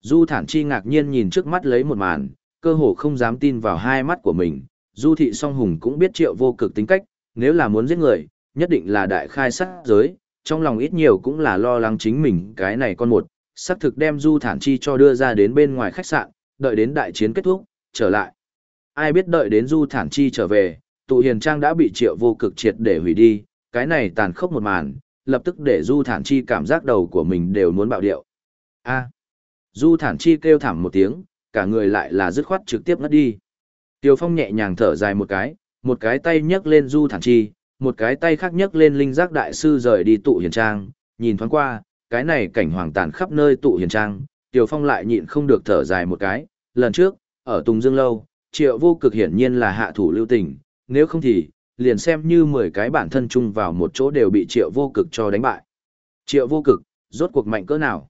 Du thản chi ngạc nhiên nhìn trước mắt lấy một màn, cơ hồ không dám tin vào hai mắt của mình. Du thị song hùng cũng biết triệu vô cực tính cách, nếu là muốn giết người, nhất định là đại khai sát giới, trong lòng ít nhiều cũng là lo lắng chính mình cái này con một, xác thực đem du thản chi cho đưa ra đến bên ngoài khách sạn, đợi đến đại chiến kết thúc, trở lại. Ai biết đợi đến du thản chi trở về, tụ hiền trang đã bị triệu vô cực triệt để hủy đi, cái này tàn khốc một màn, lập tức để du thản chi cảm giác đầu của mình đều muốn bạo điệu. A du thản chi kêu thảm một tiếng, cả người lại là dứt khoát trực tiếp ngất đi. Tiêu Phong nhẹ nhàng thở dài một cái, một cái tay nhấc lên du thản chi, một cái tay khác nhấc lên linh giác đại sư rời đi tụ hiền trang, nhìn thoáng qua, cái này cảnh hoàng tàn khắp nơi tụ hiền trang, Tiêu Phong lại nhịn không được thở dài một cái, lần trước, ở Tùng Dương Lâu, triệu vô cực hiển nhiên là hạ thủ lưu tình, nếu không thì, liền xem như 10 cái bản thân chung vào một chỗ đều bị triệu vô cực cho đánh bại. Triệu vô cực, rốt cuộc mạnh cỡ nào?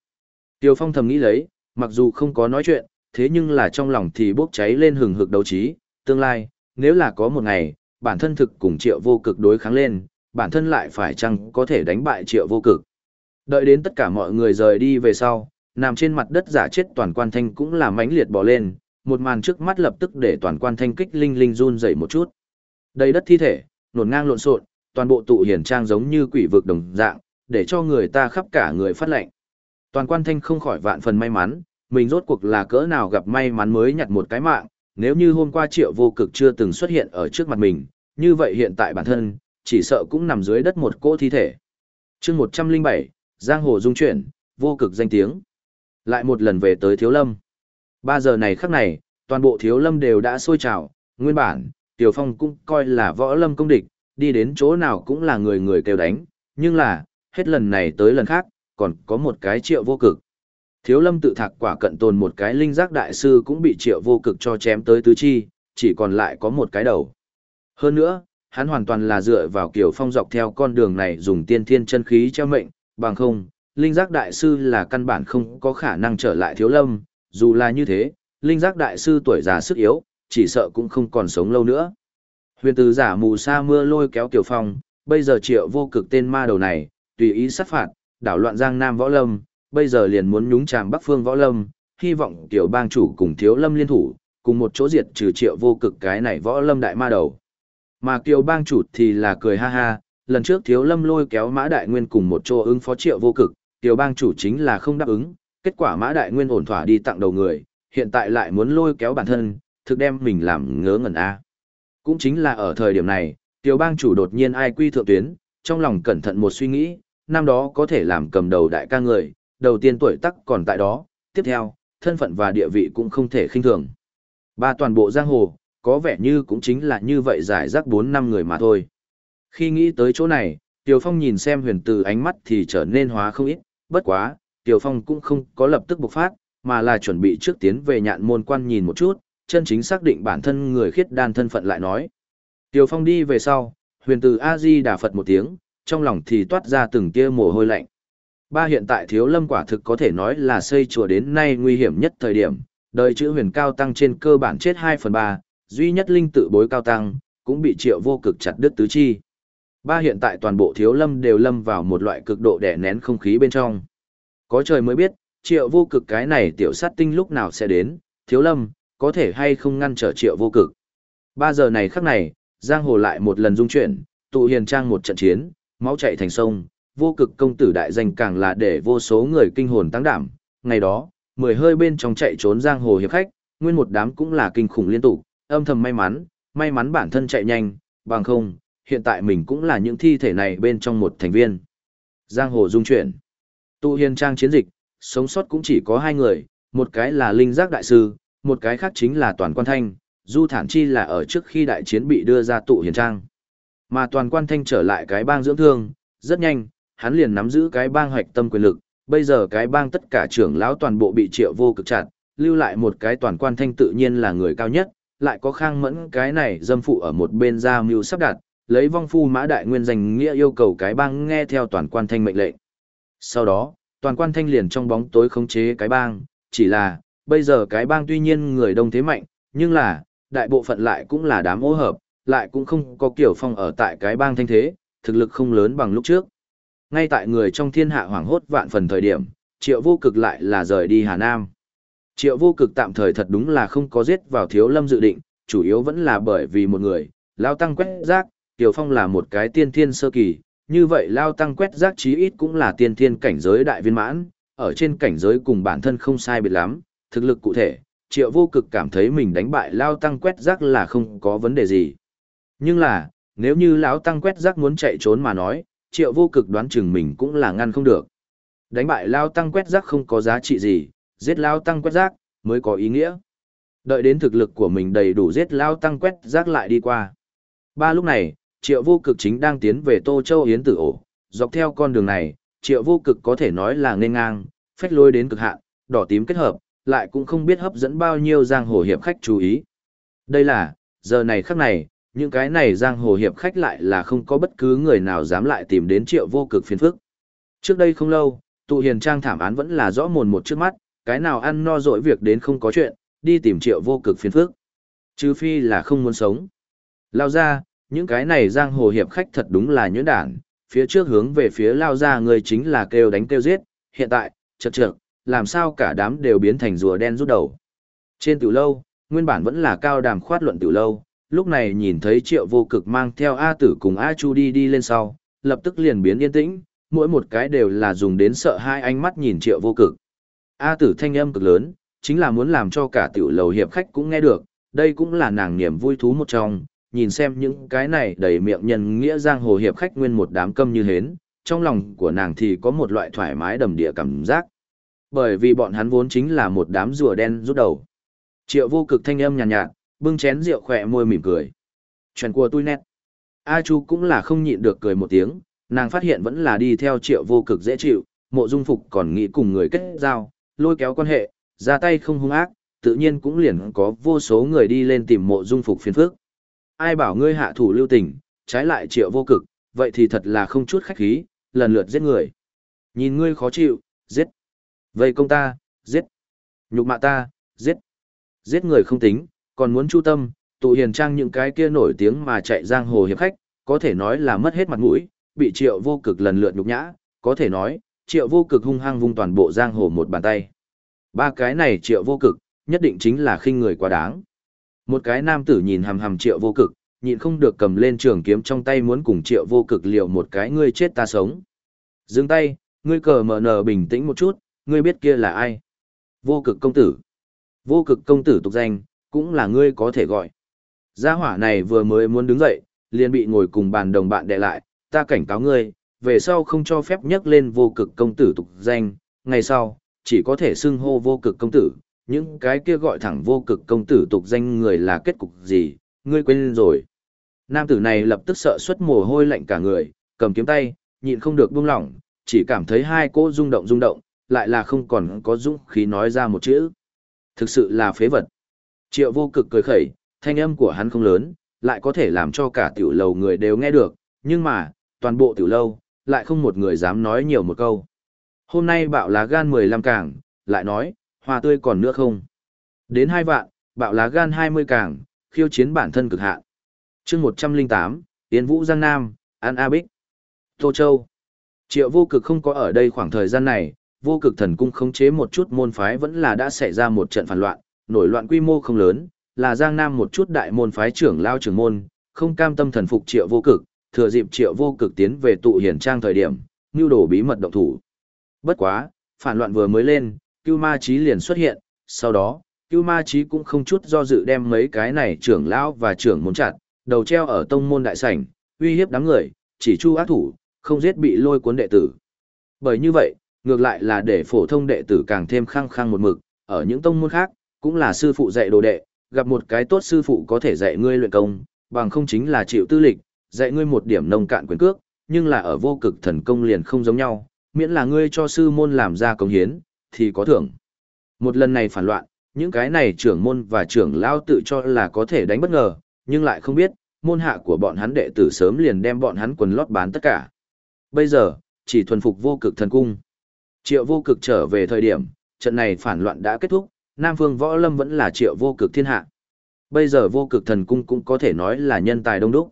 Tiêu Phong thầm nghĩ lấy, mặc dù không có nói chuyện, thế nhưng là trong lòng thì bốc cháy lên hừng hực đấu trí, tương lai, nếu là có một ngày, bản thân thực cùng triệu vô cực đối kháng lên, bản thân lại phải chăng có thể đánh bại triệu vô cực. Đợi đến tất cả mọi người rời đi về sau, nằm trên mặt đất giả chết toàn quan thanh cũng là mãnh liệt bỏ lên, một màn trước mắt lập tức để toàn quan thanh kích linh linh run dậy một chút. Đầy đất thi thể, nổn ngang lộn xộn, toàn bộ tụ hiển trang giống như quỷ vực đồng dạng, để cho người ta khắp cả người phát lệnh. Toàn quan thanh không khỏi vạn phần may mắn, mình rốt cuộc là cỡ nào gặp may mắn mới nhặt một cái mạng, nếu như hôm qua triệu vô cực chưa từng xuất hiện ở trước mặt mình, như vậy hiện tại bản thân, chỉ sợ cũng nằm dưới đất một cỗ thi thể. chương 107, Giang Hồ Dung chuyển, vô cực danh tiếng. Lại một lần về tới Thiếu Lâm. Ba giờ này khắc này, toàn bộ Thiếu Lâm đều đã sôi trào, nguyên bản, Tiểu Phong cũng coi là võ lâm công địch, đi đến chỗ nào cũng là người người kêu đánh, nhưng là, hết lần này tới lần khác, còn có một cái triệu vô cực. Thiếu lâm tự thạc quả cận tồn một cái linh giác đại sư cũng bị triệu vô cực cho chém tới tứ chi, chỉ còn lại có một cái đầu. Hơn nữa, hắn hoàn toàn là dựa vào kiểu phong dọc theo con đường này dùng tiên thiên chân khí treo mệnh, bằng không, linh giác đại sư là căn bản không có khả năng trở lại thiếu lâm, dù là như thế, linh giác đại sư tuổi già sức yếu, chỉ sợ cũng không còn sống lâu nữa. Huyền tử giả mù sa mưa lôi kéo tiểu Phong, bây giờ triệu vô cực tên ma đầu này, tùy ý sát phạt, đảo loạn giang nam võ lâm, bây giờ liền muốn nhúng chàm bắc phương võ lâm, hy vọng tiểu bang chủ cùng thiếu lâm liên thủ, cùng một chỗ diệt trừ triệu vô cực cái này võ lâm đại ma đầu. Mà kiều bang chủ thì là cười ha ha, lần trước thiếu lâm lôi kéo mã đại nguyên cùng một chỗ ứng phó triệu vô cực, kiều bang chủ chính là không đáp ứng, kết quả mã đại nguyên ổn thỏa đi tặng đầu người, hiện tại lại muốn lôi kéo bản thân, thực đem mình làm ngớ ngẩn a. Cũng chính là ở thời điểm này, kiều bang chủ đột nhiên ai quy thượng tuyến, trong lòng cẩn thận một suy nghĩ, năm đó có thể làm cầm đầu đại ca người, đầu tiên tuổi tắc còn tại đó, tiếp theo, thân phận và địa vị cũng không thể khinh thường. Ba toàn bộ giang hồ, có vẻ như cũng chính là như vậy giải rác 4 năm người mà thôi. Khi nghĩ tới chỗ này, Tiểu Phong nhìn xem huyền từ ánh mắt thì trở nên hóa không ít, bất quá, Tiểu Phong cũng không có lập tức bộc phát, mà là chuẩn bị trước tiến về nhạn môn quan nhìn một chút, chân chính xác định bản thân người khiết đan thân phận lại nói. Tiểu Phong đi về sau, huyền từ A-di đà Phật một tiếng, trong lòng thì toát ra từng tia mồ hôi lạnh. Ba hiện tại thiếu lâm quả thực có thể nói là xây chùa đến nay nguy hiểm nhất thời điểm, đời chữ huyền cao tăng trên cơ bản chết 2 phần 3, duy nhất linh tự bối cao tăng, cũng bị triệu vô cực chặt đứt tứ chi. Ba hiện tại toàn bộ thiếu lâm đều lâm vào một loại cực độ đè nén không khí bên trong. Có trời mới biết, triệu vô cực cái này tiểu sát tinh lúc nào sẽ đến, thiếu lâm, có thể hay không ngăn trở triệu vô cực. Ba giờ này khắc này, giang hồ lại một lần dung chuyển, tụ hiền trang một trận chiến, máu chạy thành sông, vô cực công tử đại danh càng là để vô số người kinh hồn tăng đảm. Ngày đó, mười hơi bên trong chạy trốn giang hồ hiệp khách, nguyên một đám cũng là kinh khủng liên tục, âm thầm may mắn, may mắn bản thân chạy nhanh, bằng không, hiện tại mình cũng là những thi thể này bên trong một thành viên. Giang hồ dung chuyển. tu hiền trang chiến dịch, sống sót cũng chỉ có hai người, một cái là linh giác đại sư, một cái khác chính là toàn quan thanh, du thản chi là ở trước khi đại chiến bị đưa ra tụ hiền trang. Mà toàn quan thanh trở lại cái bang dưỡng thương, rất nhanh, hắn liền nắm giữ cái bang hoạch tâm quyền lực, bây giờ cái bang tất cả trưởng lão toàn bộ bị triệu vô cực chặt, lưu lại một cái toàn quan thanh tự nhiên là người cao nhất, lại có khang mẫn cái này dâm phụ ở một bên ra mưu sắp đặt, lấy vong phu mã đại nguyên danh nghĩa yêu cầu cái bang nghe theo toàn quan thanh mệnh lệnh. Sau đó, toàn quan thanh liền trong bóng tối khống chế cái bang, chỉ là, bây giờ cái bang tuy nhiên người đông thế mạnh, nhưng là, đại bộ phận lại cũng là đám ô hợp, lại cũng không có kiểu phong ở tại cái bang thanh thế, thực lực không lớn bằng lúc trước. Ngay tại người trong thiên hạ hoảng hốt vạn phần thời điểm, triệu vô cực lại là rời đi Hà Nam. Triệu vô cực tạm thời thật đúng là không có giết vào thiếu lâm dự định, chủ yếu vẫn là bởi vì một người, Lao Tăng quét rác, Tiểu Phong là một cái tiên thiên sơ kỳ, như vậy Lao Tăng quét rác chí ít cũng là tiên thiên cảnh giới đại viên mãn, ở trên cảnh giới cùng bản thân không sai biệt lắm, thực lực cụ thể, Triệu vô cực cảm thấy mình đánh bại Lao Tăng quét rác là không có vấn đề gì. Nhưng là, nếu như lão Tăng quét rác muốn chạy trốn mà nói, Triệu vô cực đoán chừng mình cũng là ngăn không được. Đánh bại Lão Tăng quét rác không có giá trị gì, giết Lão Tăng quét rác mới có ý nghĩa. Đợi đến thực lực của mình đầy đủ giết Lão Tăng quét rác lại đi qua. Ba lúc này, Triệu vô cực chính đang tiến về Tô Châu Yến Tử Ổ, dọc theo con đường này, Triệu vô cực có thể nói là nên ngang, phách lôi đến cực hạn, đỏ tím kết hợp, lại cũng không biết hấp dẫn bao nhiêu giang hồ hiệp khách chú ý. Đây là, giờ này khắc này, những cái này giang hồ hiệp khách lại là không có bất cứ người nào dám lại tìm đến triệu vô cực phiền phức. Trước đây không lâu, tụ hiền trang thảm án vẫn là rõ mồn một trước mắt, cái nào ăn no dỗi việc đến không có chuyện, đi tìm triệu vô cực phiền phức. Trừ phi là không muốn sống. Lao ra, những cái này giang hồ hiệp khách thật đúng là nhuyễn đản, phía trước hướng về phía lao ra người chính là kêu đánh kêu giết, hiện tại, chật trượt, làm sao cả đám đều biến thành rùa đen rút đầu. Trên tiểu lâu, nguyên bản vẫn là cao đàm khoát luận tiểu lâu, lúc này nhìn thấy triệu vô cực mang theo A tử cùng A chu đi đi lên sau, lập tức liền biến yên tĩnh, mỗi một cái đều là dùng đến sợ hai ánh mắt nhìn triệu vô cực. A tử thanh âm cực lớn, chính là muốn làm cho cả tiểu lầu hiệp khách cũng nghe được, đây cũng là nàng niềm vui thú một trong, nhìn xem những cái này đầy miệng nhân nghĩa giang hồ hiệp khách nguyên một đám câm như hến, trong lòng của nàng thì có một loại thoải mái đầm địa cảm giác. Bởi vì bọn hắn vốn chính là một đám rùa đen rút đầu. Triệu vô cực thanh âm nhàn nhạt, nhạt, bưng chén rượu khỏe môi mỉm cười. Chuyện của tôi nét. A Chu cũng là không nhịn được cười một tiếng, nàng phát hiện vẫn là đi theo triệu vô cực dễ chịu, mộ dung phục còn nghĩ cùng người kết giao, lôi kéo quan hệ, ra tay không hung ác, tự nhiên cũng liền có vô số người đi lên tìm mộ dung phục phiền phức. Ai bảo ngươi hạ thủ lưu tình, trái lại triệu vô cực, vậy thì thật là không chút khách khí, lần lượt giết người. Nhìn ngươi khó chịu, giết. Vây công ta, giết. Nhục mạ ta, giết. Giết người không tính, còn muốn chu tâm, tụ hiền trang những cái kia nổi tiếng mà chạy giang hồ hiệp khách, có thể nói là mất hết mặt mũi, bị triệu vô cực lần lượt nhục nhã, có thể nói, triệu vô cực hung hăng vung toàn bộ giang hồ một bàn tay. Ba cái này triệu vô cực, nhất định chính là khinh người quá đáng. Một cái nam tử nhìn hầm hầm triệu vô cực, nhịn không được cầm lên trường kiếm trong tay muốn cùng triệu vô cực liều một cái ngươi chết ta sống. Dừng tay, ngươi cờ mở nở bình tĩnh một chút, ngươi biết kia là ai? Vô cực công tử. Vô cực công tử tục danh, cũng là ngươi có thể gọi. Gia hỏa này vừa mới muốn đứng dậy, liền bị ngồi cùng bàn đồng bạn đè lại, ta cảnh cáo ngươi, về sau không cho phép nhắc lên vô cực công tử tục danh, ngày sau, chỉ có thể xưng hô vô cực công tử, những cái kia gọi thẳng vô cực công tử tục danh người là kết cục gì, ngươi quên rồi. Nam tử này lập tức sợ xuất mồ hôi lạnh cả người, cầm kiếm tay, nhịn không được buông lỏng, chỉ cảm thấy hai cô rung động rung động, lại là không còn có dũng khí nói ra một chữ. Thực sự là phế vật. Triệu vô cực cười khẩy, thanh âm của hắn không lớn, lại có thể làm cho cả tiểu lầu người đều nghe được, nhưng mà, toàn bộ tiểu lâu, lại không một người dám nói nhiều một câu. Hôm nay bạo lá gan 15 càng, lại nói, hoa tươi còn nữa không? Đến hai vạn, bạo lá gan 20 càng, khiêu chiến bản thân cực hạn. chương 108, Yến Vũ Giang Nam, An A Bích, Tô Châu. Triệu vô cực không có ở đây khoảng thời gian này, vô cực thần cung khống chế một chút môn phái vẫn là đã xảy ra một trận phản loạn, nổi loạn quy mô không lớn, là Giang Nam một chút đại môn phái trưởng lao trưởng môn, không cam tâm thần phục Triệu Vô Cực, thừa dịp Triệu Vô Cực tiến về tụ hiển trang thời điểm, nưu đồ bí mật động thủ. Bất quá, phản loạn vừa mới lên, Cưu Ma Chí liền xuất hiện, sau đó, Cưu Ma Chí cũng không chút do dự đem mấy cái này trưởng lão và trưởng môn chặt, đầu treo ở tông môn đại sảnh, uy hiếp đám người, chỉ chu ác thủ, không giết bị lôi cuốn đệ tử. Bởi như vậy, ngược lại là để phổ thông đệ tử càng thêm khăng khăng một mực, ở những tông môn khác, cũng là sư phụ dạy đồ đệ, gặp một cái tốt sư phụ có thể dạy ngươi luyện công, bằng không chính là chịu tư lịch, dạy ngươi một điểm nông cạn quyền cước, nhưng là ở vô cực thần công liền không giống nhau, miễn là ngươi cho sư môn làm ra công hiến, thì có thưởng. Một lần này phản loạn, những cái này trưởng môn và trưởng lao tự cho là có thể đánh bất ngờ, nhưng lại không biết, môn hạ của bọn hắn đệ tử sớm liền đem bọn hắn quần lót bán tất cả. Bây giờ, chỉ thuần phục vô cực thần cung. Triệu vô cực trở về thời điểm, trận này phản loạn đã kết thúc, Nam Phương Võ Lâm vẫn là triệu vô cực thiên hạ. Bây giờ vô cực thần cung cũng có thể nói là nhân tài đông đúc.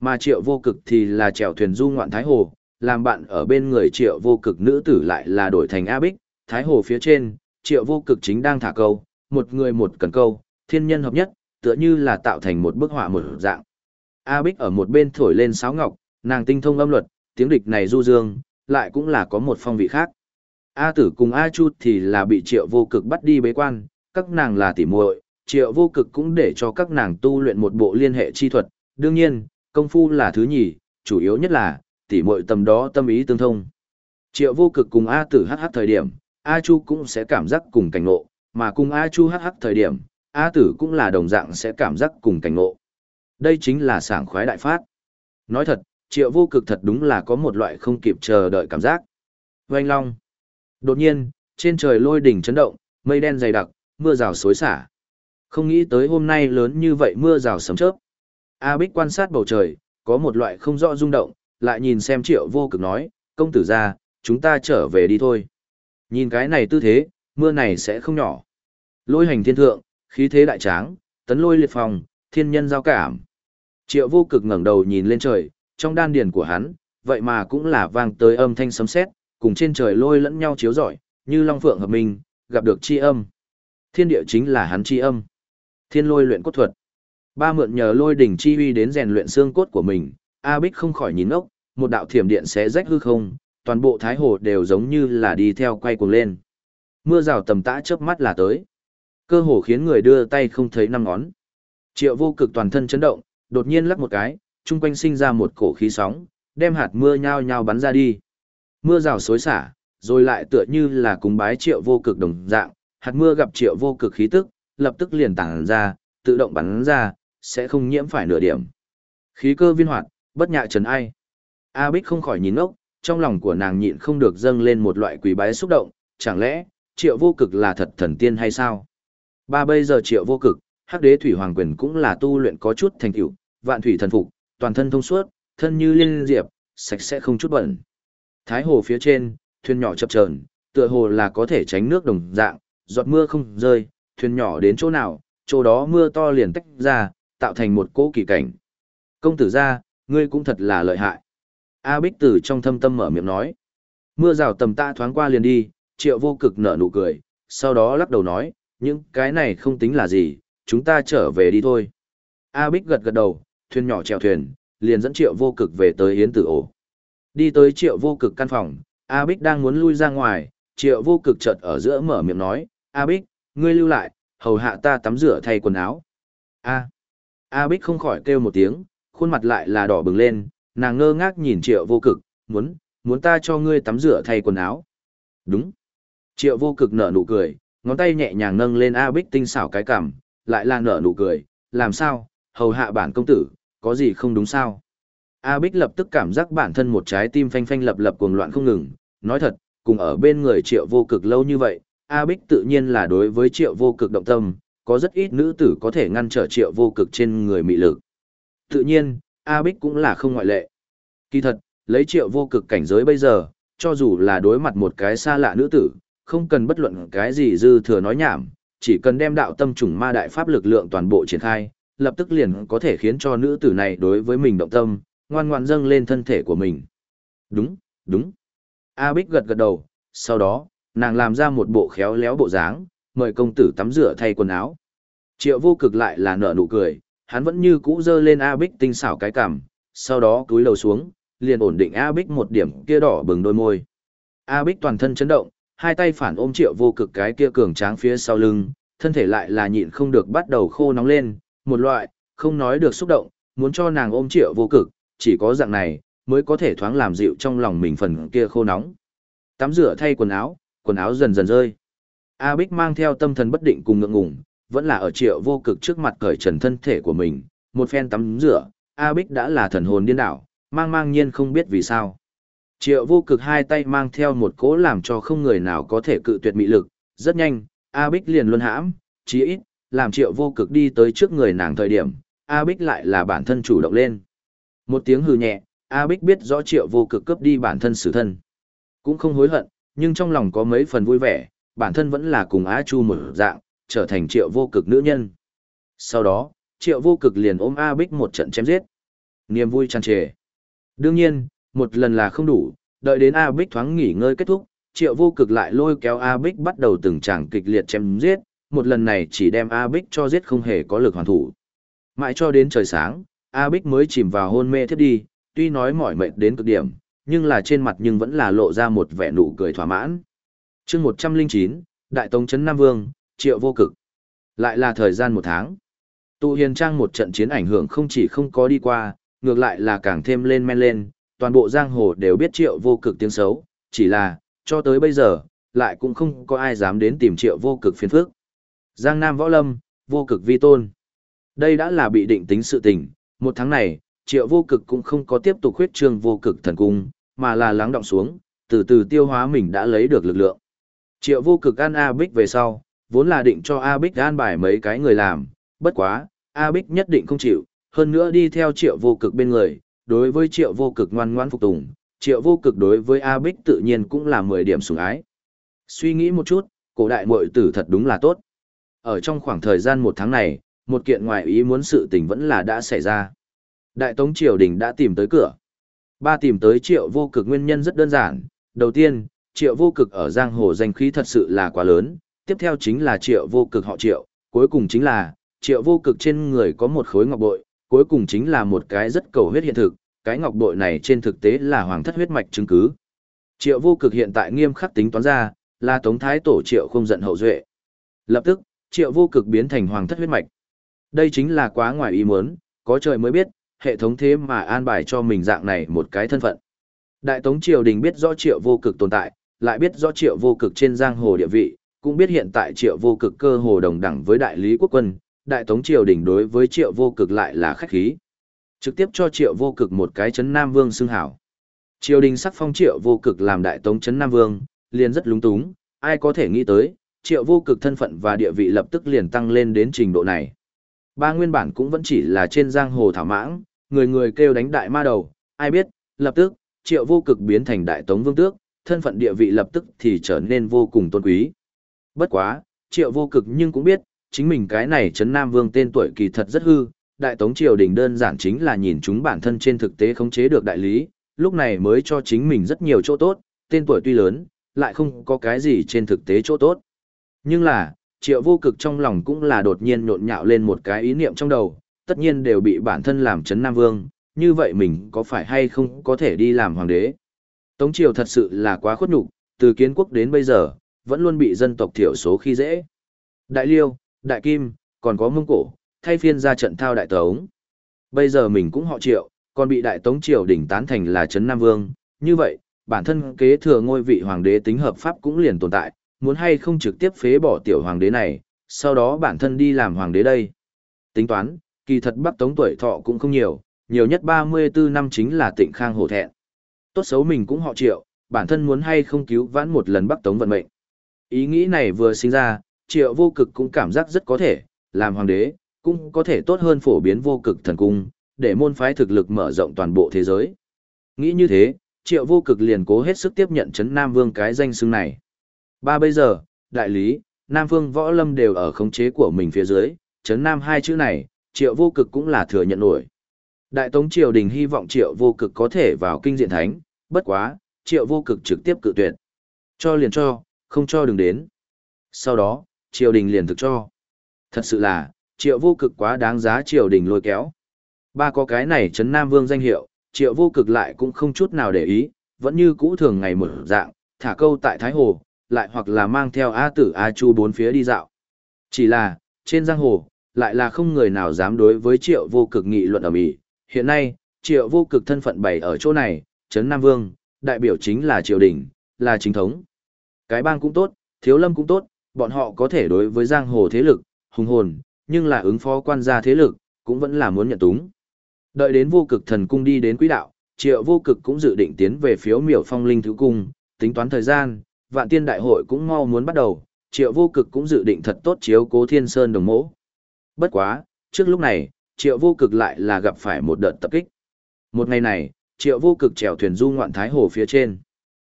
Mà triệu vô cực thì là trèo thuyền du ngoạn Thái Hồ, làm bạn ở bên người triệu vô cực nữ tử lại là đổi thành A Bích, Thái Hồ phía trên, triệu vô cực chính đang thả câu, một người một cần câu, thiên nhân hợp nhất, tựa như là tạo thành một bức họa một dạng. A Bích ở một bên thổi lên sáo ngọc, nàng tinh thông âm luật, tiếng địch này du dương, lại cũng là có một phong vị khác. A Tử cùng A Chu thì là bị Triệu Vô Cực bắt đi bế quan, các nàng là tỉ muội, Triệu Vô Cực cũng để cho các nàng tu luyện một bộ liên hệ chi thuật, đương nhiên, công phu là thứ nhì, chủ yếu nhất là tỉ muội tầm đó tâm ý tương thông. Triệu Vô Cực cùng A Tử hắc thời điểm, A Chu cũng sẽ cảm giác cùng cảnh ngộ, mà cùng A Chu hắc hắc thời điểm, A Tử cũng là đồng dạng sẽ cảm giác cùng cảnh ngộ. Đây chính là sảng khoái đại phát. Nói thật, Triệu Vô Cực thật đúng là có một loại không kịp chờ đợi cảm giác. Vành Long. Đột nhiên, trên trời lôi đỉnh chấn động, mây đen dày đặc, mưa rào xối xả. Không nghĩ tới hôm nay lớn như vậy mưa rào sấm chớp. A Bích quan sát bầu trời, có một loại không rõ rung động, lại nhìn xem triệu vô cực nói, công tử ra, chúng ta trở về đi thôi. Nhìn cái này tư thế, mưa này sẽ không nhỏ. Lôi hành thiên thượng, khí thế đại tráng, tấn lôi liệt phòng, thiên nhân giao cảm. Triệu vô cực ngẩng đầu nhìn lên trời, trong đan điền của hắn, vậy mà cũng là vang tới âm thanh sấm sét, cùng trên trời lôi lẫn nhau chiếu rọi, như long phượng hợp minh, gặp được chi âm. Thiên địa chính là hắn chi âm. Thiên lôi luyện cốt thuật. Ba mượn nhờ lôi đỉnh chi uy đến rèn luyện xương cốt của mình, A Bích không khỏi nhìn ngốc một đạo thiểm điện xé rách hư không, toàn bộ thái hồ đều giống như là đi theo quay cuồng lên. Mưa rào tầm tã chớp mắt là tới. Cơ hồ khiến người đưa tay không thấy năm ngón. Triệu vô cực toàn thân chấn động, đột nhiên lắc một cái, chung quanh sinh ra một cổ khí sóng, đem hạt mưa nhao nhao bắn ra đi. Mưa rào xối xả, rồi lại tựa như là cúng bái triệu vô cực đồng dạng, hạt mưa gặp triệu vô cực khí tức, lập tức liền tản ra, tự động bắn ra, sẽ không nhiễm phải nửa điểm. Khí cơ viên hoạt, bất nhạ trần ai. A Bích không khỏi nhìn ngốc, trong lòng của nàng nhịn không được dâng lên một loại quỷ bái xúc động, chẳng lẽ, triệu vô cực là thật thần tiên hay sao? Ba bây giờ triệu vô cực, hắc đế thủy hoàng quyền cũng là tu luyện có chút thành tựu, vạn thủy thần phục, toàn thân thông suốt, thân như liên diệp, sạch sẽ không chút bẩn. Thái hồ phía trên, thuyền nhỏ chập chờn, tựa hồ là có thể tránh nước đồng dạng, giọt mưa không rơi, thuyền nhỏ đến chỗ nào, chỗ đó mưa to liền tách ra, tạo thành một cỗ kỳ cảnh. Công tử ra, ngươi cũng thật là lợi hại. A Bích Tử trong thâm tâm mở miệng nói. Mưa rào tầm ta thoáng qua liền đi, triệu vô cực nở nụ cười, sau đó lắc đầu nói, những cái này không tính là gì, chúng ta trở về đi thôi. A Bích gật gật đầu, thuyền nhỏ chèo thuyền, liền dẫn triệu vô cực về tới Yến Tử ổ. Đi tới triệu vô cực căn phòng, A Bích đang muốn lui ra ngoài, triệu vô cực chợt ở giữa mở miệng nói, A Bích, ngươi lưu lại, hầu hạ ta tắm rửa thay quần áo. A. A Bích không khỏi kêu một tiếng, khuôn mặt lại là đỏ bừng lên, nàng ngơ ngác nhìn triệu vô cực, muốn, muốn ta cho ngươi tắm rửa thay quần áo. Đúng. Triệu vô cực nở nụ cười, ngón tay nhẹ nhàng nâng lên A Bích tinh xảo cái cằm, lại là nở nụ cười, làm sao, hầu hạ bản công tử, có gì không đúng sao? A Bích lập tức cảm giác bản thân một trái tim phanh phanh lập lập cuồng loạn không ngừng, nói thật, cùng ở bên người triệu vô cực lâu như vậy, A Bích tự nhiên là đối với triệu vô cực động tâm, có rất ít nữ tử có thể ngăn trở triệu vô cực trên người mị lực. Tự nhiên, A Bích cũng là không ngoại lệ. Kỳ thật, lấy triệu vô cực cảnh giới bây giờ, cho dù là đối mặt một cái xa lạ nữ tử, không cần bất luận cái gì dư thừa nói nhảm, chỉ cần đem đạo tâm trùng ma đại pháp lực lượng toàn bộ triển khai, lập tức liền có thể khiến cho nữ tử này đối với mình động tâm, ngoan ngoan dâng lên thân thể của mình. Đúng, đúng. A Bích gật gật đầu, sau đó, nàng làm ra một bộ khéo léo bộ dáng, mời công tử tắm rửa thay quần áo. Triệu vô cực lại là nở nụ cười, hắn vẫn như cũ dơ lên A Bích tinh xảo cái cằm, sau đó cúi đầu xuống, liền ổn định A Bích một điểm kia đỏ bừng đôi môi. A Bích toàn thân chấn động, hai tay phản ôm triệu vô cực cái kia cường tráng phía sau lưng, thân thể lại là nhịn không được bắt đầu khô nóng lên, một loại, không nói được xúc động, muốn cho nàng ôm triệu vô cực, chỉ có dạng này, mới có thể thoáng làm dịu trong lòng mình phần kia khô nóng. Tắm rửa thay quần áo, quần áo dần dần rơi. A Bích mang theo tâm thần bất định cùng ngượng ngùng, vẫn là ở triệu vô cực trước mặt cởi trần thân thể của mình, một phen tắm rửa, A Bích đã là thần hồn điên đảo, mang mang nhiên không biết vì sao. Triệu vô cực hai tay mang theo một cỗ làm cho không người nào có thể cự tuyệt mị lực, rất nhanh, A Bích liền luân hãm, chí ít, làm triệu vô cực đi tới trước người nàng thời điểm, A Bích lại là bản thân chủ động lên. Một tiếng hừ nhẹ, A Bích biết rõ triệu vô cực cướp đi bản thân xử thân. Cũng không hối hận, nhưng trong lòng có mấy phần vui vẻ, bản thân vẫn là cùng A Chu một dạng, trở thành triệu vô cực nữ nhân. Sau đó, triệu vô cực liền ôm A Bích một trận chém giết. Niềm vui tràn trề. Đương nhiên, một lần là không đủ, đợi đến A Bích thoáng nghỉ ngơi kết thúc, triệu vô cực lại lôi kéo A Bích bắt đầu từng tràng kịch liệt chém giết, một lần này chỉ đem A Bích cho giết không hề có lực hoàn thủ. Mãi cho đến trời sáng, A Bích mới chìm vào hôn mê thiết đi, tuy nói mỏi mệt đến cực điểm, nhưng là trên mặt nhưng vẫn là lộ ra một vẻ nụ cười thỏa mãn. chương 109, Đại Tống Trấn Nam Vương, Triệu Vô Cực. Lại là thời gian một tháng. Tụ hiền trang một trận chiến ảnh hưởng không chỉ không có đi qua, ngược lại là càng thêm lên men lên, toàn bộ giang hồ đều biết Triệu Vô Cực tiếng xấu, chỉ là, cho tới bây giờ, lại cũng không có ai dám đến tìm Triệu Vô Cực phiền phức. Giang Nam Võ Lâm, Vô Cực Vi Tôn. Đây đã là bị định tính sự tình, một tháng này, triệu vô cực cũng không có tiếp tục huyết trương vô cực thần cung, mà là lắng động xuống, từ từ tiêu hóa mình đã lấy được lực lượng. Triệu vô cực ăn A Bích về sau, vốn là định cho A Bích an bài mấy cái người làm, bất quá, A Bích nhất định không chịu, hơn nữa đi theo triệu vô cực bên người, đối với triệu vô cực ngoan ngoan phục tùng, triệu vô cực đối với A Bích tự nhiên cũng là 10 điểm sủng ái. Suy nghĩ một chút, cổ đại muội tử thật đúng là tốt. Ở trong khoảng thời gian một tháng này, một kiện ngoại ý muốn sự tình vẫn là đã xảy ra. Đại Tống Triều Đình đã tìm tới cửa. Ba tìm tới triệu vô cực nguyên nhân rất đơn giản. Đầu tiên, triệu vô cực ở giang hồ danh khí thật sự là quá lớn. Tiếp theo chính là triệu vô cực họ triệu. Cuối cùng chính là, triệu vô cực trên người có một khối ngọc bội. Cuối cùng chính là một cái rất cầu huyết hiện thực. Cái ngọc bội này trên thực tế là hoàng thất huyết mạch chứng cứ. Triệu vô cực hiện tại nghiêm khắc tính toán ra, là tống thái tổ triệu không giận hậu duệ. Lập tức, triệu vô cực biến thành hoàng thất huyết mạch. Đây chính là quá ngoài ý muốn, có trời mới biết, hệ thống thế mà an bài cho mình dạng này một cái thân phận. Đại Tống Triều Đình biết rõ triệu vô cực tồn tại, lại biết rõ triệu vô cực trên giang hồ địa vị, cũng biết hiện tại triệu vô cực cơ hồ đồng đẳng với đại lý quốc quân, Đại Tống Triều Đình đối với triệu vô cực lại là khách khí. Trực tiếp cho triệu vô cực một cái chấn Nam Vương xưng hảo. Triều Đình sắc phong triệu vô cực làm Đại Tống chấn Nam Vương, liền rất lúng túng, ai có thể nghĩ tới, triệu vô cực thân phận và địa vị lập tức liền tăng lên đến trình độ này. Ba nguyên bản cũng vẫn chỉ là trên giang hồ thảo mãng, người người kêu đánh đại ma đầu, ai biết, lập tức, triệu vô cực biến thành đại tống vương tước, thân phận địa vị lập tức thì trở nên vô cùng tôn quý. Bất quá, triệu vô cực nhưng cũng biết, chính mình cái này chấn nam vương tên tuổi kỳ thật rất hư, đại tống triều đình đơn giản chính là nhìn chúng bản thân trên thực tế khống chế được đại lý, lúc này mới cho chính mình rất nhiều chỗ tốt, tên tuổi tuy lớn, lại không có cái gì trên thực tế chỗ tốt. Nhưng là, triệu vô cực trong lòng cũng là đột nhiên nhộn nhạo lên một cái ý niệm trong đầu, tất nhiên đều bị bản thân làm chấn Nam Vương, như vậy mình có phải hay không có thể đi làm hoàng đế. Tống triều thật sự là quá khuất nhục, từ kiến quốc đến bây giờ, vẫn luôn bị dân tộc thiểu số khi dễ. Đại Liêu, Đại Kim, còn có Mông Cổ, thay phiên ra trận thao Đại Tống. Bây giờ mình cũng họ triệu, còn bị Đại Tống triều đỉnh tán thành là chấn Nam Vương, như vậy, bản thân kế thừa ngôi vị hoàng đế tính hợp pháp cũng liền tồn tại, muốn hay không trực tiếp phế bỏ tiểu hoàng đế này, sau đó bản thân đi làm hoàng đế đây. Tính toán, kỳ thật Bắc Tống tuổi thọ cũng không nhiều, nhiều nhất 34 năm chính là tịnh khang hổ thẹn. Tốt xấu mình cũng họ triệu, bản thân muốn hay không cứu vãn một lần Bắc Tống vận mệnh. Ý nghĩ này vừa sinh ra, triệu vô cực cũng cảm giác rất có thể, làm hoàng đế, cũng có thể tốt hơn phổ biến vô cực thần cung, để môn phái thực lực mở rộng toàn bộ thế giới. Nghĩ như thế, triệu vô cực liền cố hết sức tiếp nhận chấn Nam Vương cái danh xưng này. Ba bây giờ, đại lý, Nam Phương Võ Lâm đều ở khống chế của mình phía dưới, chấn Nam hai chữ này, triệu vô cực cũng là thừa nhận nổi. Đại Tống Triều Đình hy vọng triệu vô cực có thể vào kinh diện thánh, bất quá, triệu vô cực trực tiếp cự tuyệt. Cho liền cho, không cho đừng đến. Sau đó, triều đình liền thực cho. Thật sự là, triệu vô cực quá đáng giá triều đình lôi kéo. Ba có cái này chấn Nam Vương danh hiệu, triệu vô cực lại cũng không chút nào để ý, vẫn như cũ thường ngày mở dạng, thả câu tại Thái Hồ, lại hoặc là mang theo A tử A chu bốn phía đi dạo. Chỉ là, trên giang hồ, lại là không người nào dám đối với triệu vô cực nghị luận ở Mỹ. Hiện nay, triệu vô cực thân phận bày ở chỗ này, Trấn Nam Vương, đại biểu chính là triều đình, là chính thống. Cái bang cũng tốt, thiếu lâm cũng tốt, bọn họ có thể đối với giang hồ thế lực, hùng hồn, nhưng là ứng phó quan gia thế lực, cũng vẫn là muốn nhận túng. Đợi đến vô cực thần cung đi đến quỹ đạo, triệu vô cực cũng dự định tiến về phiếu miểu phong linh thứ cung, tính toán thời gian, vạn tiên đại hội cũng mau muốn bắt đầu, triệu vô cực cũng dự định thật tốt chiếu cố thiên sơn đồng mẫu. Bất quá, trước lúc này, triệu vô cực lại là gặp phải một đợt tập kích. Một ngày này, triệu vô cực chèo thuyền du ngoạn thái hồ phía trên.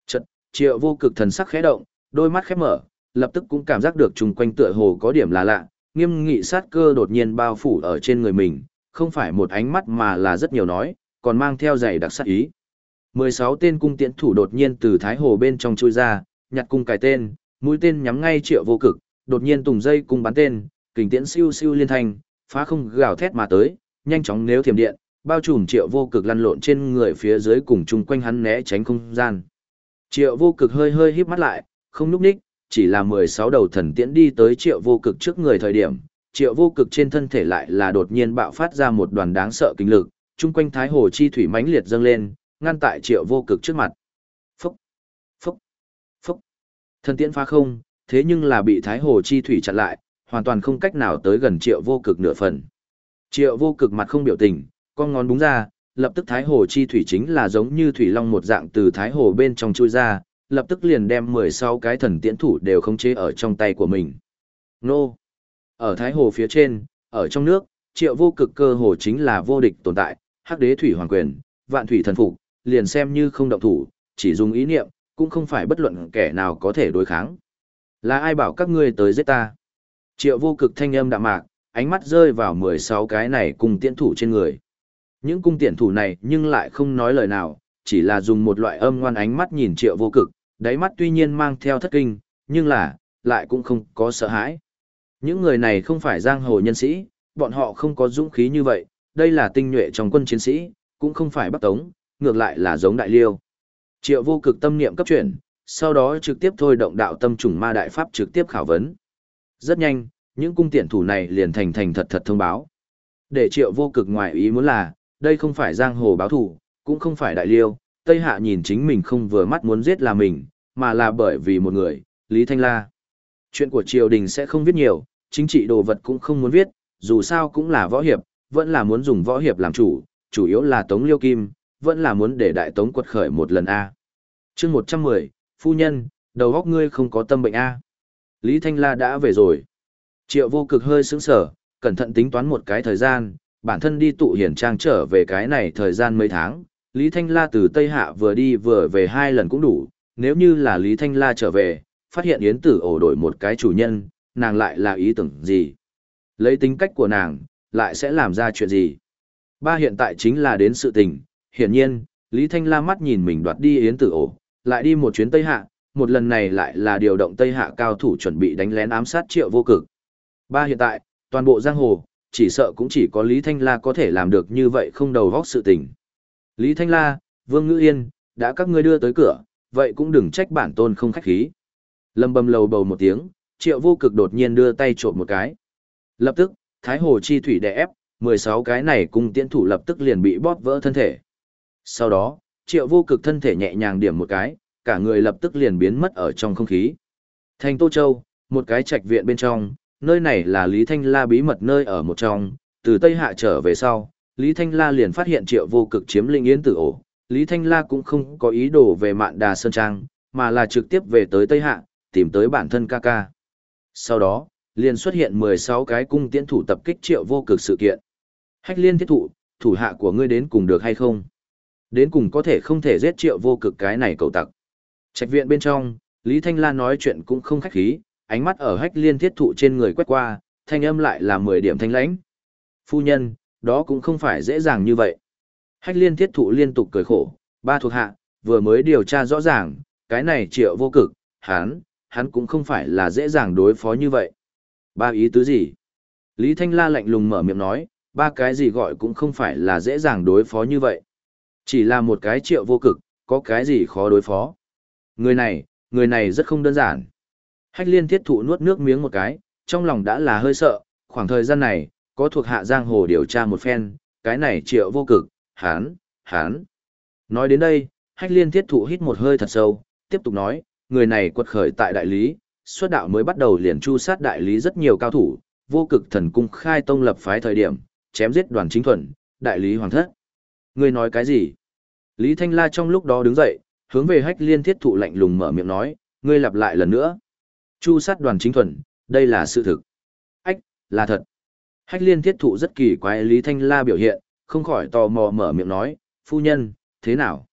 Chật, triệu vô cực thần sắc khẽ động, đôi mắt khép mở, lập tức cũng cảm giác được chung quanh tựa hồ có điểm là lạ, nghiêm nghị sát cơ đột nhiên bao phủ ở trên người mình, không phải một ánh mắt mà là rất nhiều nói, còn mang theo dày đặc sát ý. 16 tên cung tiễn thủ đột nhiên từ thái hồ bên trong chui ra, nhặt cung cài tên, mũi tên nhắm ngay triệu vô cực, đột nhiên tùng dây cung bắn tên, kình tiễn siêu siêu liên thành, phá không gào thét mà tới, nhanh chóng nếu thiểm điện, bao trùm triệu vô cực lăn lộn trên người phía dưới cùng chung quanh hắn né tránh không gian. Triệu vô cực hơi hơi híp mắt lại, không núp ních, chỉ là 16 đầu thần tiễn đi tới triệu vô cực trước người thời điểm, triệu vô cực trên thân thể lại là đột nhiên bạo phát ra một đoàn đáng sợ kinh lực, chung quanh thái hồ chi thủy mãnh liệt dâng lên, ngăn tại triệu vô cực trước mặt. Phúc, phúc, phúc. Thần tiễn phá không, thế nhưng là bị thái hồ chi thủy chặn lại, hoàn toàn không cách nào tới gần triệu vô cực nửa phần. Triệu vô cực mặt không biểu tình, con ngón búng ra, lập tức thái hồ chi thủy chính là giống như thủy long một dạng từ thái hồ bên trong chui ra, lập tức liền đem 16 cái thần tiễn thủ đều khống chế ở trong tay của mình. Nô! Ở thái hồ phía trên, ở trong nước, triệu vô cực cơ hồ chính là vô địch tồn tại, hắc đế thủy hoàng quyền, vạn thủy thần phục, liền xem như không động thủ, chỉ dùng ý niệm, cũng không phải bất luận kẻ nào có thể đối kháng. Là ai bảo các ngươi tới giết ta? Triệu vô cực thanh âm đạm mạc, ánh mắt rơi vào 16 cái này cùng tiễn thủ trên người. Những cung tiễn thủ này nhưng lại không nói lời nào, chỉ là dùng một loại âm ngoan ánh mắt nhìn triệu vô cực, đáy mắt tuy nhiên mang theo thất kinh, nhưng là, lại cũng không có sợ hãi. Những người này không phải giang hồ nhân sĩ, bọn họ không có dũng khí như vậy, đây là tinh nhuệ trong quân chiến sĩ, cũng không phải bắt tống, ngược lại là giống đại liêu. Triệu vô cực tâm niệm cấp chuyển, sau đó trực tiếp thôi động đạo tâm trùng ma đại pháp trực tiếp khảo vấn. Rất nhanh, những cung tiện thủ này liền thành thành thật thật thông báo. Để triệu vô cực ngoài ý muốn là, đây không phải giang hồ báo thủ, cũng không phải đại liêu, Tây Hạ nhìn chính mình không vừa mắt muốn giết là mình, mà là bởi vì một người, Lý Thanh La. Chuyện của triều đình sẽ không viết nhiều, chính trị đồ vật cũng không muốn viết, dù sao cũng là võ hiệp, vẫn là muốn dùng võ hiệp làm chủ, chủ yếu là Tống Liêu Kim, vẫn là muốn để đại Tống quật khởi một lần A. chương 110, phu nhân, đầu góc ngươi không có tâm bệnh A. Lý Thanh La đã về rồi. Triệu vô cực hơi sững sờ cẩn thận tính toán một cái thời gian, bản thân đi tụ hiển trang trở về cái này thời gian mấy tháng. Lý Thanh La từ Tây Hạ vừa đi vừa về hai lần cũng đủ, nếu như là Lý Thanh La trở về, phát hiện Yến Tử ổ đổi một cái chủ nhân, nàng lại là ý tưởng gì? Lấy tính cách của nàng, lại sẽ làm ra chuyện gì? Ba hiện tại chính là đến sự tình, hiển nhiên, Lý Thanh La mắt nhìn mình đoạt đi Yến Tử ổ, lại đi một chuyến Tây Hạ, một lần này lại là điều động Tây Hạ cao thủ chuẩn bị đánh lén ám sát triệu vô cực. Ba hiện tại, toàn bộ giang hồ, chỉ sợ cũng chỉ có Lý Thanh La có thể làm được như vậy không đầu vóc sự tình. Lý Thanh La, Vương Ngữ Yên, đã các ngươi đưa tới cửa, vậy cũng đừng trách bản tôn không khách khí. Lâm bầm lầu bầu một tiếng, triệu vô cực đột nhiên đưa tay trộm một cái. Lập tức, Thái Hồ chi thủy đè ép, 16 cái này cùng tiễn thủ lập tức liền bị bóp vỡ thân thể. Sau đó, triệu vô cực thân thể nhẹ nhàng điểm một cái, cả người lập tức liền biến mất ở trong không khí. Thành Tô Châu, một cái trạch viện bên trong, nơi này là Lý Thanh La bí mật nơi ở một trong, từ Tây Hạ trở về sau, Lý Thanh La liền phát hiện triệu vô cực chiếm linh yến tử ổ. Lý Thanh La cũng không có ý đồ về mạn đà Sơn Trang, mà là trực tiếp về tới Tây Hạ, tìm tới bản thân ca ca. Sau đó, liền xuất hiện 16 cái cung tiễn thủ tập kích triệu vô cực sự kiện. Hách liên thiết thụ, thủ hạ của ngươi đến cùng được hay không? Đến cùng có thể không thể giết triệu vô cực cái này cầu tặc. Trạch viện bên trong, Lý Thanh La nói chuyện cũng không khách khí, ánh mắt ở hách liên thiết thụ trên người quét qua, thanh âm lại là 10 điểm thanh lãnh. Phu nhân, đó cũng không phải dễ dàng như vậy. Hách liên thiết thụ liên tục cười khổ, ba thuộc hạ, vừa mới điều tra rõ ràng, cái này triệu vô cực, hắn, hắn cũng không phải là dễ dàng đối phó như vậy. Ba ý tứ gì? Lý Thanh La lạnh lùng mở miệng nói, ba cái gì gọi cũng không phải là dễ dàng đối phó như vậy. Chỉ là một cái triệu vô cực, có cái gì khó đối phó. Người này, người này rất không đơn giản. Hách liên thiết thụ nuốt nước miếng một cái, trong lòng đã là hơi sợ, khoảng thời gian này, có thuộc hạ giang hồ điều tra một phen, cái này triệu vô cực, hán, hán. Nói đến đây, hách liên thiết thụ hít một hơi thật sâu, tiếp tục nói, người này quật khởi tại đại lý, xuất đạo mới bắt đầu liền chu sát đại lý rất nhiều cao thủ, vô cực thần cung khai tông lập phái thời điểm, chém giết đoàn chính thuần, đại lý hoàng thất. Ngươi nói cái gì? Lý Thanh La trong lúc đó đứng dậy, hướng về hách liên thiết thụ lạnh lùng mở miệng nói, ngươi lặp lại lần nữa. Chu sát đoàn chính thuần, đây là sự thực. Ách, là thật. Hách liên thiết thụ rất kỳ quái Lý Thanh La biểu hiện, không khỏi tò mò mở miệng nói, phu nhân, thế nào?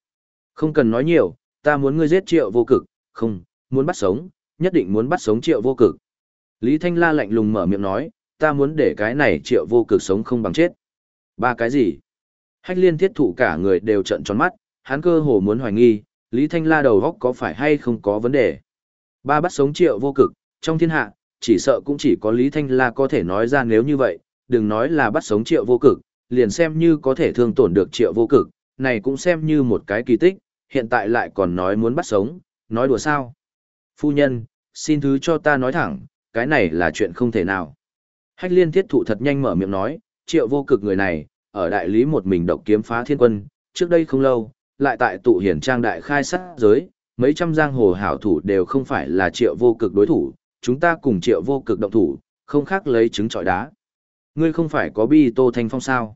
Không cần nói nhiều, ta muốn ngươi giết triệu vô cực, không, muốn bắt sống, nhất định muốn bắt sống triệu vô cực. Lý Thanh La lạnh lùng mở miệng nói, ta muốn để cái này triệu vô cực sống không bằng chết. Ba cái gì? Hách liên thiết thụ cả người đều trận tròn mắt, hắn cơ hồ muốn hoài nghi, Lý Thanh La đầu góc có phải hay không có vấn đề. Ba bắt sống triệu vô cực, trong thiên hạ, chỉ sợ cũng chỉ có Lý Thanh La có thể nói ra nếu như vậy, đừng nói là bắt sống triệu vô cực, liền xem như có thể thương tổn được triệu vô cực, này cũng xem như một cái kỳ tích, hiện tại lại còn nói muốn bắt sống, nói đùa sao. Phu nhân, xin thứ cho ta nói thẳng, cái này là chuyện không thể nào. Hách liên thiết thụ thật nhanh mở miệng nói, triệu vô cực người này, ở đại lý một mình độc kiếm phá thiên quân, trước đây không lâu, lại tại tụ hiển trang đại khai sát giới, mấy trăm giang hồ hảo thủ đều không phải là triệu vô cực đối thủ, chúng ta cùng triệu vô cực động thủ, không khác lấy trứng trọi đá. Ngươi không phải có bi tô thanh phong sao?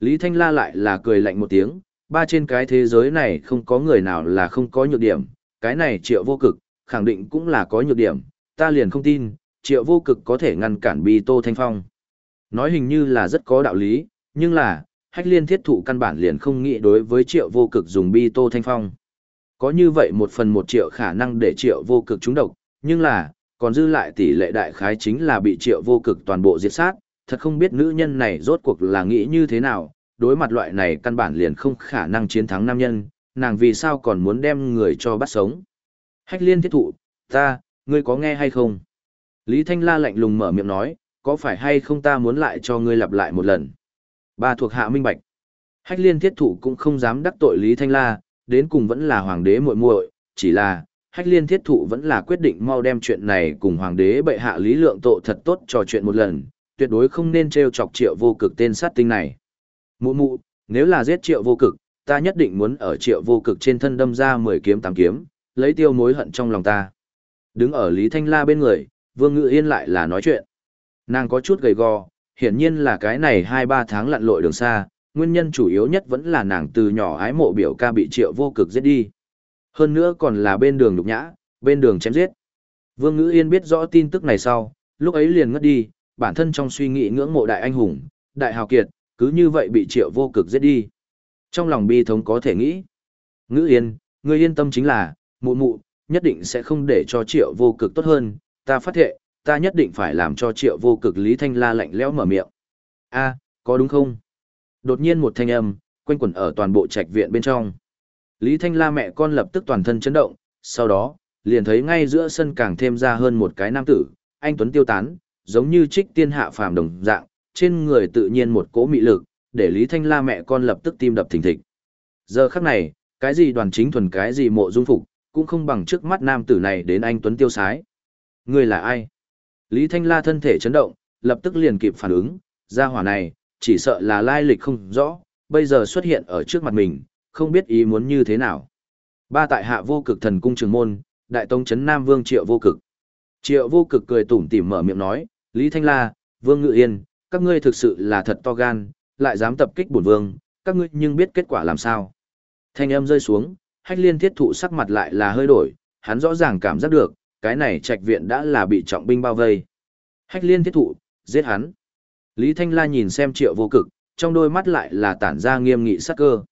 Lý Thanh La lại là cười lạnh một tiếng, ba trên cái thế giới này không có người nào là không có nhược điểm, cái này triệu vô cực, khẳng định cũng là có nhược điểm, ta liền không tin, triệu vô cực có thể ngăn cản bi tô thanh phong. Nói hình như là rất có đạo lý, nhưng là, hách liên thiết thụ căn bản liền không nghĩ đối với triệu vô cực dùng bi tô thanh phong. Có như vậy một phần một triệu khả năng để triệu vô cực trúng độc, nhưng là, còn dư lại tỷ lệ đại khái chính là bị triệu vô cực toàn bộ diệt sát, thật không biết nữ nhân này rốt cuộc là nghĩ như thế nào, đối mặt loại này căn bản liền không khả năng chiến thắng nam nhân, nàng vì sao còn muốn đem người cho bắt sống. Hách liên thiết thụ, ta, ngươi có nghe hay không? Lý Thanh La lạnh lùng mở miệng nói, có phải hay không ta muốn lại cho ngươi lặp lại một lần? Ba thuộc hạ minh bạch. Hách liên thiết thụ cũng không dám đắc tội Lý Thanh La, đến cùng vẫn là hoàng đế muội muội, chỉ là, hách liên thiết thụ vẫn là quyết định mau đem chuyện này cùng hoàng đế bệ hạ lý lượng tội thật tốt trò chuyện một lần, tuyệt đối không nên treo chọc triệu vô cực tên sát tinh này. Mụ mụ, nếu là giết triệu vô cực, ta nhất định muốn ở triệu vô cực trên thân đâm ra 10 kiếm tám kiếm, lấy tiêu mối hận trong lòng ta. Đứng ở Lý Thanh La bên người, Vương Ngự Yên lại là nói chuyện. Nàng có chút gầy gò, hiển nhiên là cái này 2-3 tháng lặn lội đường xa, nguyên nhân chủ yếu nhất vẫn là nàng từ nhỏ ái mộ biểu ca bị triệu vô cực giết đi. Hơn nữa còn là bên đường nhục nhã, bên đường chém giết. Vương Ngữ Yên biết rõ tin tức này sau, lúc ấy liền ngất đi, bản thân trong suy nghĩ ngưỡng mộ đại anh hùng, đại hào kiệt, cứ như vậy bị triệu vô cực giết đi. Trong lòng bi thống có thể nghĩ. Ngữ Yên, ngươi yên tâm chính là, mụ mụ, nhất định sẽ không để cho triệu vô cực tốt hơn, ta phát thệ, ta nhất định phải làm cho triệu vô cực Lý Thanh La lạnh lẽo mở miệng. a có đúng không? Đột nhiên một thanh âm, quanh quẩn ở toàn bộ trạch viện bên trong. Lý Thanh La mẹ con lập tức toàn thân chấn động, sau đó, liền thấy ngay giữa sân càng thêm ra hơn một cái nam tử, anh Tuấn tiêu tán, giống như trích tiên hạ phàm đồng dạng, trên người tự nhiên một cỗ mị lực, để Lý Thanh La mẹ con lập tức tim đập thình thịch. Giờ khắc này, cái gì đoàn chính thuần cái gì mộ dung phục, cũng không bằng trước mắt nam tử này đến anh Tuấn tiêu sái. Người là ai? Lý Thanh La thân thể chấn động, lập tức liền kịp phản ứng, Gia hỏa này, chỉ sợ là lai lịch không rõ, bây giờ xuất hiện ở trước mặt mình, không biết ý muốn như thế nào. Ba tại hạ vô cực thần cung trường môn, đại tông chấn Nam Vương Triệu vô cực. Triệu vô cực cười tủm tỉm mở miệng nói, Lý Thanh La, Vương Ngự Yên, các ngươi thực sự là thật to gan, lại dám tập kích bổn vương, các ngươi nhưng biết kết quả làm sao. Thanh âm rơi xuống, hách liên thiết thụ sắc mặt lại là hơi đổi, hắn rõ ràng cảm giác được, cái này trạch viện đã là bị trọng binh bao vây. Hách liên thiết thụ, giết hắn. Lý Thanh La nhìn xem triệu vô cực, trong đôi mắt lại là tản ra nghiêm nghị sắc cơ.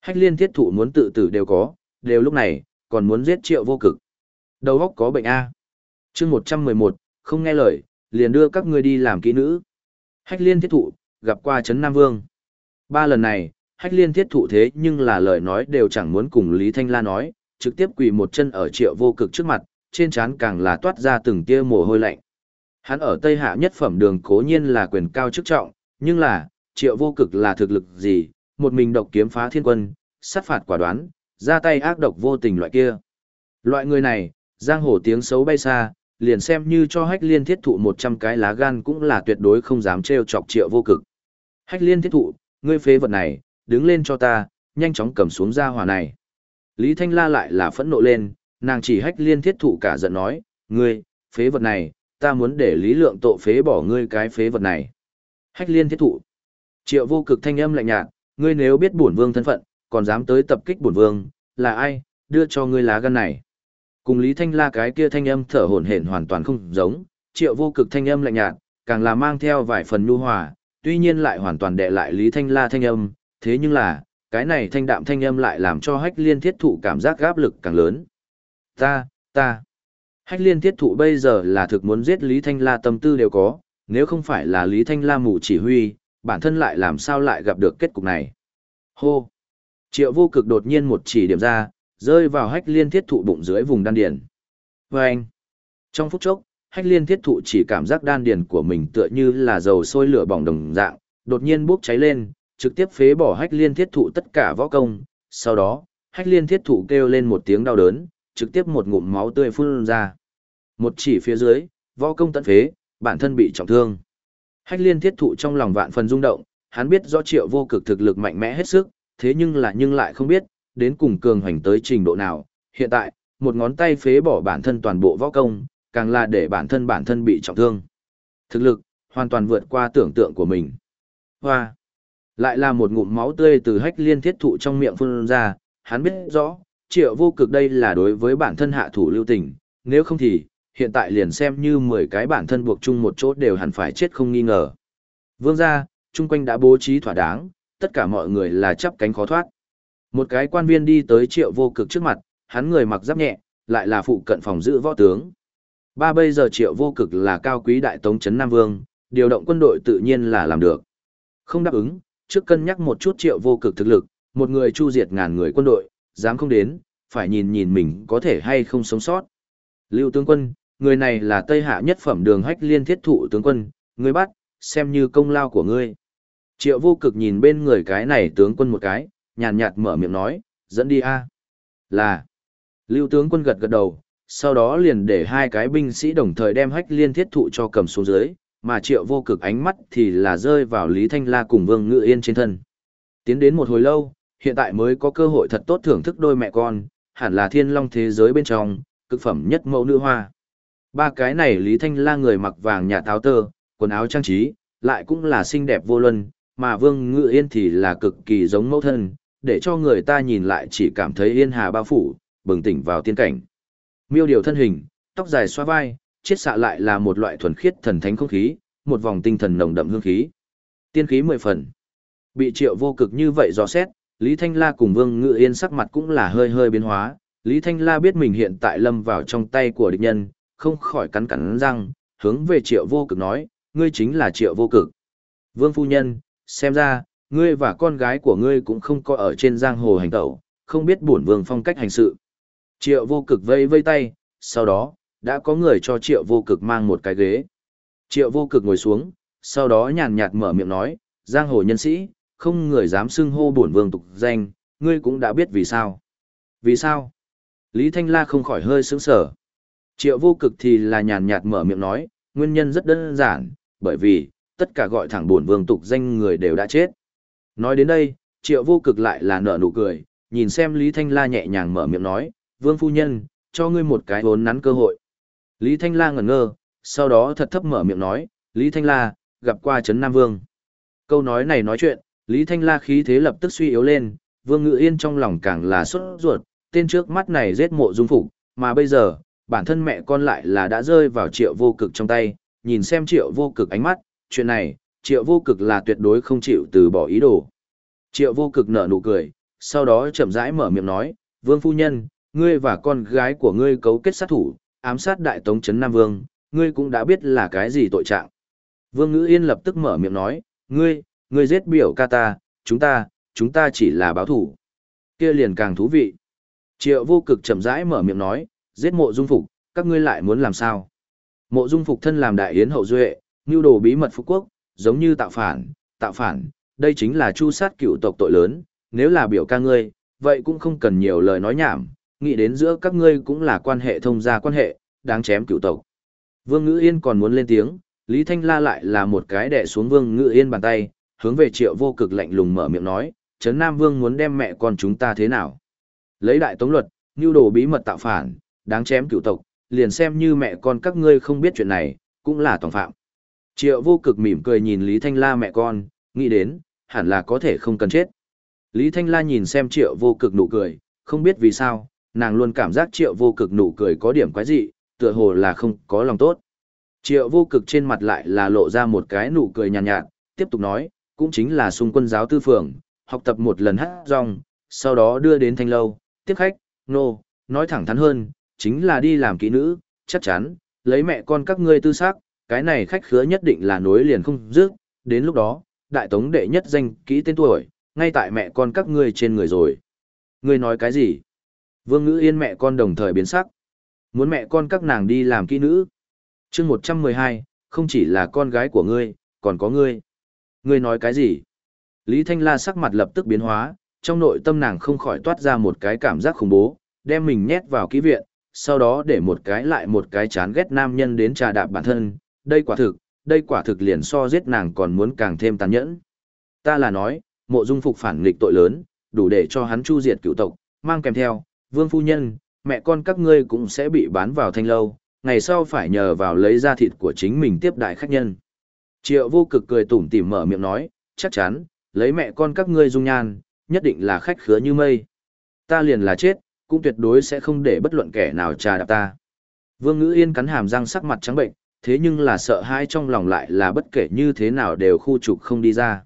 Hách liên thiết thụ muốn tự tử đều có, đều lúc này, còn muốn giết triệu vô cực. Đầu óc có bệnh A. chương 111, không nghe lời, liền đưa các ngươi đi làm kỹ nữ. Hách liên thiết thụ, gặp qua Trấn Nam Vương. Ba lần này, hách liên thiết thụ thế nhưng là lời nói đều chẳng muốn cùng Lý Thanh La nói, trực tiếp quỳ một chân ở triệu vô cực trước mặt, trên trán càng là toát ra từng tia mồ hôi lạnh. Hắn ở Tây Hạ nhất phẩm đường cố nhiên là quyền cao chức trọng, nhưng là, triệu vô cực là thực lực gì, một mình độc kiếm phá thiên quân, sát phạt quả đoán, ra tay ác độc vô tình loại kia. Loại người này, giang hồ tiếng xấu bay xa, liền xem như cho hách liên thiết thụ 100 cái lá gan cũng là tuyệt đối không dám trêu chọc triệu vô cực. Hách liên thiết thụ, ngươi phế vật này, đứng lên cho ta, nhanh chóng cầm xuống ra hỏa này. Lý Thanh La lại là phẫn nộ lên, nàng chỉ hách liên thiết thụ cả giận nói, ngươi, phế vật này, ta muốn để lý lượng tội phế bỏ ngươi cái phế vật này. Hách liên thiết thụ. Triệu vô cực thanh âm lạnh nhạt, ngươi nếu biết bổn vương thân phận, còn dám tới tập kích bổn vương, là ai, đưa cho ngươi lá gan này. Cùng Lý Thanh La cái kia thanh âm thở hổn hển hoàn toàn không giống, triệu vô cực thanh âm lạnh nhạt, càng là mang theo vài phần nhu hòa, tuy nhiên lại hoàn toàn đệ lại Lý Thanh La thanh âm, thế nhưng là, cái này thanh đạm thanh âm lại làm cho hách liên thiết thụ cảm giác gáp lực càng lớn. Ta, ta. Hách liên thiết thụ bây giờ là thực muốn giết Lý Thanh La tâm tư đều có, nếu không phải là Lý Thanh La mù chỉ huy, bản thân lại làm sao lại gặp được kết cục này. Hô! Triệu vô cực đột nhiên một chỉ điểm ra, rơi vào hách liên thiết thụ bụng dưới vùng đan điền. Vâng! trong phút chốc, hách liên thiết thụ chỉ cảm giác đan điền của mình tựa như là dầu sôi lửa bỏng đồng dạng, đột nhiên bốc cháy lên, trực tiếp phế bỏ hách liên thiết thụ tất cả võ công. Sau đó, hách liên thiết thụ kêu lên một tiếng đau đớn, trực tiếp một ngụm máu tươi phun ra. Một chỉ phía dưới, võ công tận phế, bản thân bị trọng thương. Hách liên thiết thụ trong lòng vạn phần rung động, hắn biết rõ triệu vô cực thực lực mạnh mẽ hết sức, thế nhưng là nhưng lại không biết, đến cùng cường hành tới trình độ nào. Hiện tại, một ngón tay phế bỏ bản thân toàn bộ võ công, càng là để bản thân bản thân bị trọng thương. Thực lực, hoàn toàn vượt qua tưởng tượng của mình. Hoa! Lại là một ngụm máu tươi từ hách liên thiết thụ trong miệng phun ra, hắn biết rõ, triệu vô cực đây là đối với bản thân hạ thủ lưu tình, nếu không thì, hiện tại liền xem như 10 cái bản thân buộc chung một chỗ đều hẳn phải chết không nghi ngờ. Vương gia, chung quanh đã bố trí thỏa đáng, tất cả mọi người là chắp cánh khó thoát. Một cái quan viên đi tới triệu vô cực trước mặt, hắn người mặc giáp nhẹ, lại là phụ cận phòng giữ võ tướng. Ba bây giờ triệu vô cực là cao quý đại tống chấn Nam Vương, điều động quân đội tự nhiên là làm được. Không đáp ứng, trước cân nhắc một chút triệu vô cực thực lực, một người chu diệt ngàn người quân đội, dám không đến, phải nhìn nhìn mình có thể hay không sống sót. Lưu tướng quân, người này là Tây Hạ nhất phẩm đường hách liên thiết thụ tướng quân, ngươi bắt, xem như công lao của ngươi. Triệu vô cực nhìn bên người cái này tướng quân một cái, nhàn nhạt mở miệng nói, dẫn đi a Là. Lưu tướng quân gật gật đầu, sau đó liền để hai cái binh sĩ đồng thời đem hách liên thiết thụ cho cầm xuống dưới, mà triệu vô cực ánh mắt thì là rơi vào Lý Thanh La cùng Vương Ngự Yên trên thân. Tiến đến một hồi lâu, hiện tại mới có cơ hội thật tốt thưởng thức đôi mẹ con, hẳn là thiên long thế giới bên trong, cực phẩm nhất mẫu nữ hoa. Ba cái này Lý Thanh La người mặc vàng nhà táo tơ, quần áo trang trí, lại cũng là xinh đẹp vô luân, mà Vương Ngự Yên thì là cực kỳ giống mẫu thân, để cho người ta nhìn lại chỉ cảm thấy yên hà bao phủ, bừng tỉnh vào tiên cảnh. Miêu điều thân hình, tóc dài xoa vai, chiết xạ lại là một loại thuần khiết thần thánh không khí, một vòng tinh thần nồng đậm hương khí. Tiên khí mười phần. Bị triệu vô cực như vậy dò xét, Lý Thanh La cùng Vương Ngự Yên sắc mặt cũng là hơi hơi biến hóa. Lý Thanh La biết mình hiện tại lâm vào trong tay của địch nhân, không khỏi cắn cắn răng, hướng về triệu vô cực nói, ngươi chính là triệu vô cực. Vương Phu Nhân, xem ra, ngươi và con gái của ngươi cũng không có ở trên giang hồ hành tẩu, không biết bổn vương phong cách hành sự. Triệu vô cực vây vây tay, sau đó, đã có người cho triệu vô cực mang một cái ghế. Triệu vô cực ngồi xuống, sau đó nhàn nhạt mở miệng nói, giang hồ nhân sĩ, không người dám xưng hô bổn vương tục danh, ngươi cũng đã biết vì sao. Vì sao? Lý Thanh La không khỏi hơi sững sờ. Triệu vô cực thì là nhàn nhạt mở miệng nói, nguyên nhân rất đơn giản, bởi vì, tất cả gọi thẳng bổn vương tục danh người đều đã chết. Nói đến đây, triệu vô cực lại là nở nụ cười, nhìn xem Lý Thanh La nhẹ nhàng mở miệng nói, vương phu nhân, cho ngươi một cái vốn nắn cơ hội. Lý Thanh La ngẩn ngơ, sau đó thật thấp mở miệng nói, Lý Thanh La, gặp qua Trấn Nam Vương. Câu nói này nói chuyện, Lý Thanh La khí thế lập tức suy yếu lên, Vương Ngự Yên trong lòng càng là sốt ruột, tên trước mắt này giết mộ dung phục, mà bây giờ, bản thân mẹ con lại là đã rơi vào triệu vô cực trong tay, nhìn xem triệu vô cực ánh mắt, chuyện này, triệu vô cực là tuyệt đối không chịu từ bỏ ý đồ. Triệu vô cực nở nụ cười, sau đó chậm rãi mở miệng nói, Vương Phu Nhân, ngươi và con gái của ngươi cấu kết sát thủ, ám sát đại tống trấn Nam Vương, ngươi cũng đã biết là cái gì tội trạng. Vương Ngữ Yên lập tức mở miệng nói, ngươi, ngươi giết biểu ca ta, chúng ta, chúng ta chỉ là báo thủ. Kia liền càng thú vị. Triệu vô cực chậm rãi mở miệng nói, giết mộ dung phục, các ngươi lại muốn làm sao? Mộ dung phục thân làm đại yến hậu duệ, nưu đồ bí mật phú quốc, giống như tạo phản, tạo phản, đây chính là chu sát cựu tộc tội lớn, nếu là biểu ca ngươi, vậy cũng không cần nhiều lời nói nhảm, nghĩ đến giữa các ngươi cũng là quan hệ thông gia quan hệ, đáng chém cựu tộc. Vương Ngữ Yên còn muốn lên tiếng, Lý Thanh La lại là một cái đè xuống Vương Ngữ Yên bàn tay, hướng về triệu vô cực lạnh lùng mở miệng nói, Trấn Nam Vương muốn đem mẹ con chúng ta thế nào? Lấy đại tống luật, như đồ bí mật tạo phản, đáng chém cựu tộc, liền xem như mẹ con các ngươi không biết chuyện này, cũng là tòng phạm. Triệu vô cực mỉm cười nhìn Lý Thanh La mẹ con, nghĩ đến, hẳn là có thể không cần chết. Lý Thanh La nhìn xem triệu vô cực nụ cười, không biết vì sao, nàng luôn cảm giác triệu vô cực nụ cười có điểm quái dị, tựa hồ là không có lòng tốt. Triệu vô cực trên mặt lại là lộ ra một cái nụ cười nhàn nhạt, nhạt, tiếp tục nói, cũng chính là xung quân giáo tư phường, học tập một lần hát rong, sau đó đưa đến thanh lâu, tiếp khách, nô, no, nói thẳng thắn hơn, chính là đi làm kỹ nữ, chắc chắn, lấy mẹ con các ngươi tư xác, cái này khách khứa nhất định là nối liền không dứt, đến lúc đó, đại tống đệ nhất danh kỹ tên tuổi, ngay tại mẹ con các ngươi trên người rồi. Ngươi nói cái gì? Vương Ngữ Yên mẹ con đồng thời biến sắc. Muốn mẹ con các nàng đi làm kỹ nữ. chương 112, không chỉ là con gái của ngươi, còn có ngươi. Ngươi nói cái gì? Lý Thanh La sắc mặt lập tức biến hóa, trong nội tâm nàng không khỏi toát ra một cái cảm giác khủng bố, đem mình nhét vào ký viện, sau đó để một cái lại một cái chán ghét nam nhân đến trà đạp bản thân, đây quả thực, đây quả thực liền so giết nàng còn muốn càng thêm tàn nhẫn. Ta là nói, mộ dung phục phản nghịch tội lớn, đủ để cho hắn chu diệt cựu tộc, mang kèm theo, vương phu nhân, mẹ con các ngươi cũng sẽ bị bán vào thanh lâu, ngày sau phải nhờ vào lấy ra thịt của chính mình tiếp đại khách nhân. Triệu vô cực cười tủm tỉm mở miệng nói, chắc chắn, lấy mẹ con các ngươi dung nhan, nhất định là khách khứa như mây. Ta liền là chết, cũng tuyệt đối sẽ không để bất luận kẻ nào trà đạp ta. Vương Ngữ Yên cắn hàm răng sắc mặt trắng bệnh, thế nhưng là sợ hãi trong lòng lại là bất kể như thế nào đều khu trục không đi ra.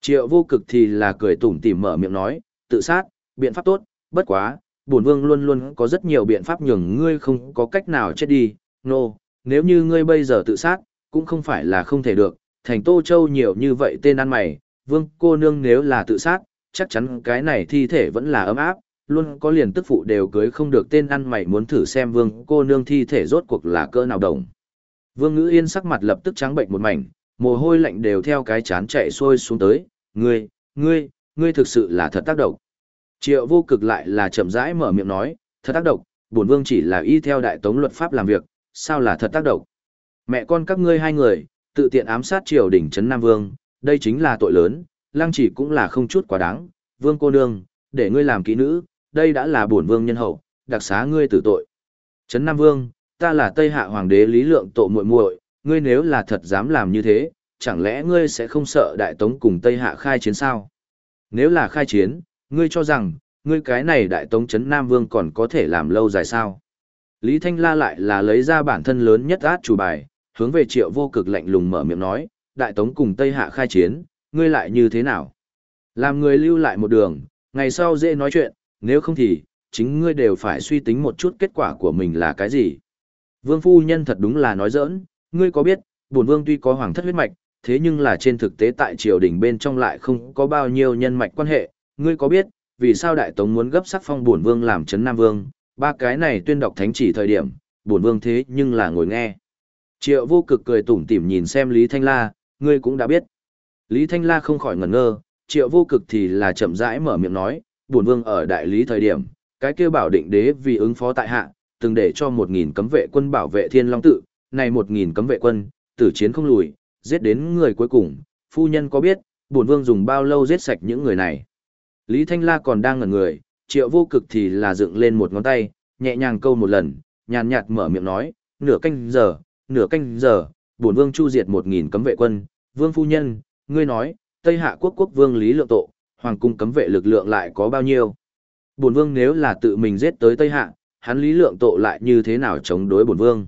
Triệu vô cực thì là cười tủm tỉm mở miệng nói, tự sát, biện pháp tốt, bất quá, bổn vương luôn luôn có rất nhiều biện pháp nhường ngươi không có cách nào chết đi, nô, no, nếu như ngươi bây giờ tự sát, cũng không phải là không thể được, thành Tô Châu nhiều như vậy tên ăn mày, vương cô nương nếu là tự sát, chắc chắn cái này thi thể vẫn là ấm áp, luôn có liền tức phụ đều cưới không được tên ăn mày muốn thử xem vương cô nương thi thể rốt cuộc là cỡ nào đồng. Vương ngữ yên sắc mặt lập tức trắng bệnh một mảnh, mồ hôi lạnh đều theo cái chán chạy xuôi xuống tới, ngươi, ngươi, ngươi thực sự là thật tác động. Triệu vô cực lại là chậm rãi mở miệng nói, thật tác động, bổn vương chỉ là y theo đại tống luật pháp làm việc, sao là thật tác động. Mẹ con các ngươi hai người, tự tiện ám sát triều đình trấn Nam Vương, đây chính là tội lớn, lăng chỉ cũng là không chút quá đáng, vương cô nương, để ngươi làm kỹ nữ, đây đã là bổn vương nhân hậu, đặc xá ngươi tử tội. Trấn Nam Vương, ta là Tây Hạ Hoàng đế Lý Lượng tội muội muội, ngươi nếu là thật dám làm như thế, chẳng lẽ ngươi sẽ không sợ Đại Tống cùng Tây Hạ khai chiến sao? Nếu là khai chiến, ngươi cho rằng, ngươi cái này Đại Tống Trấn Nam Vương còn có thể làm lâu dài sao? Lý Thanh La lại là lấy ra bản thân lớn nhất át chủ bài, hướng về triệu vô cực lạnh lùng mở miệng nói, Đại Tống cùng Tây Hạ khai chiến, ngươi lại như thế nào? Làm người lưu lại một đường, ngày sau dễ nói chuyện, nếu không thì, chính ngươi đều phải suy tính một chút kết quả của mình là cái gì. Vương phu nhân thật đúng là nói giỡn, ngươi có biết, bổn vương tuy có hoàng thất huyết mạch, thế nhưng là trên thực tế tại triều đình bên trong lại không có bao nhiêu nhân mạch quan hệ, ngươi có biết, vì sao đại tống muốn gấp sắc phong bổn vương làm chấn nam vương, ba cái này tuyên đọc thánh chỉ thời điểm, bổn vương thế nhưng là ngồi nghe. Triệu vô cực cười tủm tỉm nhìn xem Lý Thanh La, ngươi cũng đã biết. Lý Thanh La không khỏi ngẩn ngơ, triệu vô cực thì là chậm rãi mở miệng nói, bổn vương ở đại lý thời điểm, cái kia bảo định đế vì ứng phó tại hạ, từng để cho một nghìn cấm vệ quân bảo vệ thiên long tự, này một nghìn cấm vệ quân, tử chiến không lùi, giết đến người cuối cùng, phu nhân có biết, bổn vương dùng bao lâu giết sạch những người này. Lý Thanh La còn đang ngẩn người, triệu vô cực thì là dựng lên một ngón tay, nhẹ nhàng câu một lần, nhàn nhạt mở miệng nói, nửa canh giờ, nửa canh giờ, bổn vương chu diệt một nghìn cấm vệ quân, vương phu nhân, ngươi nói, Tây Hạ quốc quốc vương Lý Lượng Tộ, hoàng cung cấm vệ lực lượng lại có bao nhiêu? Bổn vương nếu là tự mình giết tới Tây Hạ, hắn Lý Lượng Tộ lại như thế nào chống đối bổn vương?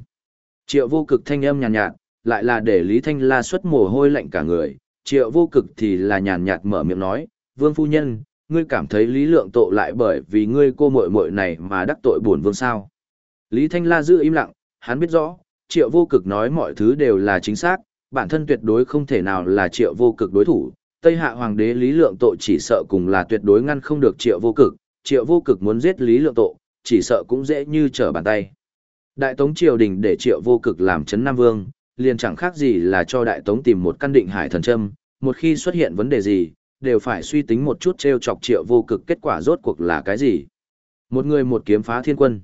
Triệu vô cực thanh âm nhàn nhạt, nhạt, lại là để Lý Thanh La xuất mồ hôi lạnh cả người, triệu vô cực thì là nhàn nhạt mở miệng nói, vương phu nhân, ngươi cảm thấy Lý Lượng Tộ lại bởi vì ngươi cô muội muội này mà đắc tội bổn vương sao? Lý Thanh La giữ im lặng, hắn biết rõ, triệu vô cực nói mọi thứ đều là chính xác, bản thân tuyệt đối không thể nào là triệu vô cực đối thủ. Tây Hạ Hoàng đế Lý Lượng Tộ chỉ sợ cùng là tuyệt đối ngăn không được triệu vô cực, triệu vô cực muốn giết Lý Lượng Tộ, chỉ sợ cũng dễ như trở bàn tay. Đại Tống triều đình để triệu vô cực làm chấn Nam Vương, liền chẳng khác gì là cho Đại Tống tìm một căn định hải thần châm, một khi xuất hiện vấn đề gì, đều phải suy tính một chút treo chọc triệu vô cực kết quả rốt cuộc là cái gì. Một người một kiếm phá thiên quân.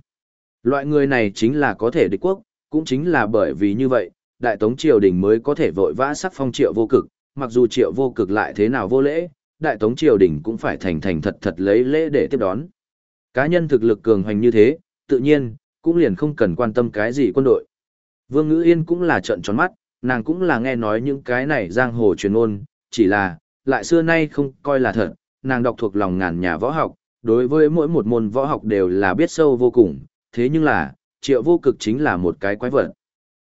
Loại người này chính là có thể địch quốc, cũng chính là bởi vì như vậy, Đại Tống triều đình mới có thể vội vã sắc phong triệu vô cực, mặc dù triệu vô cực lại thế nào vô lễ, Đại Tống triều đình cũng phải thành thành thật thật lấy lễ để tiếp đón. Cá nhân thực lực cường hoành như thế, tự nhiên, cũng liền không cần quan tâm cái gì quân đội. Vương Ngữ Yên cũng là trận tròn mắt, nàng cũng là nghe nói những cái này giang hồ truyền ôn, chỉ là, lại xưa nay không coi là thật, nàng đọc thuộc lòng ngàn nhà võ học, đối với mỗi một môn võ học đều là biết sâu vô cùng, thế nhưng là, triệu vô cực chính là một cái quái vật.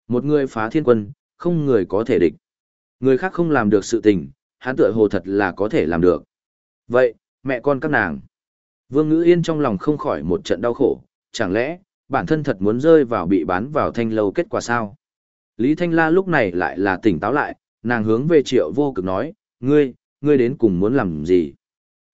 Một người phá thiên quân, không người có thể địch. Người khác không làm được sự tình, hắn tựa hồ thật là có thể làm được. Vậy, mẹ con các nàng. Vương Ngữ Yên trong lòng không khỏi một trận đau khổ, chẳng lẽ, bản thân thật muốn rơi vào bị bán vào thanh lâu kết quả sao? Lý Thanh La lúc này lại là tỉnh táo lại, nàng hướng về triệu vô cực nói, ngươi, ngươi đến cùng muốn làm gì?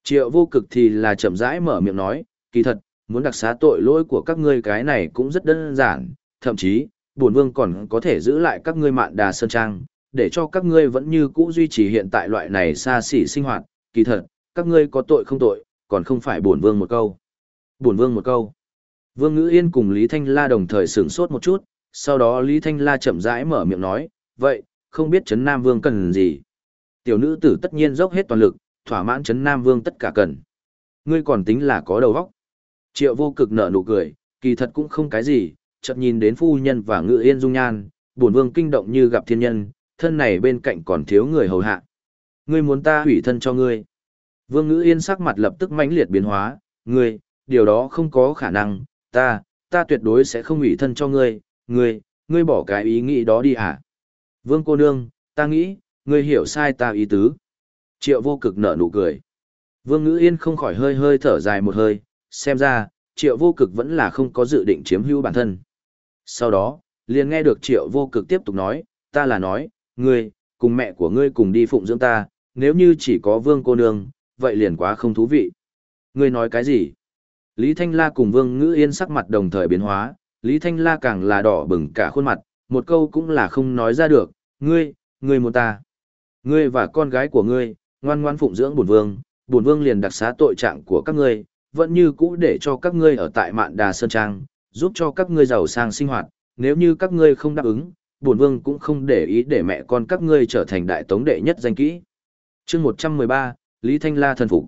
Triệu vô cực thì là chậm rãi mở miệng nói, kỳ thật, muốn đặc xá tội lỗi của các ngươi cái này cũng rất đơn giản, thậm chí, bổn vương còn có thể giữ lại các ngươi mạn đà sơn trang, để cho các ngươi vẫn như cũ duy trì hiện tại loại này xa xỉ sinh hoạt, kỳ thật, các ngươi có tội không tội, còn không phải bổn vương một câu. Bổn vương một câu. Vương Ngữ Yên cùng Lý Thanh La đồng thời sửng sốt một chút, sau đó Lý Thanh La chậm rãi mở miệng nói, vậy, không biết Trấn Nam Vương cần gì. Tiểu nữ tử tất nhiên dốc hết toàn lực, thỏa mãn Trấn Nam Vương tất cả cần. Ngươi còn tính là có đầu óc. Triệu vô cực nở nụ cười, kỳ thật cũng không cái gì, chợt nhìn đến phu nhân và ngự yên dung nhan, buồn vương kinh động như gặp thiên nhân, thân này bên cạnh còn thiếu người hầu hạ. Ngươi muốn ta hủy thân cho ngươi. Vương ngữ yên sắc mặt lập tức mãnh liệt biến hóa, ngươi, điều đó không có khả năng, ta, ta tuyệt đối sẽ không hủy thân cho ngươi, ngươi, ngươi bỏ cái ý nghĩ đó đi hả? Vương cô nương, ta nghĩ, ngươi hiểu sai ta ý tứ. Triệu vô cực nở nụ cười. Vương ngữ yên không khỏi hơi hơi thở dài một hơi, xem ra, triệu vô cực vẫn là không có dự định chiếm hữu bản thân. Sau đó, liền nghe được triệu vô cực tiếp tục nói, ta là nói, ngươi, cùng mẹ của ngươi cùng đi phụng dưỡng ta, nếu như chỉ có vương cô nương, vậy liền quá không thú vị. Ngươi nói cái gì? Lý Thanh La cùng Vương Ngữ Yên sắc mặt đồng thời biến hóa, Lý Thanh La càng là đỏ bừng cả khuôn mặt, một câu cũng là không nói ra được, ngươi, ngươi muốn ta. Ngươi và con gái của ngươi, ngoan ngoan phụng dưỡng bổn vương, bổn vương liền đặc xá tội trạng của các ngươi, vẫn như cũ để cho các ngươi ở tại Mạn Đà Sơn Trang, giúp cho các ngươi giàu sang sinh hoạt, nếu như các ngươi không đáp ứng, bổn vương cũng không để ý để mẹ con các ngươi trở thành đại tống đệ nhất danh kỹ. Chương 113, Lý Thanh La thần phục.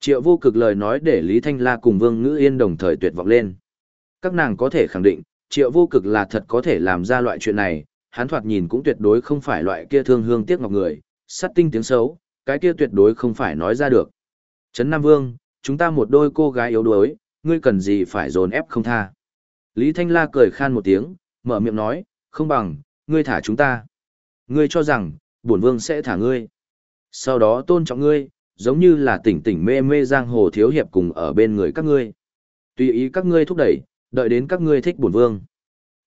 Triệu vô cực lời nói để Lý Thanh La cùng Vương Ngữ Yên đồng thời tuyệt vọng lên. Các nàng có thể khẳng định, triệu vô cực là thật có thể làm ra loại chuyện này, hắn thoạt nhìn cũng tuyệt đối không phải loại kia thương hương tiếc ngọc người, sát tinh tiếng xấu, cái kia tuyệt đối không phải nói ra được. Trấn Nam Vương, chúng ta một đôi cô gái yếu đuối, ngươi cần gì phải dồn ép không tha. Lý Thanh La cười khan một tiếng, mở miệng nói, không bằng, ngươi thả chúng ta. Ngươi cho rằng, bổn vương sẽ thả ngươi. Sau đó tôn trọng ngươi, giống như là tỉnh tỉnh mê mê giang hồ thiếu hiệp cùng ở bên người các ngươi. Tùy ý các ngươi thúc đẩy, đợi đến các ngươi thích bổn vương.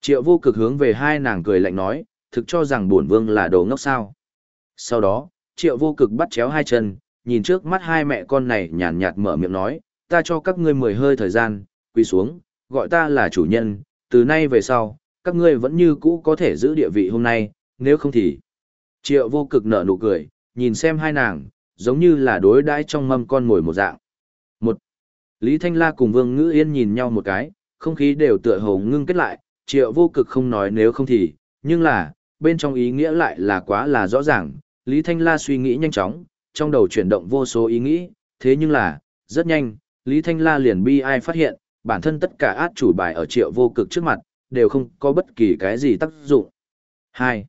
Triệu vô cực hướng về hai nàng cười lạnh nói, thực cho rằng bổn vương là đồ ngốc sao. Sau đó, triệu vô cực bắt chéo hai chân, nhìn trước mắt hai mẹ con này nhàn nhạt mở miệng nói, ta cho các ngươi mười hơi thời gian, quỳ xuống, gọi ta là chủ nhân, từ nay về sau, các ngươi vẫn như cũ có thể giữ địa vị hôm nay, nếu không thì. Triệu vô cực nở nụ cười, nhìn xem hai nàng, giống như là đối đãi trong mâm con ngồi một dạng. Một. Lý Thanh La cùng Vương Ngữ Yên nhìn nhau một cái, không khí đều tựa hồ ngưng kết lại, triệu vô cực không nói nếu không thì, nhưng là, bên trong ý nghĩa lại là quá là rõ ràng, Lý Thanh La suy nghĩ nhanh chóng, trong đầu chuyển động vô số ý nghĩ, thế nhưng là, rất nhanh, Lý Thanh La liền bi ai phát hiện, bản thân tất cả át chủ bài ở triệu vô cực trước mặt, đều không có bất kỳ cái gì tác dụng. 2.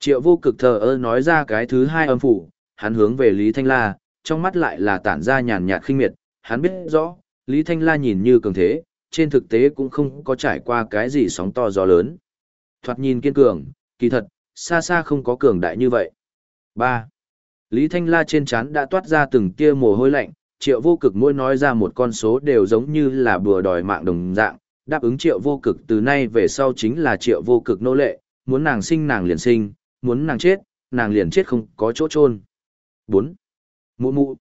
Triệu vô cực thờ ơ nói ra cái thứ hai âm phủ, hắn hướng về Lý Thanh La, trong mắt lại là tản ra nhàn nhạt khinh miệt, hắn biết rõ, Lý Thanh La nhìn như cường thế, trên thực tế cũng không có trải qua cái gì sóng to gió lớn. Thoạt nhìn kiên cường, kỳ thật, xa xa không có cường đại như vậy. 3. Lý Thanh La trên trán đã toát ra từng tia mồ hôi lạnh, triệu vô cực mỗi nói ra một con số đều giống như là bùa đòi mạng đồng dạng, đáp ứng triệu vô cực từ nay về sau chính là triệu vô cực nô lệ, muốn nàng sinh nàng liền sinh, muốn nàng chết, nàng liền chết không có chỗ chôn. 4. Mụ mụ.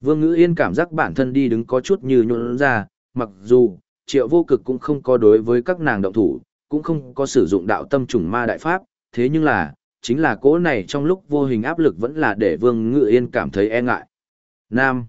Vương Ngữ Yên cảm giác bản thân đi đứng có chút như nhuận ra, mặc dù, triệu vô cực cũng không có đối với các nàng động thủ, cũng không có sử dụng đạo tâm trùng ma đại pháp, thế nhưng là, chính là cỗ này trong lúc vô hình áp lực vẫn là để Vương ngự Yên cảm thấy e ngại. Nam.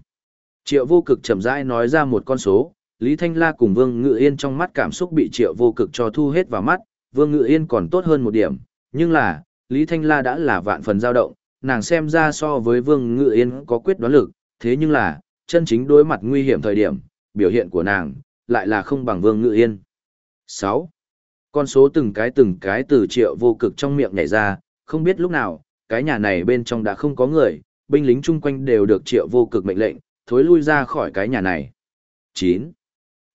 Triệu vô cực chậm rãi nói ra một con số, Lý Thanh La cùng Vương ngự Yên trong mắt cảm xúc bị triệu vô cực cho thu hết vào mắt, Vương ngự Yên còn tốt hơn một điểm, nhưng là, Lý Thanh La đã là vạn phần dao động, nàng xem ra so với Vương Ngự Yên có quyết đoán lực, thế nhưng là, chân chính đối mặt nguy hiểm thời điểm, biểu hiện của nàng, lại là không bằng Vương Ngự Yên. 6. Con số từng cái từng cái từ triệu vô cực trong miệng nhảy ra, không biết lúc nào, cái nhà này bên trong đã không có người, binh lính chung quanh đều được triệu vô cực mệnh lệnh, thối lui ra khỏi cái nhà này. 9.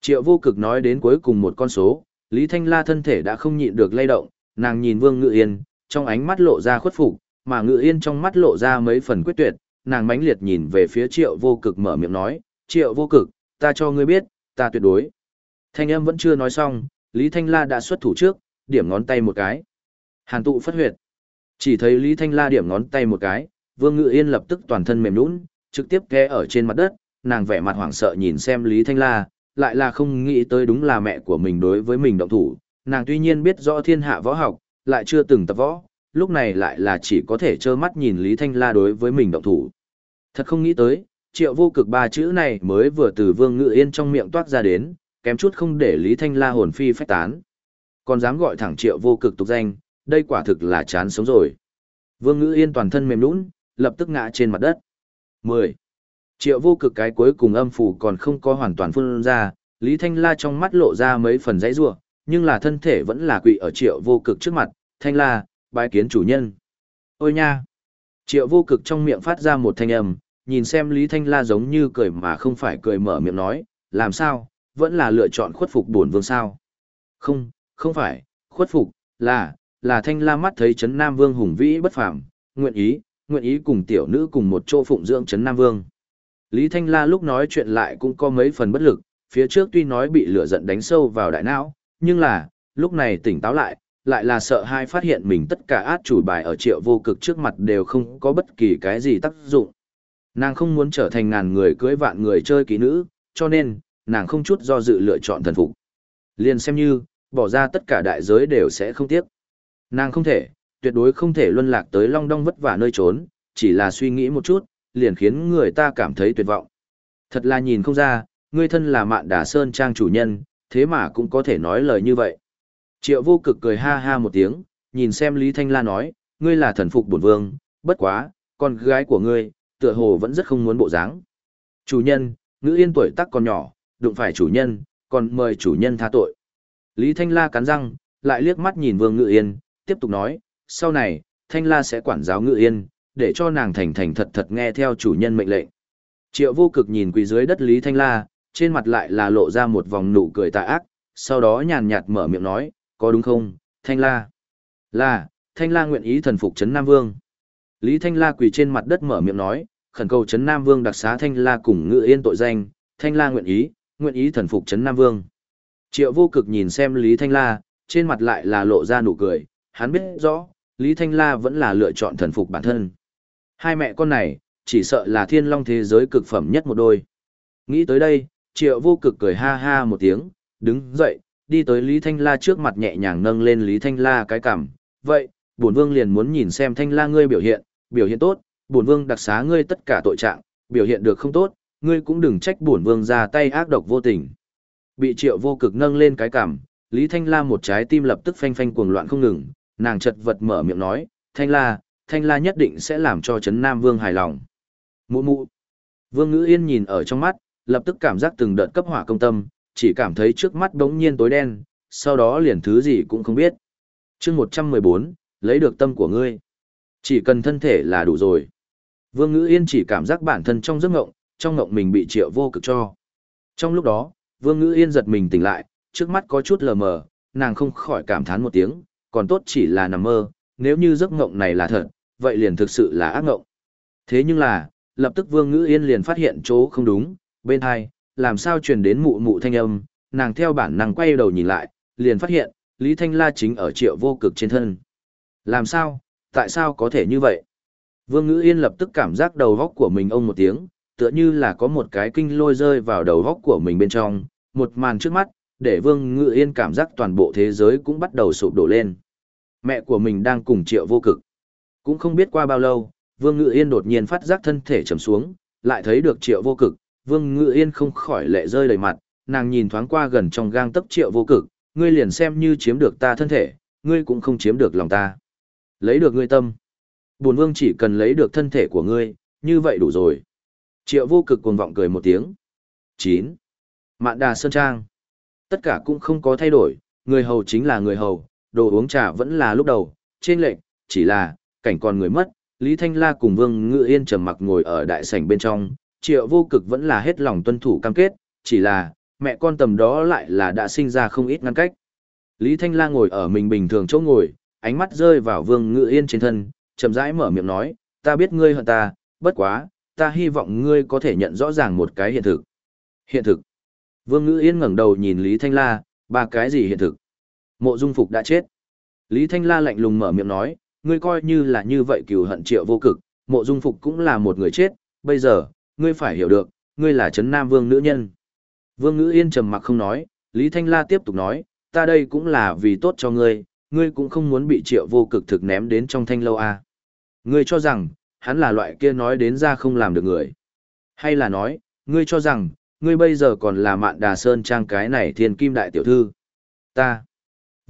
Triệu vô cực nói đến cuối cùng một con số, Lý Thanh La thân thể đã không nhịn được lay động, nàng nhìn Vương Ngự Yên, trong ánh mắt lộ ra khuất phục, mà ngự yên trong mắt lộ ra mấy phần quyết tuyệt, nàng mãnh liệt nhìn về phía triệu vô cực mở miệng nói, triệu vô cực, ta cho ngươi biết, ta tuyệt đối. Thanh âm vẫn chưa nói xong, Lý Thanh La đã xuất thủ trước, điểm ngón tay một cái. Hàn tụ phất huyệt. Chỉ thấy Lý Thanh La điểm ngón tay một cái, Vương Ngự Yên lập tức toàn thân mềm nhũn, trực tiếp té ở trên mặt đất, nàng vẻ mặt hoảng sợ nhìn xem Lý Thanh La, lại là không nghĩ tới đúng là mẹ của mình đối với mình động thủ, nàng tuy nhiên biết rõ thiên hạ võ học, lại chưa từng tập võ, lúc này lại là chỉ có thể trơ mắt nhìn Lý Thanh La đối với mình động thủ. Thật không nghĩ tới, triệu vô cực ba chữ này mới vừa từ Vương Ngự Yên trong miệng toát ra đến, kém chút không để Lý Thanh La hồn phi phách tán. Còn dám gọi thẳng triệu vô cực tục danh, đây quả thực là chán sống rồi. Vương Ngữ Yên toàn thân mềm nũng, lập tức ngã trên mặt đất. 10. Triệu vô cực cái cuối cùng âm phủ còn không có hoàn toàn phun ra, Lý Thanh La trong mắt lộ ra mấy phần dãy rua, nhưng là thân thể vẫn là quỵ ở triệu vô cực trước mặt, Thanh La, bái kiến chủ nhân. Ôi nha! Triệu vô cực trong miệng phát ra một thanh âm, nhìn xem Lý Thanh La giống như cười mà không phải cười mở miệng nói, làm sao, vẫn là lựa chọn khuất phục bổn vương sao. Không, không phải, khuất phục, là, là Thanh La mắt thấy chấn Nam Vương hùng vĩ bất phàm, nguyện ý, nguyện ý cùng tiểu nữ cùng một chỗ phụng dưỡng chấn Nam Vương. Lý Thanh La lúc nói chuyện lại cũng có mấy phần bất lực, phía trước tuy nói bị lửa giận đánh sâu vào đại não, nhưng là, lúc này tỉnh táo lại, lại là sợ hai phát hiện mình tất cả át chủ bài ở triệu vô cực trước mặt đều không có bất kỳ cái gì tác dụng. Nàng không muốn trở thành ngàn người cưới vạn người chơi kỹ nữ, cho nên, nàng không chút do dự lựa chọn thần phục. Liền xem như, bỏ ra tất cả đại giới đều sẽ không tiếc. Nàng không thể, tuyệt đối không thể luân lạc tới long đong vất vả nơi trốn, chỉ là suy nghĩ một chút, liền khiến người ta cảm thấy tuyệt vọng. Thật là nhìn không ra, ngươi thân là mạn đà sơn trang chủ nhân, thế mà cũng có thể nói lời như vậy. Triệu vô cực cười ha ha một tiếng, nhìn xem Lý Thanh La nói, ngươi là thần phục bổn vương, bất quá, con gái của ngươi, tựa hồ vẫn rất không muốn bộ dáng. Chủ nhân, ngữ yên tuổi tác còn nhỏ, đụng phải chủ nhân, còn mời chủ nhân tha tội. Lý Thanh La cắn răng, lại liếc mắt nhìn vương ngữ yên, tiếp tục nói, sau này, Thanh La sẽ quản giáo ngự yên, để cho nàng thành thành thật thật nghe theo chủ nhân mệnh lệnh. Triệu vô cực nhìn quỳ dưới đất Lý Thanh La, trên mặt lại là lộ ra một vòng nụ cười tà ác, sau đó nhàn nhạt mở miệng nói, có đúng không, Thanh La? Là, Thanh La nguyện ý thần phục Trấn Nam Vương. Lý Thanh La quỳ trên mặt đất mở miệng nói, khẩn cầu Trấn Nam Vương đặc xá Thanh La cùng ngự yên tội danh, Thanh La nguyện ý, nguyện ý thần phục Trấn Nam Vương. Triệu vô cực nhìn xem Lý Thanh La, trên mặt lại là lộ ra nụ cười, hắn biết rõ, Lý Thanh La vẫn là lựa chọn thần phục bản thân. Hai mẹ con này, chỉ sợ là thiên long thế giới cực phẩm nhất một đôi. Nghĩ tới đây, triệu vô cực cười ha ha một tiếng, đứng dậy, đi tới Lý Thanh La trước mặt nhẹ nhàng nâng lên Lý Thanh La cái cằm. Vậy, bổn vương liền muốn nhìn xem Thanh La ngươi biểu hiện, biểu hiện tốt, bổn vương đặc xá ngươi tất cả tội trạng, biểu hiện được không tốt, ngươi cũng đừng trách bổn vương ra tay ác độc vô tình. Bị triệu vô cực nâng lên cái cằm, Lý Thanh La một trái tim lập tức phanh phanh cuồng loạn không ngừng, nàng chật vật mở miệng nói, Thanh La, Thanh La nhất định sẽ làm cho Trấn Nam Vương hài lòng. Mụ mụ. Vương Ngữ Yên nhìn ở trong mắt, lập tức cảm giác từng đợt cấp hỏa công tâm, chỉ cảm thấy trước mắt đống nhiên tối đen, sau đó liền thứ gì cũng không biết. chương 114, lấy được tâm của ngươi. Chỉ cần thân thể là đủ rồi. Vương Ngữ Yên chỉ cảm giác bản thân trong giấc ngộng, trong ngộng mình bị triệu vô cực cho. Trong lúc đó, Vương Ngữ Yên giật mình tỉnh lại, trước mắt có chút lờ mờ, nàng không khỏi cảm thán một tiếng, còn tốt chỉ là nằm mơ, nếu như giấc ngộng này là thật, vậy liền thực sự là ác ngộng. Thế nhưng là, lập tức Vương Ngữ Yên liền phát hiện chỗ không đúng, bên hai, làm sao truyền đến mụ mụ thanh âm, nàng theo bản năng quay đầu nhìn lại, liền phát hiện, Lý Thanh La chính ở triệu vô cực trên thân. Làm sao, tại sao có thể như vậy? Vương Ngữ Yên lập tức cảm giác đầu góc của mình ông một tiếng, tựa như là có một cái kinh lôi rơi vào đầu góc của mình bên trong, một màn trước mắt, để Vương Ngữ Yên cảm giác toàn bộ thế giới cũng bắt đầu sụp đổ lên. Mẹ của mình đang cùng triệu vô cực. Cũng không biết qua bao lâu, Vương ngự Yên đột nhiên phát giác thân thể trầm xuống, lại thấy được triệu vô cực, Vương ngự Yên không khỏi lệ rơi đầy mặt, nàng nhìn thoáng qua gần trong gang tấc triệu vô cực, ngươi liền xem như chiếm được ta thân thể, ngươi cũng không chiếm được lòng ta. Lấy được ngươi tâm. Bổn Vương chỉ cần lấy được thân thể của ngươi, như vậy đủ rồi. Triệu vô cực cuồng vọng cười một tiếng. 9. Mạn Đà Sơn Trang. Tất cả cũng không có thay đổi, người hầu chính là người hầu, đồ uống trà vẫn là lúc đầu, trên lệnh, chỉ là, cảnh còn người mất, Lý Thanh La cùng Vương Ngự Yên trầm mặc ngồi ở đại sảnh bên trong, triệu vô cực vẫn là hết lòng tuân thủ cam kết, chỉ là, mẹ con tầm đó lại là đã sinh ra không ít ngăn cách. Lý Thanh La ngồi ở mình bình thường chỗ ngồi, ánh mắt rơi vào Vương Ngự Yên trên thân, chậm rãi mở miệng nói, ta biết ngươi hận ta, bất quá, ta hy vọng ngươi có thể nhận rõ ràng một cái hiện thực. Hiện thực. Vương Ngự Yên ngẩng đầu nhìn Lý Thanh La, ba cái gì hiện thực? Mộ Dung Phục đã chết. Lý Thanh La lạnh lùng mở miệng nói, ngươi coi như là như vậy cừu hận triệu vô cực, Mộ Dung Phục cũng là một người chết, bây giờ, ngươi phải hiểu được, ngươi là Trấn Nam Vương nữ nhân. Vương Ngữ Yên trầm mặc không nói, Lý Thanh La tiếp tục nói, ta đây cũng là vì tốt cho ngươi, ngươi cũng không muốn bị triệu vô cực thực ném đến trong thanh lâu à. Ngươi cho rằng, hắn là loại kia nói đến ra không làm được người. Hay là nói, ngươi cho rằng, ngươi bây giờ còn là mạn đà sơn trang cái này thiên kim đại tiểu thư. Ta.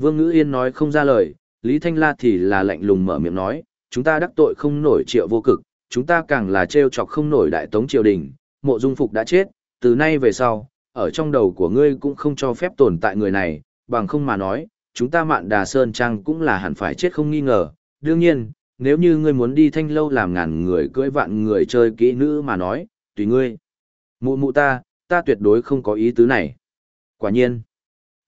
Vương Ngữ Yên nói không ra lời, Lý Thanh La thì là lạnh lùng mở miệng nói, chúng ta đắc tội không nổi triệu vô cực, chúng ta càng là trêu chọc không nổi đại tống triều đình, mộ dung phục đã chết, từ nay về sau, ở trong đầu của ngươi cũng không cho phép tồn tại người này, bằng không mà nói, chúng ta mạn đà sơn trang cũng là hẳn phải chết không nghi ngờ. Đương nhiên, nếu như ngươi muốn đi thanh lâu làm ngàn người cưỡi vạn người chơi kỹ nữ mà nói, tùy ngươi. Mụ mụ ta, ta tuyệt đối không có ý tứ này. Quả nhiên,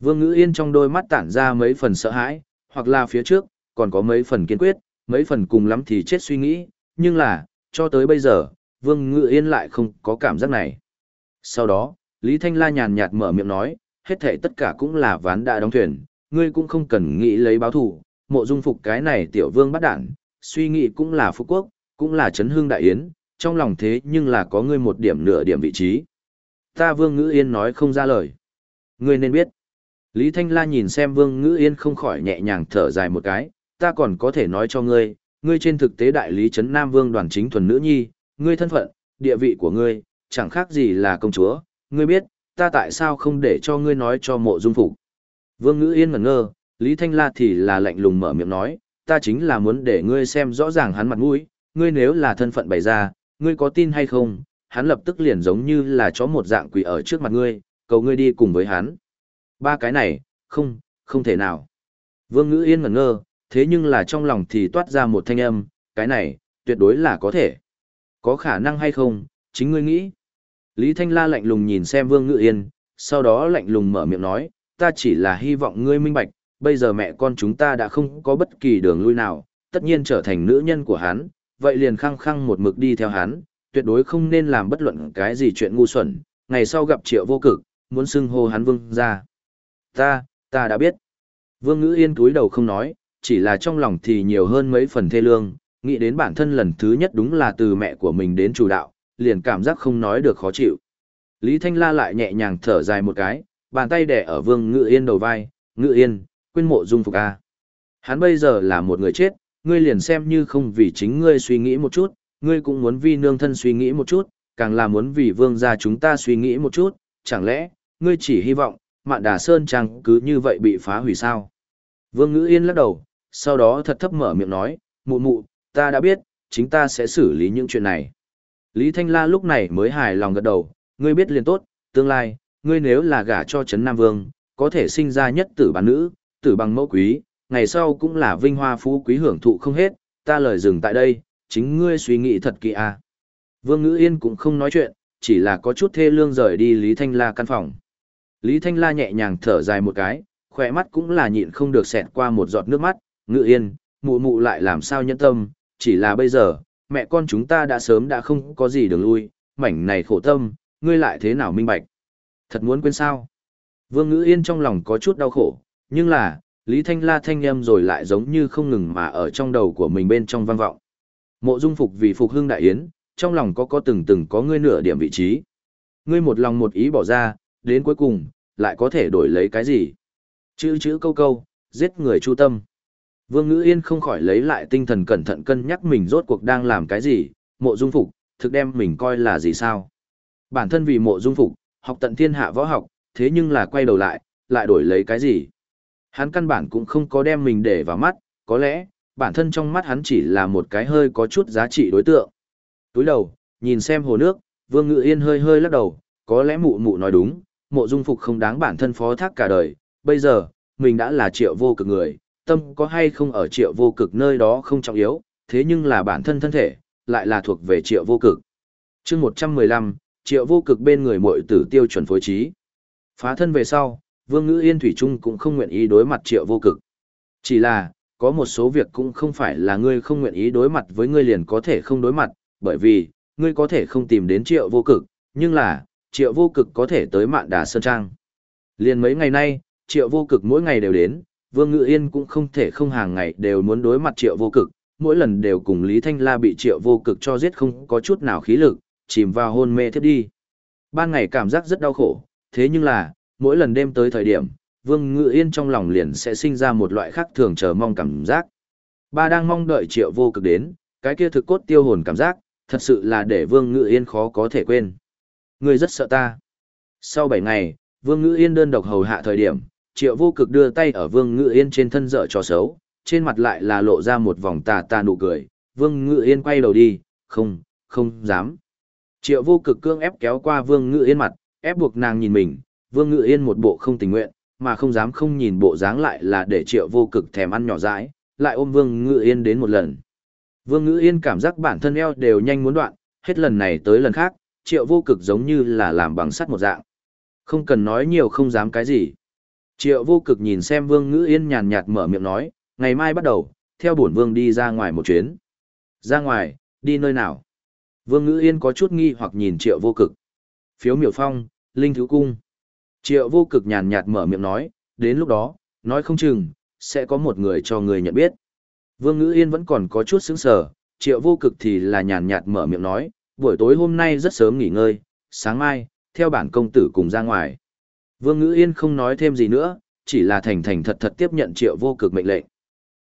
Vương Ngữ Yên trong đôi mắt tản ra mấy phần sợ hãi, hoặc là phía trước, còn có mấy phần kiên quyết, mấy phần cùng lắm thì chết suy nghĩ, nhưng là, cho tới bây giờ, Vương Ngữ Yên lại không có cảm giác này. Sau đó, Lý Thanh La nhàn nhạt mở miệng nói, hết thể tất cả cũng là ván đã đóng thuyền, ngươi cũng không cần nghĩ lấy báo thủ, mộ dung phục cái này tiểu vương bắt đản, suy nghĩ cũng là phú quốc, cũng là chấn hương đại yến, trong lòng thế nhưng là có ngươi một điểm nửa điểm vị trí. Ta Vương Ngữ Yên nói không ra lời. Ngươi nên biết. Lý Thanh La nhìn xem Vương Ngữ Yên không khỏi nhẹ nhàng thở dài một cái, ta còn có thể nói cho ngươi, ngươi trên thực tế đại lý chấn Nam Vương đoàn chính thuần nữ nhi, ngươi thân phận, địa vị của ngươi, chẳng khác gì là công chúa, ngươi biết, ta tại sao không để cho ngươi nói cho mộ dung phục. Vương Ngữ Yên ngẩn ngơ, Lý Thanh La thì là lạnh lùng mở miệng nói, ta chính là muốn để ngươi xem rõ ràng hắn mặt mũi, ngươi nếu là thân phận bày ra, ngươi có tin hay không, hắn lập tức liền giống như là chó một dạng quỷ ở trước mặt ngươi, cầu ngươi đi cùng với hắn. Ba cái này, không, không thể nào. Vương Ngữ Yên ngẩn ngơ, thế nhưng là trong lòng thì toát ra một thanh âm, cái này, tuyệt đối là có thể. Có khả năng hay không, chính ngươi nghĩ. Lý Thanh La lạnh lùng nhìn xem Vương Ngữ Yên, sau đó lạnh lùng mở miệng nói, ta chỉ là hy vọng ngươi minh bạch, bây giờ mẹ con chúng ta đã không có bất kỳ đường lui nào, tất nhiên trở thành nữ nhân của hắn, vậy liền khăng khăng một mực đi theo hắn, tuyệt đối không nên làm bất luận cái gì chuyện ngu xuẩn, ngày sau gặp triệu vô cực, muốn xưng hô hắn vương ra. Ta, ta đã biết. Vương ngữ yên cúi đầu không nói, chỉ là trong lòng thì nhiều hơn mấy phần thê lương, nghĩ đến bản thân lần thứ nhất đúng là từ mẹ của mình đến chủ đạo, liền cảm giác không nói được khó chịu. Lý Thanh La lại nhẹ nhàng thở dài một cái, bàn tay đẻ ở Vương Ngự Yên đầu vai, Ngự Yên, quên mộ dung phục a. Hắn bây giờ là một người chết, ngươi liền xem như không vì chính ngươi suy nghĩ một chút, ngươi cũng muốn vì nương thân suy nghĩ một chút, càng là muốn vì vương gia chúng ta suy nghĩ một chút, chẳng lẽ, ngươi chỉ hy vọng, mạn đà sơn trang cứ như vậy bị phá hủy sao? Vương Ngữ Yên lắc đầu, sau đó thật thấp mở miệng nói, mụ mụ, ta đã biết, chính ta sẽ xử lý những chuyện này. Lý Thanh La lúc này mới hài lòng gật đầu, ngươi biết liền tốt, tương lai, ngươi nếu là gả cho Trấn Nam Vương, có thể sinh ra nhất tử bản nữ, tử bằng mẫu quý, ngày sau cũng là vinh hoa phú quý hưởng thụ không hết, ta lời dừng tại đây, chính ngươi suy nghĩ thật kỹ à. Vương Ngữ Yên cũng không nói chuyện, chỉ là có chút thê lương rời đi Lý Thanh La căn phòng. Lý Thanh La nhẹ nhàng thở dài một cái, khỏe mắt cũng là nhịn không được xẹt qua một giọt nước mắt, Ngữ Yên, mụ mụ lại làm sao nhẫn tâm, chỉ là bây giờ, mẹ con chúng ta đã sớm đã không có gì đường lui, mảnh này khổ tâm, ngươi lại thế nào minh bạch. Thật muốn quên sao? Vương Ngữ Yên trong lòng có chút đau khổ, nhưng là, Lý Thanh La thanh em rồi lại giống như không ngừng mà ở trong đầu của mình bên trong vang vọng. Mộ Dung Phục vì phục hưng đại yến, trong lòng có có từng từng có ngươi nửa điểm vị trí. Ngươi một lòng một ý bỏ ra, đến cuối cùng, lại có thể đổi lấy cái gì? Chữ chữ câu câu, giết người chu tâm. Vương Ngữ Yên không khỏi lấy lại tinh thần cẩn thận cân nhắc mình rốt cuộc đang làm cái gì, mộ dung phục, thực đem mình coi là gì sao. Bản thân vì mộ dung phục, học tận thiên hạ võ học, thế nhưng là quay đầu lại, lại đổi lấy cái gì. Hắn căn bản cũng không có đem mình để vào mắt, có lẽ, bản thân trong mắt hắn chỉ là một cái hơi có chút giá trị đối tượng. Túi đầu, nhìn xem hồ nước, Vương Ngự Yên hơi hơi lắc đầu, có lẽ mụ mụ nói đúng, mộ dung phục không đáng bản thân phó thác cả đời, bây giờ, mình đã là triệu vô cực người, tâm có hay không ở triệu vô cực nơi đó không trọng yếu, thế nhưng là bản thân thân thể, lại là thuộc về triệu vô cực. chương 115, triệu vô cực bên người mội tử tiêu chuẩn phối trí. Phá thân về sau, Vương Ngữ Yên Thủy Trung cũng không nguyện ý đối mặt triệu vô cực. Chỉ là, có một số việc cũng không phải là ngươi không nguyện ý đối mặt với ngươi liền có thể không đối mặt, bởi vì, ngươi có thể không tìm đến triệu vô cực, nhưng là, triệu vô cực có thể tới mạn đà sơn trang. Liên mấy ngày nay, triệu vô cực mỗi ngày đều đến, Vương Ngự Yên cũng không thể không hàng ngày đều muốn đối mặt triệu vô cực, mỗi lần đều cùng Lý Thanh La bị triệu vô cực cho giết không có chút nào khí lực, chìm vào hôn mê thiếp đi. Ban ngày cảm giác rất đau khổ, thế nhưng là, mỗi lần đêm tới thời điểm, Vương Ngự Yên trong lòng liền sẽ sinh ra một loại khác thường chờ mong cảm giác. Ba đang mong đợi triệu vô cực đến, cái kia thực cốt tiêu hồn cảm giác, thật sự là để Vương Ngự Yên khó có thể quên. Ngươi rất sợ ta. Sau 7 ngày, Vương Ngữ Yên đơn độc hầu hạ thời điểm, triệu vô cực đưa tay ở Vương Ngữ Yên trên thân dở cho xấu, trên mặt lại là lộ ra một vòng tà tà nụ cười. Vương Ngữ Yên quay đầu đi, không, không dám. Triệu vô cực cương ép kéo qua Vương Ngữ Yên mặt, ép buộc nàng nhìn mình, Vương Ngữ Yên một bộ không tình nguyện, mà không dám không nhìn bộ dáng lại là để Triệu vô cực thèm ăn nhỏ dãi, lại ôm Vương Ngữ Yên đến một lần. Vương Ngữ Yên cảm giác bản thân eo đều nhanh muốn đoạn, hết lần này tới lần khác, Triệu vô cực giống như là làm bằng sắt một dạng. Không cần nói nhiều không dám cái gì. Triệu vô cực nhìn xem Vương Ngữ Yên nhàn nhạt mở miệng nói, ngày mai bắt đầu, theo bổn Vương đi ra ngoài một chuyến. Ra ngoài, đi nơi nào? Vương Ngữ Yên có chút nghi hoặc nhìn Triệu vô cực. Phiếu miểu phong, Linh Thứ Cung. Triệu vô cực nhàn nhạt mở miệng nói, đến lúc đó, nói không chừng, sẽ có một người cho người nhận biết. Vương Ngữ Yên vẫn còn có chút sững sờ, triệu vô cực thì là nhàn nhạt mở miệng nói, buổi tối hôm nay rất sớm nghỉ ngơi, sáng mai, theo bản công tử cùng ra ngoài. Vương Ngữ Yên không nói thêm gì nữa, chỉ là thành thành thật thật tiếp nhận triệu vô cực mệnh lệnh.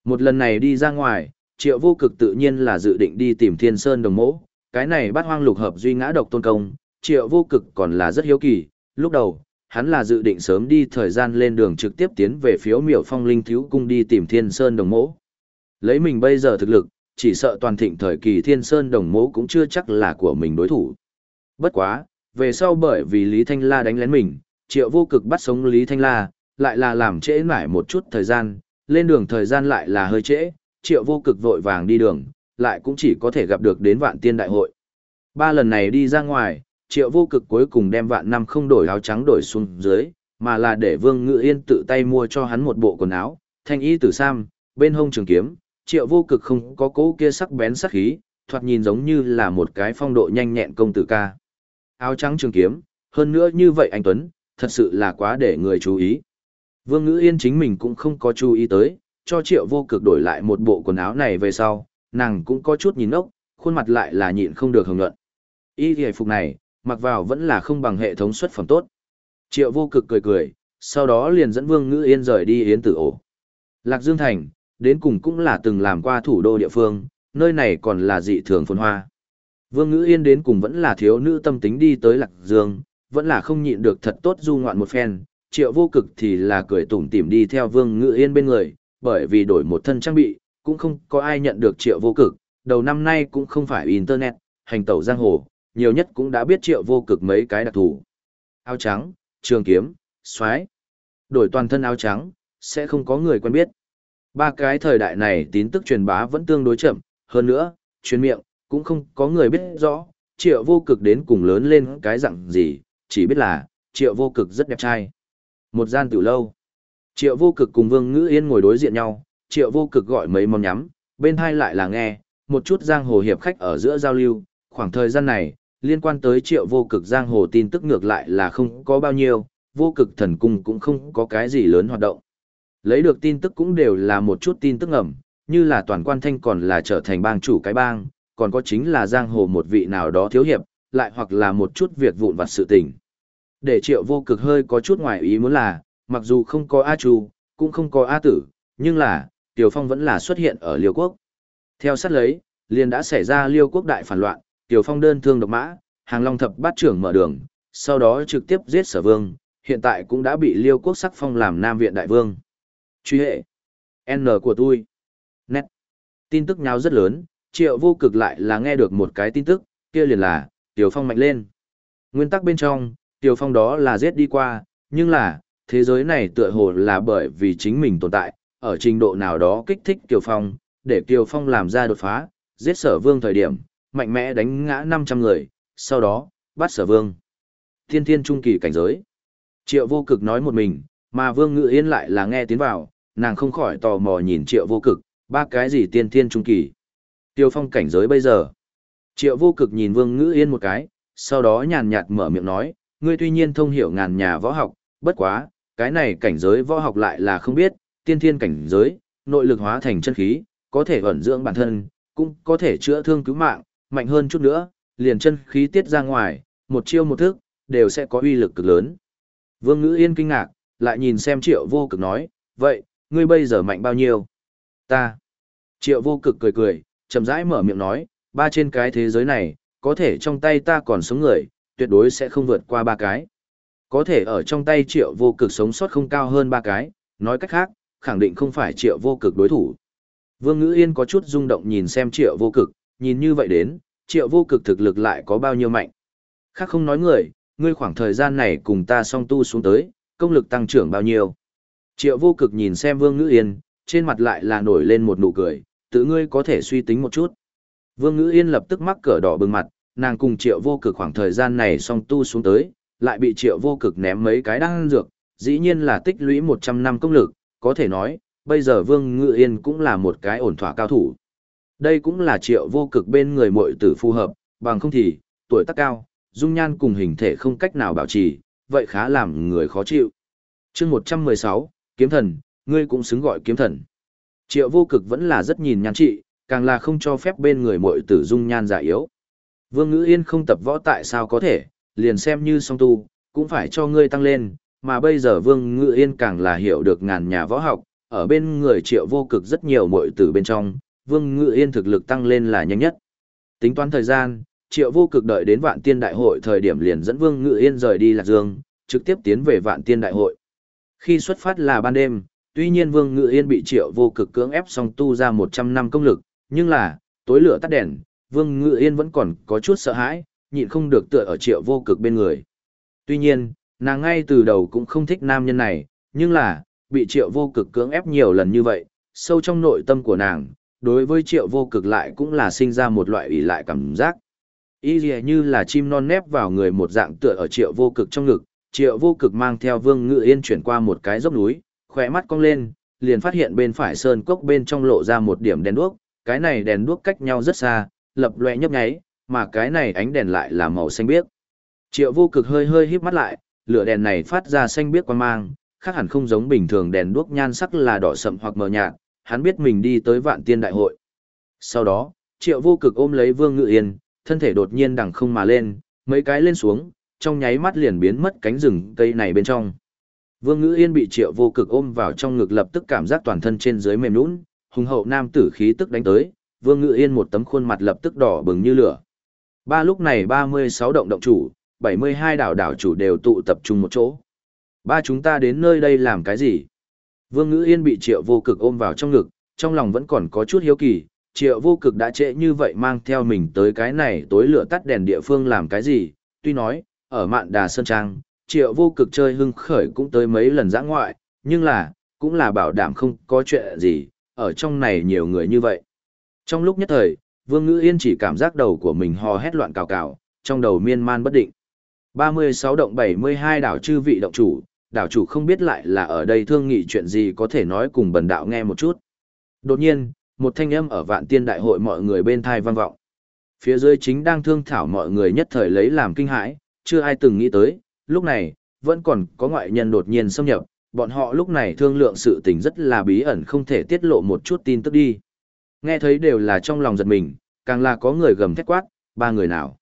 Một lần này đi ra ngoài, triệu vô cực tự nhiên là dự định đi tìm thiên sơn đồng mỗ, cái này bắt hoang lục hợp duy ngã độc tôn công, triệu vô cực còn là rất hiếu kỳ, lúc đầu, hắn là dự định sớm đi thời gian lên đường trực tiếp tiến về phiếu miểu phong linh thiếu cung đi tìm thiên sơn đồng mỗ. Lấy mình bây giờ thực lực, chỉ sợ toàn thịnh thời kỳ thiên sơn đồng mố cũng chưa chắc là của mình đối thủ. Bất quá, về sau bởi vì Lý Thanh La đánh lén mình, triệu vô cực bắt sống Lý Thanh La, lại là làm trễ mãi một chút thời gian, lên đường thời gian lại là hơi trễ, triệu vô cực vội vàng đi đường, lại cũng chỉ có thể gặp được đến vạn tiên đại hội. Ba lần này đi ra ngoài, triệu vô cực cuối cùng đem vạn năm không đổi áo trắng đổi xuống dưới, mà là để Vương Ngự Yên tự tay mua cho hắn một bộ quần áo, thanh y tử sam, bên hông trường kiếm, triệu vô cực không có cố kia sắc bén sắc khí, thoạt nhìn giống như là một cái phong độ nhanh nhẹn công tử ca. Áo trắng trường kiếm, hơn nữa như vậy anh Tuấn, thật sự là quá để người chú ý. Vương Ngữ Yên chính mình cũng không có chú ý tới, cho triệu vô cực đổi lại một bộ quần áo này về sau, nàng cũng có chút nhìn ốc, khuôn mặt lại là nhịn không được hồng nhuận. Y hề phục này, mặc vào vẫn là không bằng hệ thống xuất phẩm tốt. Triệu vô cực cười cười, sau đó liền dẫn Vương Ngữ Yên rời đi Yến Tử ổ. Lạc Dương Thành, đến cùng cũng là từng làm qua thủ đô địa phương, nơi này còn là dị thường phồn hoa. Vương Ngữ Yên đến cùng vẫn là thiếu nữ tâm tính đi tới Lạc Dương, vẫn là không nhịn được thật tốt du ngoạn một phen, triệu vô cực thì là cười tủm tỉm đi theo Vương Ngữ Yên bên người, bởi vì đổi một thân trang bị, cũng không có ai nhận được triệu vô cực, đầu năm nay cũng không phải Internet, hành tẩu giang hồ, nhiều nhất cũng đã biết triệu vô cực mấy cái đặc thù. Áo trắng, trường kiếm, xoái. Đổi toàn thân áo trắng, sẽ không có người quen biết. Ba cái thời đại này tin tức truyền bá vẫn tương đối chậm, hơn nữa, truyền miệng, cũng không có người biết rõ, triệu vô cực đến cùng lớn lên cái dạng gì, chỉ biết là, triệu vô cực rất đẹp trai. Một gian tiểu lâu. Triệu vô cực cùng Vương Ngữ Yên ngồi đối diện nhau, triệu vô cực gọi mấy món nhắm, bên hai lại là nghe, một chút giang hồ hiệp khách ở giữa giao lưu, khoảng thời gian này, liên quan tới triệu vô cực giang hồ tin tức ngược lại là không có bao nhiêu, vô cực thần cung cũng không có cái gì lớn hoạt động. Lấy được tin tức cũng đều là một chút tin tức ngầm, như là toàn quan thanh còn là trở thành bang chủ cái bang, còn có chính là giang hồ một vị nào đó thiếu hiệp, lại hoặc là một chút việc vụn vặt sự tình. Để triệu vô cực hơi có chút ngoài ý muốn là, mặc dù không có A Chu, cũng không có A Tử, nhưng là, Tiểu Phong vẫn là xuất hiện ở Liêu Quốc. Theo sát lấy, liền đã xảy ra Liêu Quốc đại phản loạn, Tiểu Phong đơn thương độc mã, hàng long thập bát trưởng mở đường, sau đó trực tiếp giết sở vương, hiện tại cũng đã bị Liêu Quốc sắc phong làm Nam Viện Đại Vương. Truy hệ. N của tôi. Nét. Tin tức nhau rất lớn, triệu vô cực lại là nghe được một cái tin tức, kia liền là, Tiểu Phong mạnh lên. Nguyên tắc bên trong, Tiểu Phong đó là giết đi qua, nhưng là, thế giới này tựa hồ là bởi vì chính mình tồn tại, ở trình độ nào đó kích thích Tiểu Phong, để Tiểu Phong làm ra đột phá, giết sở vương thời điểm, mạnh mẽ đánh ngã 500 người, sau đó, bắt sở vương. Thiên thiên trung kỳ cảnh giới. Triệu vô cực nói một mình, mà vương ngự yên lại là nghe tiến vào, nàng không khỏi tò mò nhìn triệu vô cực, ba cái gì tiên thiên trung kỳ. Tiêu phong cảnh giới bây giờ. Triệu vô cực nhìn vương ngự yên một cái, sau đó nhàn nhạt mở miệng nói, ngươi tuy nhiên thông hiểu ngàn nhà võ học, bất quá, cái này cảnh giới võ học lại là không biết, tiên thiên cảnh giới, nội lực hóa thành chân khí, có thể ẩn dưỡng bản thân, cũng có thể chữa thương cứu mạng, mạnh hơn chút nữa, liền chân khí tiết ra ngoài, một chiêu một thức, đều sẽ có uy lực cực lớn. Vương Ngữ Yên kinh ngạc, lại nhìn xem triệu vô cực nói, vậy, ngươi bây giờ mạnh bao nhiêu? Ta. Triệu vô cực cười cười, chậm rãi mở miệng nói, ba trên cái thế giới này, có thể trong tay ta còn sống người, tuyệt đối sẽ không vượt qua ba cái. Có thể ở trong tay triệu vô cực sống sót không cao hơn ba cái, nói cách khác, khẳng định không phải triệu vô cực đối thủ. Vương Ngữ Yên có chút rung động nhìn xem triệu vô cực, nhìn như vậy đến, triệu vô cực thực lực lại có bao nhiêu mạnh. Khác không nói người, ngươi khoảng thời gian này cùng ta song tu xuống tới, công lực tăng trưởng bao nhiêu. Triệu vô cực nhìn xem Vương Ngữ Yên, trên mặt lại là nổi lên một nụ cười, tự ngươi có thể suy tính một chút. Vương Ngữ Yên lập tức mắc cỡ đỏ bừng mặt, nàng cùng triệu vô cực khoảng thời gian này song tu xuống tới, lại bị triệu vô cực ném mấy cái đan dược, dĩ nhiên là tích lũy 100 năm công lực, có thể nói, bây giờ Vương Ngự Yên cũng là một cái ổn thỏa cao thủ. Đây cũng là triệu vô cực bên người muội tử phù hợp, bằng không thì, tuổi tác cao, dung nhan cùng hình thể không cách nào bảo trì, vậy khá làm người khó chịu. chương 116, Kiếm Thần, ngươi cũng xứng gọi Kiếm Thần. Triệu vô cực vẫn là rất nhìn nhan trị, càng là không cho phép bên người muội tử dung nhan giả yếu. Vương Ngữ Yên không tập võ tại sao có thể, liền xem như song tu, cũng phải cho ngươi tăng lên, mà bây giờ Vương Ngữ Yên càng là hiểu được ngàn nhà võ học, ở bên người triệu vô cực rất nhiều muội tử bên trong, Vương Ngữ Yên thực lực tăng lên là nhanh nhất. Tính toán thời gian, triệu vô cực đợi đến vạn tiên đại hội thời điểm liền dẫn Vương Ngự Yên rời đi Lạc Dương, trực tiếp tiến về vạn tiên đại hội. Khi xuất phát là ban đêm, tuy nhiên Vương Ngự Yên bị triệu vô cực cưỡng ép song tu ra 100 năm công lực, nhưng là, tối lửa tắt đèn, Vương Ngự Yên vẫn còn có chút sợ hãi, nhịn không được tựa ở triệu vô cực bên người. Tuy nhiên, nàng ngay từ đầu cũng không thích nam nhân này, nhưng là, bị triệu vô cực cưỡng ép nhiều lần như vậy, sâu trong nội tâm của nàng, đối với triệu vô cực lại cũng là sinh ra một loại ủy lại cảm giác. Y gì như là chim non nép vào người một dạng tựa ở triệu vô cực trong ngực, triệu vô cực mang theo vương ngự yên chuyển qua một cái dốc núi, khỏe mắt cong lên, liền phát hiện bên phải sơn cốc bên trong lộ ra một điểm đèn đuốc, cái này đèn đuốc cách nhau rất xa, lập loe nhấp nháy, mà cái này ánh đèn lại là màu xanh biếc. Triệu vô cực hơi hơi híp mắt lại, lửa đèn này phát ra xanh biếc quang mang, khác hẳn không giống bình thường đèn đuốc nhan sắc là đỏ sậm hoặc mờ nhạt, hắn biết mình đi tới vạn tiên đại hội. Sau đó, triệu vô cực ôm lấy vương ngự yên, thân thể đột nhiên đằng không mà lên, mấy cái lên xuống, trong nháy mắt liền biến mất cánh rừng cây này bên trong. Vương Ngữ yên bị triệu vô cực ôm vào trong ngực lập tức cảm giác toàn thân trên dưới mềm nũng, hùng hậu nam tử khí tức đánh tới, Vương Ngữ Yên một tấm khuôn mặt lập tức đỏ bừng như lửa. Ba lúc này 36 động động chủ, 72 đảo đảo chủ đều tụ tập trung một chỗ. Ba chúng ta đến nơi đây làm cái gì? Vương Ngữ Yên bị triệu vô cực ôm vào trong ngực, trong lòng vẫn còn có chút hiếu kỳ, triệu vô cực đã trễ như vậy mang theo mình tới cái này tối lửa tắt đèn địa phương làm cái gì, tuy nói, ở mạn đà Sơn Trang, triệu vô cực chơi hưng khởi cũng tới mấy lần giã ngoại, nhưng là, cũng là bảo đảm không có chuyện gì, ở trong này nhiều người như vậy. Trong lúc nhất thời, Vương Ngữ Yên chỉ cảm giác đầu của mình hò hét loạn cào cào, trong đầu miên man bất định. 36 động 72 đảo chư vị động chủ, đảo chủ không biết lại là ở đây thương nghị chuyện gì có thể nói cùng bần đạo nghe một chút. Đột nhiên, một thanh âm ở vạn tiên đại hội mọi người bên thai vang vọng. Phía dưới chính đang thương thảo mọi người nhất thời lấy làm kinh hãi, chưa ai từng nghĩ tới, lúc này, vẫn còn có ngoại nhân đột nhiên xâm nhập, bọn họ lúc này thương lượng sự tình rất là bí ẩn không thể tiết lộ một chút tin tức đi. Nghe thấy đều là trong lòng giật mình, càng là có người gầm thét quát, ba người nào.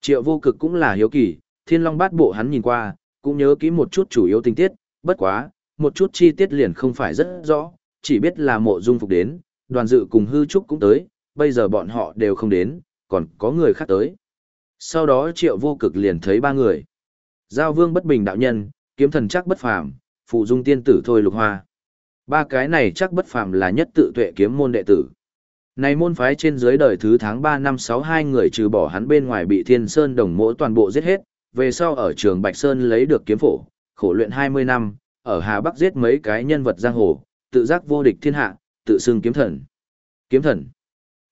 Triệu vô cực cũng là hiếu kỳ, thiên long bát bộ hắn nhìn qua, cũng nhớ kỹ một chút chủ yếu tình tiết, bất quá, một chút chi tiết liền không phải rất rõ, chỉ biết là mộ dung phục đến, đoàn dự cùng hư trúc cũng tới, bây giờ bọn họ đều không đến, còn có người khác tới. Sau đó triệu vô cực liền thấy ba người. Giao vương bất bình đạo nhân, kiếm thần chắc bất phàm, phụ dung tiên tử thôi lục hoa. Ba cái này chắc bất phàm là nhất tự tuệ kiếm môn đệ tử. Này môn phái trên dưới đời thứ tháng 3 năm 62 người trừ bỏ hắn bên ngoài bị Thiên Sơn đồng mỗ toàn bộ giết hết, về sau ở trường Bạch Sơn lấy được kiếm phổ, khổ luyện 20 năm, ở Hà Bắc giết mấy cái nhân vật giang hồ, tự giác vô địch thiên hạ, tự xưng kiếm thần. Kiếm thần.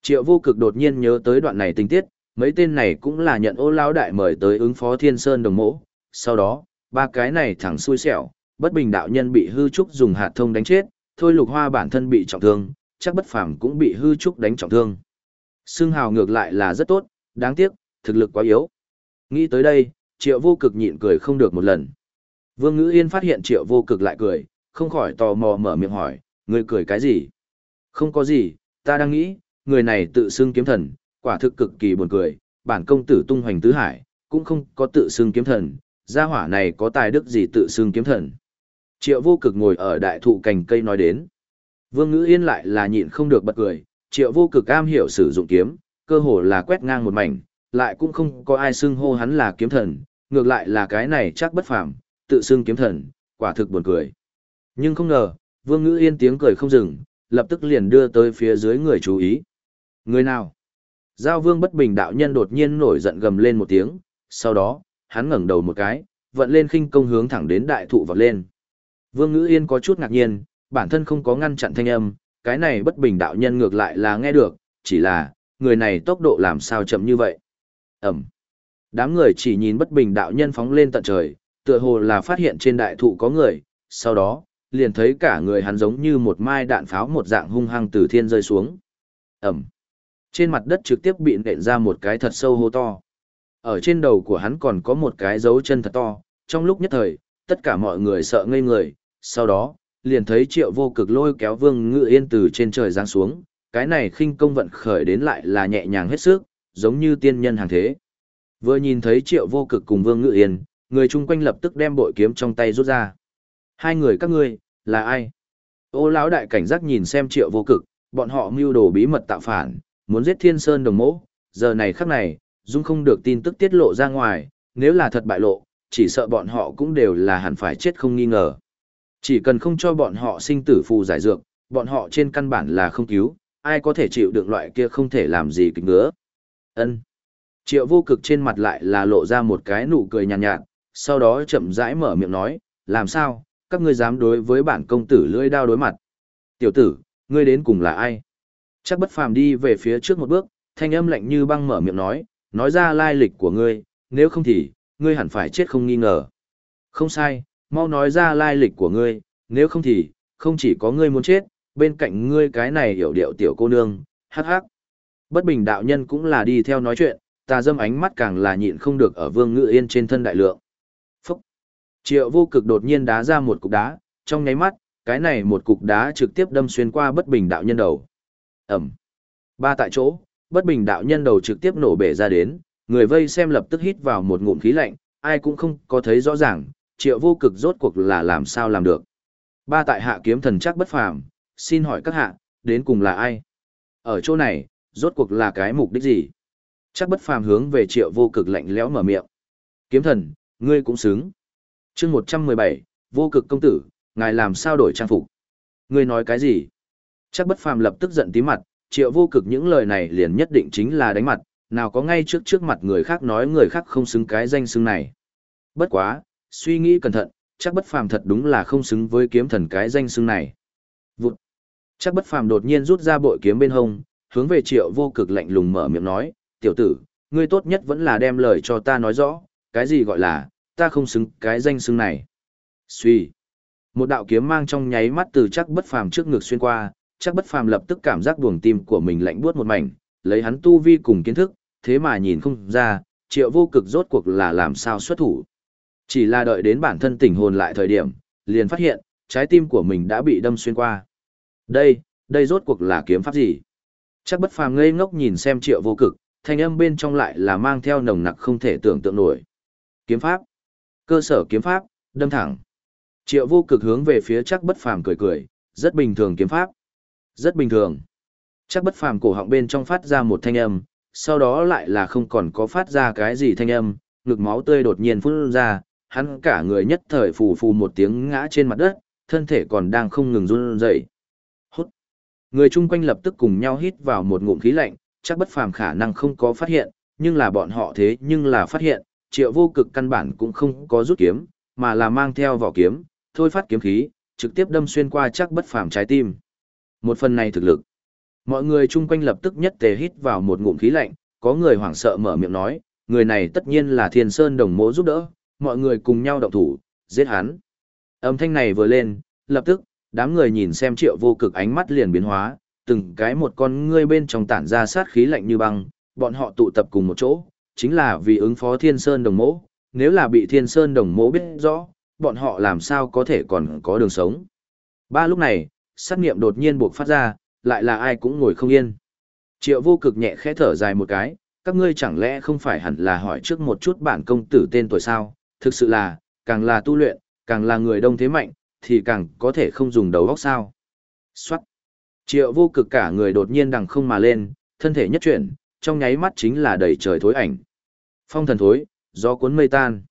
Triệu vô cực đột nhiên nhớ tới đoạn này tình tiết, mấy tên này cũng là nhận ô lão đại mời tới ứng phó Thiên Sơn đồng mộ. Sau đó, ba cái này thẳng xui xẻo, bất bình đạo nhân bị hư trúc dùng hạt thông đánh chết, thôi lục hoa bản thân bị trọng thương, chắc bất phàm cũng bị hư trúc đánh trọng thương. Xương hào ngược lại là rất tốt, đáng tiếc, thực lực quá yếu. Nghĩ tới đây, triệu vô cực nhịn cười không được một lần. Vương Ngữ Yên phát hiện triệu vô cực lại cười, không khỏi tò mò mở miệng hỏi, người cười cái gì? Không có gì, ta đang nghĩ, người này tự xưng kiếm thần, quả thực cực kỳ buồn cười, bản công tử tung hoành tứ hải, cũng không có tự xưng kiếm thần, gia hỏa này có tài đức gì tự xưng kiếm thần. Triệu vô cực ngồi ở đại thụ cành cây nói đến. Vương ngữ yên lại là nhịn không được bật cười, triệu vô cực am hiểu sử dụng kiếm, cơ hồ là quét ngang một mảnh, lại cũng không có ai xưng hô hắn là kiếm thần, ngược lại là cái này chắc bất phàm, tự xưng kiếm thần, quả thực buồn cười. Nhưng không ngờ, Vương Ngữ Yên tiếng cười không dừng, lập tức liền đưa tới phía dưới người chú ý. Người nào? Giao Vương bất bình đạo nhân đột nhiên nổi giận gầm lên một tiếng, sau đó, hắn ngẩng đầu một cái, vận lên khinh công hướng thẳng đến đại thụ vọt lên. Vương Ngữ Yên có chút ngạc nhiên, bản thân không có ngăn chặn thanh âm, cái này bất bình đạo nhân ngược lại là nghe được, chỉ là, người này tốc độ làm sao chậm như vậy. Ẩm. Đám người chỉ nhìn bất bình đạo nhân phóng lên tận trời, tựa hồ là phát hiện trên đại thụ có người, sau đó, liền thấy cả người hắn giống như một mai đạn pháo một dạng hung hăng từ thiên rơi xuống. Ẩm. Trên mặt đất trực tiếp bị nện ra một cái thật sâu hô to. Ở trên đầu của hắn còn có một cái dấu chân thật to, trong lúc nhất thời, tất cả mọi người sợ ngây người, sau đó, liền thấy triệu vô cực lôi kéo vương ngự yên từ trên trời giáng xuống, cái này khinh công vận khởi đến lại là nhẹ nhàng hết sức, giống như tiên nhân hàng thế. Vừa nhìn thấy triệu vô cực cùng vương ngự yên, người chung quanh lập tức đem bội kiếm trong tay rút ra. Hai người các ngươi, là ai? Ô lão đại cảnh giác nhìn xem triệu vô cực, bọn họ mưu đồ bí mật tạo phản, muốn giết thiên sơn đồng mẫu, giờ này khắc này, dung không được tin tức tiết lộ ra ngoài, nếu là thật bại lộ, chỉ sợ bọn họ cũng đều là hẳn phải chết không nghi ngờ. Chỉ cần không cho bọn họ sinh tử phù giải dược, bọn họ trên căn bản là không cứu, ai có thể chịu đựng loại kia không thể làm gì kịch nữa. Ân. Triệu vô cực trên mặt lại là lộ ra một cái nụ cười nhàn nhạt, nhạt, sau đó chậm rãi mở miệng nói, làm sao, các ngươi dám đối với bản công tử lưỡi đao đối mặt. Tiểu tử, ngươi đến cùng là ai? Chắc bất phàm đi về phía trước một bước, thanh âm lạnh như băng mở miệng nói, nói ra lai lịch của ngươi, nếu không thì, ngươi hẳn phải chết không nghi ngờ. Không sai, mau nói ra lai lịch của ngươi, nếu không thì, không chỉ có ngươi muốn chết, bên cạnh ngươi cái này hiểu điệu tiểu cô nương, hắc hắc. Bất bình đạo nhân cũng là đi theo nói chuyện, ta dâm ánh mắt càng là nhịn không được ở vương ngự yên trên thân đại lượng. Triệu vô cực đột nhiên đá ra một cục đá, trong nháy mắt, cái này một cục đá trực tiếp đâm xuyên qua bất bình đạo nhân đầu. Ẩm! Ba tại chỗ, bất bình đạo nhân đầu trực tiếp nổ bể ra đến, người vây xem lập tức hít vào một ngụm khí lạnh, ai cũng không có thấy rõ ràng, triệu vô cực rốt cuộc là làm sao làm được. Ba tại hạ kiếm thần chắc bất phàm, xin hỏi các hạ, đến cùng là ai? Ở chỗ này, rốt cuộc là cái mục đích gì? Chắc bất phàm hướng về triệu vô cực lạnh lẽo mở miệng. Kiếm thần, ngươi cũng xứng chương 117, vô cực công tử, ngài làm sao đổi trang phục? Ngươi nói cái gì? Chắc bất phàm lập tức giận tí mặt, triệu vô cực những lời này liền nhất định chính là đánh mặt, nào có ngay trước trước mặt người khác nói người khác không xứng cái danh xưng này. Bất quá, suy nghĩ cẩn thận, chắc bất phàm thật đúng là không xứng với kiếm thần cái danh xưng này. Vụt. Chắc bất phàm đột nhiên rút ra bội kiếm bên hông, hướng về triệu vô cực lạnh lùng mở miệng nói, tiểu tử, ngươi tốt nhất vẫn là đem lời cho ta nói rõ, cái gì gọi là, ta không xứng cái danh xưng này. Suy. Một đạo kiếm mang trong nháy mắt từ chắc bất phàm trước ngực xuyên qua, chắc bất phàm lập tức cảm giác buồng tim của mình lạnh buốt một mảnh, lấy hắn tu vi cùng kiến thức, thế mà nhìn không ra, triệu vô cực rốt cuộc là làm sao xuất thủ. Chỉ là đợi đến bản thân tỉnh hồn lại thời điểm, liền phát hiện, trái tim của mình đã bị đâm xuyên qua. Đây, đây rốt cuộc là kiếm pháp gì? Chắc bất phàm ngây ngốc nhìn xem triệu vô cực, thanh âm bên trong lại là mang theo nồng nặc không thể tưởng tượng nổi. Kiếm pháp. Cơ sở kiếm pháp, đâm thẳng. Triệu vô cực hướng về phía chắc bất phàm cười cười, rất bình thường kiếm pháp. Rất bình thường. Chắc bất phàm cổ họng bên trong phát ra một thanh âm, sau đó lại là không còn có phát ra cái gì thanh âm, ngực máu tươi đột nhiên phun ra, hắn cả người nhất thời phù phù một tiếng ngã trên mặt đất, thân thể còn đang không ngừng run rẩy. Hút. Người chung quanh lập tức cùng nhau hít vào một ngụm khí lạnh, chắc bất phàm khả năng không có phát hiện, nhưng là bọn họ thế nhưng là phát hiện, triệu vô cực căn bản cũng không có rút kiếm, mà là mang theo vỏ kiếm, thôi phát kiếm khí, trực tiếp đâm xuyên qua chắc bất phàm trái tim. Một phần này thực lực. Mọi người chung quanh lập tức nhất tề hít vào một ngụm khí lạnh, có người hoảng sợ mở miệng nói, người này tất nhiên là thiên sơn đồng mộ giúp đỡ, mọi người cùng nhau động thủ, giết hắn. Âm thanh này vừa lên, lập tức, đám người nhìn xem triệu vô cực ánh mắt liền biến hóa, từng cái một con ngươi bên trong tản ra sát khí lạnh như băng, bọn họ tụ tập cùng một chỗ, chính là vì ứng phó thiên sơn đồng mỗ, nếu là bị thiên sơn đồng mỗ biết rõ, bọn họ làm sao có thể còn có đường sống. Ba lúc này, sát nghiệm đột nhiên buộc phát ra, lại là ai cũng ngồi không yên. Triệu vô cực nhẹ khẽ thở dài một cái, các ngươi chẳng lẽ không phải hẳn là hỏi trước một chút bản công tử tên tuổi sao, thực sự là, càng là tu luyện, càng là người đông thế mạnh, thì càng có thể không dùng đầu óc sao. Xoát. Triệu vô cực cả người đột nhiên đằng không mà lên, thân thể nhất chuyển, trong nháy mắt chính là đầy trời thối ảnh. Phong thần thối, gió cuốn mây tan.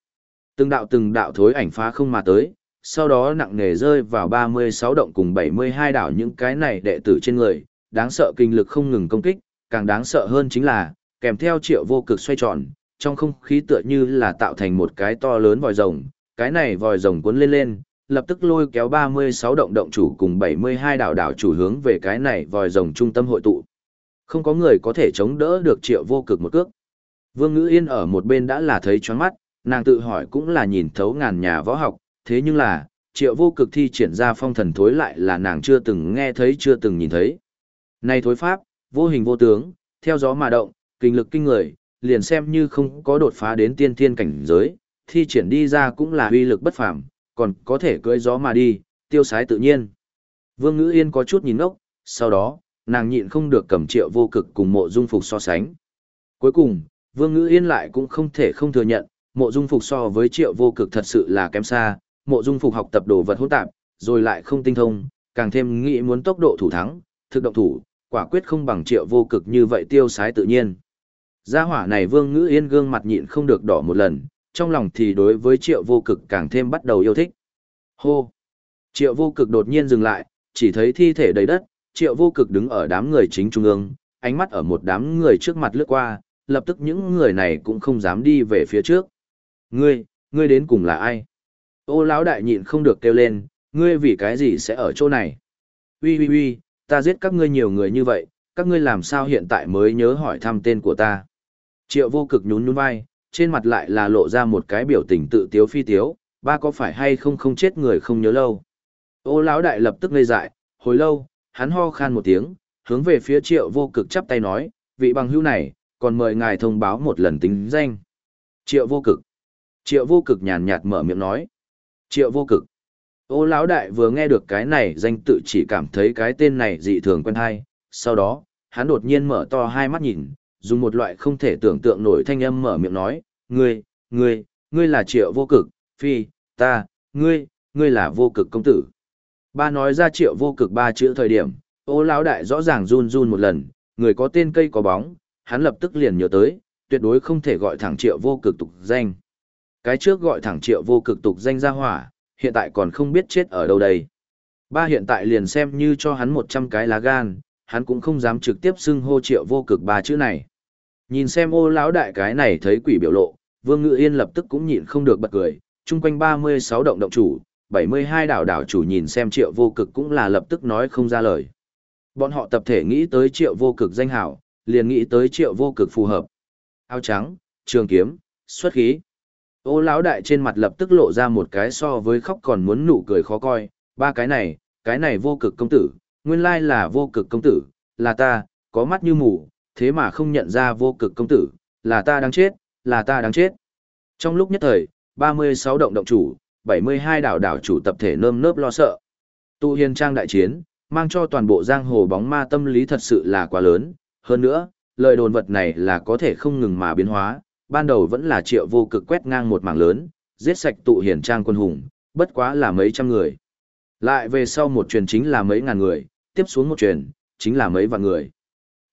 Từng đạo từng đạo thối ảnh phá không mà tới, sau đó nặng nề rơi vào 36 động cùng 72 đảo những cái này đệ tử trên người, đáng sợ kinh lực không ngừng công kích, càng đáng sợ hơn chính là, kèm theo triệu vô cực xoay tròn, trong không khí tựa như là tạo thành một cái to lớn vòi rồng, cái này vòi rồng cuốn lên lên, lập tức lôi kéo 36 động động chủ cùng 72 đảo đảo chủ hướng về cái này vòi rồng trung tâm hội tụ. Không có người có thể chống đỡ được triệu vô cực một cước. Vương Ngữ Yên ở một bên đã là thấy choáng mắt, nàng tự hỏi cũng là nhìn thấu ngàn nhà võ học, thế nhưng là, triệu vô cực thi triển ra phong thần thối lại là nàng chưa từng nghe thấy chưa từng nhìn thấy. Này thối pháp, vô hình vô tướng, theo gió mà động, kinh lực kinh người, liền xem như không có đột phá đến tiên thiên cảnh giới, thi triển đi ra cũng là uy lực bất phàm, còn có thể cưỡi gió mà đi, tiêu sái tự nhiên. Vương Ngữ Yên có chút nhìn ngốc, sau đó, nàng nhịn không được cầm triệu vô cực cùng mộ dung phục so sánh. Cuối cùng, Vương Ngữ Yên lại cũng không thể không thừa nhận, mộ dung phục so với triệu vô cực thật sự là kém xa, mộ dung phục học tập đồ vật hỗn tạp, rồi lại không tinh thông, càng thêm nghĩ muốn tốc độ thủ thắng, thực động thủ, quả quyết không bằng triệu vô cực như vậy tiêu sái tự nhiên. Gia hỏa này Vương Ngữ Yên gương mặt nhịn không được đỏ một lần, trong lòng thì đối với triệu vô cực càng thêm bắt đầu yêu thích. Hô! Triệu vô cực đột nhiên dừng lại, chỉ thấy thi thể đầy đất, triệu vô cực đứng ở đám người chính trung ương, ánh mắt ở một đám người trước mặt lướt qua, lập tức những người này cũng không dám đi về phía trước. Ngươi, ngươi đến cùng là ai? Ô lão đại nhịn không được kêu lên, ngươi vì cái gì sẽ ở chỗ này? Ui ui ui, ta giết các ngươi nhiều người như vậy, các ngươi làm sao hiện tại mới nhớ hỏi thăm tên của ta? Triệu vô cực nhún nhún vai, trên mặt lại là lộ ra một cái biểu tình tự tiếu phi tiếu, ba có phải hay không không chết người không nhớ lâu. Ô lão đại lập tức ngây dại, hồi lâu, hắn ho khan một tiếng, hướng về phía triệu vô cực chắp tay nói, vị bằng hữu này, còn mời ngài thông báo một lần tính danh. Triệu vô cực. Triệu vô cực nhàn nhạt mở miệng nói. Triệu vô cực. Ô lão đại vừa nghe được cái này danh tự chỉ cảm thấy cái tên này dị thường quen hay, sau đó, hắn đột nhiên mở to hai mắt nhìn, dùng một loại không thể tưởng tượng nổi thanh âm mở miệng nói, ngươi, ngươi, ngươi là triệu vô cực, phi, ta, ngươi, ngươi là vô cực công tử. Ba nói ra triệu vô cực ba chữ thời điểm, ô lão đại rõ ràng run run một lần, người có tên cây có bóng, hắn lập tức liền nhớ tới, tuyệt đối không thể gọi thẳng triệu vô cực tục danh. Cái trước gọi thẳng triệu vô cực tục danh ra hỏa, hiện tại còn không biết chết ở đâu đây. Ba hiện tại liền xem như cho hắn 100 cái lá gan, hắn cũng không dám trực tiếp xưng hô triệu vô cực ba chữ này. Nhìn xem ô lão đại cái này thấy quỷ biểu lộ, Vương Ngự Yên lập tức cũng nhịn không được bật cười, chung quanh 36 động động chủ, 72 đảo đảo chủ nhìn xem triệu vô cực cũng là lập tức nói không ra lời. Bọn họ tập thể nghĩ tới triệu vô cực danh hảo, liền nghĩ tới triệu vô cực phù hợp. Áo trắng, trường kiếm, xuất khí. Ô lão đại trên mặt lập tức lộ ra một cái so với khóc còn muốn nụ cười khó coi, ba cái này, cái này vô cực công tử, nguyên lai là vô cực công tử, là ta, có mắt như mù, thế mà không nhận ra vô cực công tử, là ta đang chết, là ta đang chết. Trong lúc nhất thời, 36 động động chủ, 72 đảo đảo chủ tập thể nơm nớp lo sợ. Tu hiền trang đại chiến, mang cho toàn bộ giang hồ bóng ma tâm lý thật sự là quá lớn. Hơn nữa, lời đồn vật này là có thể không ngừng mà biến hóa, ban đầu vẫn là triệu vô cực quét ngang một mảng lớn, giết sạch tụ hiển trang quân hùng, bất quá là mấy trăm người. Lại về sau một truyền chính là mấy ngàn người, tiếp xuống một truyền, chính là mấy vạn người.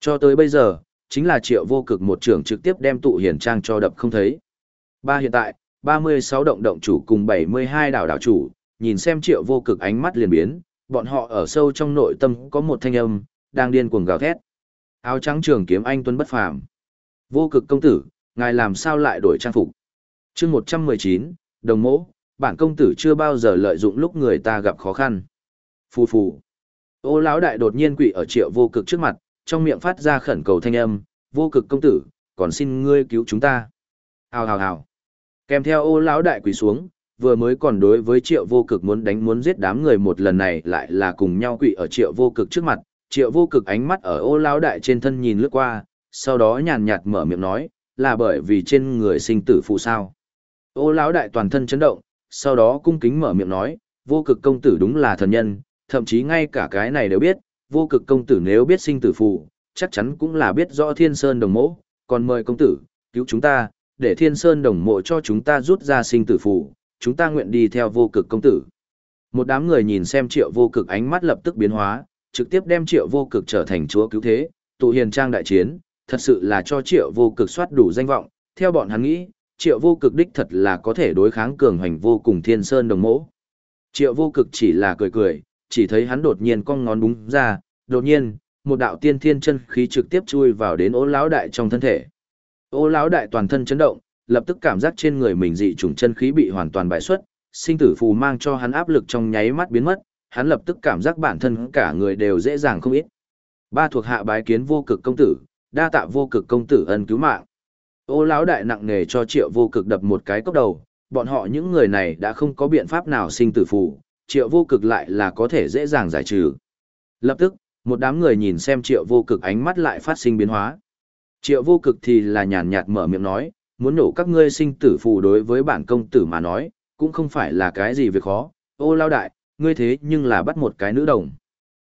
Cho tới bây giờ, chính là triệu vô cực một trưởng trực tiếp đem tụ hiển trang cho đập không thấy. Ba hiện tại, 36 động động chủ cùng 72 đảo đảo chủ, nhìn xem triệu vô cực ánh mắt liền biến, bọn họ ở sâu trong nội tâm có một thanh âm, đang điên cuồng gào thét. Áo trắng trường kiếm anh tuấn bất phàm. Vô cực công tử, ngài làm sao lại đổi trang phục? chương 119, đồng mỗ, bản công tử chưa bao giờ lợi dụng lúc người ta gặp khó khăn. Phù phù. Ô lão đại đột nhiên quỳ ở triệu vô cực trước mặt, trong miệng phát ra khẩn cầu thanh âm, vô cực công tử, còn xin ngươi cứu chúng ta. Hào hào hào. Kèm theo ô lão đại quỳ xuống, vừa mới còn đối với triệu vô cực muốn đánh muốn giết đám người một lần này lại là cùng nhau quỳ ở triệu vô cực trước mặt, triệu vô cực ánh mắt ở ô lão đại trên thân nhìn lướt qua, sau đó nhàn nhạt mở miệng nói, là bởi vì trên người sinh tử phụ sao. Ô lão đại toàn thân chấn động, sau đó cung kính mở miệng nói, vô cực công tử đúng là thần nhân, thậm chí ngay cả cái này đều biết, vô cực công tử nếu biết sinh tử phụ, chắc chắn cũng là biết rõ thiên sơn đồng mộ, còn mời công tử, cứu chúng ta, để thiên sơn đồng mộ cho chúng ta rút ra sinh tử phù, chúng ta nguyện đi theo vô cực công tử. Một đám người nhìn xem triệu vô cực ánh mắt lập tức biến hóa, trực tiếp đem triệu vô cực trở thành chúa cứu thế, tụ hiền trang đại chiến, thật sự là cho triệu vô cực soát đủ danh vọng, theo bọn hắn nghĩ, triệu vô cực đích thật là có thể đối kháng cường hành vô cùng thiên sơn đồng mộ. Triệu vô cực chỉ là cười cười, chỉ thấy hắn đột nhiên cong ngón búng ra, đột nhiên, một đạo tiên thiên chân khí trực tiếp chui vào đến ô lão đại trong thân thể. Ô lão đại toàn thân chấn động, lập tức cảm giác trên người mình dị trùng chân khí bị hoàn toàn bại xuất, sinh tử phù mang cho hắn áp lực trong nháy mắt biến mất, hắn lập tức cảm giác bản thân cả người đều dễ dàng không ít. Ba thuộc hạ bái kiến vô cực công tử, đa tạ vô cực công tử ân cứu mạng. Ô lão đại nặng nề cho triệu vô cực đập một cái cốc đầu, bọn họ những người này đã không có biện pháp nào sinh tử phù, triệu vô cực lại là có thể dễ dàng giải trừ. Lập tức, một đám người nhìn xem triệu vô cực ánh mắt lại phát sinh biến hóa. Triệu vô cực thì là nhàn nhạt mở miệng nói, muốn nổ các ngươi sinh tử phù đối với bản công tử mà nói, cũng không phải là cái gì việc khó, ô lao đại, ngươi thế nhưng là bắt một cái nữ đồng.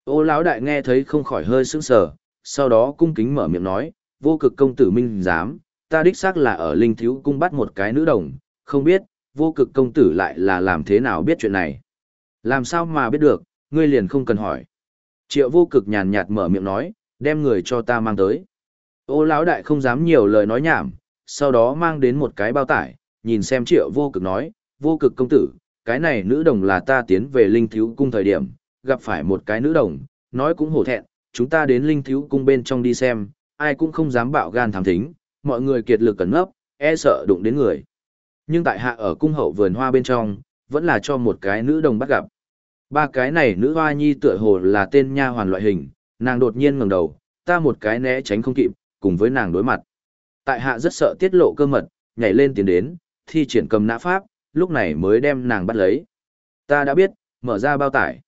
Ô lão đại nghe thấy không khỏi hơi sững sờ, sau đó cung kính mở miệng nói, vô cực công tử minh dám, ta đích xác là ở linh thiếu cung bắt một cái nữ đồng, không biết, vô cực công tử lại là làm thế nào biết chuyện này. Làm sao mà biết được, ngươi liền không cần hỏi. Triệu vô cực nhàn nhạt mở miệng nói, đem người cho ta mang tới. Ô lão đại không dám nhiều lời nói nhảm, sau đó mang đến một cái bao tải, nhìn xem triệu vô cực nói, vô cực công tử, cái này nữ đồng là ta tiến về linh thiếu cung thời điểm, gặp phải một cái nữ đồng, nói cũng hổ thẹn, chúng ta đến linh thiếu cung bên trong đi xem, ai cũng không dám bạo gan thám thính, mọi người kiệt lực cẩn ngấp, e sợ đụng đến người. Nhưng tại hạ ở cung hậu vườn hoa bên trong, vẫn là cho một cái nữ đồng bắt gặp. Ba cái này nữ hoa nhi tựa hồ là tên nha hoàn loại hình, nàng đột nhiên ngẩng đầu, ta một cái né tránh không kịp, cùng với nàng đối mặt. Tại hạ rất sợ tiết lộ cơ mật, nhảy lên tiến đến, thi triển cầm nã pháp, lúc này mới đem nàng bắt lấy. Ta đã biết, mở ra bao tải.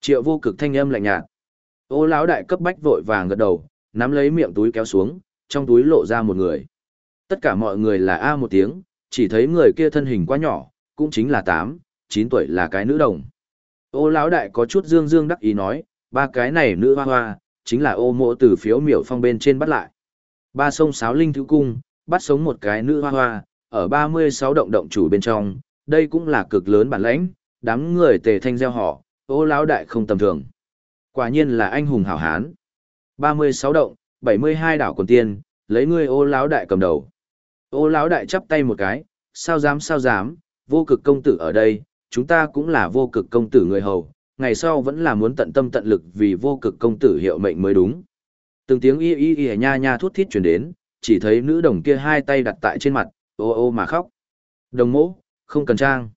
Triệu vô cực thanh âm lạnh nhạt. Ô lão đại cấp bách vội vàng gật đầu, nắm lấy miệng túi kéo xuống, trong túi lộ ra một người. Tất cả mọi người là A một tiếng, chỉ thấy người kia thân hình quá nhỏ, cũng chính là 8, 9 tuổi là cái nữ đồng. Ô lão đại có chút dương dương đắc ý nói, ba cái này nữ hoa hoa, chính là ô mộ từ phiếu miểu phong bên trên bắt lại. Ba sông sáo linh thứ cung, bắt sống một cái nữ hoa hoa, ở 36 động động chủ bên trong, đây cũng là cực lớn bản lãnh, đám người tề thanh gieo họ, ô lão đại không tầm thường. Quả nhiên là anh hùng hảo hán. 36 động, 72 đảo quần tiên, lấy ngươi ô lão đại cầm đầu. Ô lão đại chắp tay một cái, sao dám sao dám, vô cực công tử ở đây, chúng ta cũng là vô cực công tử người hầu, ngày sau vẫn là muốn tận tâm tận lực vì vô cực công tử hiệu mệnh mới đúng. Từng tiếng y y y nha nha thút thít truyền đến, chỉ thấy nữ đồng kia hai tay đặt tại trên mặt, ô ô mà khóc. Đồng mỗ, không cần trang.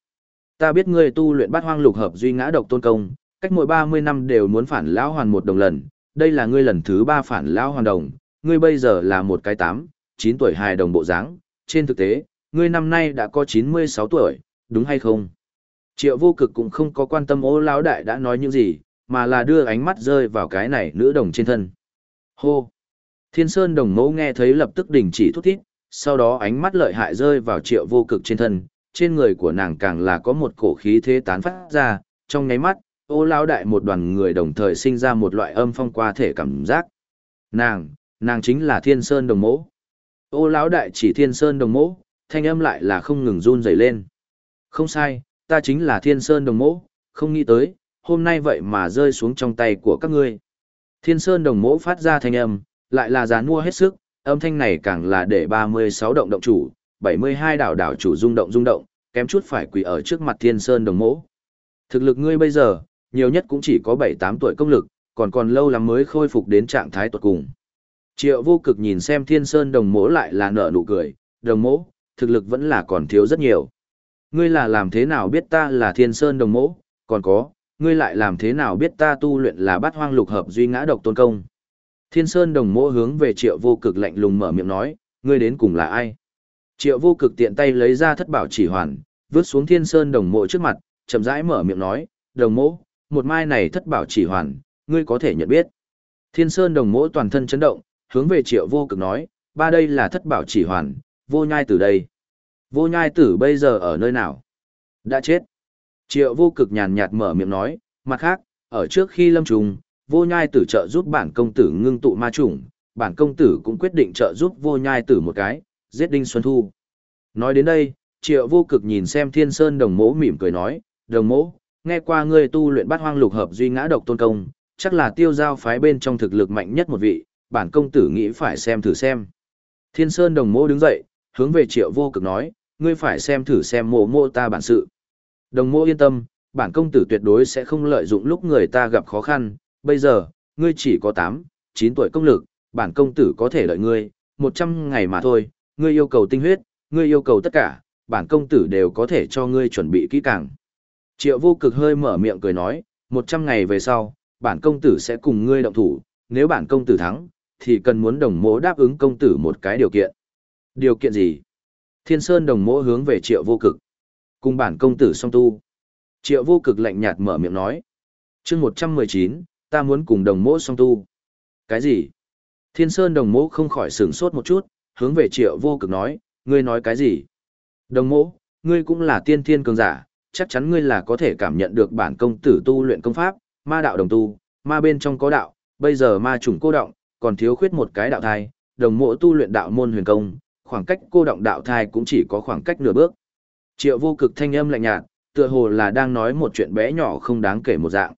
Ta biết ngươi tu luyện bát hoang lục hợp duy ngã độc tôn công, cách mỗi 30 năm đều muốn phản lão hoàn một đồng lần, đây là ngươi lần thứ ba phản lão hoàn đồng, ngươi bây giờ là một cái tám, 9 tuổi hài đồng bộ dáng, trên thực tế, ngươi năm nay đã có 96 tuổi, đúng hay không? Triệu vô cực cũng không có quan tâm ô lão đại đã nói những gì, mà là đưa ánh mắt rơi vào cái này nữ đồng trên thân. Hô! Thiên Sơn đồng mẫu nghe thấy lập tức đình chỉ thút thít, sau đó ánh mắt lợi hại rơi vào triệu vô cực trên thân, trên người của nàng càng là có một cổ khí thế tán phát ra, trong nháy mắt, ô lão đại một đoàn người đồng thời sinh ra một loại âm phong qua thể cảm giác. Nàng, nàng chính là Thiên Sơn đồng mẫu. Ô lão đại chỉ Thiên Sơn đồng mẫu, thanh âm lại là không ngừng run rẩy lên. Không sai, ta chính là thiên sơn đồng mỗ, không nghĩ tới, hôm nay vậy mà rơi xuống trong tay của các ngươi. Thiên sơn đồng mỗ phát ra thanh âm, lại là dán mua hết sức, âm thanh này càng là để 36 động động chủ, 72 đảo đảo chủ rung động rung động, kém chút phải quỳ ở trước mặt thiên sơn đồng mỗ. Thực lực ngươi bây giờ, nhiều nhất cũng chỉ có 7-8 tuổi công lực, còn còn lâu lắm mới khôi phục đến trạng thái tuột cùng. Triệu vô cực nhìn xem thiên sơn đồng mỗ lại là nở nụ cười, đồng mỗ, thực lực vẫn là còn thiếu rất nhiều. Ngươi là làm thế nào biết ta là thiên sơn đồng mỗ, còn có, ngươi lại làm thế nào biết ta tu luyện là bát hoang lục hợp duy ngã độc tôn công. Thiên sơn đồng mẫu hướng về triệu vô cực lạnh lùng mở miệng nói, ngươi đến cùng là ai? Triệu vô cực tiện tay lấy ra thất bảo chỉ hoàn, vứt xuống thiên sơn đồng mộ trước mặt, chậm rãi mở miệng nói, đồng mộ, một mai này thất bảo chỉ hoàn, ngươi có thể nhận biết. Thiên sơn đồng mộ toàn thân chấn động, hướng về triệu vô cực nói, ba đây là thất bảo chỉ hoàn, vô nhai từ đây. Vô nhai tử bây giờ ở nơi nào? Đã chết. Triệu vô cực nhàn nhạt mở miệng nói, mặt khác, ở trước khi lâm trùng, vô nhai tử trợ giúp bản công tử ngưng tụ ma chủng, bản công tử cũng quyết định trợ giúp vô nhai tử một cái, giết đinh xuân thu. Nói đến đây, triệu vô cực nhìn xem thiên sơn đồng mỗ mỉm cười nói, đồng mỗ, nghe qua ngươi tu luyện bát hoang lục hợp duy ngã độc tôn công, chắc là tiêu giao phái bên trong thực lực mạnh nhất một vị, bản công tử nghĩ phải xem thử xem. Thiên sơn đồng mỗ đứng dậy, hướng về triệu vô cực nói, ngươi phải xem thử xem mộ mộ ta bản sự. Đồng mô yên tâm, bản công tử tuyệt đối sẽ không lợi dụng lúc người ta gặp khó khăn, bây giờ, ngươi chỉ có 8, 9 tuổi công lực, bản công tử có thể lợi ngươi, 100 ngày mà thôi, ngươi yêu cầu tinh huyết, ngươi yêu cầu tất cả, bản công tử đều có thể cho ngươi chuẩn bị kỹ càng. Triệu vô cực hơi mở miệng cười nói, 100 ngày về sau, bản công tử sẽ cùng ngươi động thủ, nếu bản công tử thắng, thì cần muốn đồng mỗ đáp ứng công tử một cái điều kiện. Điều kiện gì? Thiên Sơn đồng mỗ hướng về triệu vô cực. Cùng bản công tử song tu. Triệu vô cực lạnh nhạt mở miệng nói. chương 119, ta muốn cùng đồng mỗ song tu. Cái gì? Thiên Sơn đồng mỗ không khỏi sửng sốt một chút, hướng về triệu vô cực nói, ngươi nói cái gì? Đồng mỗ, ngươi cũng là tiên thiên cường giả, chắc chắn ngươi là có thể cảm nhận được bản công tử tu luyện công pháp, ma đạo đồng tu, ma bên trong có đạo, bây giờ ma chủng cô động, còn thiếu khuyết một cái đạo thai, đồng mộ tu luyện đạo môn huyền công, khoảng cách cô động đạo thai cũng chỉ có khoảng cách nửa bước. Triệu vô cực thanh âm lạnh nhạt, tựa hồ là đang nói một chuyện bé nhỏ không đáng kể một dạng.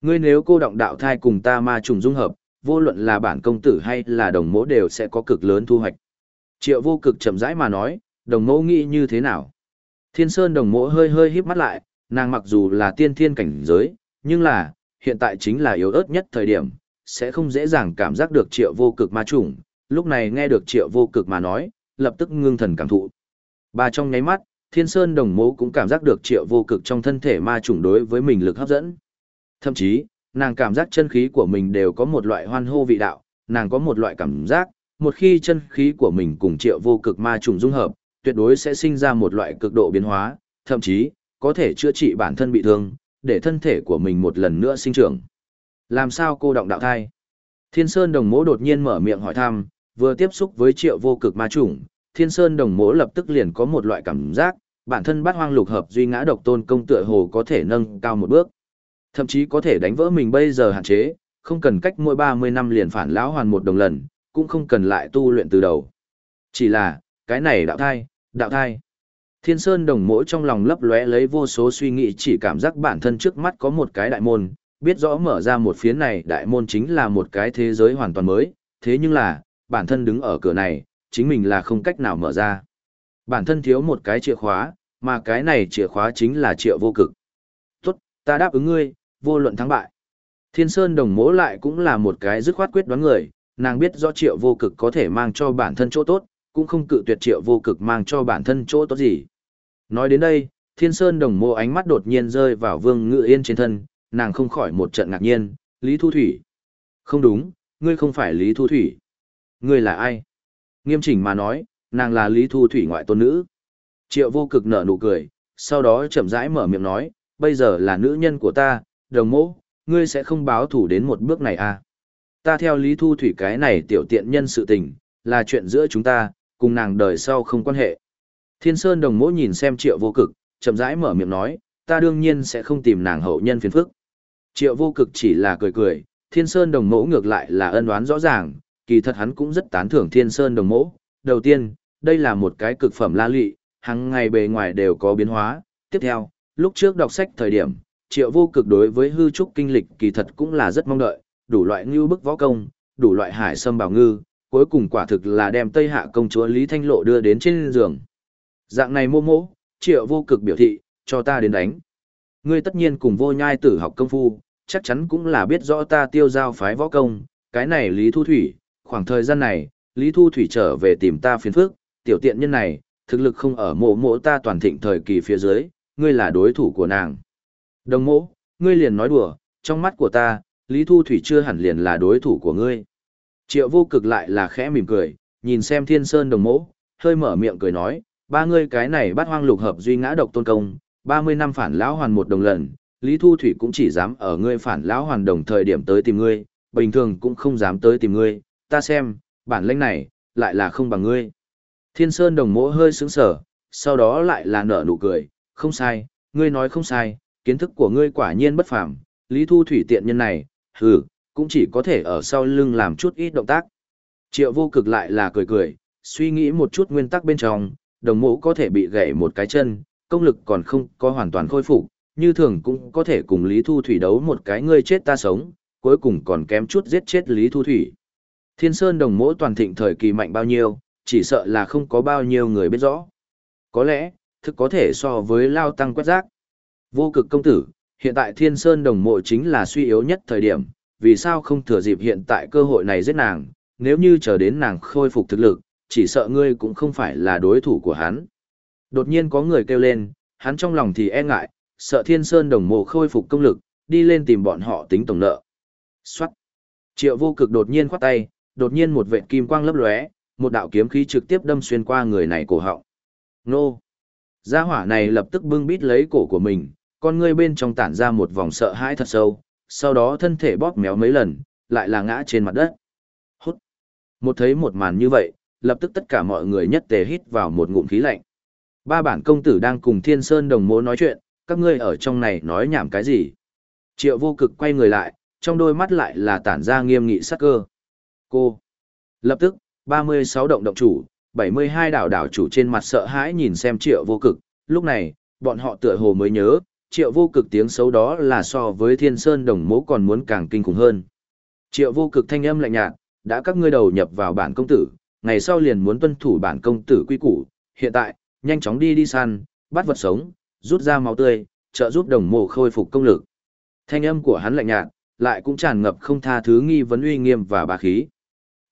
Ngươi nếu cô động đạo thai cùng ta ma trùng dung hợp, vô luận là bản công tử hay là đồng mỗ đều sẽ có cực lớn thu hoạch. Triệu vô cực chậm rãi mà nói, đồng mẫu nghĩ như thế nào? Thiên Sơn đồng mẫu hơi hơi híp mắt lại, nàng mặc dù là tiên thiên cảnh giới, nhưng là, hiện tại chính là yếu ớt nhất thời điểm, sẽ không dễ dàng cảm giác được triệu vô cực ma trùng, lúc này nghe được triệu vô cực mà nói, lập tức ngưng thần cảm thụ. Ba trong nháy mắt, Thiên Sơn đồng mẫu cũng cảm giác được triệu vô cực trong thân thể ma trùng đối với mình lực hấp dẫn. Thậm chí, nàng cảm giác chân khí của mình đều có một loại hoan hô vị đạo, nàng có một loại cảm giác, một khi chân khí của mình cùng triệu vô cực ma trùng dung hợp, tuyệt đối sẽ sinh ra một loại cực độ biến hóa, thậm chí, có thể chữa trị bản thân bị thương, để thân thể của mình một lần nữa sinh trưởng. Làm sao cô động đạo thai? Thiên Sơn đồng Mỗ đột nhiên mở miệng hỏi thăm, vừa tiếp xúc với triệu vô cực ma trùng, Thiên Sơn đồng Mỗ lập tức liền có một loại cảm giác, bản thân bát hoang lục hợp duy ngã độc tôn công tựa hồ có thể nâng cao một bước. Thậm chí có thể đánh vỡ mình bây giờ hạn chế, không cần cách mỗi 30 năm liền phản lão hoàn một đồng lần, cũng không cần lại tu luyện từ đầu. Chỉ là, cái này đạo thai, đạo thai. Thiên Sơn đồng mỗi trong lòng lấp lóe lấy vô số suy nghĩ chỉ cảm giác bản thân trước mắt có một cái đại môn, biết rõ mở ra một phía này đại môn chính là một cái thế giới hoàn toàn mới, thế nhưng là, bản thân đứng ở cửa này, chính mình là không cách nào mở ra. Bản thân thiếu một cái chìa khóa, mà cái này chìa khóa chính là triệu vô cực. Tốt, ta đáp ứng ngươi, vô luận thắng bại. Thiên Sơn đồng mỗ lại cũng là một cái dứt khoát quyết đoán người, nàng biết rõ triệu vô cực có thể mang cho bản thân chỗ tốt, cũng không cự tuyệt triệu vô cực mang cho bản thân chỗ tốt gì. Nói đến đây, Thiên Sơn đồng mô ánh mắt đột nhiên rơi vào Vương Ngự Yên trên thân, nàng không khỏi một trận ngạc nhiên, Lý Thu Thủy. Không đúng, ngươi không phải Lý Thu Thủy. Ngươi là ai? Nghiêm chỉnh mà nói, nàng là Lý Thu Thủy ngoại tôn nữ. Triệu vô cực nở nụ cười, sau đó chậm rãi mở miệng nói, bây giờ là nữ nhân của ta, đồng mô, ngươi sẽ không báo thủ đến một bước này à? Ta theo Lý Thu Thủy cái này tiểu tiện nhân sự tình, là chuyện giữa chúng ta, cùng nàng đời sau không quan hệ. Thiên Sơn đồng mỗ nhìn xem triệu vô cực, chậm rãi mở miệng nói, ta đương nhiên sẽ không tìm nàng hậu nhân phiền phức. Triệu vô cực chỉ là cười cười, Thiên Sơn đồng Mẫu ngược lại là ân oán rõ ràng, kỳ thật hắn cũng rất tán thưởng Thiên Sơn đồng Mẫu. Đầu tiên, đây là một cái cực phẩm la lị, hàng ngày bề ngoài đều có biến hóa. Tiếp theo, lúc trước đọc sách thời điểm, triệu vô cực đối với hư trúc kinh lịch kỳ thật cũng là rất mong đợi, đủ loại ngưu bức võ công, đủ loại hải sâm bảo ngư, cuối cùng quả thực là đem Tây Hạ công chúa Lý Thanh Lộ đưa đến trên giường. Dạng này mô mô, triệu vô cực biểu thị, cho ta đến đánh. Ngươi tất nhiên cùng vô nhai tử học công phu, chắc chắn cũng là biết rõ ta tiêu giao phái võ công, cái này Lý Thu Thủy, khoảng thời gian này, Lý Thu Thủy trở về tìm ta phiền phức, tiểu tiện nhân này, thực lực không ở mộ mộ ta toàn thịnh thời kỳ phía dưới, ngươi là đối thủ của nàng. Đồng mộ, ngươi liền nói đùa, trong mắt của ta, Lý Thu Thủy chưa hẳn liền là đối thủ của ngươi. Triệu vô cực lại là khẽ mỉm cười, nhìn xem thiên sơn đồng mộ, hơi mở miệng cười nói, ba ngươi cái này bắt hoang lục hợp duy ngã độc tôn công, 30 năm phản lão hoàn một đồng lần, Lý Thu Thủy cũng chỉ dám ở ngươi phản lão hoàn đồng thời điểm tới tìm ngươi, bình thường cũng không dám tới tìm ngươi, ta xem, bản lĩnh này, lại là không bằng ngươi. Thiên Sơn đồng mỗ hơi sững sở, sau đó lại là nở nụ cười, không sai, ngươi nói không sai, kiến thức của ngươi quả nhiên bất phàm, Lý Thu Thủy tiện nhân này, hừ, cũng chỉ có thể ở sau lưng làm chút ít động tác. Triệu vô cực lại là cười cười, suy nghĩ một chút nguyên tắc bên trong, đồng mộ có thể bị gãy một cái chân, công lực còn không có hoàn toàn khôi phục, như thường cũng có thể cùng Lý Thu Thủy đấu một cái ngươi chết ta sống, cuối cùng còn kém chút giết chết Lý Thu Thủy. Thiên Sơn đồng mộ toàn thịnh thời kỳ mạnh bao nhiêu, chỉ sợ là không có bao nhiêu người biết rõ. Có lẽ, thực có thể so với Lao Tăng quét rác. Vô cực công tử, hiện tại Thiên Sơn đồng mộ chính là suy yếu nhất thời điểm, vì sao không thừa dịp hiện tại cơ hội này giết nàng, nếu như chờ đến nàng khôi phục thực lực, chỉ sợ ngươi cũng không phải là đối thủ của hắn. Đột nhiên có người kêu lên, hắn trong lòng thì e ngại, sợ Thiên Sơn đồng mộ khôi phục công lực, đi lên tìm bọn họ tính tổng nợ. Xoát. Triệu vô cực đột nhiên khoát tay, đột nhiên một vệt kim quang lấp lóe, một đạo kiếm khí trực tiếp đâm xuyên qua người này cổ họng. Nô! Gia hỏa này lập tức bưng bít lấy cổ của mình, con ngươi bên trong tản ra một vòng sợ hãi thật sâu, sau đó thân thể bóp méo mấy lần, lại là ngã trên mặt đất. Hút! Một thấy một màn như vậy, lập tức tất cả mọi người nhất tề hít vào một ngụm khí lạnh. Ba bản công tử đang cùng Thiên Sơn đồng mô nói chuyện, các ngươi ở trong này nói nhảm cái gì? Triệu vô cực quay người lại, trong đôi mắt lại là tản ra nghiêm nghị sắc cơ. Cô! Lập tức, 36 động động chủ, 72 đảo đảo chủ trên mặt sợ hãi nhìn xem triệu vô cực, lúc này, bọn họ tựa hồ mới nhớ, triệu vô cực tiếng xấu đó là so với thiên sơn đồng mố còn muốn càng kinh khủng hơn. Triệu vô cực thanh âm lạnh nhạt, đã các ngươi đầu nhập vào bản công tử, ngày sau liền muốn tuân thủ bản công tử quy củ, hiện tại, nhanh chóng đi đi săn, bắt vật sống, rút ra máu tươi, trợ giúp đồng mộ khôi phục công lực. Thanh âm của hắn lạnh nhạt, lại cũng tràn ngập không tha thứ nghi vấn uy nghiêm và bá khí.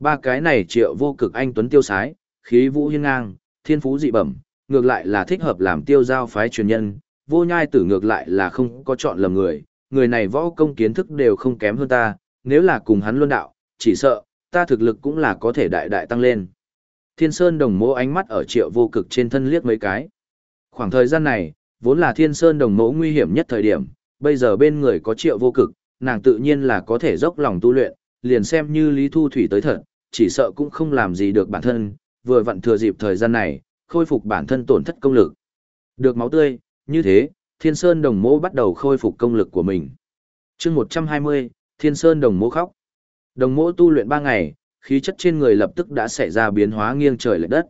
Ba cái này triệu vô cực anh tuấn tiêu sái, khí vũ hiên ngang, thiên phú dị bẩm, ngược lại là thích hợp làm tiêu giao phái truyền nhân, vô nhai tử ngược lại là không có chọn lầm người, người này võ công kiến thức đều không kém hơn ta, nếu là cùng hắn luân đạo, chỉ sợ, ta thực lực cũng là có thể đại đại tăng lên. Thiên Sơn đồng mỗ ánh mắt ở triệu vô cực trên thân liếc mấy cái. Khoảng thời gian này, vốn là Thiên Sơn đồng mỗ nguy hiểm nhất thời điểm, bây giờ bên người có triệu vô cực, nàng tự nhiên là có thể dốc lòng tu luyện, liền xem như Lý Thu Thủy tới thật, chỉ sợ cũng không làm gì được bản thân, vừa vặn thừa dịp thời gian này, khôi phục bản thân tổn thất công lực. Được máu tươi, như thế, Thiên Sơn Đồng Mộ bắt đầu khôi phục công lực của mình. chương 120, Thiên Sơn Đồng Mộ khóc. Đồng Mộ tu luyện 3 ngày, khí chất trên người lập tức đã xảy ra biến hóa nghiêng trời lệch đất.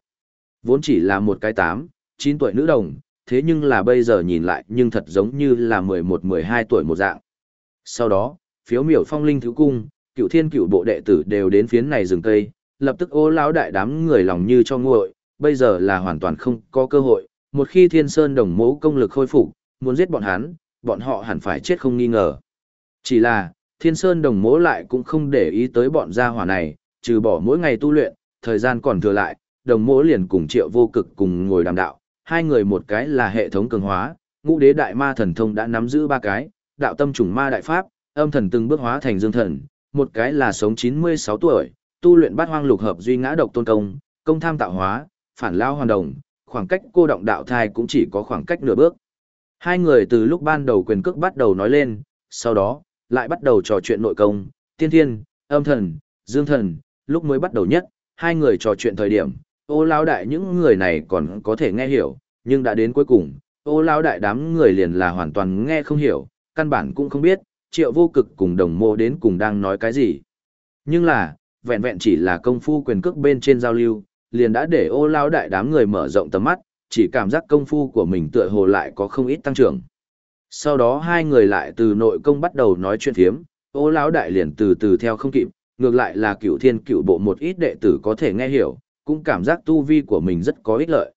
Vốn chỉ là một cái 8, 9 tuổi nữ đồng, thế nhưng là bây giờ nhìn lại nhưng thật giống như là 11-12 tuổi một dạng. Sau đó, phiếu miểu phong linh thứ cung, cựu thiên cựu bộ đệ tử đều đến phiến này rừng cây, lập tức ô lão đại đám người lòng như cho nguội, bây giờ là hoàn toàn không có cơ hội, một khi thiên sơn đồng mẫu công lực khôi phục, muốn giết bọn hắn, bọn họ hẳn phải chết không nghi ngờ. Chỉ là, thiên sơn đồng mẫu lại cũng không để ý tới bọn gia hỏa này, trừ bỏ mỗi ngày tu luyện, thời gian còn thừa lại, đồng mẫu liền cùng triệu vô cực cùng ngồi đàm đạo, hai người một cái là hệ thống cường hóa, ngũ đế đại ma thần thông đã nắm giữ ba cái, đạo tâm trùng ma đại pháp, âm thần từng bước hóa thành dương thần, một cái là sống 96 tuổi, tu luyện bát hoang lục hợp duy ngã độc tôn công, công tham tạo hóa, phản lao hoàn đồng, khoảng cách cô động đạo thai cũng chỉ có khoảng cách nửa bước. Hai người từ lúc ban đầu quyền cước bắt đầu nói lên, sau đó, lại bắt đầu trò chuyện nội công, tiên thiên, âm thần, dương thần, lúc mới bắt đầu nhất, hai người trò chuyện thời điểm, ô lao đại những người này còn có thể nghe hiểu, nhưng đã đến cuối cùng, ô lao đại đám người liền là hoàn toàn nghe không hiểu, căn bản cũng không biết, triệu vô cực cùng đồng mô đến cùng đang nói cái gì. Nhưng là, vẹn vẹn chỉ là công phu quyền cước bên trên giao lưu, liền đã để ô lao đại đám người mở rộng tầm mắt, chỉ cảm giác công phu của mình tựa hồ lại có không ít tăng trưởng. Sau đó hai người lại từ nội công bắt đầu nói chuyện thiếm, ô lao đại liền từ từ theo không kịp, ngược lại là cựu thiên cựu bộ một ít đệ tử có thể nghe hiểu, cũng cảm giác tu vi của mình rất có ích lợi.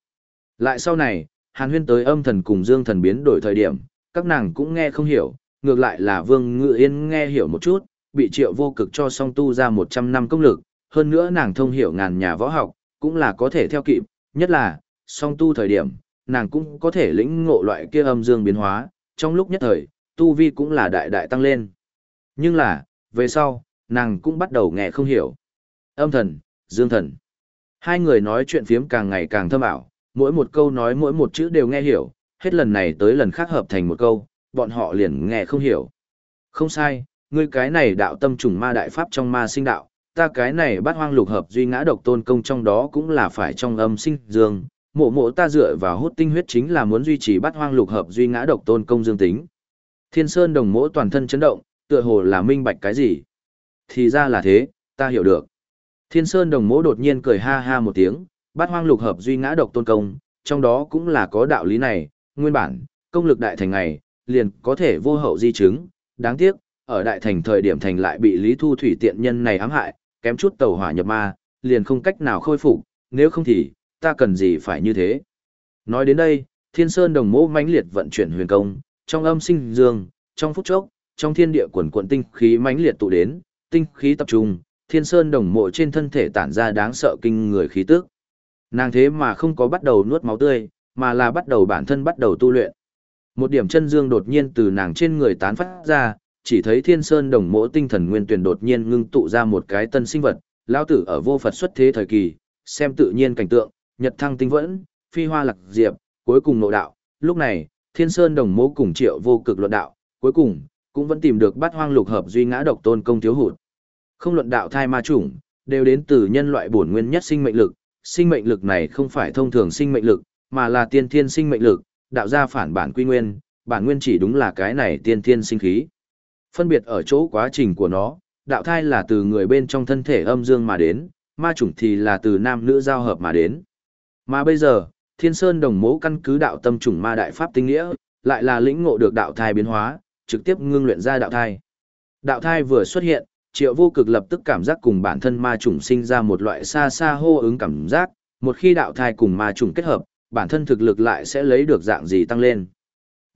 Lại sau này, Hàn Huyên tới âm thần cùng Dương thần biến đổi thời điểm, các nàng cũng nghe không hiểu, ngược lại là Vương Ngự Yên nghe hiểu một chút, bị triệu vô cực cho song tu ra 100 năm công lực, hơn nữa nàng thông hiểu ngàn nhà võ học, cũng là có thể theo kịp, nhất là, song tu thời điểm, nàng cũng có thể lĩnh ngộ loại kia âm dương biến hóa, trong lúc nhất thời, tu vi cũng là đại đại tăng lên. Nhưng là, về sau, nàng cũng bắt đầu nghe không hiểu. Âm thần, dương thần. Hai người nói chuyện phiếm càng ngày càng thâm ảo, mỗi một câu nói mỗi một chữ đều nghe hiểu, hết lần này tới lần khác hợp thành một câu, bọn họ liền nghe không hiểu. Không sai, ngươi cái này đạo tâm trùng ma đại pháp trong ma sinh đạo, ta cái này bát hoang lục hợp duy ngã độc tôn công trong đó cũng là phải trong âm sinh dương, mộ mộ ta dựa vào hút tinh huyết chính là muốn duy trì bát hoang lục hợp duy ngã độc tôn công dương tính. Thiên Sơn đồng mỗ toàn thân chấn động, tựa hồ là minh bạch cái gì. Thì ra là thế, ta hiểu được. Thiên Sơn đồng mỗ đột nhiên cười ha ha một tiếng, bát hoang lục hợp duy ngã độc tôn công, trong đó cũng là có đạo lý này, nguyên bản, công lực đại thành ngày, liền có thể vô hậu di chứng, đáng tiếc, ở đại thành thời điểm thành lại bị Lý Thu Thủy tiện nhân này ám hại, kém chút tàu hỏa nhập ma, liền không cách nào khôi phục, nếu không thì, ta cần gì phải như thế. Nói đến đây, Thiên Sơn đồng mô mãnh liệt vận chuyển huyền công, trong âm sinh dương, trong phút chốc, trong thiên địa quần quận tinh khí mãnh liệt tụ đến, tinh khí tập trung, Thiên Sơn đồng mộ trên thân thể tản ra đáng sợ kinh người khí tức. Nàng thế mà không có bắt đầu nuốt máu tươi, mà là bắt đầu bản thân bắt đầu tu luyện. Một điểm chân dương đột nhiên từ nàng trên người tán phát ra, chỉ thấy Thiên Sơn đồng mỗ tinh thần nguyên tuyển đột nhiên ngưng tụ ra một cái tân sinh vật, lao tử ở vô Phật xuất thế thời kỳ, xem tự nhiên cảnh tượng, nhật thăng tinh vẫn, phi hoa lạc diệp, cuối cùng nội đạo, lúc này, Thiên Sơn đồng mỗ cùng triệu vô cực luận đạo, cuối cùng, cũng vẫn tìm được bát hoang lục hợp duy ngã độc tôn công thiếu hụt. Không luận đạo thai ma chủng, đều đến từ nhân loại bổn nguyên nhất sinh mệnh lực, sinh mệnh lực này không phải thông thường sinh mệnh lực, mà là tiên thiên sinh mệnh lực, đạo ra phản bản quy nguyên, bản nguyên chỉ đúng là cái này tiên thiên sinh khí. Phân biệt ở chỗ quá trình của nó, đạo thai là từ người bên trong thân thể âm dương mà đến, ma chủng thì là từ nam nữ giao hợp mà đến. Mà bây giờ, Thiên Sơn đồng mẫu căn cứ đạo tâm chủng ma đại pháp tinh nghĩa, lại là lĩnh ngộ được đạo thai biến hóa, trực tiếp ngưng luyện ra đạo thai. Đạo thai vừa xuất hiện, Triệu Vô Cực lập tức cảm giác cùng bản thân ma chủng sinh ra một loại xa xa hô ứng cảm giác, một khi đạo thai cùng ma chủng kết hợp, bản thân thực lực lại sẽ lấy được dạng gì tăng lên.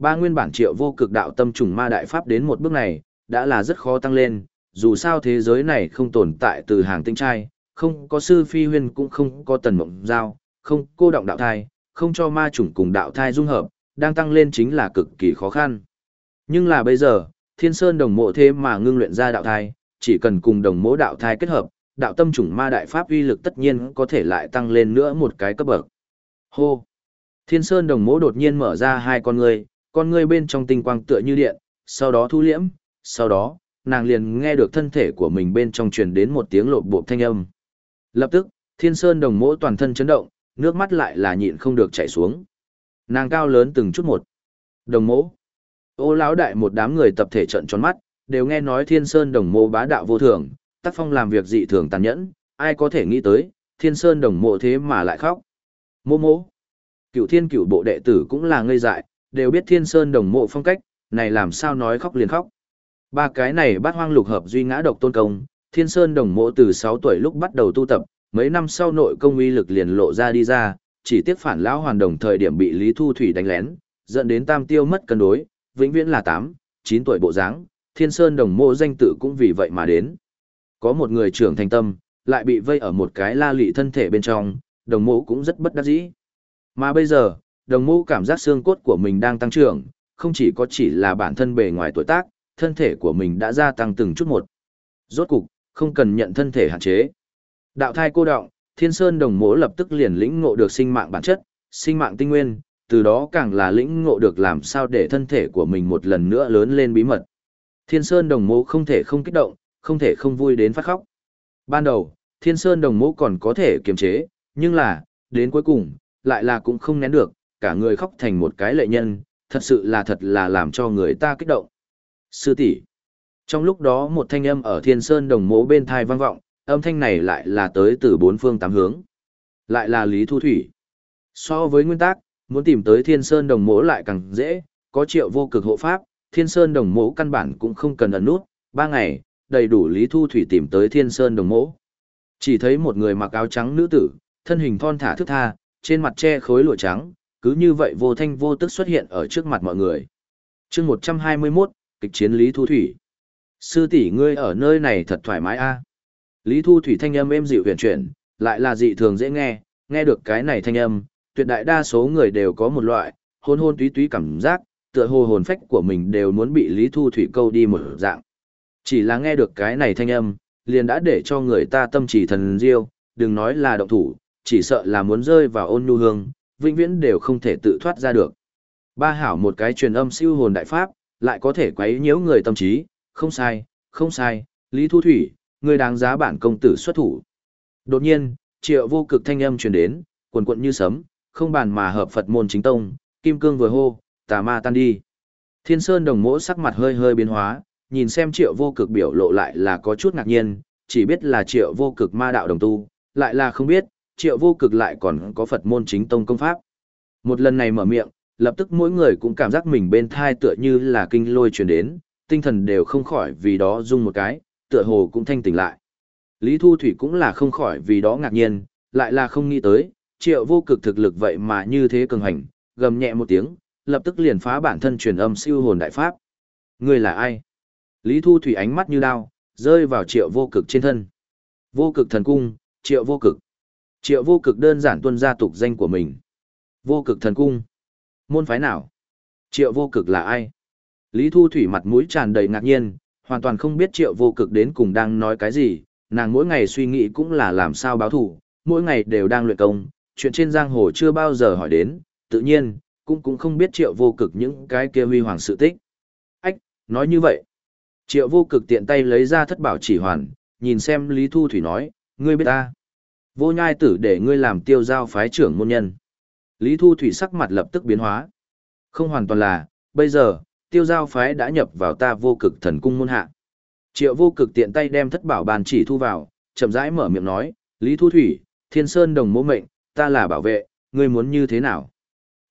Ba nguyên bản Triệu Vô Cực đạo tâm trùng ma đại pháp đến một bước này, đã là rất khó tăng lên, dù sao thế giới này không tồn tại từ hàng tinh trai, không có sư phi huyên cũng không có tần mộng giao, không cô động đạo thai, không cho ma chủng cùng đạo thai dung hợp, đang tăng lên chính là cực kỳ khó khăn. Nhưng là bây giờ, thiên sơn đồng mộ thế mà ngưng luyện ra đạo thai, chỉ cần cùng đồng mộ đạo thai kết hợp, đạo tâm chủng ma đại pháp uy lực tất nhiên có thể lại tăng lên nữa một cái cấp bậc. Hô! Thiên sơn đồng mộ đột nhiên mở ra hai con ngươi, con ngươi bên trong tinh quang tựa như điện, sau đó thu liễm, sau đó, nàng liền nghe được thân thể của mình bên trong truyền đến một tiếng lộp bộp thanh âm. Lập tức, thiên sơn đồng mỗ toàn thân chấn động, nước mắt lại là nhịn không được chảy xuống. Nàng cao lớn từng chút một. Đồng mỗ. Ô lão đại một đám người tập thể trận tròn mắt, đều nghe nói thiên sơn đồng mộ bá đạo vô thường, tác phong làm việc dị thường tàn nhẫn, ai có thể nghĩ tới, thiên sơn đồng mộ thế mà lại khóc. Mô mô. Cựu thiên cựu bộ đệ tử cũng là ngây dại, đều biết thiên sơn đồng mộ phong cách, này làm sao nói khóc liền khóc. Ba cái này bát hoang lục hợp duy ngã độc tôn công, thiên sơn đồng mộ từ 6 tuổi lúc bắt đầu tu tập, mấy năm sau nội công uy lực liền lộ ra đi ra, chỉ tiếc phản lão hoàn đồng thời điểm bị Lý Thu Thủy đánh lén, dẫn đến tam tiêu mất cân đối, vĩnh viễn là 8, 9 tuổi bộ dáng, thiên sơn đồng mộ danh tự cũng vì vậy mà đến. Có một người trưởng thành tâm, lại bị vây ở một cái la lị thân thể bên trong, đồng mộ cũng rất bất đắc dĩ. Mà bây giờ, đồng mô cảm giác xương cốt của mình đang tăng trưởng, không chỉ có chỉ là bản thân bề ngoài tuổi tác, thân thể của mình đã gia tăng từng chút một. Rốt cục, không cần nhận thân thể hạn chế. Đạo thai cô động, Thiên Sơn Đồng Mỗ lập tức liền lĩnh ngộ được sinh mạng bản chất, sinh mạng tinh nguyên, từ đó càng là lĩnh ngộ được làm sao để thân thể của mình một lần nữa lớn lên bí mật. Thiên Sơn Đồng Mỗ không thể không kích động, không thể không vui đến phát khóc. Ban đầu, Thiên Sơn Đồng Mỗ còn có thể kiềm chế, nhưng là, đến cuối cùng, lại là cũng không nén được, cả người khóc thành một cái lệ nhân, thật sự là thật là làm cho người ta kích động. Sư tỷ. Trong lúc đó một thanh âm ở Thiên Sơn Đồng Mỗ bên thai vang vọng, âm thanh này lại là tới từ bốn phương tám hướng. Lại là Lý Thu Thủy. So với nguyên tắc, muốn tìm tới Thiên Sơn Đồng Mỗ lại càng dễ, có triệu vô cực hộ pháp, Thiên Sơn Đồng Mỗ căn bản cũng không cần ẩn nút, ba ngày, đầy đủ Lý Thu Thủy tìm tới Thiên Sơn Đồng Mỗ. Chỉ thấy một người mặc áo trắng nữ tử, thân hình thon thả thức tha, trên mặt che khối lụa trắng, cứ như vậy vô thanh vô tức xuất hiện ở trước mặt mọi người. chương 121, kịch chiến Lý Thu Thủy. Sư tỷ ngươi ở nơi này thật thoải mái a Lý Thu Thủy thanh âm êm dịu huyền chuyển, lại là dị thường dễ nghe, nghe được cái này thanh âm, tuyệt đại đa số người đều có một loại, hôn hôn túy túy cảm giác, tựa hồ hồn phách của mình đều muốn bị Lý Thu Thủy câu đi một dạng. Chỉ là nghe được cái này thanh âm, liền đã để cho người ta tâm trí thần diêu, đừng nói là động thủ, chỉ sợ là muốn rơi vào ôn nhu hương, vĩnh viễn đều không thể tự thoát ra được. Ba hảo một cái truyền âm siêu hồn đại pháp, lại có thể quấy nhiễu người tâm trí, không sai, không sai, Lý Thu Thủy, người đáng giá bản công tử xuất thủ. Đột nhiên, triệu vô cực thanh âm truyền đến, quần quận như sấm, không bàn mà hợp Phật môn chính tông, kim cương vừa hô, tà ma tan đi. Thiên Sơn đồng mỗ sắc mặt hơi hơi biến hóa, nhìn xem triệu vô cực biểu lộ lại là có chút ngạc nhiên, chỉ biết là triệu vô cực ma đạo đồng tu, lại là không biết, triệu vô cực lại còn có Phật môn chính tông công pháp. Một lần này mở miệng, lập tức mỗi người cũng cảm giác mình bên thai tựa như là kinh lôi truyền đến, tinh thần đều không khỏi vì đó rung một cái, tựa hồ cũng thanh tỉnh lại. Lý Thu Thủy cũng là không khỏi vì đó ngạc nhiên, lại là không nghĩ tới, triệu vô cực thực lực vậy mà như thế cường hành, gầm nhẹ một tiếng, lập tức liền phá bản thân truyền âm siêu hồn đại pháp. Người là ai? Lý Thu Thủy ánh mắt như đao, rơi vào triệu vô cực trên thân. Vô cực thần cung, triệu vô cực. Triệu vô cực đơn giản tuân gia tục danh của mình. Vô cực thần cung. Môn phái nào? Triệu vô cực là ai? Lý Thu Thủy mặt mũi tràn đầy ngạc nhiên, hoàn toàn không biết triệu vô cực đến cùng đang nói cái gì, nàng mỗi ngày suy nghĩ cũng là làm sao báo thủ, mỗi ngày đều đang luyện công, chuyện trên giang hồ chưa bao giờ hỏi đến, tự nhiên, cũng cũng không biết triệu vô cực những cái kia huy hoàng sự tích. Ách, nói như vậy. Triệu vô cực tiện tay lấy ra thất bảo chỉ hoàn, nhìn xem Lý Thu Thủy nói, ngươi biết ta. Vô nhai tử để ngươi làm tiêu giao phái trưởng môn nhân. Lý Thu Thủy sắc mặt lập tức biến hóa. Không hoàn toàn là, bây giờ, tiêu giao phái đã nhập vào ta vô cực thần cung môn hạ. Triệu vô cực tiện tay đem thất bảo bàn chỉ thu vào, chậm rãi mở miệng nói, Lý Thu Thủy, Thiên Sơn đồng mô mệnh, ta là bảo vệ, ngươi muốn như thế nào?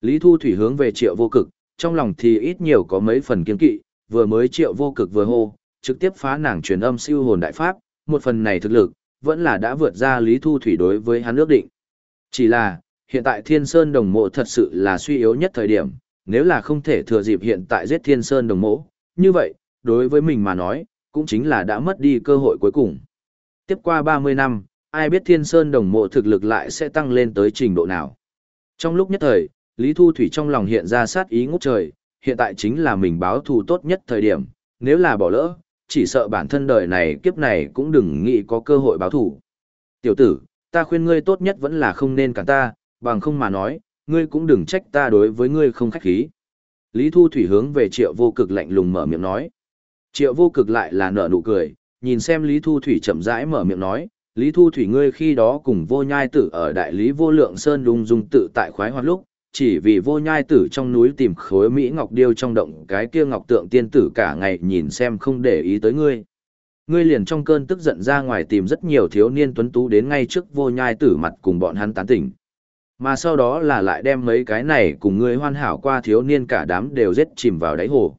Lý Thu Thủy hướng về triệu vô cực, trong lòng thì ít nhiều có mấy phần kiên kỵ, vừa mới triệu vô cực vừa hô, trực tiếp phá nàng truyền âm siêu hồn đại pháp, một phần này thực lực, vẫn là đã vượt ra Lý Thu Thủy đối với hắn ước định. Chỉ là, hiện tại Thiên Sơn đồng mộ thật sự là suy yếu nhất thời điểm, nếu là không thể thừa dịp hiện tại giết Thiên Sơn đồng mộ, như vậy, đối với mình mà nói, cũng chính là đã mất đi cơ hội cuối cùng. Tiếp qua 30 năm, ai biết Thiên Sơn đồng mộ thực lực lại sẽ tăng lên tới trình độ nào. Trong lúc nhất thời, Lý Thu Thủy trong lòng hiện ra sát ý ngút trời, hiện tại chính là mình báo thù tốt nhất thời điểm, nếu là bỏ lỡ, chỉ sợ bản thân đời này kiếp này cũng đừng nghĩ có cơ hội báo thù. Tiểu tử, ta khuyên ngươi tốt nhất vẫn là không nên cản ta, bằng không mà nói, ngươi cũng đừng trách ta đối với ngươi không khách khí. Lý Thu Thủy hướng về triệu vô cực lạnh lùng mở miệng nói. Triệu vô cực lại là nở nụ cười, nhìn xem Lý Thu Thủy chậm rãi mở miệng nói, Lý Thu Thủy ngươi khi đó cùng vô nhai tử ở đại lý vô lượng sơn đung dung tự tại khoái hoạt lúc, chỉ vì vô nhai tử trong núi tìm khối Mỹ Ngọc Điêu trong động cái kia Ngọc Tượng tiên tử cả ngày nhìn xem không để ý tới ngươi. Ngươi liền trong cơn tức giận ra ngoài tìm rất nhiều thiếu niên tuấn tú đến ngay trước vô nhai tử mặt cùng bọn hắn tán tỉnh. Mà sau đó là lại đem mấy cái này cùng ngươi hoàn hảo qua thiếu niên cả đám đều giết chìm vào đáy hồ.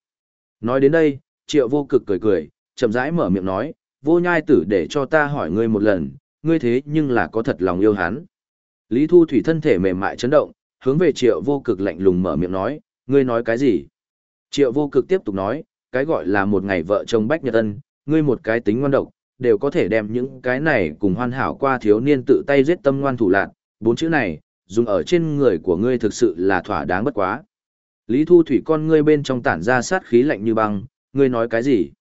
Nói đến đây, triệu vô cực cười cười, chậm rãi mở miệng nói, vô nhai tử để cho ta hỏi ngươi một lần, ngươi thế nhưng là có thật lòng yêu hắn. Lý Thu Thủy thân thể mềm mại chấn động, hướng về triệu vô cực lạnh lùng mở miệng nói, ngươi nói cái gì? Triệu vô cực tiếp tục nói, cái gọi là một ngày vợ chồng bách nhật ân, ngươi một cái tính ngoan độc, đều có thể đem những cái này cùng hoàn hảo qua thiếu niên tự tay giết tâm ngoan thủ lạc, bốn chữ này, dùng ở trên người của ngươi thực sự là thỏa đáng bất quá. Lý Thu Thủy con ngươi bên trong tản ra sát khí lạnh như băng, ngươi nói cái gì?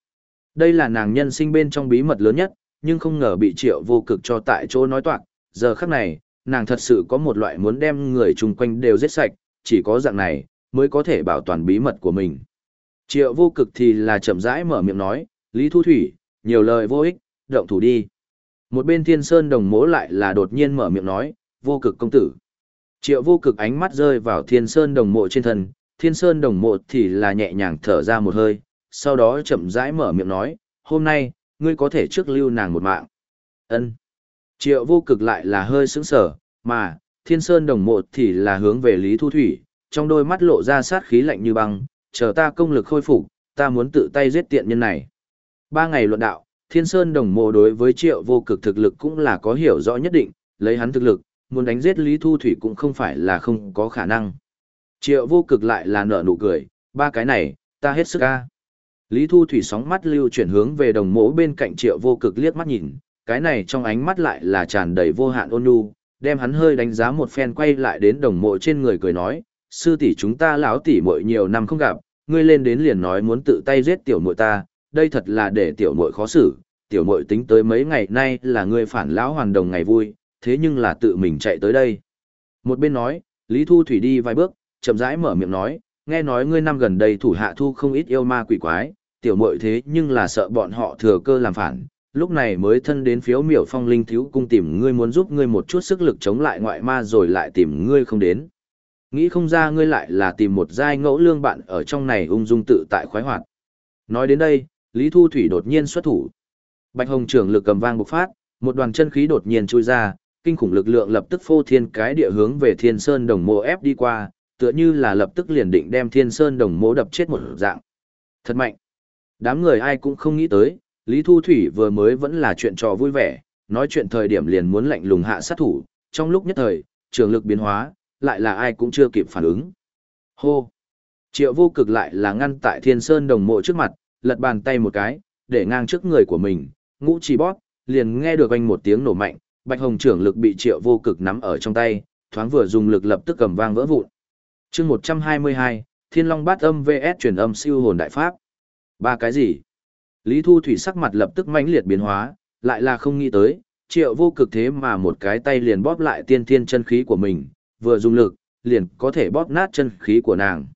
Đây là nàng nhân sinh bên trong bí mật lớn nhất, nhưng không ngờ bị triệu vô cực cho tại chỗ nói toạc, giờ khắc này, nàng thật sự có một loại muốn đem người chung quanh đều giết sạch, chỉ có dạng này, mới có thể bảo toàn bí mật của mình. Triệu vô cực thì là chậm rãi mở miệng nói, Lý Thu Thủy, nhiều lời vô ích, động thủ đi. Một bên thiên sơn đồng mố lại là đột nhiên mở miệng nói, vô cực công tử. Triệu vô cực ánh mắt rơi vào thiên sơn đồng mộ trên thân, thiên sơn đồng mộ thì là nhẹ nhàng thở ra một hơi, sau đó chậm rãi mở miệng nói, hôm nay, ngươi có thể trước lưu nàng một mạng. ân Triệu vô cực lại là hơi sững sở, mà, thiên sơn đồng mộ thì là hướng về Lý Thu Thủy, trong đôi mắt lộ ra sát khí lạnh như băng, chờ ta công lực khôi phục, ta muốn tự tay giết tiện nhân này. Ba ngày luận đạo, thiên sơn đồng mộ đối với triệu vô cực thực lực cũng là có hiểu rõ nhất định, lấy hắn thực lực, muốn đánh giết Lý Thu Thủy cũng không phải là không có khả năng. Triệu vô cực lại là nở nụ cười, ba cái này, ta hết sức ca. Lý Thu Thủy sóng mắt lưu chuyển hướng về đồng mộ bên cạnh triệu vô cực liếc mắt nhìn, cái này trong ánh mắt lại là tràn đầy vô hạn ôn nhu, đem hắn hơi đánh giá một phen quay lại đến đồng mộ trên người cười nói, sư tỷ chúng ta lão tỷ muội nhiều năm không gặp, ngươi lên đến liền nói muốn tự tay giết tiểu muội ta, đây thật là để tiểu muội khó xử, tiểu muội tính tới mấy ngày nay là ngươi phản lão hoàn đồng ngày vui, thế nhưng là tự mình chạy tới đây. Một bên nói, Lý Thu Thủy đi vài bước, chậm rãi mở miệng nói, nghe nói ngươi năm gần đây thủ hạ thu không ít yêu ma quỷ quái, tiểu muội thế nhưng là sợ bọn họ thừa cơ làm phản, lúc này mới thân đến phiếu miểu phong linh thiếu cung tìm ngươi muốn giúp ngươi một chút sức lực chống lại ngoại ma rồi lại tìm ngươi không đến. Nghĩ không ra ngươi lại là tìm một giai ngẫu lương bạn ở trong này ung dung tự tại khoái hoạt. Nói đến đây, Lý Thu Thủy đột nhiên xuất thủ. Bạch Hồng trưởng lực cầm vang bộc phát, một đoàn chân khí đột nhiên chui ra, kinh khủng lực lượng lập tức phô thiên cái địa hướng về Thiên Sơn Đồng Mộ ép đi qua, tựa như là lập tức liền định đem thiên sơn đồng mỗ đập chết một dạng. Thật mạnh. Đám người ai cũng không nghĩ tới, Lý Thu Thủy vừa mới vẫn là chuyện trò vui vẻ, nói chuyện thời điểm liền muốn lạnh lùng hạ sát thủ, trong lúc nhất thời, trường lực biến hóa, lại là ai cũng chưa kịp phản ứng. Hô! Triệu vô cực lại là ngăn tại thiên sơn đồng mộ trước mặt, lật bàn tay một cái, để ngang trước người của mình, ngũ chỉ bóp, liền nghe được anh một tiếng nổ mạnh, bạch hồng trưởng lực bị triệu vô cực nắm ở trong tay, thoáng vừa dùng lực lập tức cầm vang vỡ vụn. chương 122, Thiên Long bát âm VS truyền âm siêu hồn đại pháp. Ba cái gì? Lý Thu Thủy sắc mặt lập tức mãnh liệt biến hóa, lại là không nghĩ tới, triệu vô cực thế mà một cái tay liền bóp lại tiên thiên chân khí của mình, vừa dùng lực, liền có thể bóp nát chân khí của nàng.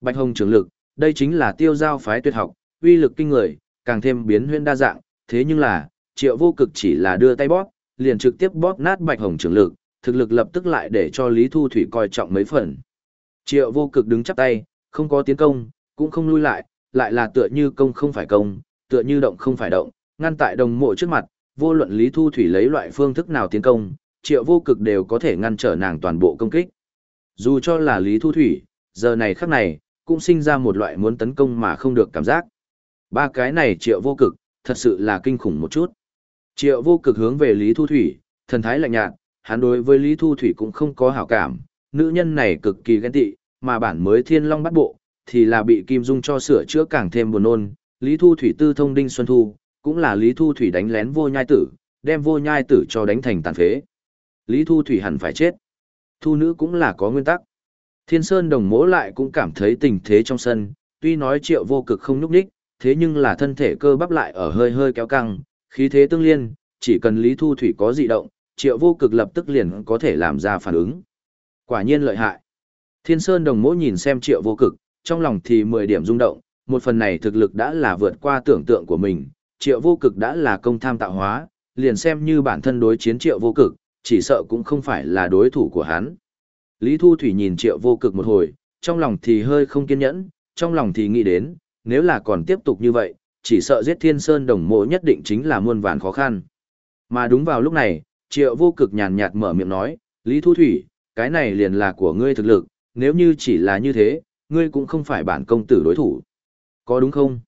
Bạch hồng trường lực, đây chính là tiêu giao phái tuyệt học, uy lực kinh người, càng thêm biến huyên đa dạng, thế nhưng là, triệu vô cực chỉ là đưa tay bóp, liền trực tiếp bóp nát bạch hồng trường lực, thực lực lập tức lại để cho Lý Thu Thủy coi trọng mấy phần. Triệu vô cực đứng chắp tay, không có tiến công, cũng không lui lại, lại là tựa như công không phải công, tựa như động không phải động, ngăn tại đồng mộ trước mặt, vô luận Lý Thu Thủy lấy loại phương thức nào tiến công, triệu vô cực đều có thể ngăn trở nàng toàn bộ công kích. Dù cho là Lý Thu Thủy, giờ này khắc này, cũng sinh ra một loại muốn tấn công mà không được cảm giác. Ba cái này triệu vô cực, thật sự là kinh khủng một chút. Triệu vô cực hướng về Lý Thu Thủy, thần thái lạnh nhạt, hắn đối với Lý Thu Thủy cũng không có hảo cảm, nữ nhân này cực kỳ ghen tị, mà bản mới thiên long bắt bộ, thì là bị Kim Dung cho sửa chữa càng thêm buồn nôn. Lý Thu Thủy tư thông đinh xuân thu, cũng là Lý Thu Thủy đánh lén vô nhai tử, đem vô nhai tử cho đánh thành tàn phế. Lý Thu Thủy hẳn phải chết. Thu nữ cũng là có nguyên tắc. Thiên Sơn đồng mỗ lại cũng cảm thấy tình thế trong sân, tuy nói triệu vô cực không nhúc đích, thế nhưng là thân thể cơ bắp lại ở hơi hơi kéo căng, khí thế tương liên, chỉ cần Lý Thu Thủy có dị động, triệu vô cực lập tức liền có thể làm ra phản ứng. Quả nhiên lợi hại. Thiên Sơn đồng mỗ nhìn xem triệu vô cực, trong lòng thì 10 điểm rung động, một phần này thực lực đã là vượt qua tưởng tượng của mình, triệu vô cực đã là công tham tạo hóa, liền xem như bản thân đối chiến triệu vô cực, chỉ sợ cũng không phải là đối thủ của hắn. Lý Thu Thủy nhìn triệu vô cực một hồi, trong lòng thì hơi không kiên nhẫn, trong lòng thì nghĩ đến, nếu là còn tiếp tục như vậy, chỉ sợ giết thiên sơn đồng mộ nhất định chính là muôn vàn khó khăn. Mà đúng vào lúc này, triệu vô cực nhàn nhạt mở miệng nói, Lý Thu Thủy, cái này liền là của ngươi thực lực, nếu như chỉ là như thế, ngươi cũng không phải bản công tử đối thủ. Có đúng không?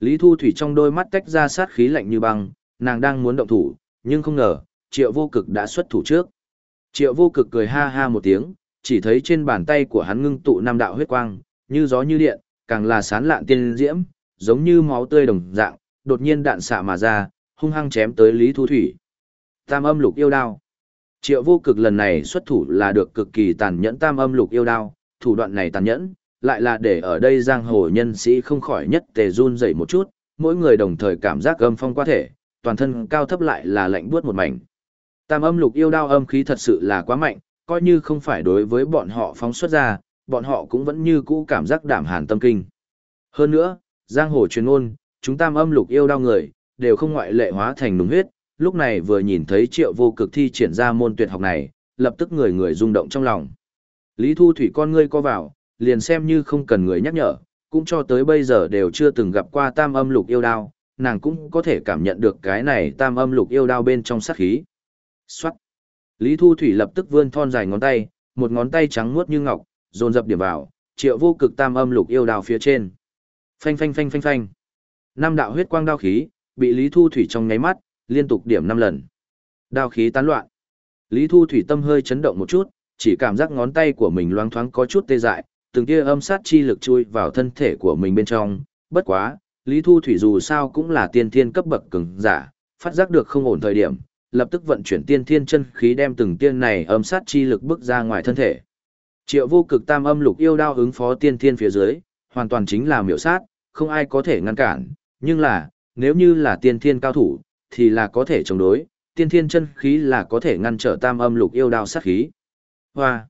Lý Thu Thủy trong đôi mắt tách ra sát khí lạnh như băng, nàng đang muốn động thủ, nhưng không ngờ, triệu vô cực đã xuất thủ trước. Triệu vô cực cười ha ha một tiếng, chỉ thấy trên bàn tay của hắn ngưng tụ năm đạo huyết quang, như gió như điện, càng là sán lạn tiên diễm, giống như máu tươi đồng dạng, đột nhiên đạn xạ mà ra, hung hăng chém tới Lý Thu Thủy. Tam âm lục yêu đao. Triệu vô cực lần này xuất thủ là được cực kỳ tàn nhẫn tam âm lục yêu đao, thủ đoạn này tàn nhẫn, lại là để ở đây giang hồ nhân sĩ không khỏi nhất tề run dậy một chút, mỗi người đồng thời cảm giác âm phong qua thể, toàn thân cao thấp lại là lạnh buốt một mảnh. Tam âm lục yêu đao âm khí thật sự là quá mạnh, coi như không phải đối với bọn họ phóng xuất ra, bọn họ cũng vẫn như cũ cảm giác đảm hàn tâm kinh. Hơn nữa, giang hồ truyền ôn, chúng tam âm lục yêu đao người, đều không ngoại lệ hóa thành nùng huyết, lúc này vừa nhìn thấy triệu vô cực thi triển ra môn tuyệt học này, lập tức người người rung động trong lòng. Lý Thu Thủy con ngươi co vào, liền xem như không cần người nhắc nhở, cũng cho tới bây giờ đều chưa từng gặp qua tam âm lục yêu đao, nàng cũng có thể cảm nhận được cái này tam âm lục yêu đao bên trong sát khí. Xoát! Lý Thu Thủy lập tức vươn thon dài ngón tay, một ngón tay trắng muốt như ngọc, dồn dập điểm vào, triệu vô cực tam âm lục yêu đao phía trên. Phanh phanh phanh phanh phanh. Năm đạo huyết quang đao khí, bị Lý Thu Thủy trong nháy mắt, liên tục điểm năm lần. Đao khí tán loạn. Lý Thu Thủy tâm hơi chấn động một chút, chỉ cảm giác ngón tay của mình loáng thoáng có chút tê dại, từng tia âm sát chi lực chui vào thân thể của mình bên trong. Bất quá, Lý Thu Thủy dù sao cũng là tiên thiên cấp bậc cường giả, phát giác được không ổn thời điểm, lập tức vận chuyển tiên thiên chân khí đem từng tiên này âm sát chi lực bước ra ngoài thân thể. Triệu vô cực tam âm lục yêu đao ứng phó tiên thiên phía dưới, hoàn toàn chính là miểu sát, không ai có thể ngăn cản, nhưng là, nếu như là tiên thiên cao thủ, thì là có thể chống đối, tiên thiên chân khí là có thể ngăn trở tam âm lục yêu đao sát khí. Hoa!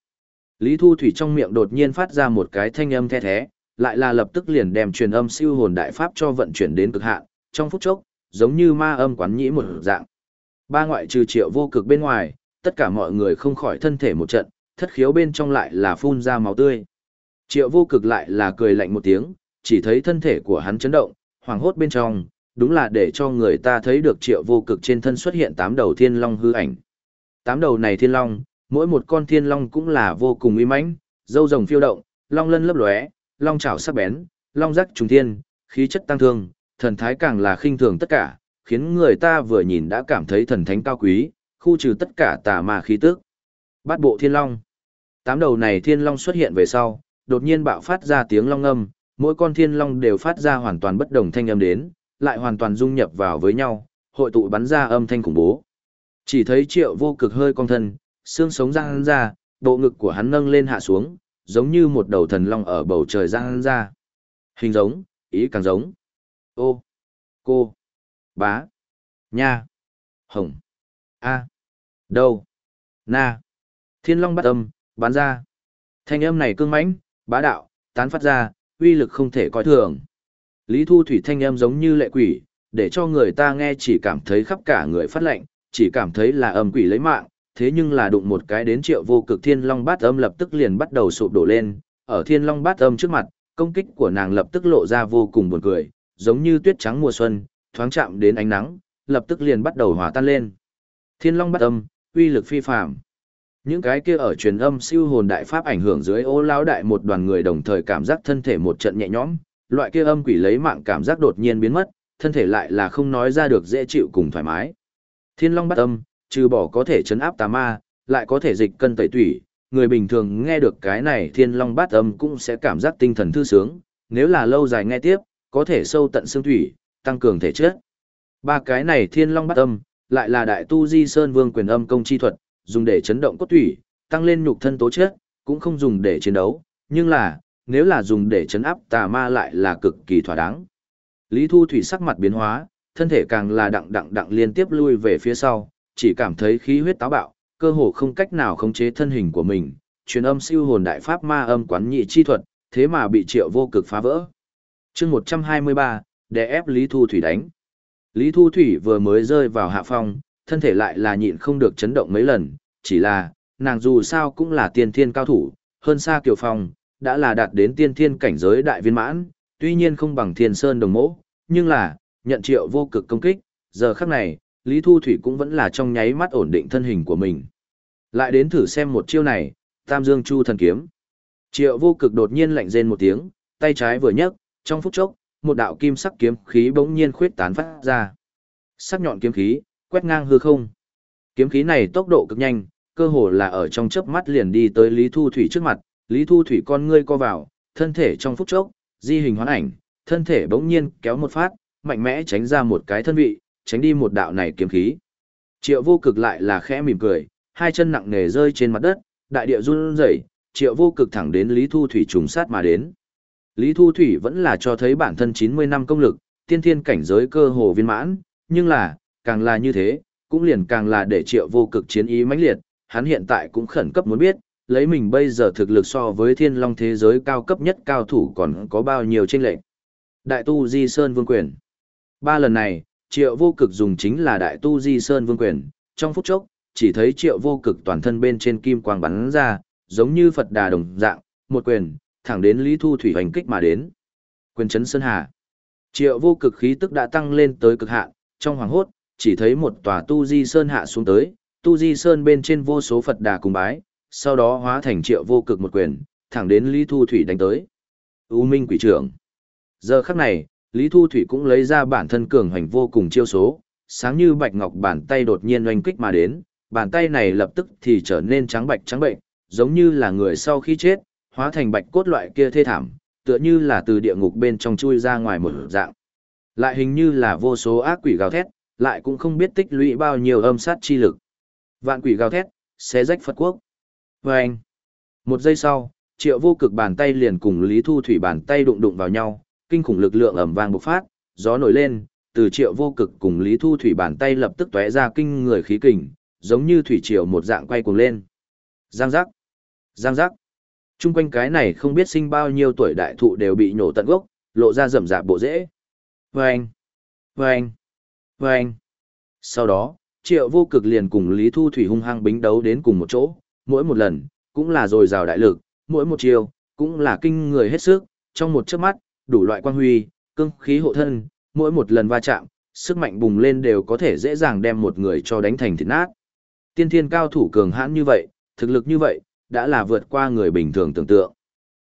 Lý Thu Thủy trong miệng đột nhiên phát ra một cái thanh âm the thế, lại là lập tức liền đem truyền âm siêu hồn đại pháp cho vận chuyển đến cực hạn, trong phút chốc, giống như ma âm quán nhĩ một dạng. Ba ngoại trừ triệu vô cực bên ngoài, tất cả mọi người không khỏi thân thể một trận, thất khiếu bên trong lại là phun ra máu tươi. Triệu vô cực lại là cười lạnh một tiếng, chỉ thấy thân thể của hắn chấn động, hoàng hốt bên trong, đúng là để cho người ta thấy được triệu vô cực trên thân xuất hiện tám đầu thiên long hư ảnh. Tám đầu này thiên long, mỗi một con thiên long cũng là vô cùng uy mãnh, dâu rồng phiêu động, long lân lấp lóe, long chảo sắc bén, long rắc trùng thiên, khí chất tăng thương, thần thái càng là khinh thường tất cả, khiến người ta vừa nhìn đã cảm thấy thần thánh cao quý, khu trừ tất cả tà ma khí tức. Bát bộ thiên long. Tám đầu này thiên long xuất hiện về sau, đột nhiên bạo phát ra tiếng long âm, mỗi con thiên long đều phát ra hoàn toàn bất đồng thanh âm đến, lại hoàn toàn dung nhập vào với nhau, hội tụ bắn ra âm thanh khủng bố. Chỉ thấy triệu vô cực hơi cong thân, xương sống ra hắn ra, bộ ngực của hắn nâng lên hạ xuống, giống như một đầu thần long ở bầu trời ra hắn ra. Hình giống, ý càng giống. Ô, cô, bá, nha, hồng, a, đâu, na. Thiên long bắt âm, bán ra. Thanh âm này cương mãnh, bá đạo, tán phát ra, uy lực không thể coi thường. Lý Thu Thủy thanh âm giống như lệ quỷ, để cho người ta nghe chỉ cảm thấy khắp cả người phát lệnh, chỉ cảm thấy là âm quỷ lấy mạng, thế nhưng là đụng một cái đến triệu vô cực thiên long bát âm lập tức liền bắt đầu sụp đổ lên, ở thiên long bát âm trước mặt, công kích của nàng lập tức lộ ra vô cùng buồn cười, giống như tuyết trắng mùa xuân, thoáng chạm đến ánh nắng, lập tức liền bắt đầu hòa tan lên. Thiên long bát âm, uy lực phi phàm. Những cái kia ở truyền âm siêu hồn đại pháp ảnh hưởng dưới ô lão đại một đoàn người đồng thời cảm giác thân thể một trận nhẹ nhõm, loại kia âm quỷ lấy mạng cảm giác đột nhiên biến mất, thân thể lại là không nói ra được dễ chịu cùng thoải mái. Thiên Long bắt âm, trừ bỏ có thể chấn áp tà ma, lại có thể dịch cân tẩy tủy, người bình thường nghe được cái này Thiên Long bát âm cũng sẽ cảm giác tinh thần thư sướng, nếu là lâu dài nghe tiếp, có thể sâu tận xương thủy, tăng cường thể chất. Ba cái này Thiên Long bát âm, lại là đại tu di sơn vương quyền âm công chi thuật, dùng để chấn động cốt thủy, tăng lên nhục thân tố chất, cũng không dùng để chiến đấu, nhưng là, nếu là dùng để chấn áp tà ma lại là cực kỳ thỏa đáng. Lý Thu Thủy sắc mặt biến hóa, thân thể càng là đặng đặng đặng liên tiếp lui về phía sau, chỉ cảm thấy khí huyết táo bạo, cơ hồ không cách nào khống chế thân hình của mình, truyền âm siêu hồn đại pháp ma âm quán nhị chi thuật, thế mà bị Triệu Vô Cực phá vỡ. Chương 123, để ép Lý Thu Thủy đánh. Lý Thu Thủy vừa mới rơi vào hạ phong, thân thể lại là nhịn không được chấn động mấy lần, chỉ là, nàng dù sao cũng là tiên thiên cao thủ, hơn xa Kiều Phong, đã là đạt đến tiên thiên cảnh giới đại viên mãn, tuy nhiên không bằng thiên sơn đồng mẫu, nhưng là, nhận triệu vô cực công kích, giờ khắc này, Lý Thu Thủy cũng vẫn là trong nháy mắt ổn định thân hình của mình. Lại đến thử xem một chiêu này, Tam Dương Chu thần kiếm. Triệu vô cực đột nhiên lạnh rên một tiếng, tay trái vừa nhấc, trong phút chốc, một đạo kim sắc kiếm khí bỗng nhiên khuyết tán phát ra. Sắc nhọn kiếm khí, quét ngang hư không. Kiếm khí này tốc độ cực nhanh, cơ hồ là ở trong chớp mắt liền đi tới Lý Thu Thủy trước mặt, Lý Thu Thủy con ngươi co vào, thân thể trong phút chốc, di hình hoán ảnh, thân thể bỗng nhiên kéo một phát, mạnh mẽ tránh ra một cái thân vị, tránh đi một đạo này kiếm khí. Triệu vô cực lại là khẽ mỉm cười, hai chân nặng nề rơi trên mặt đất, đại địa run rẩy, triệu vô cực thẳng đến Lý Thu Thủy trùng sát mà đến. Lý Thu Thủy vẫn là cho thấy bản thân 90 năm công lực, tiên thiên cảnh giới cơ hồ viên mãn, nhưng là, càng là như thế, cũng liền càng là để triệu vô cực chiến ý mãnh liệt, hắn hiện tại cũng khẩn cấp muốn biết, lấy mình bây giờ thực lực so với thiên long thế giới cao cấp nhất cao thủ còn có bao nhiêu tranh lệch. Đại tu Di Sơn Vương Quyền Ba lần này, triệu vô cực dùng chính là đại tu Di Sơn Vương Quyền, trong phút chốc, chỉ thấy triệu vô cực toàn thân bên trên kim quang bắn ra, giống như Phật đà đồng dạng, một quyền, thẳng đến Lý Thu Thủy hành kích mà đến. Quyền chấn Sơn Hà Triệu vô cực khí tức đã tăng lên tới cực hạn, trong hoàng hốt, chỉ thấy một tòa tu di sơn hạ xuống tới, tu di sơn bên trên vô số Phật đà cùng bái, sau đó hóa thành triệu vô cực một quyền, thẳng đến Lý Thu Thủy đánh tới. U Minh quỷ trưởng. Giờ khắc này, Lý Thu Thủy cũng lấy ra bản thân cường hành vô cùng chiêu số, sáng như bạch ngọc bàn tay đột nhiên oanh kích mà đến, bàn tay này lập tức thì trở nên trắng bạch trắng bệnh, giống như là người sau khi chết, hóa thành bạch cốt loại kia thê thảm, tựa như là từ địa ngục bên trong chui ra ngoài một dạng. Lại hình như là vô số ác quỷ gào thét, lại cũng không biết tích lũy bao nhiêu âm sát chi lực. Vạn quỷ gào thét, xé rách Phật quốc. Và anh, một giây sau, triệu vô cực bàn tay liền cùng Lý Thu Thủy bàn tay đụng đụng vào nhau, kinh khủng lực lượng ầm vang bộc phát, gió nổi lên, từ triệu vô cực cùng Lý Thu Thủy bàn tay lập tức tóe ra kinh người khí kình, giống như thủy triều một dạng quay cuồng lên. Giang giác, giang giác. Trung quanh cái này không biết sinh bao nhiêu tuổi đại thụ đều bị nhổ tận gốc, lộ ra rậm rạp bộ rễ. Vâng, vâng, vâng. Sau đó, triệu vô cực liền cùng Lý Thu Thủy hung hăng bính đấu đến cùng một chỗ, mỗi một lần, cũng là dồi dào đại lực, mỗi một chiều, cũng là kinh người hết sức, trong một chớp mắt, đủ loại quang huy, cương khí hộ thân, mỗi một lần va chạm, sức mạnh bùng lên đều có thể dễ dàng đem một người cho đánh thành thịt nát. Tiên thiên cao thủ cường hãn như vậy, thực lực như vậy, đã là vượt qua người bình thường tưởng tượng.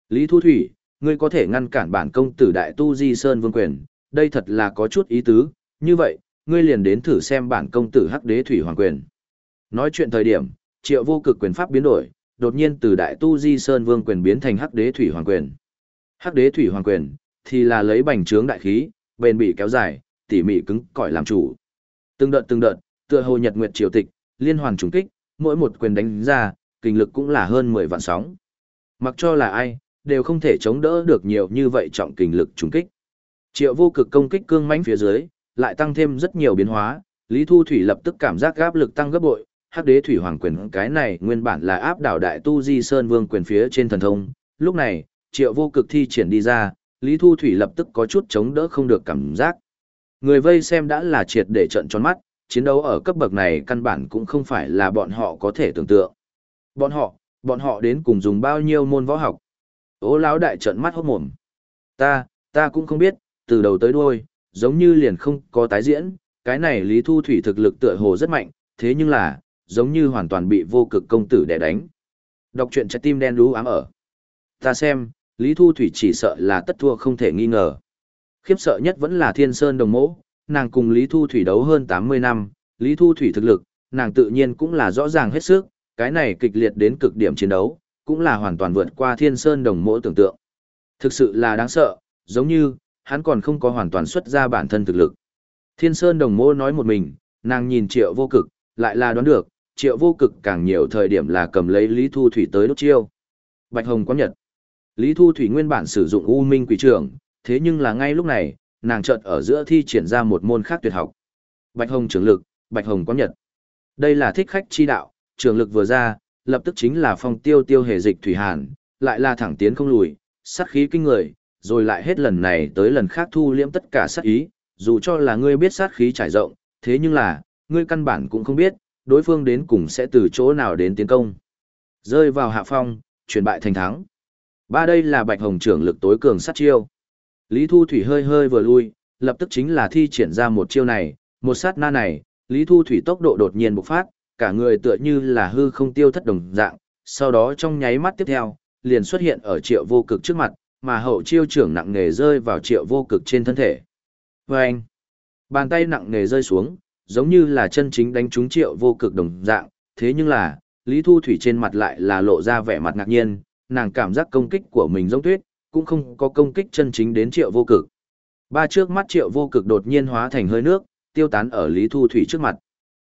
Lý Thu Thủy, ngươi có thể ngăn cản bản công tử đại tu di sơn vương quyền, đây thật là có chút ý tứ, như vậy, ngươi liền đến thử xem bản công tử hắc đế thủy hoàng quyền. Nói chuyện thời điểm, triệu vô cực quyền pháp biến đổi, đột nhiên từ đại tu di sơn vương quyền biến thành hắc đế thủy hoàng quyền. Hắc đế thủy hoàng quyền, thì là lấy bành trướng đại khí, bền bị kéo dài, tỉ mỉ cứng cỏi làm chủ. Từng đợt từng đợt, tựa hồ nhật nguyệt triều tịch, liên hoàn trùng kích, mỗi một quyền đánh ra, kinh lực cũng là hơn 10 vạn sóng. Mặc cho là ai, đều không thể chống đỡ được nhiều như vậy trọng kinh lực trùng kích. Triệu vô cực công kích cương mãnh phía dưới, lại tăng thêm rất nhiều biến hóa, Lý Thu Thủy lập tức cảm giác áp lực tăng gấp bội, Hắc Đế Thủy Hoàng quyền cái này nguyên bản là áp đảo đại tu Di Sơn Vương quyền phía trên thần thông, lúc này, Triệu vô cực thi triển đi ra, Lý Thu Thủy lập tức có chút chống đỡ không được cảm giác. Người vây xem đã là triệt để trận tròn mắt, chiến đấu ở cấp bậc này căn bản cũng không phải là bọn họ có thể tưởng tượng. Bọn họ, bọn họ đến cùng dùng bao nhiêu môn võ học. Ô lão đại trận mắt hốt mồm. Ta, ta cũng không biết, từ đầu tới đuôi, giống như liền không có tái diễn, cái này Lý Thu Thủy thực lực tựa hồ rất mạnh, thế nhưng là, giống như hoàn toàn bị vô cực công tử đè đánh. Đọc truyện trái tim đen đú ám ở. Ta xem, Lý Thu Thủy chỉ sợ là tất thua không thể nghi ngờ. Khiếp sợ nhất vẫn là Thiên Sơn Đồng Mỗ, nàng cùng Lý Thu Thủy đấu hơn 80 năm, Lý Thu Thủy thực lực, nàng tự nhiên cũng là rõ ràng hết sức, cái này kịch liệt đến cực điểm chiến đấu, cũng là hoàn toàn vượt qua Thiên Sơn Đồng Mỗ tưởng tượng. Thực sự là đáng sợ, giống như, hắn còn không có hoàn toàn xuất ra bản thân thực lực. Thiên Sơn Đồng Mỗ nói một mình, nàng nhìn triệu vô cực, lại là đoán được, triệu vô cực càng nhiều thời điểm là cầm lấy Lý Thu Thủy tới đốt chiêu. Bạch Hồng Quán Nhật Lý Thu Thủy nguyên bản sử dụng U Minh Quỷ Trường, thế nhưng là ngay lúc này, nàng chợt ở giữa thi triển ra một môn khác tuyệt học. Bạch Hồng Trường Lực, Bạch Hồng Quán Nhật. Đây là thích khách chi đạo, trường lực vừa ra, lập tức chính là phong tiêu tiêu hề dịch thủy hàn, lại là thẳng tiến không lùi, sát khí kinh người, rồi lại hết lần này tới lần khác thu liễm tất cả sát ý, dù cho là ngươi biết sát khí trải rộng, thế nhưng là, ngươi căn bản cũng không biết, đối phương đến cùng sẽ từ chỗ nào đến tiến công. Rơi vào hạ phong, chuyển bại thành thắng. Ba đây là bạch hồng trưởng lực tối cường sát chiêu. Lý Thu Thủy hơi hơi vừa lui, lập tức chính là thi triển ra một chiêu này, một sát na này, Lý Thu Thủy tốc độ đột nhiên bộc phát, cả người tựa như là hư không tiêu thất đồng dạng, sau đó trong nháy mắt tiếp theo, liền xuất hiện ở triệu vô cực trước mặt, mà hậu chiêu trưởng nặng nề rơi vào triệu vô cực trên thân thể. Và anh, bàn tay nặng nề rơi xuống, giống như là chân chính đánh trúng triệu vô cực đồng dạng, thế nhưng là, Lý Thu Thủy trên mặt lại là lộ ra vẻ mặt ngạc nhiên, nàng cảm giác công kích của mình giống tuyết, cũng không có công kích chân chính đến triệu vô cực. Ba trước mắt triệu vô cực đột nhiên hóa thành hơi nước, tiêu tán ở Lý Thu Thủy trước mặt.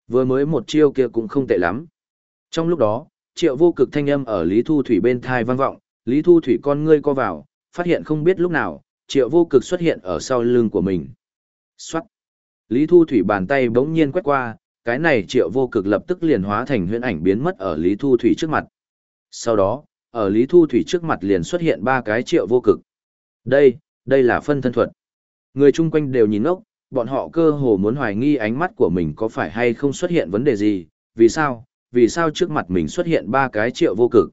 Vừa mới một chiêu kia cũng không tệ lắm. Trong lúc đó, triệu vô cực thanh âm ở Lý Thu Thủy bên thai vang vọng, Lý Thu Thủy con ngươi co vào, phát hiện không biết lúc nào, triệu vô cực xuất hiện ở sau lưng của mình. Xoát! Lý Thu Thủy bàn tay bỗng nhiên quét qua, cái này triệu vô cực lập tức liền hóa thành huyễn ảnh biến mất ở Lý Thu Thủy trước mặt. Sau đó, ở Lý Thu Thủy trước mặt liền xuất hiện ba cái triệu vô cực. Đây, đây là phân thân thuật. Người chung quanh đều nhìn ngốc, bọn họ cơ hồ muốn hoài nghi ánh mắt của mình có phải hay không xuất hiện vấn đề gì, vì sao, vì sao trước mặt mình xuất hiện ba cái triệu vô cực.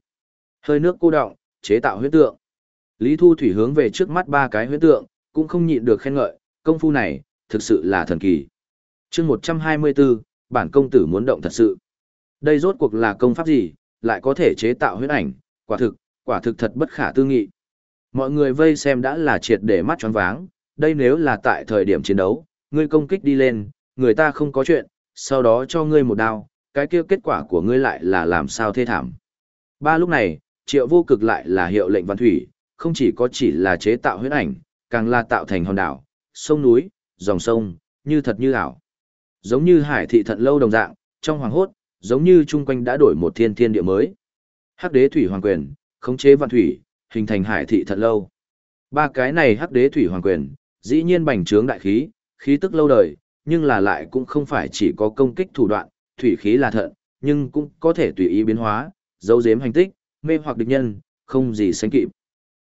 Hơi nước cô động, chế tạo huyết tượng. Lý Thu Thủy hướng về trước mắt ba cái huyết tượng, cũng không nhịn được khen ngợi, công phu này, thực sự là thần kỳ. chương 124, bản công tử muốn động thật sự. Đây rốt cuộc là công pháp gì, lại có thể chế tạo huyết ảnh, quả thực, quả thực thật bất khả tư nghị. Mọi người vây xem đã là triệt để mắt choáng váng, đây nếu là tại thời điểm chiến đấu, ngươi công kích đi lên, người ta không có chuyện, sau đó cho ngươi một đao, cái kia kết quả của ngươi lại là làm sao thê thảm. Ba lúc này, triệu vô cực lại là hiệu lệnh văn thủy, không chỉ có chỉ là chế tạo huyết ảnh, càng là tạo thành hòn đảo, sông núi, dòng sông, như thật như ảo. Giống như hải thị thận lâu đồng dạng, trong hoàng hốt, giống như chung quanh đã đổi một thiên thiên địa mới. Hắc đế thủy hoàng quyền, khống chế Vạn thủy, hình thành hải thị thật lâu. Ba cái này hắc đế thủy hoàng quyền, dĩ nhiên bành trướng đại khí, khí tức lâu đời, nhưng là lại cũng không phải chỉ có công kích thủ đoạn, thủy khí là thận, nhưng cũng có thể tùy ý biến hóa, dấu giếm hành tích, mê hoặc địch nhân, không gì sánh kịp.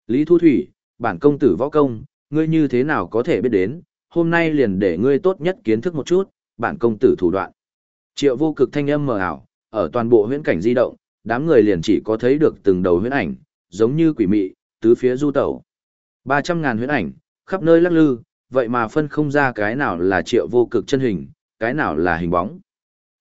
Lý Thu Thủy, bản công tử võ công, ngươi như thế nào có thể biết đến, hôm nay liền để ngươi tốt nhất kiến thức một chút, bản công tử thủ đoạn. Triệu vô cực thanh âm mờ ảo, ở toàn bộ huyễn cảnh di động, đám người liền chỉ có thấy được từng đầu huyễn ảnh, giống như quỷ mị, tứ phía du tẩu. 300 ngàn huyễn ảnh, khắp nơi lắc lư, vậy mà phân không ra cái nào là triệu vô cực chân hình, cái nào là hình bóng.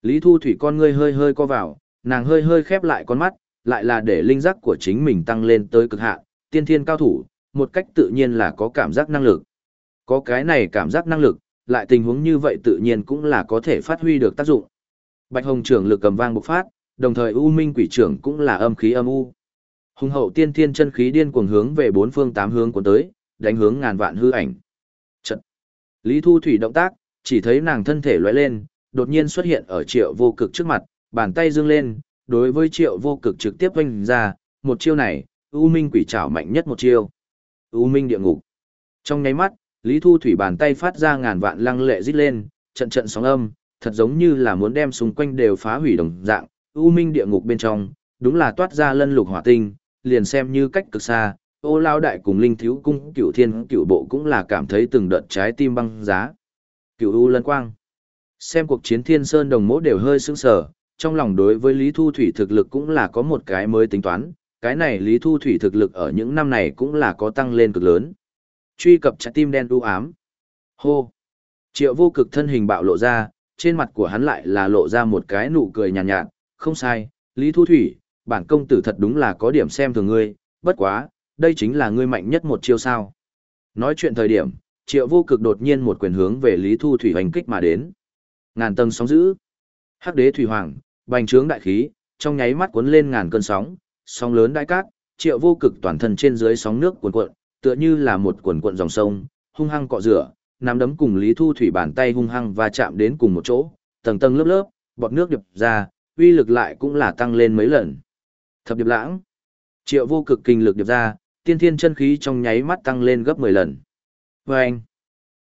Lý Thu Thủy con ngươi hơi hơi co vào, nàng hơi hơi khép lại con mắt, lại là để linh giác của chính mình tăng lên tới cực hạn, tiên thiên cao thủ, một cách tự nhiên là có cảm giác năng lực. Có cái này cảm giác năng lực, lại tình huống như vậy tự nhiên cũng là có thể phát huy được tác dụng. Bạch Hồng trưởng lực cầm vang bộc phát, đồng thời U Minh quỷ trưởng cũng là âm khí âm u. Hùng hậu tiên thiên chân khí điên cuồng hướng về bốn phương tám hướng cuốn tới, đánh hướng ngàn vạn hư ảnh. Trận. Lý Thu Thủy động tác, chỉ thấy nàng thân thể lóe lên, đột nhiên xuất hiện ở Triệu Vô Cực trước mặt, bàn tay dương lên, đối với Triệu Vô Cực trực tiếp vung ra, một chiêu này, U Minh quỷ trảo mạnh nhất một chiêu. U Minh địa ngục. Trong nháy mắt, Lý Thu Thủy bàn tay phát ra ngàn vạn lăng lệ rít lên, trận trận sóng âm, thật giống như là muốn đem xung quanh đều phá hủy đồng dạng, U Minh địa ngục bên trong, đúng là toát ra lân lục hỏa tinh, liền xem như cách cực xa, ô lao đại cùng linh thiếu cung cựu thiên cựu bộ cũng là cảm thấy từng đợt trái tim băng giá. Cựu U lân quang. Xem cuộc chiến thiên sơn đồng mỗ đều hơi sững sờ, trong lòng đối với Lý Thu Thủy thực lực cũng là có một cái mới tính toán, cái này Lý Thu Thủy thực lực ở những năm này cũng là có tăng lên cực lớn. Truy cập trái tim đen u ám. Hô. Triệu vô cực thân hình bạo lộ ra, trên mặt của hắn lại là lộ ra một cái nụ cười nhàn nhạt, nhạt, không sai, Lý Thu Thủy, bản công tử thật đúng là có điểm xem thường ngươi, bất quá, đây chính là ngươi mạnh nhất một chiêu sao. Nói chuyện thời điểm, triệu vô cực đột nhiên một quyền hướng về Lý Thu Thủy hành kích mà đến. Ngàn tầng sóng dữ. Hắc đế thủy hoàng, bành trướng đại khí, trong nháy mắt cuốn lên ngàn cơn sóng, sóng lớn đại cát, triệu vô cực toàn thân trên dưới sóng nước cuộn cuộn, tựa như là một cuộn cuộn dòng sông, hung hăng cọ rửa, nắm đấm cùng Lý Thu Thủy bàn tay hung hăng và chạm đến cùng một chỗ, tầng tầng lớp lớp, bọt nước đập ra, uy lực lại cũng là tăng lên mấy lần. Thập điệp lãng, triệu vô cực kinh lực điệp ra, tiên thiên chân khí trong nháy mắt tăng lên gấp 10 lần. Và anh,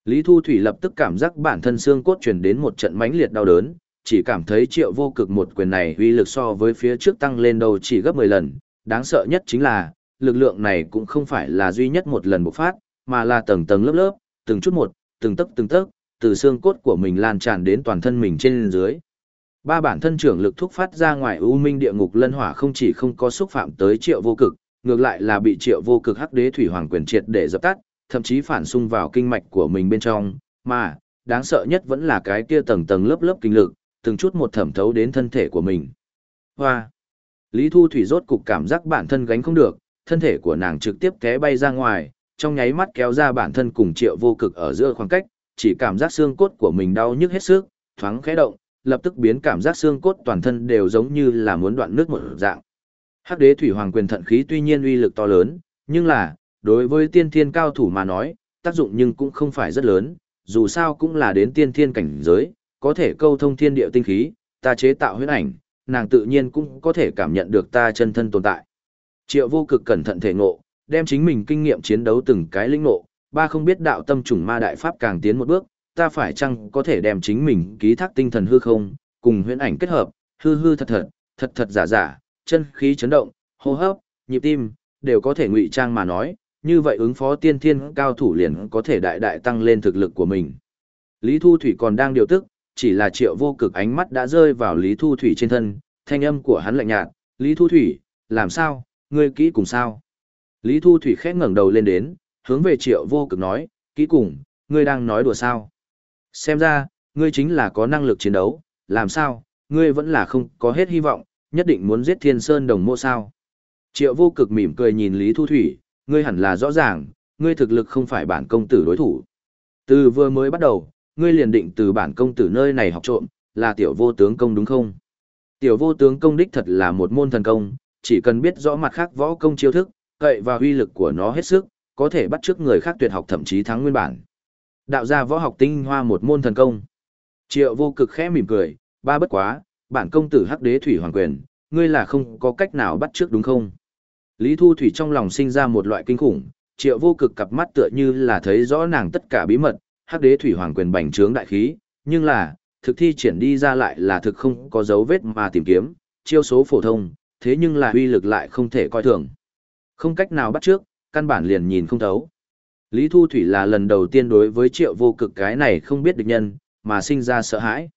Lý Thu Thủy lập tức cảm giác bản thân xương cốt chuyển đến một trận mãnh liệt đau đớn, chỉ cảm thấy triệu vô cực một quyền này uy lực so với phía trước tăng lên đầu chỉ gấp 10 lần. Đáng sợ nhất chính là, lực lượng này cũng không phải là duy nhất một lần bộc phát, mà là tầng tầng lớp lớp, từng chút một, từng tấc từng tấc, từ xương cốt của mình lan tràn đến toàn thân mình trên dưới. Ba bản thân trưởng lực thúc phát ra ngoài u minh địa ngục lân hỏa không chỉ không có xúc phạm tới triệu vô cực, ngược lại là bị triệu vô cực hắc đế thủy hoàng quyền triệt để dập tắt, thậm chí phản xung vào kinh mạch của mình bên trong, mà, đáng sợ nhất vẫn là cái kia tầng tầng lớp lớp kinh lực, từng chút một thẩm thấu đến thân thể của mình. Hoa! Lý Thu Thủy rốt cục cảm giác bản thân gánh không được, thân thể của nàng trực tiếp té bay ra ngoài, trong nháy mắt kéo ra bản thân cùng triệu vô cực ở giữa khoảng cách, chỉ cảm giác xương cốt của mình đau nhức hết sức, thoáng khẽ động, lập tức biến cảm giác xương cốt toàn thân đều giống như là muốn đoạn nước một dạng. Hắc đế thủy hoàng quyền thận khí tuy nhiên uy lực to lớn, nhưng là, đối với tiên thiên cao thủ mà nói, tác dụng nhưng cũng không phải rất lớn, dù sao cũng là đến tiên thiên cảnh giới, có thể câu thông thiên địa tinh khí, ta chế tạo huyết ảnh, nàng tự nhiên cũng có thể cảm nhận được ta chân thân tồn tại. Triệu vô cực cẩn thận thể ngộ, đem chính mình kinh nghiệm chiến đấu từng cái lĩnh ngộ, ba không biết đạo tâm trùng ma đại pháp càng tiến một bước, ta phải chăng có thể đem chính mình ký thác tinh thần hư không, cùng huyễn ảnh kết hợp, hư hư thật thật, thật thật giả giả, chân khí chấn động, hô hấp, nhịp tim, đều có thể ngụy trang mà nói, như vậy ứng phó tiên thiên cao thủ liền có thể đại đại tăng lên thực lực của mình. Lý Thu Thủy còn đang điều tức, chỉ là triệu vô cực ánh mắt đã rơi vào Lý Thu Thủy trên thân, thanh âm của hắn lạnh nhạt, Lý Thu Thủy, làm sao, ngươi kỹ cùng sao? Lý Thu Thủy khẽ ngẩng đầu lên đến, hướng về triệu vô cực nói, kỹ cùng, ngươi đang nói đùa sao? Xem ra, ngươi chính là có năng lực chiến đấu, làm sao, ngươi vẫn là không có hết hy vọng, nhất định muốn giết thiên sơn đồng mô sao? Triệu vô cực mỉm cười nhìn Lý Thu Thủy, ngươi hẳn là rõ ràng, ngươi thực lực không phải bản công tử đối thủ. Từ vừa mới bắt đầu, ngươi liền định từ bản công tử nơi này học trộm, là tiểu vô tướng công đúng không? Tiểu vô tướng công đích thật là một môn thần công, chỉ cần biết rõ mặt khác võ công chiêu thức, cậy và uy lực của nó hết sức, có thể bắt chước người khác tuyệt học thậm chí thắng nguyên bản. Đạo gia võ học tinh hoa một môn thần công. Triệu vô cực khẽ mỉm cười, ba bất quá, bản công tử hắc đế thủy hoàng quyền, ngươi là không có cách nào bắt trước đúng không? Lý Thu Thủy trong lòng sinh ra một loại kinh khủng, triệu vô cực cặp mắt tựa như là thấy rõ nàng tất cả bí mật, hắc đế thủy hoàng quyền bành trướng đại khí, nhưng là, thực thi triển đi ra lại là thực không có dấu vết mà tìm kiếm, chiêu số phổ thông, thế nhưng là uy lực lại không thể coi thường. Không cách nào bắt trước, căn bản liền nhìn không thấu. Lý Thu Thủy là lần đầu tiên đối với triệu vô cực cái này không biết địch nhân, mà sinh ra sợ hãi.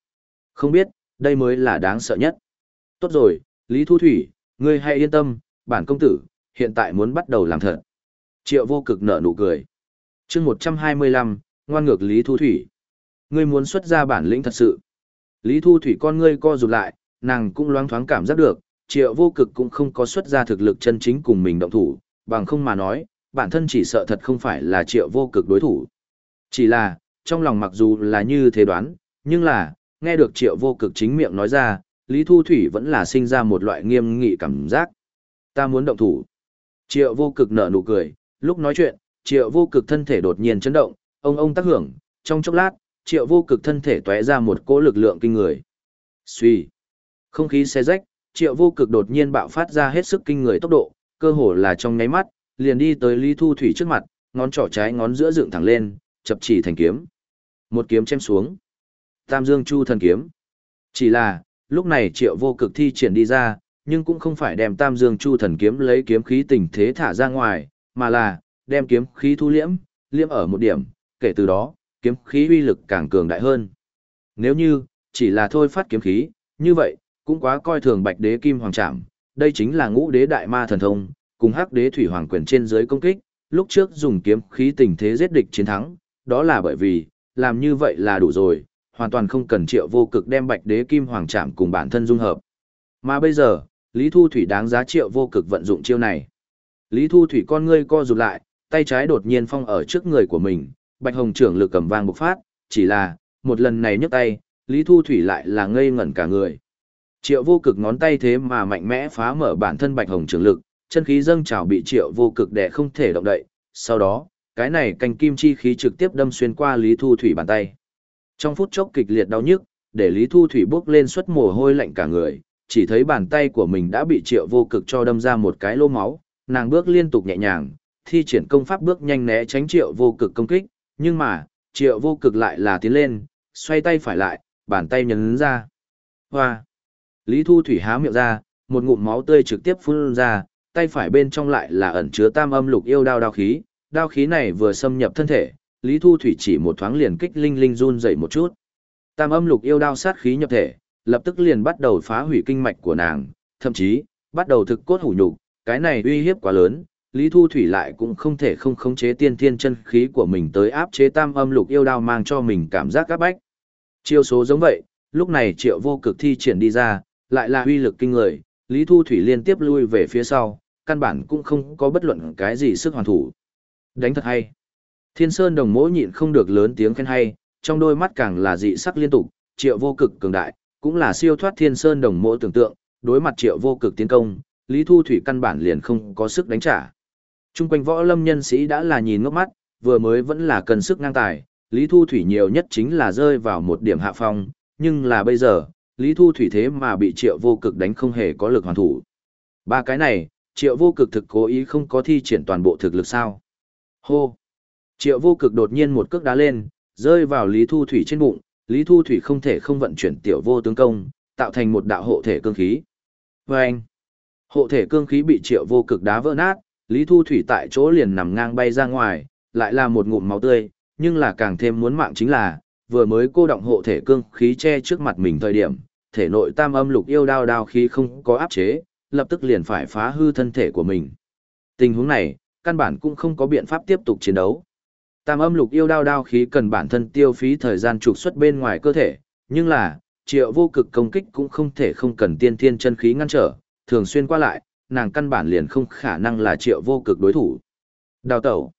Không biết, đây mới là đáng sợ nhất. Tốt rồi, Lý Thu Thủy, ngươi hãy yên tâm, bản công tử, hiện tại muốn bắt đầu làm thật. Triệu vô cực nở nụ cười. chương 125, ngoan ngược Lý Thu Thủy. Ngươi muốn xuất ra bản lĩnh thật sự. Lý Thu Thủy con ngươi co rụt lại, nàng cũng loáng thoáng cảm giác được, triệu vô cực cũng không có xuất ra thực lực chân chính cùng mình động thủ, bằng không mà nói, bản thân chỉ sợ thật không phải là triệu vô cực đối thủ. Chỉ là, trong lòng mặc dù là như thế đoán, nhưng là, nghe được triệu vô cực chính miệng nói ra, Lý Thu Thủy vẫn là sinh ra một loại nghiêm nghị cảm giác. Ta muốn động thủ. Triệu vô cực nở nụ cười, lúc nói chuyện, triệu vô cực thân thể đột nhiên chấn động, ông ông tác hưởng, trong chốc lát, triệu vô cực thân thể tóe ra một cỗ lực lượng kinh người. Suy. Không khí xe rách, triệu vô cực đột nhiên bạo phát ra hết sức kinh người tốc độ, cơ hồ là trong nháy mắt, liền đi tới Lý Thu Thủy trước mặt, ngón trỏ trái ngón giữa dựng thẳng lên, chập chỉ thành kiếm. Một kiếm chém xuống. Tam Dương Chu thần kiếm. Chỉ là, lúc này triệu vô cực thi triển đi ra, nhưng cũng không phải đem Tam Dương Chu thần kiếm lấy kiếm khí tình thế thả ra ngoài, mà là đem kiếm khí thu liễm, liễm ở một điểm, kể từ đó, kiếm khí uy lực càng cường đại hơn. Nếu như, chỉ là thôi phát kiếm khí, như vậy, cũng quá coi thường bạch đế kim hoàng trảm, đây chính là ngũ đế đại ma thần thông, cùng hắc đế thủy hoàng quyền trên dưới công kích, lúc trước dùng kiếm khí tình thế giết địch chiến thắng, đó là bởi vì, làm như vậy là đủ rồi, hoàn toàn không cần triệu vô cực đem bạch đế kim hoàng trảm cùng bản thân dung hợp. Mà bây giờ, Lý Thu Thủy đáng giá triệu vô cực vận dụng chiêu này. Lý Thu Thủy con ngươi co rụt lại, tay trái đột nhiên phong ở trước người của mình, bạch hồng trưởng lực cầm vang bộc phát, chỉ là, một lần này nhấc tay, Lý Thu Thủy lại là ngây ngẩn cả người. Triệu vô cực ngón tay thế mà mạnh mẽ phá mở bản thân bạch hồng trưởng lực, chân khí dâng trào bị triệu vô cực đè không thể động đậy. Sau đó, cái này canh kim chi khí trực tiếp đâm xuyên qua Lý Thu Thủy bàn tay. Trong phút chốc kịch liệt đau nhức, để Lý Thu Thủy bước lên suất mồ hôi lạnh cả người, chỉ thấy bàn tay của mình đã bị triệu vô cực cho đâm ra một cái lô máu, nàng bước liên tục nhẹ nhàng, thi triển công pháp bước nhanh né tránh triệu vô cực công kích, nhưng mà, triệu vô cực lại là tiến lên, xoay tay phải lại, bàn tay nhấn ra. Hoa! Lý Thu Thủy há miệng ra, một ngụm máu tươi trực tiếp phun ra, tay phải bên trong lại là ẩn chứa tam âm lục yêu đao đao khí, đao khí này vừa xâm nhập thân thể, Lý Thu Thủy chỉ một thoáng liền kích linh linh run dậy một chút. Tam âm lục yêu đao sát khí nhập thể, lập tức liền bắt đầu phá hủy kinh mạch của nàng, thậm chí, bắt đầu thực cốt hủ nhục, cái này uy hiếp quá lớn, Lý Thu Thủy lại cũng không thể không khống chế tiên thiên chân khí của mình tới áp chế tam âm lục yêu đao mang cho mình cảm giác các bách. Chiêu số giống vậy, lúc này triệu vô cực thi triển đi ra, lại là uy lực kinh người, Lý Thu Thủy liên tiếp lui về phía sau, căn bản cũng không có bất luận cái gì sức hoàn thủ. Đánh thật hay. Thiên Sơn đồng mỗi nhịn không được lớn tiếng khen hay, trong đôi mắt càng là dị sắc liên tục, triệu vô cực cường đại, cũng là siêu thoát Thiên Sơn đồng mỗi tưởng tượng, đối mặt triệu vô cực tiến công, Lý Thu Thủy căn bản liền không có sức đánh trả. Trung quanh võ lâm nhân sĩ đã là nhìn ngốc mắt, vừa mới vẫn là cần sức ngang tài, Lý Thu Thủy nhiều nhất chính là rơi vào một điểm hạ phong, nhưng là bây giờ, Lý Thu Thủy thế mà bị triệu vô cực đánh không hề có lực hoàn thủ. Ba cái này, triệu vô cực thực cố ý không có thi triển toàn bộ thực lực sao. Hô! Triệu vô cực đột nhiên một cước đá lên, rơi vào Lý Thu Thủy trên bụng, Lý Thu Thủy không thể không vận chuyển tiểu vô tướng công, tạo thành một đạo hộ thể cương khí. Và anh, hộ thể cương khí bị triệu vô cực đá vỡ nát, Lý Thu Thủy tại chỗ liền nằm ngang bay ra ngoài, lại là một ngụm máu tươi, nhưng là càng thêm muốn mạng chính là, vừa mới cô động hộ thể cương khí che trước mặt mình thời điểm, thể nội tam âm lục yêu đao đao khí không có áp chế, lập tức liền phải phá hư thân thể của mình. Tình huống này, căn bản cũng không có biện pháp tiếp tục chiến đấu. Tam âm lục yêu đao đao khí cần bản thân tiêu phí thời gian trục xuất bên ngoài cơ thể, nhưng là, triệu vô cực công kích cũng không thể không cần tiên thiên chân khí ngăn trở, thường xuyên qua lại, nàng căn bản liền không khả năng là triệu vô cực đối thủ. Đào tẩu.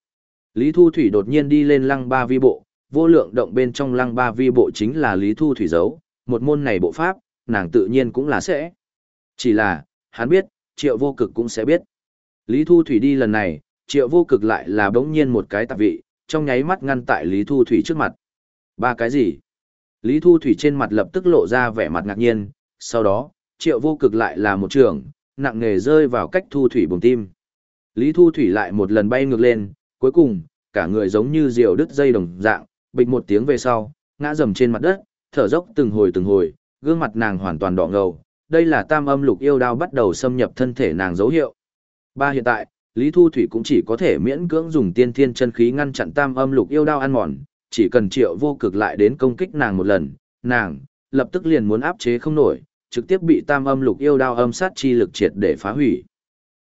Lý Thu Thủy đột nhiên đi lên lăng ba vi bộ, vô lượng động bên trong lăng ba vi bộ chính là Lý Thu Thủy giấu, một môn này bộ pháp, nàng tự nhiên cũng là sẽ. Chỉ là, hắn biết, triệu vô cực cũng sẽ biết. Lý Thu Thủy đi lần này, triệu vô cực lại là bỗng nhiên một cái tạp vị, trong nháy mắt ngăn tại Lý Thu Thủy trước mặt. Ba cái gì? Lý Thu Thủy trên mặt lập tức lộ ra vẻ mặt ngạc nhiên, sau đó, triệu vô cực lại là một trường, nặng nghề rơi vào cách Thu Thủy bùng tim. Lý Thu Thủy lại một lần bay ngược lên, cuối cùng, cả người giống như diều đứt dây đồng dạng, bịch một tiếng về sau, ngã rầm trên mặt đất, thở dốc từng hồi từng hồi, gương mặt nàng hoàn toàn đỏ ngầu, đây là tam âm lục yêu đao bắt đầu xâm nhập thân thể nàng dấu hiệu. Ba hiện tại, Lý Thu Thủy cũng chỉ có thể miễn cưỡng dùng tiên thiên chân khí ngăn chặn tam âm lục yêu đao ăn mòn, chỉ cần triệu vô cực lại đến công kích nàng một lần, nàng, lập tức liền muốn áp chế không nổi, trực tiếp bị tam âm lục yêu đao âm sát chi lực triệt để phá hủy.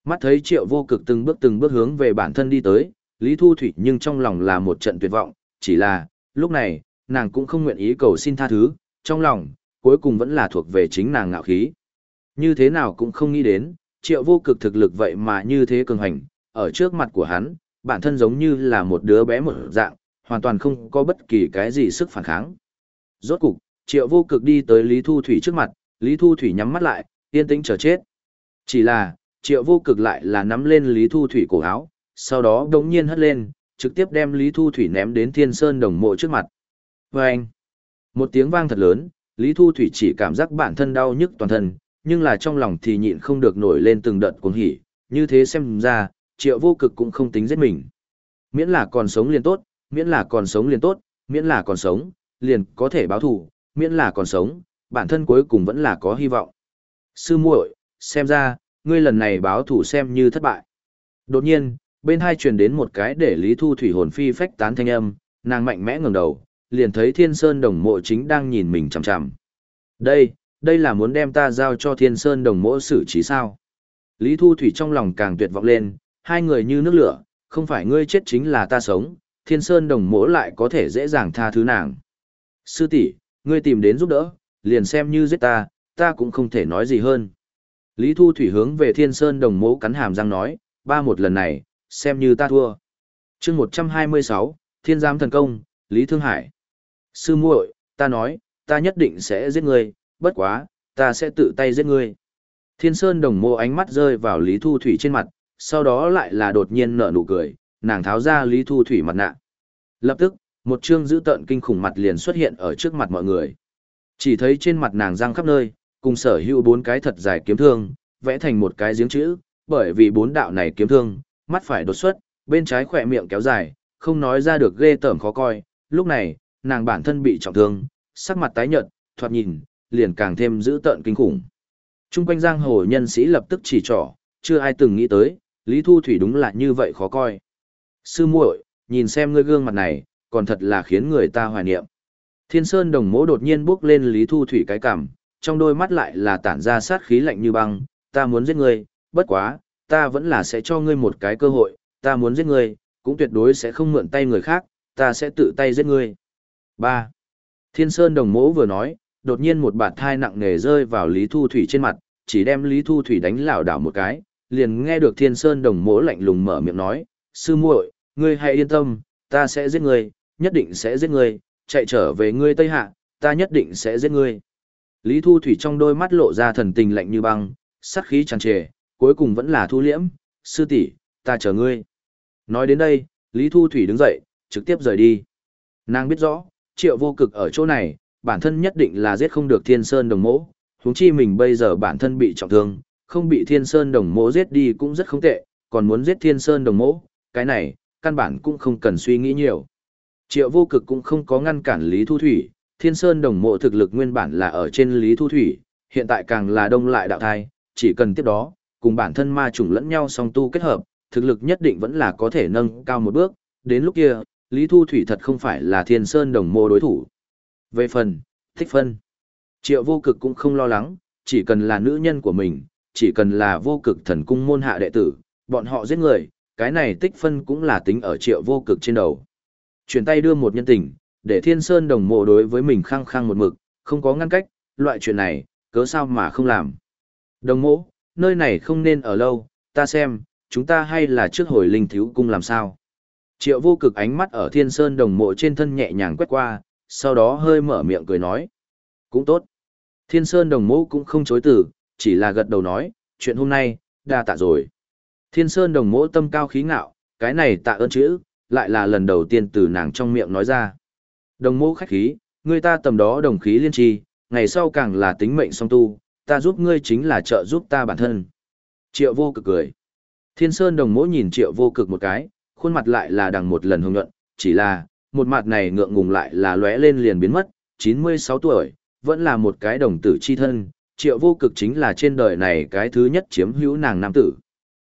Mắt thấy triệu vô cực từng bước từng bước hướng về bản thân đi tới, Lý Thu Thủy nhưng trong lòng là một trận tuyệt vọng, chỉ là, lúc này, nàng cũng không nguyện ý cầu xin tha thứ, trong lòng, cuối cùng vẫn là thuộc về chính nàng ngạo khí. Như thế nào cũng không nghĩ đến, triệu vô cực thực lực vậy mà như thế cường hành, ở trước mặt của hắn, bản thân giống như là một đứa bé một dạng, hoàn toàn không có bất kỳ cái gì sức phản kháng. Rốt cục, triệu vô cực đi tới Lý Thu Thủy trước mặt, Lý Thu Thủy nhắm mắt lại, yên tĩnh chờ chết. Chỉ là, triệu vô cực lại là nắm lên Lý Thu Thủy cổ áo, sau đó đống nhiên hất lên, trực tiếp đem Lý Thu Thủy ném đến thiên sơn đồng mộ trước mặt. Và anh, một tiếng vang thật lớn, Lý Thu Thủy chỉ cảm giác bản thân đau nhức toàn thân, nhưng là trong lòng thì nhịn không được nổi lên từng đợt cuồng hỉ, như thế xem ra, triệu vô cực cũng không tính giết mình. Miễn là còn sống liền tốt, miễn là còn sống liền tốt, miễn là còn sống, liền có thể báo thù, miễn là còn sống, bản thân cuối cùng vẫn là có hy vọng. Sư muội, xem ra, ngươi lần này báo thù xem như thất bại. Đột nhiên, bên hai truyền đến một cái để Lý Thu Thủy hồn phi phách tán thanh âm, nàng mạnh mẽ ngẩng đầu, liền thấy Thiên Sơn Đồng Mộ chính đang nhìn mình chằm chằm. Đây, đây là muốn đem ta giao cho Thiên Sơn Đồng mỗ xử trí sao? Lý Thu Thủy trong lòng càng tuyệt vọng lên, hai người như nước lửa, không phải ngươi chết chính là ta sống, Thiên Sơn Đồng mỗ lại có thể dễ dàng tha thứ nàng. Sư tỷ, ngươi tìm đến giúp đỡ, liền xem như giết ta, ta cũng không thể nói gì hơn. Lý Thu Thủy hướng về Thiên Sơn Đồng mỗ cắn hàm răng nói, ba một lần này, xem như ta thua. chương 126, Thiên Giám Thần Công, Lý Thương Hải. Sư muội, ta nói, ta nhất định sẽ giết ngươi, bất quá, ta sẽ tự tay giết ngươi. Thiên Sơn đồng mô ánh mắt rơi vào Lý Thu Thủy trên mặt, sau đó lại là đột nhiên nở nụ cười, nàng tháo ra Lý Thu Thủy mặt nạ. Lập tức, một chương dữ tợn kinh khủng mặt liền xuất hiện ở trước mặt mọi người. Chỉ thấy trên mặt nàng răng khắp nơi, cùng sở hữu bốn cái thật dài kiếm thương, vẽ thành một cái giếng chữ, bởi vì bốn đạo này kiếm thương, mắt phải đột xuất, bên trái khỏe miệng kéo dài, không nói ra được ghê tởm khó coi, lúc này, nàng bản thân bị trọng thương, sắc mặt tái nhợt, thoạt nhìn, liền càng thêm dữ tợn kinh khủng. Trung quanh giang hồ nhân sĩ lập tức chỉ trỏ, chưa ai từng nghĩ tới, Lý Thu Thủy đúng là như vậy khó coi. Sư muội, nhìn xem ngươi gương mặt này, còn thật là khiến người ta hoài niệm. Thiên Sơn đồng mỗ đột nhiên bước lên Lý Thu Thủy cái cằm, trong đôi mắt lại là tản ra sát khí lạnh như băng, ta muốn giết ngươi, bất quá, ta vẫn là sẽ cho ngươi một cái cơ hội, ta muốn giết ngươi, cũng tuyệt đối sẽ không mượn tay người khác, ta sẽ tự tay giết ngươi. 3. Thiên Sơn đồng mỗ vừa nói, đột nhiên một bạt thai nặng nề rơi vào Lý Thu Thủy trên mặt, chỉ đem Lý Thu Thủy đánh lảo đảo một cái, liền nghe được Thiên Sơn đồng mỗ lạnh lùng mở miệng nói, sư muội, ngươi hãy yên tâm, ta sẽ giết ngươi, nhất định sẽ giết ngươi, chạy trở về ngươi Tây Hạ, ta nhất định sẽ giết ngươi. Lý Thu Thủy trong đôi mắt lộ ra thần tình lạnh như băng, sát khí tràn trề, cuối cùng vẫn là thu liễm, sư tỷ, ta chờ ngươi. Nói đến đây, Lý Thu Thủy đứng dậy, trực tiếp rời đi. Nàng biết rõ, triệu vô cực ở chỗ này, bản thân nhất định là giết không được thiên sơn đồng mỗ, huống chi mình bây giờ bản thân bị trọng thương, không bị thiên sơn đồng mỗ giết đi cũng rất không tệ, còn muốn giết thiên sơn đồng mỗ, cái này, căn bản cũng không cần suy nghĩ nhiều. Triệu vô cực cũng không có ngăn cản Lý Thu Thủy, thiên sơn đồng mộ thực lực nguyên bản là ở trên Lý Thu Thủy, hiện tại càng là đông lại đạo thai, chỉ cần tiếp đó, cùng bản thân ma chủng lẫn nhau song tu kết hợp, thực lực nhất định vẫn là có thể nâng cao một bước, đến lúc kia, Lý Thu Thủy thật không phải là thiên sơn đồng mộ đối thủ. Về phần, thích phân. Triệu vô cực cũng không lo lắng, chỉ cần là nữ nhân của mình, chỉ cần là vô cực thần cung môn hạ đệ tử, bọn họ giết người, cái này tích phân cũng là tính ở triệu vô cực trên đầu. Chuyển tay đưa một nhân tình, để thiên sơn đồng mộ đối với mình khăng khăng một mực, không có ngăn cách, loại chuyện này, cớ sao mà không làm. Đồng mộ, nơi này không nên ở lâu, ta xem, chúng ta hay là trước hồi linh thiếu cung làm sao. Triệu vô cực ánh mắt ở thiên sơn đồng mộ trên thân nhẹ nhàng quét qua, sau đó hơi mở miệng cười nói. Cũng tốt. Thiên sơn đồng Mũ cũng không chối từ, chỉ là gật đầu nói, chuyện hôm nay, đa tạ rồi. Thiên sơn đồng Mũ tâm cao khí ngạo, cái này tạ ơn chữ, lại là lần đầu tiên từ nàng trong miệng nói ra. Đồng Mũ khách khí, người ta tầm đó đồng khí liên trì, ngày sau càng là tính mệnh song tu, ta giúp ngươi chính là trợ giúp ta bản thân. Triệu vô cực cười. Thiên sơn đồng Mũ nhìn triệu vô cực một cái, khuôn mặt lại là đằng một lần hồng nhuận, chỉ là, một mặt này ngượng ngùng lại là lóe lên liền biến mất, 96 tuổi, vẫn là một cái đồng tử chi thân, triệu vô cực chính là trên đời này cái thứ nhất chiếm hữu nàng nam tử.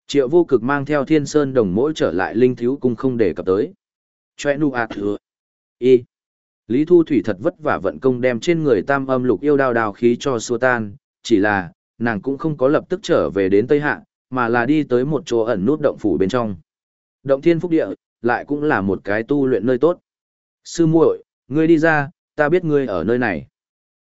Triệu vô cực mang theo thiên sơn đồng mỗi trở lại linh thiếu cung không để cập tới. Choe nu ạt thừa. Y. Lý Thu Thủy thật vất vả vận công đem trên người tam âm lục yêu đao đào khí cho xua tan, chỉ là, nàng cũng không có lập tức trở về đến Tây Hạ, mà là đi tới một chỗ ẩn nút động phủ bên trong. Động thiên phúc địa, lại cũng là một cái tu luyện nơi tốt. Sư muội, ngươi đi ra, ta biết ngươi ở nơi này.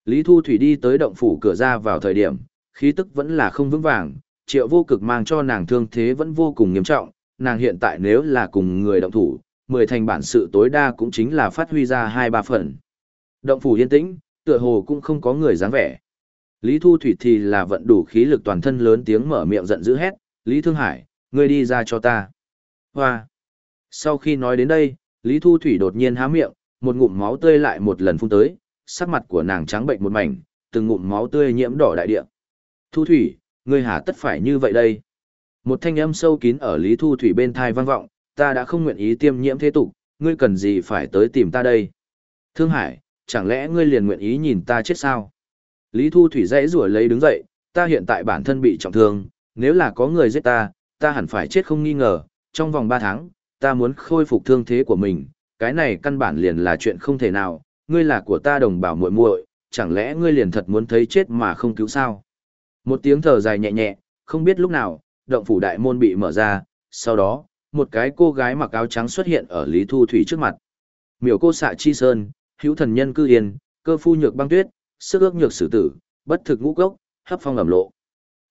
Lý Thu Thủy đi tới động phủ cửa ra vào thời điểm, khí tức vẫn là không vững vàng, triệu vô cực mang cho nàng thương thế vẫn vô cùng nghiêm trọng, nàng hiện tại nếu là cùng người động thủ, mười thành bản sự tối đa cũng chính là phát huy ra hai ba phần. Động phủ yên tĩnh, tựa hồ cũng không có người dáng vẻ. Lý Thu Thủy thì là vận đủ khí lực toàn thân lớn tiếng mở miệng giận dữ hét, Lý Thương Hải, ngươi đi ra cho ta. Hoa! Sau khi nói đến đây, Lý Thu Thủy đột nhiên há miệng, một ngụm máu tươi lại một lần phun tới, sắc mặt của nàng trắng bệnh một mảnh, từng ngụm máu tươi nhiễm đỏ đại địa. Thu Thủy, ngươi hà tất phải như vậy đây? Một thanh âm sâu kín ở Lý Thu Thủy bên thai vang vọng, ta đã không nguyện ý tiêm nhiễm thế tục, ngươi cần gì phải tới tìm ta đây? Thương Hải, chẳng lẽ ngươi liền nguyện ý nhìn ta chết sao? Lý Thu Thủy dãy rủa lấy đứng dậy, ta hiện tại bản thân bị trọng thương, nếu là có người giết ta, ta hẳn phải chết không nghi ngờ, trong vòng 3 tháng, ta muốn khôi phục thương thế của mình, cái này căn bản liền là chuyện không thể nào, ngươi là của ta đồng bào muội muội, chẳng lẽ ngươi liền thật muốn thấy chết mà không cứu sao? Một tiếng thở dài nhẹ nhẹ, không biết lúc nào, động phủ đại môn bị mở ra, sau đó, một cái cô gái mặc áo trắng xuất hiện ở Lý Thu Thủy trước mặt. Miểu cô xạ chi sơn, hữu thần nhân cư yên, cơ phu nhược băng tuyết, sức ước nhược sử tử, bất thực ngũ cốc, hấp phong ẩm lộ.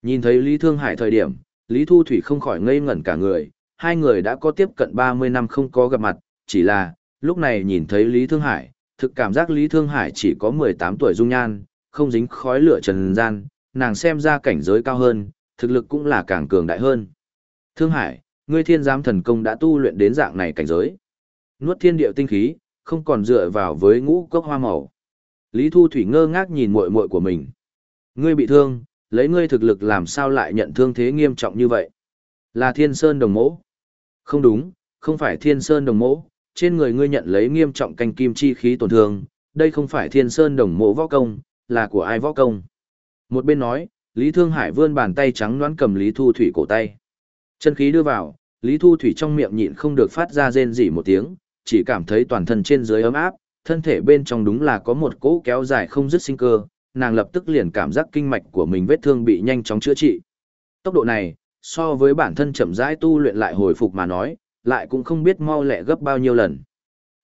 Nhìn thấy Lý Thương Hải thời điểm, Lý Thu Thủy không khỏi ngây ngẩn cả người, hai người đã có tiếp cận 30 năm không có gặp mặt, chỉ là, lúc này nhìn thấy Lý Thương Hải, thực cảm giác Lý Thương Hải chỉ có 18 tuổi dung nhan, không dính khói lửa trần gian, nàng xem ra cảnh giới cao hơn, thực lực cũng là càng cường đại hơn. Thương Hải, ngươi thiên giám thần công đã tu luyện đến dạng này cảnh giới. Nuốt thiên điệu tinh khí, không còn dựa vào với ngũ cốc hoa màu. Lý Thu Thủy ngơ ngác nhìn muội muội của mình. Ngươi bị thương, lấy ngươi thực lực làm sao lại nhận thương thế nghiêm trọng như vậy? Là Thiên Sơn đồng mẫu. Không đúng, không phải Thiên Sơn đồng mẫu, trên người ngươi nhận lấy nghiêm trọng canh kim chi khí tổn thương, đây không phải Thiên Sơn đồng mẫu võ công, là của ai võ công? Một bên nói, Lý Thương Hải vươn bàn tay trắng đoán cầm Lý Thu Thủy cổ tay. Chân khí đưa vào, Lý Thu Thủy trong miệng nhịn không được phát ra rên rỉ một tiếng, chỉ cảm thấy toàn thân trên dưới ấm áp, thân thể bên trong đúng là có một cỗ kéo dài không dứt sinh cơ, nàng lập tức liền cảm giác kinh mạch của mình vết thương bị nhanh chóng chữa trị. Tốc độ này, so với bản thân chậm rãi tu luyện lại hồi phục mà nói, lại cũng không biết mau lẹ gấp bao nhiêu lần.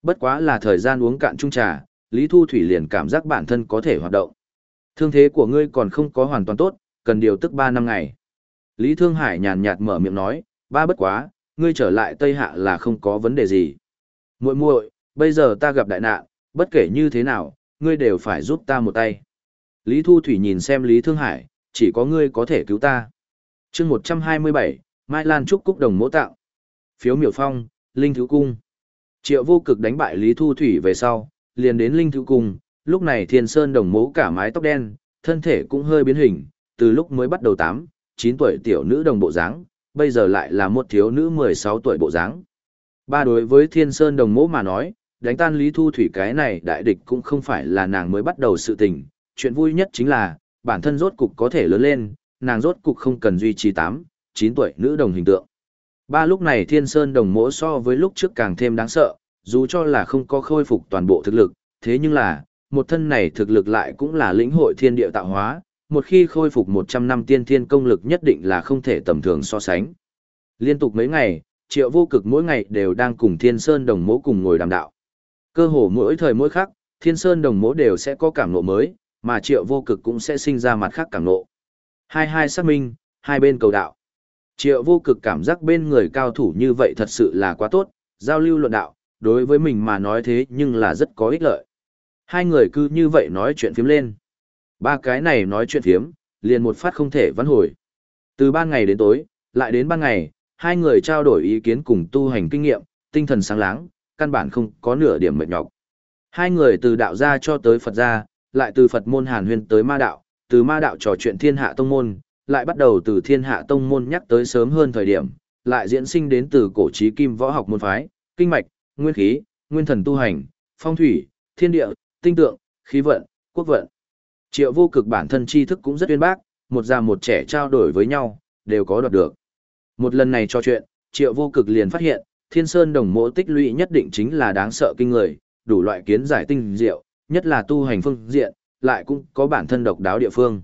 Bất quá là thời gian uống cạn chung trà, Lý Thu Thủy liền cảm giác bản thân có thể hoạt động. Thương thế của ngươi còn không có hoàn toàn tốt, cần điều tức 3 năm ngày. Lý Thương Hải nhàn nhạt mở miệng nói, ba bất quá, ngươi trở lại Tây Hạ là không có vấn đề gì. muội muội, bây giờ ta gặp đại nạn, bất kể như thế nào, ngươi đều phải giúp ta một tay. Lý Thu Thủy nhìn xem Lý Thương Hải, chỉ có ngươi có thể cứu ta chương 127, Mai Lan Trúc Cúc Đồng mỗ tạo. Phiếu miểu phong, Linh Thứ Cung. Triệu vô cực đánh bại Lý Thu Thủy về sau, liền đến Linh Thứ Cung, lúc này Thiên Sơn đồng mỗ cả mái tóc đen, thân thể cũng hơi biến hình, từ lúc mới bắt đầu 8, 9 tuổi tiểu nữ đồng bộ dáng, bây giờ lại là một thiếu nữ 16 tuổi bộ dáng. Ba đối với Thiên Sơn đồng mỗ mà nói, đánh tan Lý Thu Thủy cái này đại địch cũng không phải là nàng mới bắt đầu sự tình, chuyện vui nhất chính là, bản thân rốt cục có thể lớn lên, nàng rốt cục không cần duy trì 8, 9 tuổi nữ đồng hình tượng. Ba lúc này Thiên Sơn đồng mỗ so với lúc trước càng thêm đáng sợ, dù cho là không có khôi phục toàn bộ thực lực, thế nhưng là, một thân này thực lực lại cũng là lĩnh hội thiên địa tạo hóa, một khi khôi phục 100 năm tiên thiên công lực nhất định là không thể tầm thường so sánh. Liên tục mấy ngày, triệu vô cực mỗi ngày đều đang cùng Thiên Sơn đồng mỗ cùng ngồi đàm đạo. Cơ hồ mỗi thời mỗi khắc, Thiên Sơn đồng mỗ đều sẽ có cảm ngộ mới, mà triệu vô cực cũng sẽ sinh ra mặt khác cảm ngộ. Hai hai xác minh, hai bên cầu đạo. Triệu vô cực cảm giác bên người cao thủ như vậy thật sự là quá tốt, giao lưu luận đạo, đối với mình mà nói thế nhưng là rất có ích lợi. Hai người cứ như vậy nói chuyện phiếm lên. Ba cái này nói chuyện phiếm, liền một phát không thể vãn hồi. Từ ban ngày đến tối, lại đến ban ngày, hai người trao đổi ý kiến cùng tu hành kinh nghiệm, tinh thần sáng láng, căn bản không có nửa điểm mệt nhọc. Hai người từ đạo gia cho tới Phật gia, lại từ Phật môn hàn huyên tới ma đạo, từ ma đạo trò chuyện thiên hạ tông môn, lại bắt đầu từ thiên hạ tông môn nhắc tới sớm hơn thời điểm, lại diễn sinh đến từ cổ trí kim võ học môn phái, kinh mạch, nguyên khí, nguyên thần tu hành, phong thủy, thiên địa, tinh tượng, khí vận, quốc vận. Triệu vô cực bản thân tri thức cũng rất uyên bác, một già một trẻ trao đổi với nhau, đều có đoạt được. Một lần này trò chuyện, triệu vô cực liền phát hiện, thiên sơn đồng mộ tích lũy nhất định chính là đáng sợ kinh người, đủ loại kiến giải tinh diệu, nhất là tu hành phương diện, lại cũng có bản thân độc đáo địa phương.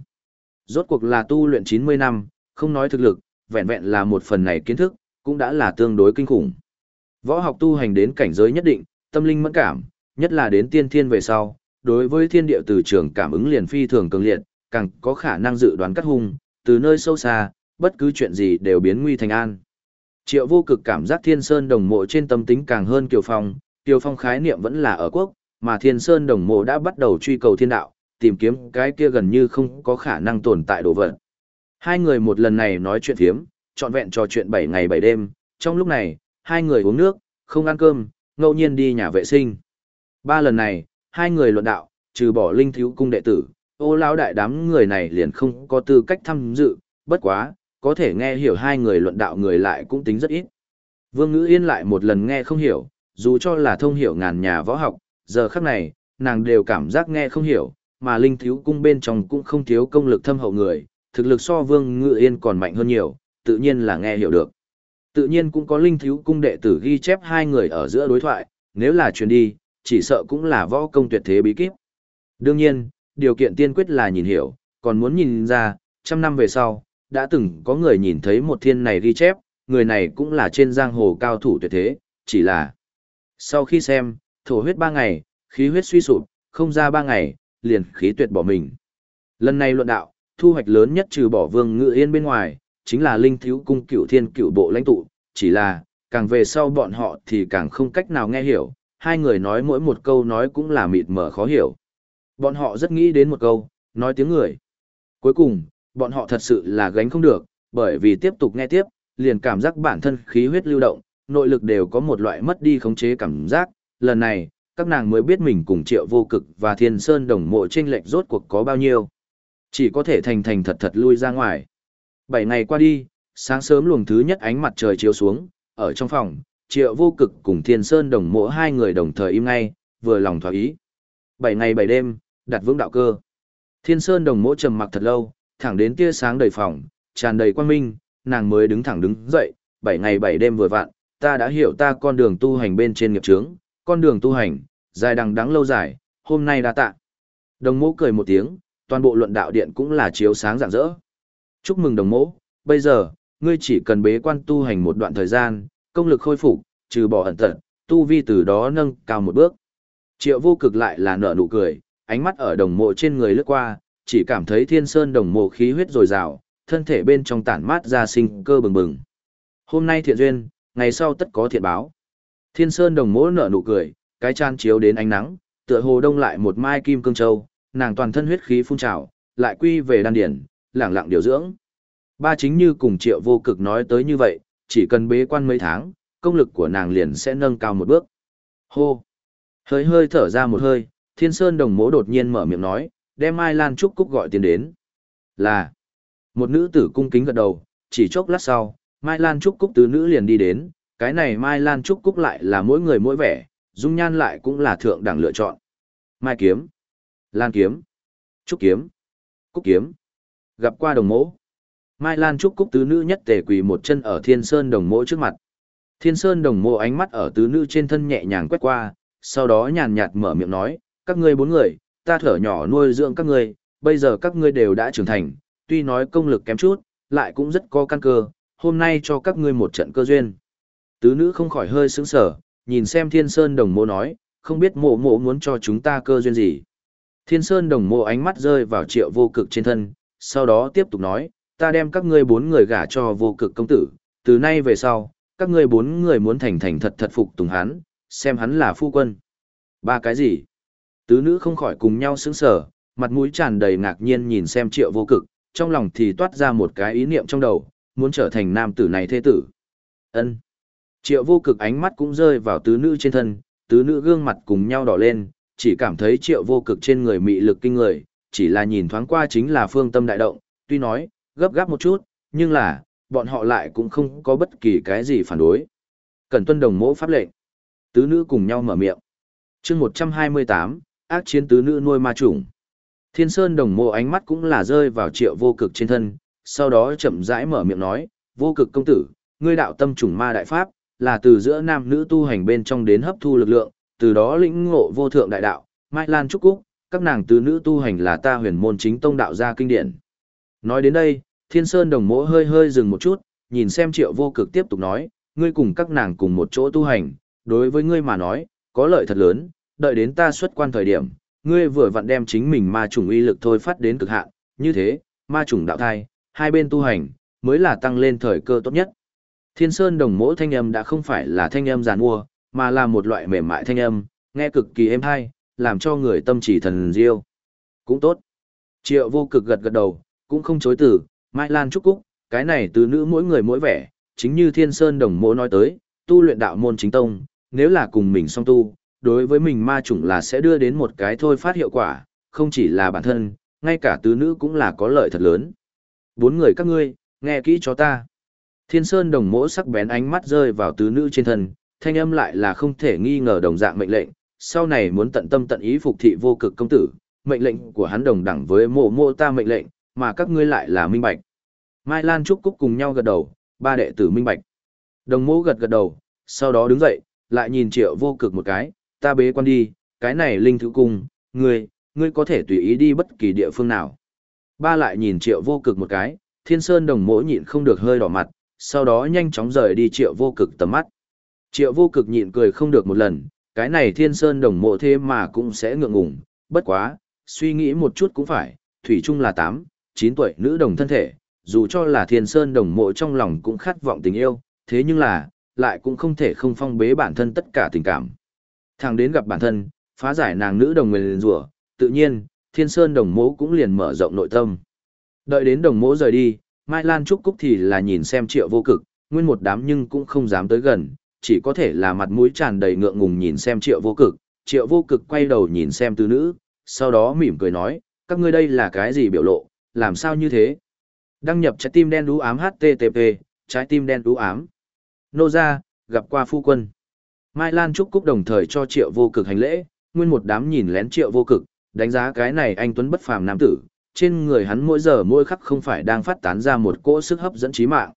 Rốt cuộc là tu luyện 90 năm, không nói thực lực, vẹn vẹn là một phần này kiến thức, cũng đã là tương đối kinh khủng. Võ học tu hành đến cảnh giới nhất định, tâm linh mẫn cảm, nhất là đến tiên thiên về sau, đối với thiên địa từ trường cảm ứng liền phi thường cường liệt, càng có khả năng dự đoán cắt hung, từ nơi sâu xa, bất cứ chuyện gì đều biến nguy thành an. Triệu vô cực cảm giác thiên sơn đồng mộ trên tâm tính càng hơn Kiều Phong, Kiều Phong khái niệm vẫn là ở quốc, mà thiên sơn đồng mộ đã bắt đầu truy cầu thiên đạo, tìm kiếm cái kia gần như không có khả năng tồn tại đồ vật. Hai người một lần này nói chuyện thiếm, trọn vẹn trò chuyện 7 ngày 7 đêm, trong lúc này, hai người uống nước, không ăn cơm, ngẫu nhiên đi nhà vệ sinh. Ba lần này, hai người luận đạo, trừ bỏ linh thiếu cung đệ tử, ô lão đại đám người này liền không có tư cách tham dự, bất quá, có thể nghe hiểu hai người luận đạo người lại cũng tính rất ít. Vương Ngữ Yên lại một lần nghe không hiểu, dù cho là thông hiểu ngàn nhà võ học, giờ khắc này, nàng đều cảm giác nghe không hiểu, mà linh thiếu cung bên trong cũng không thiếu công lực thâm hậu người, thực lực so Vương ngự Yên còn mạnh hơn nhiều, tự nhiên là nghe hiểu được. Tự nhiên cũng có linh thiếu cung đệ tử ghi chép hai người ở giữa đối thoại, nếu là truyền đi, chỉ sợ cũng là võ công tuyệt thế bí kíp. Đương nhiên, điều kiện tiên quyết là nhìn hiểu, còn muốn nhìn ra, trăm năm về sau, đã từng có người nhìn thấy một thiên này ghi chép, người này cũng là trên giang hồ cao thủ tuyệt thế, chỉ là sau khi xem, thổ huyết ba ngày, khí huyết suy sụp, không ra ba ngày, liền khí tuyệt bỏ mình. Lần này luận đạo, thu hoạch lớn nhất trừ bỏ vương ngự yên bên ngoài, chính là linh thiếu cung cửu thiên cửu bộ lãnh tụ, chỉ là, càng về sau bọn họ thì càng không cách nào nghe hiểu, hai người nói mỗi một câu nói cũng là mịt mờ khó hiểu. Bọn họ rất nghĩ đến một câu, nói tiếng người. Cuối cùng, bọn họ thật sự là gánh không được, bởi vì tiếp tục nghe tiếp, liền cảm giác bản thân khí huyết lưu động, nội lực đều có một loại mất đi khống chế cảm giác. Lần này, các nàng mới biết mình cùng triệu vô cực và thiên sơn đồng mộ tranh lệch rốt cuộc có bao nhiêu. Chỉ có thể thành thành thật thật lui ra ngoài. Bảy ngày qua đi, sáng sớm luồng thứ nhất ánh mặt trời chiếu xuống, ở trong phòng, triệu vô cực cùng thiên sơn đồng mộ hai người đồng thời im ngay, vừa lòng thỏa ý. Bảy ngày bảy đêm, đặt vững đạo cơ. Thiên sơn đồng mộ trầm mặc thật lâu, thẳng đến tia sáng đầy phòng, tràn đầy quang minh, nàng mới đứng thẳng đứng dậy, bảy ngày bảy đêm vừa vặn, ta đã hiểu ta con đường tu hành bên trên nghiệp trướng, con đường tu hành, dài đằng đắng lâu dài, hôm nay đã tạ. Đồng mỗ cười một tiếng, toàn bộ luận đạo điện cũng là chiếu sáng rạng rỡ. Chúc mừng đồng mỗ, bây giờ, ngươi chỉ cần bế quan tu hành một đoạn thời gian, công lực khôi phục, trừ bỏ ẩn tận, tu vi từ đó nâng cao một bước. Triệu vô cực lại là nở nụ cười, ánh mắt ở đồng mộ trên người lướt qua, chỉ cảm thấy thiên sơn đồng mộ khí huyết dồi dào, thân thể bên trong tản mát ra sinh cơ bừng bừng. Hôm nay thiện duyên, ngày sau tất có thiện báo. Thiên sơn đồng mỗ nở nụ cười, cái chan chiếu đến ánh nắng, tựa hồ đông lại một mai kim cương châu, nàng toàn thân huyết khí phun trào, lại quy về đan điển, lẳng lặng điều dưỡng. Ba chính như cùng triệu vô cực nói tới như vậy, chỉ cần bế quan mấy tháng, công lực của nàng liền sẽ nâng cao một bước. Hô! Hơi hơi thở ra một hơi, thiên sơn đồng mỗ đột nhiên mở miệng nói, đem Mai Lan Trúc Cúc gọi tiền đến. Là, một nữ tử cung kính gật đầu, chỉ chốc lát sau, Mai Lan Trúc Cúc tứ nữ liền đi đến, cái này Mai Lan Trúc Cúc lại là mỗi người mỗi vẻ, dung nhan lại cũng là thượng đẳng lựa chọn. Mai kiếm, Lan kiếm, Trúc kiếm, Cúc kiếm. Gặp qua đồng mỗ. Mai Lan Trúc Cúc tứ nữ nhất tề quỳ một chân ở Thiên Sơn đồng mỗ trước mặt. Thiên Sơn đồng mỗ ánh mắt ở tứ nữ trên thân nhẹ nhàng quét qua, sau đó nhàn nhạt mở miệng nói, các ngươi bốn người, ta thở nhỏ nuôi dưỡng các ngươi, bây giờ các ngươi đều đã trưởng thành, tuy nói công lực kém chút, lại cũng rất có căn cơ, hôm nay cho các ngươi một trận cơ duyên. Tứ nữ không khỏi hơi sững sờ, nhìn xem Thiên Sơn đồng mộ nói, không biết mộ mộ muốn cho chúng ta cơ duyên gì. Thiên Sơn đồng mộ ánh mắt rơi vào triệu vô cực trên thân, sau đó tiếp tục nói, ta đem các ngươi bốn người gả cho vô cực công tử, từ nay về sau, các ngươi bốn người muốn thành thành thật thật phục tùng hắn, xem hắn là phu quân. Ba cái gì? Tứ nữ không khỏi cùng nhau sững sờ, mặt mũi tràn đầy ngạc nhiên nhìn xem triệu vô cực, trong lòng thì toát ra một cái ý niệm trong đầu, muốn trở thành nam tử này thế tử. Ân. Triệu vô cực ánh mắt cũng rơi vào tứ nữ trên thân, tứ nữ gương mặt cùng nhau đỏ lên, chỉ cảm thấy triệu vô cực trên người mị lực kinh người, chỉ là nhìn thoáng qua chính là phương tâm đại động, tuy nói, gấp gáp một chút, nhưng là, bọn họ lại cũng không có bất kỳ cái gì phản đối. Cần tuân đồng mẫu pháp lệnh. Tứ nữ cùng nhau mở miệng. chương 128, ác chiến tứ nữ nuôi ma chủng. Thiên Sơn đồng mộ ánh mắt cũng là rơi vào triệu vô cực trên thân, sau đó chậm rãi mở miệng nói, vô cực công tử, ngươi đạo tâm chủng ma đại pháp, là từ giữa nam nữ tu hành bên trong đến hấp thu lực lượng, từ đó lĩnh ngộ vô thượng đại đạo, Mai Lan Trúc Cúc, các nàng tứ nữ tu hành là ta huyền môn chính tông đạo gia kinh điển. Nói đến đây, Thiên Sơn đồng mỗ hơi hơi dừng một chút, nhìn xem triệu vô cực tiếp tục nói, ngươi cùng các nàng cùng một chỗ tu hành, đối với ngươi mà nói, có lợi thật lớn, đợi đến ta xuất quan thời điểm, ngươi vừa vặn đem chính mình ma trùng uy lực thôi phát đến cực hạn, như thế, ma chủng đạo thai, hai bên tu hành, mới là tăng lên thời cơ tốt nhất. Thiên Sơn đồng mỗ thanh âm đã không phải là thanh âm giàn mua, mà là một loại mềm mại thanh âm, nghe cực kỳ êm hay, làm cho người tâm chỉ thần diêu. Cũng tốt. Triệu vô cực gật gật đầu, cũng không chối từ, Mai Lan chúc cúc, cái này từ nữ mỗi người mỗi vẻ, chính như Thiên Sơn đồng mỗ nói tới, tu luyện đạo môn chính tông, nếu là cùng mình song tu, đối với mình ma chủng là sẽ đưa đến một cái thôi phát hiệu quả, không chỉ là bản thân, ngay cả tứ nữ cũng là có lợi thật lớn. Bốn người các ngươi, nghe kỹ cho ta. Thiên Sơn đồng mỗ sắc bén ánh mắt rơi vào tứ nữ trên thân, thanh âm lại là không thể nghi ngờ đồng dạng mệnh lệnh, sau này muốn tận tâm tận ý phục thị vô cực công tử, mệnh lệnh của hắn đồng đẳng với mộ mộ ta mệnh lệnh, mà các ngươi lại là minh bạch. Mai Lan Trúc Cúc cùng nhau gật đầu, ba đệ tử minh bạch. Đồng mỗ gật gật đầu, sau đó đứng dậy, lại nhìn triệu vô cực một cái, ta bế quan đi, cái này linh thứ cung, ngươi, ngươi có thể tùy ý đi bất kỳ địa phương nào. Ba lại nhìn triệu vô cực một cái, thiên sơn đồng mỗ nhịn không được hơi đỏ mặt, sau đó nhanh chóng rời đi triệu vô cực tầm mắt. Triệu vô cực nhịn cười không được một lần, cái này thiên sơn đồng mộ thế mà cũng sẽ ngượng ngùng, bất quá, suy nghĩ một chút cũng phải, thủy chung là 8, 9 tuổi nữ đồng thân thể, dù cho là thiên sơn đồng mộ trong lòng cũng khát vọng tình yêu, thế nhưng là, lại cũng không thể không phong bế bản thân tất cả tình cảm. Thằng đến gặp bản thân, phá giải nàng nữ đồng nguyền rủa tự nhiên, thiên sơn đồng mộ cũng liền mở rộng nội tâm. Đợi đến đồng mộ rời đi, Mai Lan Trúc Cúc thì là nhìn xem triệu vô cực, nguyên một đám nhưng cũng không dám tới gần, chỉ có thể là mặt mũi tràn đầy ngượng ngùng nhìn xem triệu vô cực, triệu vô cực quay đầu nhìn xem tứ nữ, sau đó mỉm cười nói, các ngươi đây là cái gì biểu lộ, làm sao như thế? Đăng nhập trái tim đen đú ám HTTP, trái tim đen đú ám. Nô ra, gặp qua phu quân. Mai Lan Trúc Cúc đồng thời cho triệu vô cực hành lễ, nguyên một đám nhìn lén triệu vô cực, đánh giá cái này anh Tuấn bất phàm nam tử, trên người hắn mỗi giờ mỗi khắc không phải đang phát tán ra một cỗ sức hấp dẫn trí mạng.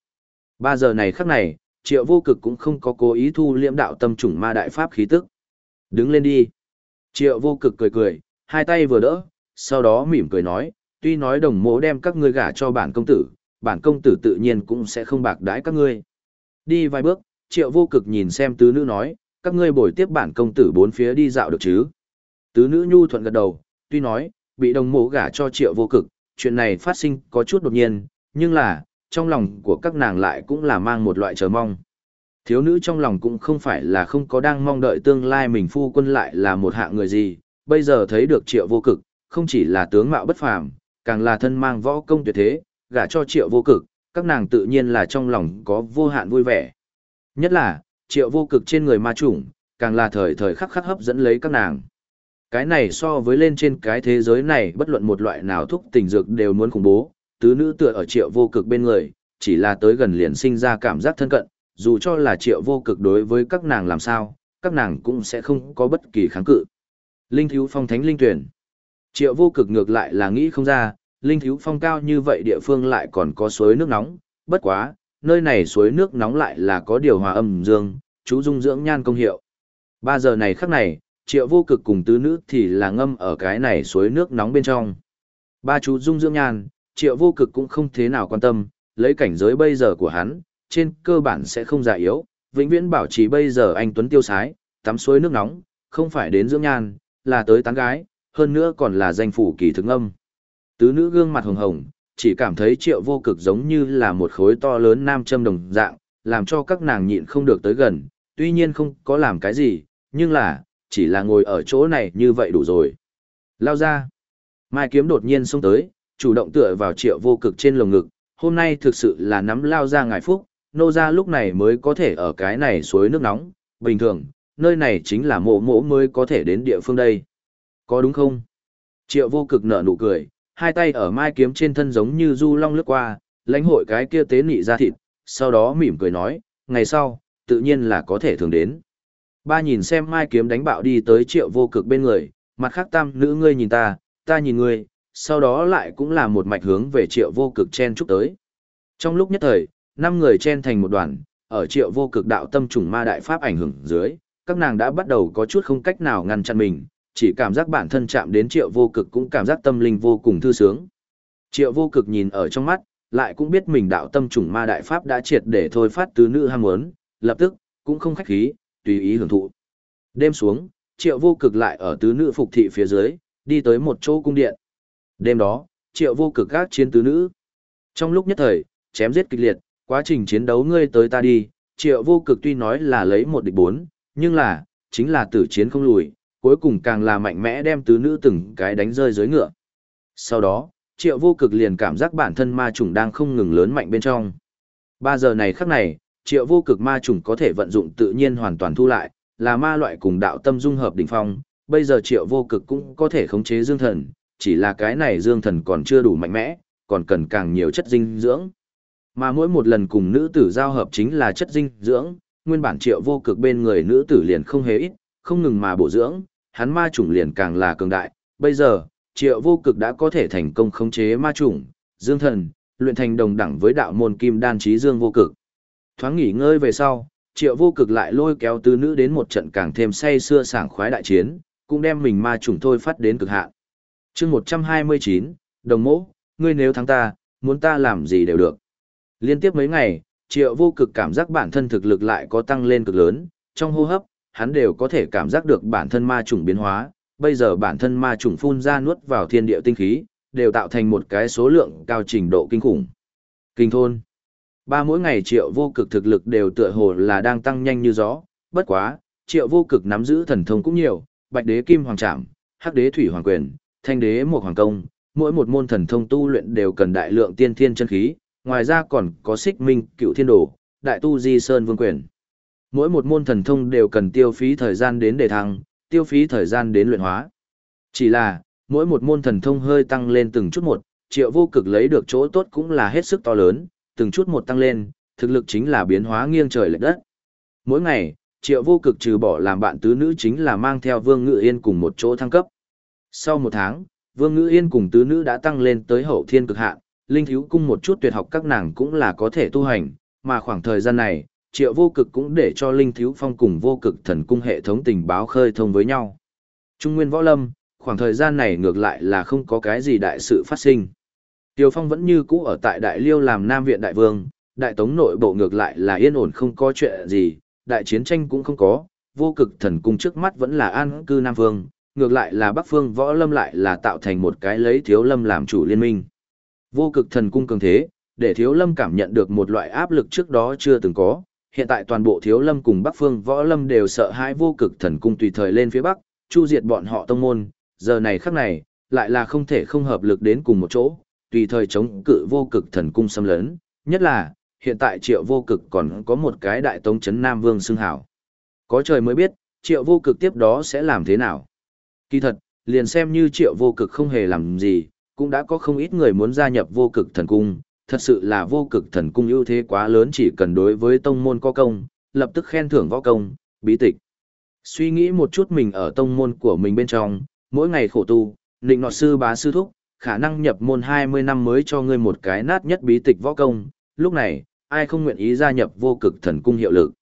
Ba giờ này khắc này, triệu vô cực cũng không có cố ý thu liễm đạo tâm trùng ma đại pháp khí tức. Đứng lên đi. Triệu vô cực cười cười, hai tay vừa đỡ, sau đó mỉm cười nói, tuy nói đồng mố đem các ngươi gả cho bản công tử, bản công tử tự nhiên cũng sẽ không bạc đãi các ngươi. Đi vài bước, triệu vô cực nhìn xem tứ nữ nói, các ngươi bồi tiếp bản công tử bốn phía đi dạo được chứ. Tứ nữ nhu thuận gật đầu, tuy nói, bị đồng mộ gả cho triệu vô cực, chuyện này phát sinh có chút đột nhiên, nhưng là, trong lòng của các nàng lại cũng là mang một loại chờ mong. Thiếu nữ trong lòng cũng không phải là không có đang mong đợi tương lai mình phu quân lại là một hạng người gì, bây giờ thấy được triệu vô cực, không chỉ là tướng mạo bất phàm, càng là thân mang võ công tuyệt thế, gả cho triệu vô cực, các nàng tự nhiên là trong lòng có vô hạn vui vẻ. Nhất là, triệu vô cực trên người ma chủng, càng là thời thời khắc khắc hấp dẫn lấy các nàng. Cái này so với lên trên cái thế giới này bất luận một loại nào thúc tình dược đều muốn khủng bố, tứ nữ tựa ở triệu vô cực bên người, chỉ là tới gần liền sinh ra cảm giác thân cận, dù cho là triệu vô cực đối với các nàng làm sao, các nàng cũng sẽ không có bất kỳ kháng cự. Linh thiếu phong thánh linh tuyển. Triệu vô cực ngược lại là nghĩ không ra, linh thiếu phong cao như vậy địa phương lại còn có suối nước nóng, bất quá, nơi này suối nước nóng lại là có điều hòa âm dương, chú dung dưỡng nhan công hiệu. Ba giờ này khắc này, triệu vô cực cùng tứ nữ thì là ngâm ở cái này suối nước nóng bên trong. Ba chú dung dưỡng nhan, triệu vô cực cũng không thế nào quan tâm, lấy cảnh giới bây giờ của hắn, trên cơ bản sẽ không già yếu, vĩnh viễn bảo trì bây giờ anh Tuấn tiêu sái, tắm suối nước nóng, không phải đến dưỡng nhan, là tới tán gái, hơn nữa còn là danh phủ kỳ thức âm. Tứ nữ gương mặt hồng hồng, chỉ cảm thấy triệu vô cực giống như là một khối to lớn nam châm đồng dạng, làm cho các nàng nhịn không được tới gần, tuy nhiên không có làm cái gì, nhưng là, chỉ là ngồi ở chỗ này như vậy đủ rồi. Lao ra. Mai kiếm đột nhiên xông tới, chủ động tựa vào triệu vô cực trên lồng ngực, hôm nay thực sự là nắm lao ra ngài phúc, nô ra lúc này mới có thể ở cái này suối nước nóng, bình thường, nơi này chính là mộ mộ mới có thể đến địa phương đây. Có đúng không? Triệu vô cực nở nụ cười, hai tay ở mai kiếm trên thân giống như du long lướt qua, lãnh hội cái kia tế nị ra thịt, sau đó mỉm cười nói, ngày sau, tự nhiên là có thể thường đến. Ba nhìn xem mai kiếm đánh bạo đi tới triệu vô cực bên người, mặt khác tam nữ ngươi nhìn ta, ta nhìn ngươi, sau đó lại cũng là một mạch hướng về triệu vô cực chen chúc tới. Trong lúc nhất thời, năm người chen thành một đoàn, ở triệu vô cực đạo tâm trùng ma đại pháp ảnh hưởng dưới, các nàng đã bắt đầu có chút không cách nào ngăn chặn mình, chỉ cảm giác bản thân chạm đến triệu vô cực cũng cảm giác tâm linh vô cùng thư sướng. Triệu vô cực nhìn ở trong mắt, lại cũng biết mình đạo tâm trùng ma đại pháp đã triệt để thôi phát tứ nữ ham muốn, lập tức, cũng không khách khí, tùy ý hưởng thụ. Đêm xuống, triệu vô cực lại ở tứ nữ phục thị phía dưới, đi tới một chỗ cung điện. Đêm đó, triệu vô cực các chiến tứ nữ. Trong lúc nhất thời, chém giết kịch liệt, quá trình chiến đấu ngươi tới ta đi, triệu vô cực tuy nói là lấy một địch bốn, nhưng là, chính là tử chiến không lùi, cuối cùng càng là mạnh mẽ đem tứ nữ từng cái đánh rơi dưới ngựa. Sau đó, triệu vô cực liền cảm giác bản thân ma trùng đang không ngừng lớn mạnh bên trong. Ba giờ này khắc này, triệu vô cực ma trùng có thể vận dụng tự nhiên hoàn toàn thu lại, là ma loại cùng đạo tâm dung hợp đỉnh phong, bây giờ triệu vô cực cũng có thể khống chế dương thần, chỉ là cái này dương thần còn chưa đủ mạnh mẽ, còn cần càng nhiều chất dinh dưỡng. Mà mỗi một lần cùng nữ tử giao hợp chính là chất dinh dưỡng, nguyên bản triệu vô cực bên người nữ tử liền không hề ít, không ngừng mà bổ dưỡng, hắn ma chủng liền càng là cường đại. Bây giờ, triệu vô cực đã có thể thành công khống chế ma chủng, dương thần, luyện thành đồng đẳng với đạo môn kim đan trí dương vô cực. Thoáng nghỉ ngơi về sau, triệu vô cực lại lôi kéo tứ nữ đến một trận càng thêm say xưa sảng khoái đại chiến, cũng đem mình ma trùng thôi phát đến cực hạn. chương 129, đồng mẫu, ngươi nếu thắng ta, muốn ta làm gì đều được. Liên tiếp mấy ngày, triệu vô cực cảm giác bản thân thực lực lại có tăng lên cực lớn, trong hô hấp, hắn đều có thể cảm giác được bản thân ma trùng biến hóa, bây giờ bản thân ma trùng phun ra nuốt vào thiên địa tinh khí, đều tạo thành một cái số lượng cao trình độ kinh khủng. Kinh thôn. Ba mỗi ngày triệu vô cực thực lực đều tựa hồ là đang tăng nhanh như gió, bất quá, triệu vô cực nắm giữ thần thông cũng nhiều, bạch đế kim hoàng trảm, hắc đế thủy hoàng quyền, thanh đế một hoàng công, mỗi một môn thần thông tu luyện đều cần đại lượng tiên thiên chân khí, ngoài ra còn có xích minh, cựu thiên đồ, đại tu di sơn vương quyền. Mỗi một môn thần thông đều cần tiêu phí thời gian đến để thăng, tiêu phí thời gian đến luyện hóa. Chỉ là, mỗi một môn thần thông hơi tăng lên từng chút một, triệu vô cực lấy được chỗ tốt cũng là hết sức to lớn, từng chút một tăng lên, thực lực chính là biến hóa nghiêng trời lệch đất. Mỗi ngày, triệu vô cực trừ bỏ làm bạn tứ nữ chính là mang theo vương ngự yên cùng một chỗ thăng cấp. Sau một tháng, vương ngự yên cùng tứ nữ đã tăng lên tới hậu thiên cực hạn, linh thiếu cung một chút tuyệt học các nàng cũng là có thể tu hành, mà khoảng thời gian này, triệu vô cực cũng để cho linh thiếu phong cùng vô cực thần cung hệ thống tình báo khơi thông với nhau. Trung nguyên võ lâm, khoảng thời gian này ngược lại là không có cái gì đại sự phát sinh. Tiêu Phong vẫn như cũ ở tại Đại Liêu làm Nam Viện Đại Vương, Đại Tống nội bộ ngược lại là yên ổn không có chuyện gì, đại chiến tranh cũng không có, vô cực thần cung trước mắt vẫn là an cư Nam Vương, ngược lại là Bắc Phương Võ Lâm lại là tạo thành một cái lấy Thiếu Lâm làm chủ liên minh. Vô cực thần cung cường thế, để Thiếu Lâm cảm nhận được một loại áp lực trước đó chưa từng có, hiện tại toàn bộ Thiếu Lâm cùng Bắc Phương Võ Lâm đều sợ hãi vô cực thần cung tùy thời lên phía Bắc, chu diệt bọn họ tông môn, giờ này khắc này, lại là không thể không hợp lực đến cùng một chỗ, tùy thời chống cự vô cực thần cung xâm lấn, nhất là, hiện tại triệu vô cực còn có một cái đại tông chấn Nam Vương xưng hảo. Có trời mới biết, triệu vô cực tiếp đó sẽ làm thế nào. Kỳ thật, liền xem như triệu vô cực không hề làm gì, cũng đã có không ít người muốn gia nhập vô cực thần cung, thật sự là vô cực thần cung ưu thế quá lớn chỉ cần đối với tông môn có công, lập tức khen thưởng võ công, bí tịch. Suy nghĩ một chút mình ở tông môn của mình bên trong, mỗi ngày khổ tu, định nọ sư bá sư thúc, khả năng nhập môn 20 năm mới cho ngươi một cái nát nhất bí tịch võ công, lúc này, ai không nguyện ý gia nhập vô cực thần cung hiệu lực.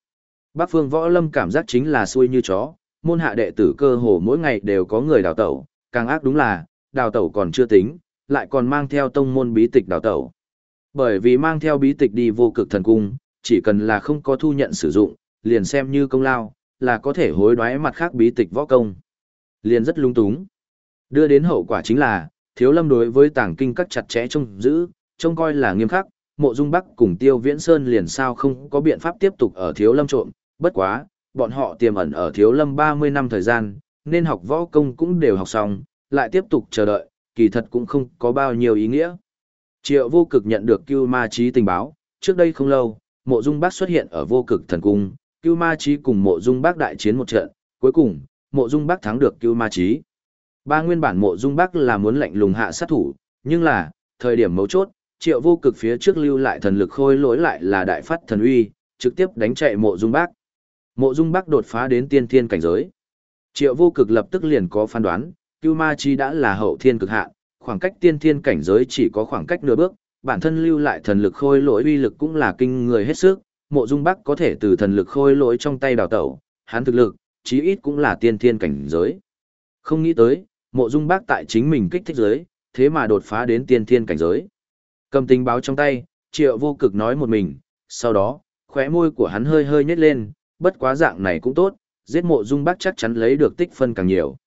Bác phương võ lâm cảm giác chính là xuôi như chó, môn hạ đệ tử cơ hồ mỗi ngày đều có người đào tẩu, càng ác đúng là, đào tẩu còn chưa tính, lại còn mang theo tông môn bí tịch đào tẩu. Bởi vì mang theo bí tịch đi vô cực thần cung, chỉ cần là không có thu nhận sử dụng, liền xem như công lao, là có thể hối đoái mặt khác bí tịch võ công. Liền rất lung túng. Đưa đến hậu quả chính là, thiếu lâm đối với tàng kinh các chặt chẽ trông giữ, trông coi là nghiêm khắc, mộ dung bắc cùng tiêu viễn sơn liền sao không có biện pháp tiếp tục ở thiếu lâm trộm, bất quá, bọn họ tiềm ẩn ở thiếu lâm 30 năm thời gian, nên học võ công cũng đều học xong, lại tiếp tục chờ đợi, kỳ thật cũng không có bao nhiêu ý nghĩa. Triệu vô cực nhận được cưu ma trí tình báo, trước đây không lâu, mộ dung bác xuất hiện ở vô cực thần cung, cưu ma trí cùng mộ dung bác đại chiến một trận, cuối cùng, mộ dung bác thắng được cưu ma trí. Ba nguyên bản mộ dung bác là muốn lạnh lùng hạ sát thủ, nhưng là, thời điểm mấu chốt, triệu vô cực phía trước lưu lại thần lực khôi lỗi lại là đại phát thần uy, trực tiếp đánh chạy mộ dung bác. Mộ dung bác đột phá đến tiên thiên cảnh giới. Triệu vô cực lập tức liền có phán đoán, Cưu Ma Chi đã là hậu thiên cực hạn, khoảng cách tiên thiên cảnh giới chỉ có khoảng cách nửa bước, bản thân lưu lại thần lực khôi lỗi uy lực cũng là kinh người hết sức, Mộ Dung Bắc có thể từ thần lực khôi lỗi trong tay đào tẩu, hắn thực lực, chí ít cũng là tiên thiên cảnh giới. Không nghĩ tới, Mộ Dung Bác tại chính mình kích thích giới, thế mà đột phá đến tiên thiên cảnh giới. Cầm tình báo trong tay, Triệu Vô Cực nói một mình, sau đó, khóe môi của hắn hơi hơi nhếch lên, bất quá dạng này cũng tốt, giết Mộ Dung Bác chắc chắn lấy được tích phân càng nhiều.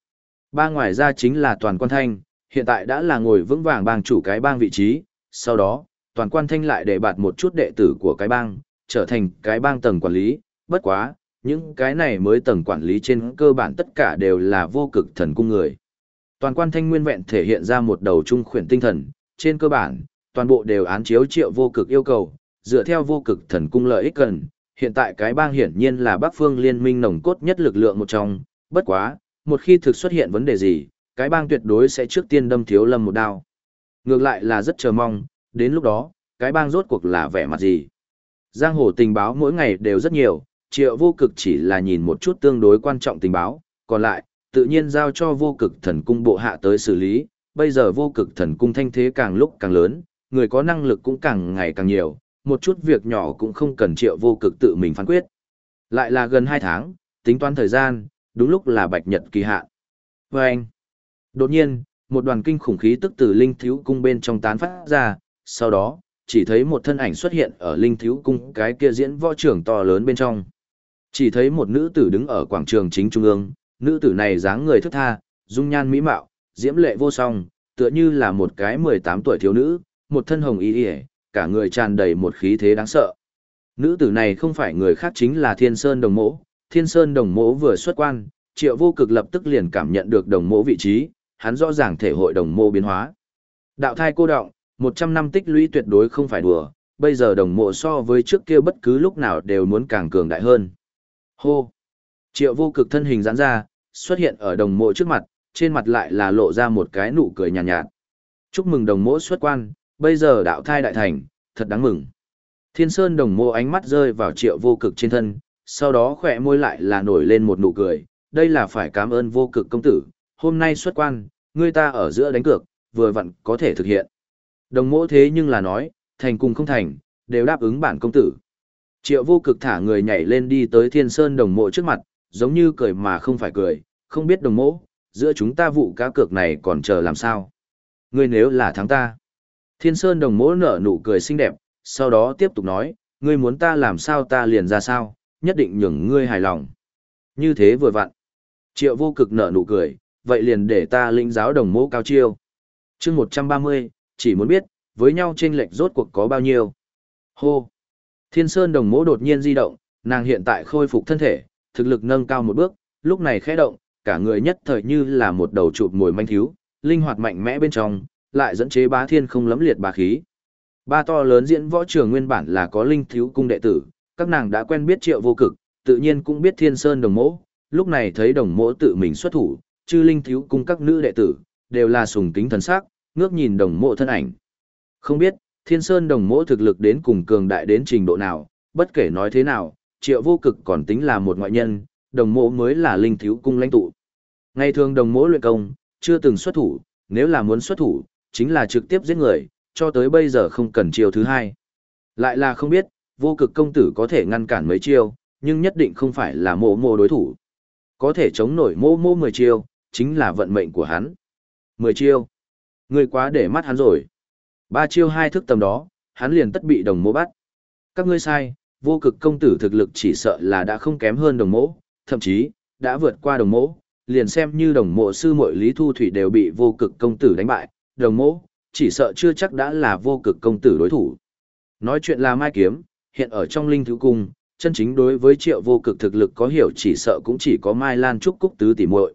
Ba ngoài ra chính là toàn quan thanh, Hiện tại đã là ngồi vững vàng bang chủ cái bang vị trí, sau đó, toàn quan thanh lại để bạt một chút đệ tử của cái bang, trở thành cái bang tầng quản lý, bất quá, những cái này mới tầng quản lý trên cơ bản tất cả đều là vô cực thần cung người. Toàn quan thanh nguyên vẹn thể hiện ra một đầu trung khuyển tinh thần, trên cơ bản, toàn bộ đều án chiếu triệu vô cực yêu cầu, dựa theo vô cực thần cung lợi ích cần, hiện tại cái bang hiển nhiên là Bắc Phương Liên minh nồng cốt nhất lực lượng một trong, bất quá, một khi thực xuất hiện vấn đề gì, cái bang tuyệt đối sẽ trước tiên đâm thiếu lâm một đao. Ngược lại là rất chờ mong, đến lúc đó, cái bang rốt cuộc là vẻ mặt gì. Giang hồ tình báo mỗi ngày đều rất nhiều, triệu vô cực chỉ là nhìn một chút tương đối quan trọng tình báo, còn lại, tự nhiên giao cho vô cực thần cung bộ hạ tới xử lý, bây giờ vô cực thần cung thanh thế càng lúc càng lớn, người có năng lực cũng càng ngày càng nhiều, một chút việc nhỏ cũng không cần triệu vô cực tự mình phán quyết. Lại là gần 2 tháng, tính toán thời gian, đúng lúc là bạch nhật kỳ hạn. Và anh, đột nhiên, một đoàn kinh khủng khí tức từ linh thiếu cung bên trong tán phát ra, sau đó, chỉ thấy một thân ảnh xuất hiện ở linh thiếu cung cái kia diễn võ trưởng to lớn bên trong. Chỉ thấy một nữ tử đứng ở quảng trường chính trung ương, nữ tử này dáng người thức tha, dung nhan mỹ mạo, diễm lệ vô song, tựa như là một cái 18 tuổi thiếu nữ, một thân hồng y y, cả người tràn đầy một khí thế đáng sợ. Nữ tử này không phải người khác chính là Thiên Sơn Đồng Mỗ, Thiên Sơn Đồng Mỗ vừa xuất quan, Triệu Vô Cực lập tức liền cảm nhận được Đồng Mỗ vị trí, hắn rõ ràng thể hội Đồng Mỗ biến hóa. Đạo thai cô động, 100 năm tích lũy tuyệt đối không phải đùa, bây giờ Đồng Mỗ so với trước kia bất cứ lúc nào đều muốn càng cường đại hơn. Hô! Triệu Vô Cực thân hình giãn ra, xuất hiện ở Đồng mộ trước mặt, trên mặt lại là lộ ra một cái nụ cười nhàn nhạt, nhạt. Chúc mừng Đồng mộ xuất quan, bây giờ đạo thai đại thành, thật đáng mừng. Thiên Sơn đồng mộ ánh mắt rơi vào triệu vô cực trên thân, sau đó khỏe môi lại là nổi lên một nụ cười, đây là phải cảm ơn vô cực công tử, hôm nay xuất quan, người ta ở giữa đánh cược, vừa vặn có thể thực hiện. Đồng mộ thế nhưng là nói, thành cùng không thành, đều đáp ứng bản công tử. Triệu vô cực thả người nhảy lên đi tới thiên sơn đồng mộ trước mặt, giống như cười mà không phải cười, không biết đồng mỗ, giữa chúng ta vụ cá cược này còn chờ làm sao. Ngươi nếu là thắng ta. Thiên Sơn đồng mỗ nở nụ cười xinh đẹp, sau đó tiếp tục nói, ngươi muốn ta làm sao ta liền ra sao, nhất định nhường ngươi hài lòng. Như thế vừa vặn. Triệu vô cực nở nụ cười, vậy liền để ta linh giáo đồng mỗ cao chiêu. chương 130, chỉ muốn biết, với nhau trên lệch rốt cuộc có bao nhiêu. Hô! Thiên Sơn đồng mỗ đột nhiên di động, nàng hiện tại khôi phục thân thể, thực lực nâng cao một bước, lúc này khẽ động, cả người nhất thời như là một đầu chụp mồi manh thiếu, linh hoạt mạnh mẽ bên trong, lại dẫn chế bá thiên không lấm liệt bá khí. Ba to lớn diễn võ trường nguyên bản là có linh thiếu cung đệ tử, các nàng đã quen biết triệu vô cực, tự nhiên cũng biết thiên sơn đồng mỗ, lúc này thấy đồng mỗ tự mình xuất thủ, chư linh thiếu cung các nữ đệ tử, đều là sùng kính thần sắc, ngước nhìn đồng mỗ thân ảnh. Không biết, thiên sơn đồng mỗ thực lực đến cùng cường đại đến trình độ nào, bất kể nói thế nào, triệu vô cực còn tính là một ngoại nhân, đồng mộ mới là linh thiếu cung lãnh tụ. Ngày thường đồng mộ luyện công, chưa từng xuất thủ, nếu là muốn xuất thủ, chính là trực tiếp giết người, cho tới bây giờ không cần chiêu thứ hai. Lại là không biết, vô cực công tử có thể ngăn cản mấy chiêu, nhưng nhất định không phải là mộ mô đối thủ. Có thể chống nổi mô mô 10 chiêu, chính là vận mệnh của hắn. 10 chiêu. Người quá để mắt hắn rồi. Ba chiêu hai thức tầm đó, hắn liền tất bị đồng mô bắt. Các ngươi sai, vô cực công tử thực lực chỉ sợ là đã không kém hơn đồng mô, thậm chí, đã vượt qua đồng mô, liền xem như đồng mộ sư muội Lý Thu Thủy đều bị vô cực công tử đánh bại, đồng mộ, chỉ sợ chưa chắc đã là vô cực công tử đối thủ. Nói chuyện là Mai Kiếm, hiện ở trong linh thứ cung, chân chính đối với triệu vô cực thực lực có hiểu chỉ sợ cũng chỉ có Mai Lan Trúc Cúc Tứ tỷ muội.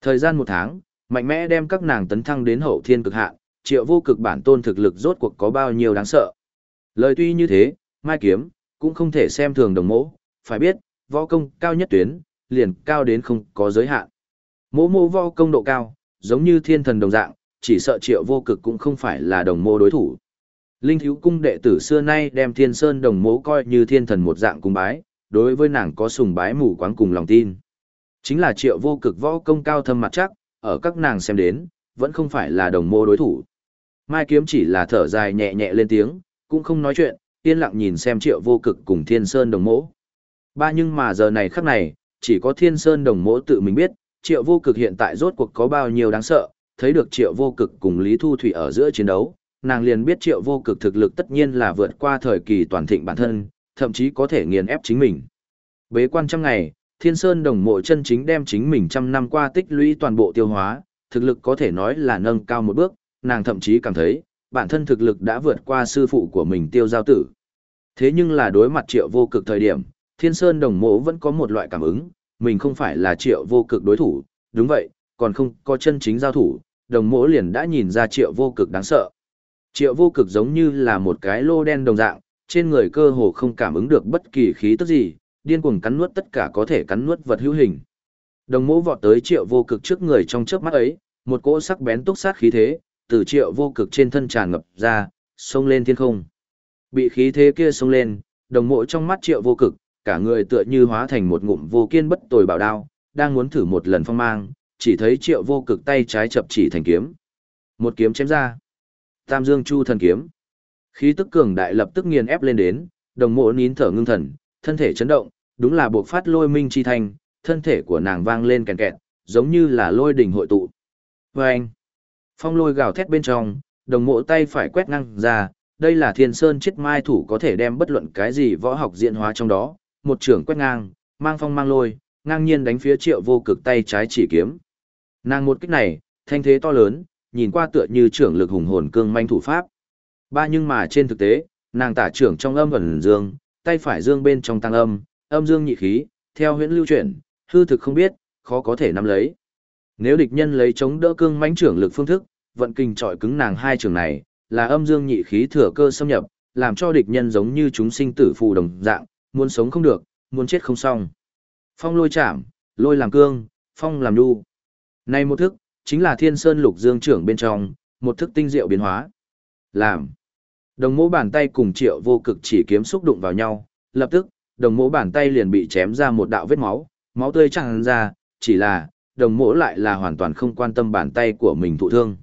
Thời gian một tháng, mạnh mẽ đem các nàng tấn thăng đến hậu thiên cực hạn, triệu vô cực bản tôn thực lực rốt cuộc có bao nhiêu đáng sợ. Lời tuy như thế, Mai Kiếm, cũng không thể xem thường đồng mỗ, phải biết, võ công cao nhất tuyến, liền cao đến không có giới hạn. Mỗ mô võ công độ cao, giống như thiên thần đồng dạng, chỉ sợ triệu vô cực cũng không phải là đồng mô đối thủ. Linh thiếu cung đệ tử xưa nay đem thiên sơn đồng mố coi như thiên thần một dạng cung bái, đối với nàng có sùng bái mù quáng cùng lòng tin. Chính là triệu vô cực võ công cao thâm mặt chắc, ở các nàng xem đến, vẫn không phải là đồng mô đối thủ. Mai kiếm chỉ là thở dài nhẹ nhẹ lên tiếng, cũng không nói chuyện, yên lặng nhìn xem triệu vô cực cùng thiên sơn đồng mỗ. Ba nhưng mà giờ này khắc này, chỉ có thiên sơn đồng mỗ tự mình biết, triệu vô cực hiện tại rốt cuộc có bao nhiêu đáng sợ, thấy được triệu vô cực cùng Lý Thu Thủy ở giữa chiến đấu, nàng liền biết triệu vô cực thực lực tất nhiên là vượt qua thời kỳ toàn thịnh bản thân, thậm chí có thể nghiền ép chính mình. Bế quan trăm ngày, Thiên Sơn đồng mộ chân chính đem chính mình trăm năm qua tích lũy toàn bộ tiêu hóa, thực lực có thể nói là nâng cao một bước, nàng thậm chí cảm thấy, bản thân thực lực đã vượt qua sư phụ của mình tiêu giao tử. Thế nhưng là đối mặt triệu vô cực thời điểm, thiên sơn đồng mộ vẫn có một loại cảm ứng, mình không phải là triệu vô cực đối thủ, đúng vậy, còn không có chân chính giao thủ, đồng mộ liền đã nhìn ra triệu vô cực đáng sợ. Triệu vô cực giống như là một cái lô đen đồng dạng, trên người cơ hồ không cảm ứng được bất kỳ khí tức gì, điên cuồng cắn nuốt tất cả có thể cắn nuốt vật hữu hình. Đồng mộ vọt tới triệu vô cực trước người trong chớp mắt ấy, một cỗ sắc bén túc sát khí thế, từ triệu vô cực trên thân tràn ngập ra, xông lên thiên không. Bị khí thế kia xông lên, đồng mộ trong mắt triệu vô cực, cả người tựa như hóa thành một ngụm vô kiên bất tồi bảo đao, đang muốn thử một lần phong mang, chỉ thấy triệu vô cực tay trái chập chỉ thành kiếm. Một kiếm chém ra. Tam Dương Chu thần kiếm. Khí tức cường đại lập tức nghiền ép lên đến, đồng mộ nín thở ngưng thần, thân thể chấn động, đúng là buộc phát lôi minh chi thanh, thân thể của nàng vang lên kèn kẹt, giống như là lôi đỉnh hội tụ. Vâng! Phong lôi gào thét bên trong, đồng mộ tay phải quét ngang ra, đây là thiên sơn chết mai thủ có thể đem bất luận cái gì võ học diễn hóa trong đó, một trưởng quét ngang, mang phong mang lôi, ngang nhiên đánh phía triệu vô cực tay trái chỉ kiếm. Nàng một kích này, thanh thế to lớn, nhìn qua tựa như trưởng lực hùng hồn cương manh thủ pháp. Ba nhưng mà trên thực tế, nàng tả trưởng trong âm ẩn dương, tay phải dương bên trong tăng âm, âm dương nhị khí, theo huyễn lưu chuyển, hư thực không biết, khó có thể nắm lấy. Nếu địch nhân lấy chống đỡ cương mãnh trưởng lực phương thức, vận kinh trọi cứng nàng hai trường này, là âm dương nhị khí thừa cơ xâm nhập, làm cho địch nhân giống như chúng sinh tử phù đồng dạng, muốn sống không được, muốn chết không xong. Phong lôi chạm, lôi làm cương, phong làm đu. Này một thức, chính là thiên sơn lục dương trưởng bên trong, một thức tinh diệu biến hóa. Làm. Đồng mỗ bàn tay cùng triệu vô cực chỉ kiếm xúc đụng vào nhau, lập tức, đồng mỗ bàn tay liền bị chém ra một đạo vết máu, máu tươi tràn ra, chỉ là, đồng mỗ lại là hoàn toàn không quan tâm bàn tay của mình thụ thương.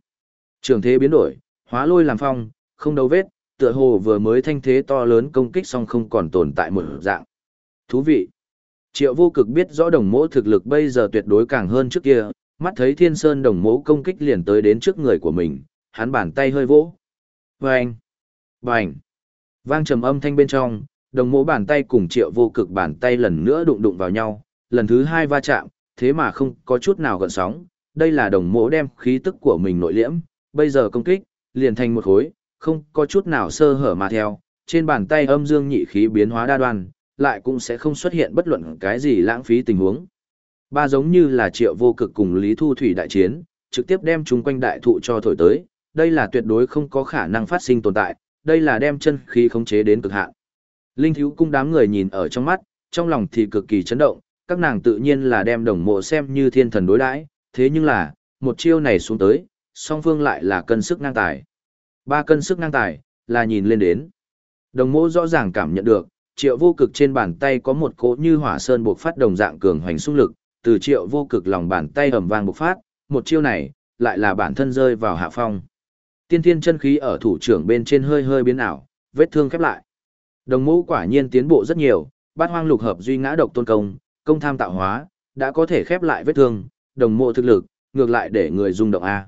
Trường thế biến đổi, hóa lôi làm phong, không đấu vết, tựa hồ vừa mới thanh thế to lớn công kích xong không còn tồn tại một dạng. Thú vị. Triệu vô cực biết rõ đồng mỗ thực lực bây giờ tuyệt đối càng hơn trước kia, mắt thấy thiên sơn đồng mỗ công kích liền tới đến trước người của mình, hắn bàn tay hơi vỗ. Vâng! Bành! Vang trầm âm thanh bên trong, đồng mỗ bàn tay cùng triệu vô cực bàn tay lần nữa đụng đụng vào nhau, lần thứ hai va chạm, thế mà không có chút nào gợn sóng, đây là đồng mỗ đem khí tức của mình nội liễm, bây giờ công kích, liền thành một khối, không có chút nào sơ hở mà theo, trên bàn tay âm dương nhị khí biến hóa đa đoan, lại cũng sẽ không xuất hiện bất luận cái gì lãng phí tình huống. Ba giống như là triệu vô cực cùng Lý Thu Thủy đại chiến, trực tiếp đem chúng quanh đại thụ cho thổi tới, đây là tuyệt đối không có khả năng phát sinh tồn tại, đây là đem chân khí khống chế đến cực hạn. Linh thiếu cung đám người nhìn ở trong mắt, trong lòng thì cực kỳ chấn động, các nàng tự nhiên là đem đồng mộ xem như thiên thần đối đãi, thế nhưng là, một chiêu này xuống tới, song phương lại là cân sức ngang tài. Ba cân sức ngang tài, là nhìn lên đến. Đồng mô rõ ràng cảm nhận được, triệu vô cực trên bàn tay có một cỗ như hỏa sơn buộc phát đồng dạng cường hoành xung lực, từ triệu vô cực lòng bàn tay ầm vang bộc phát, một chiêu này, lại là bản thân rơi vào hạ phong. Tiên thiên chân khí ở thủ trưởng bên trên hơi hơi biến ảo, vết thương khép lại. Đồng mô quả nhiên tiến bộ rất nhiều, bát hoang lục hợp duy ngã độc tôn công, công tham tạo hóa, đã có thể khép lại vết thương, đồng mộ thực lực, ngược lại để người rung động A.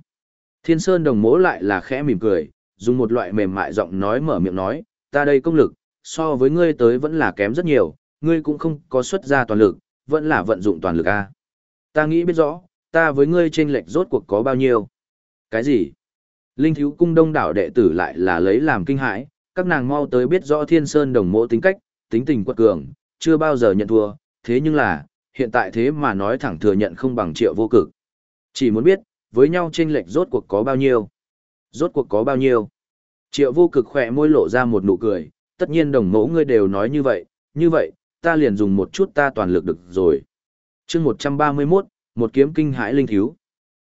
Thiên Sơn đồng mỗ lại là khẽ mỉm cười, dùng một loại mềm mại giọng nói mở miệng nói, ta đây công lực, so với ngươi tới vẫn là kém rất nhiều, ngươi cũng không có xuất ra toàn lực, vẫn là vận dụng toàn lực A. Ta nghĩ biết rõ, ta với ngươi chênh lệch rốt cuộc có bao nhiêu. Cái gì? Linh thiếu cung đông đảo đệ tử lại là lấy làm kinh hãi, các nàng mau tới biết rõ thiên sơn đồng mộ tính cách, tính tình quật cường, chưa bao giờ nhận thua, thế nhưng là, hiện tại thế mà nói thẳng thừa nhận không bằng triệu vô cực. Chỉ muốn biết, với nhau chênh lệch rốt cuộc có bao nhiêu. Rốt cuộc có bao nhiêu. Triệu vô cực khỏe môi lộ ra một nụ cười, tất nhiên đồng mẫu ngươi đều nói như vậy, như vậy, ta liền dùng một chút ta toàn lực được rồi. chương 131, một kiếm kinh hãi linh thiếu.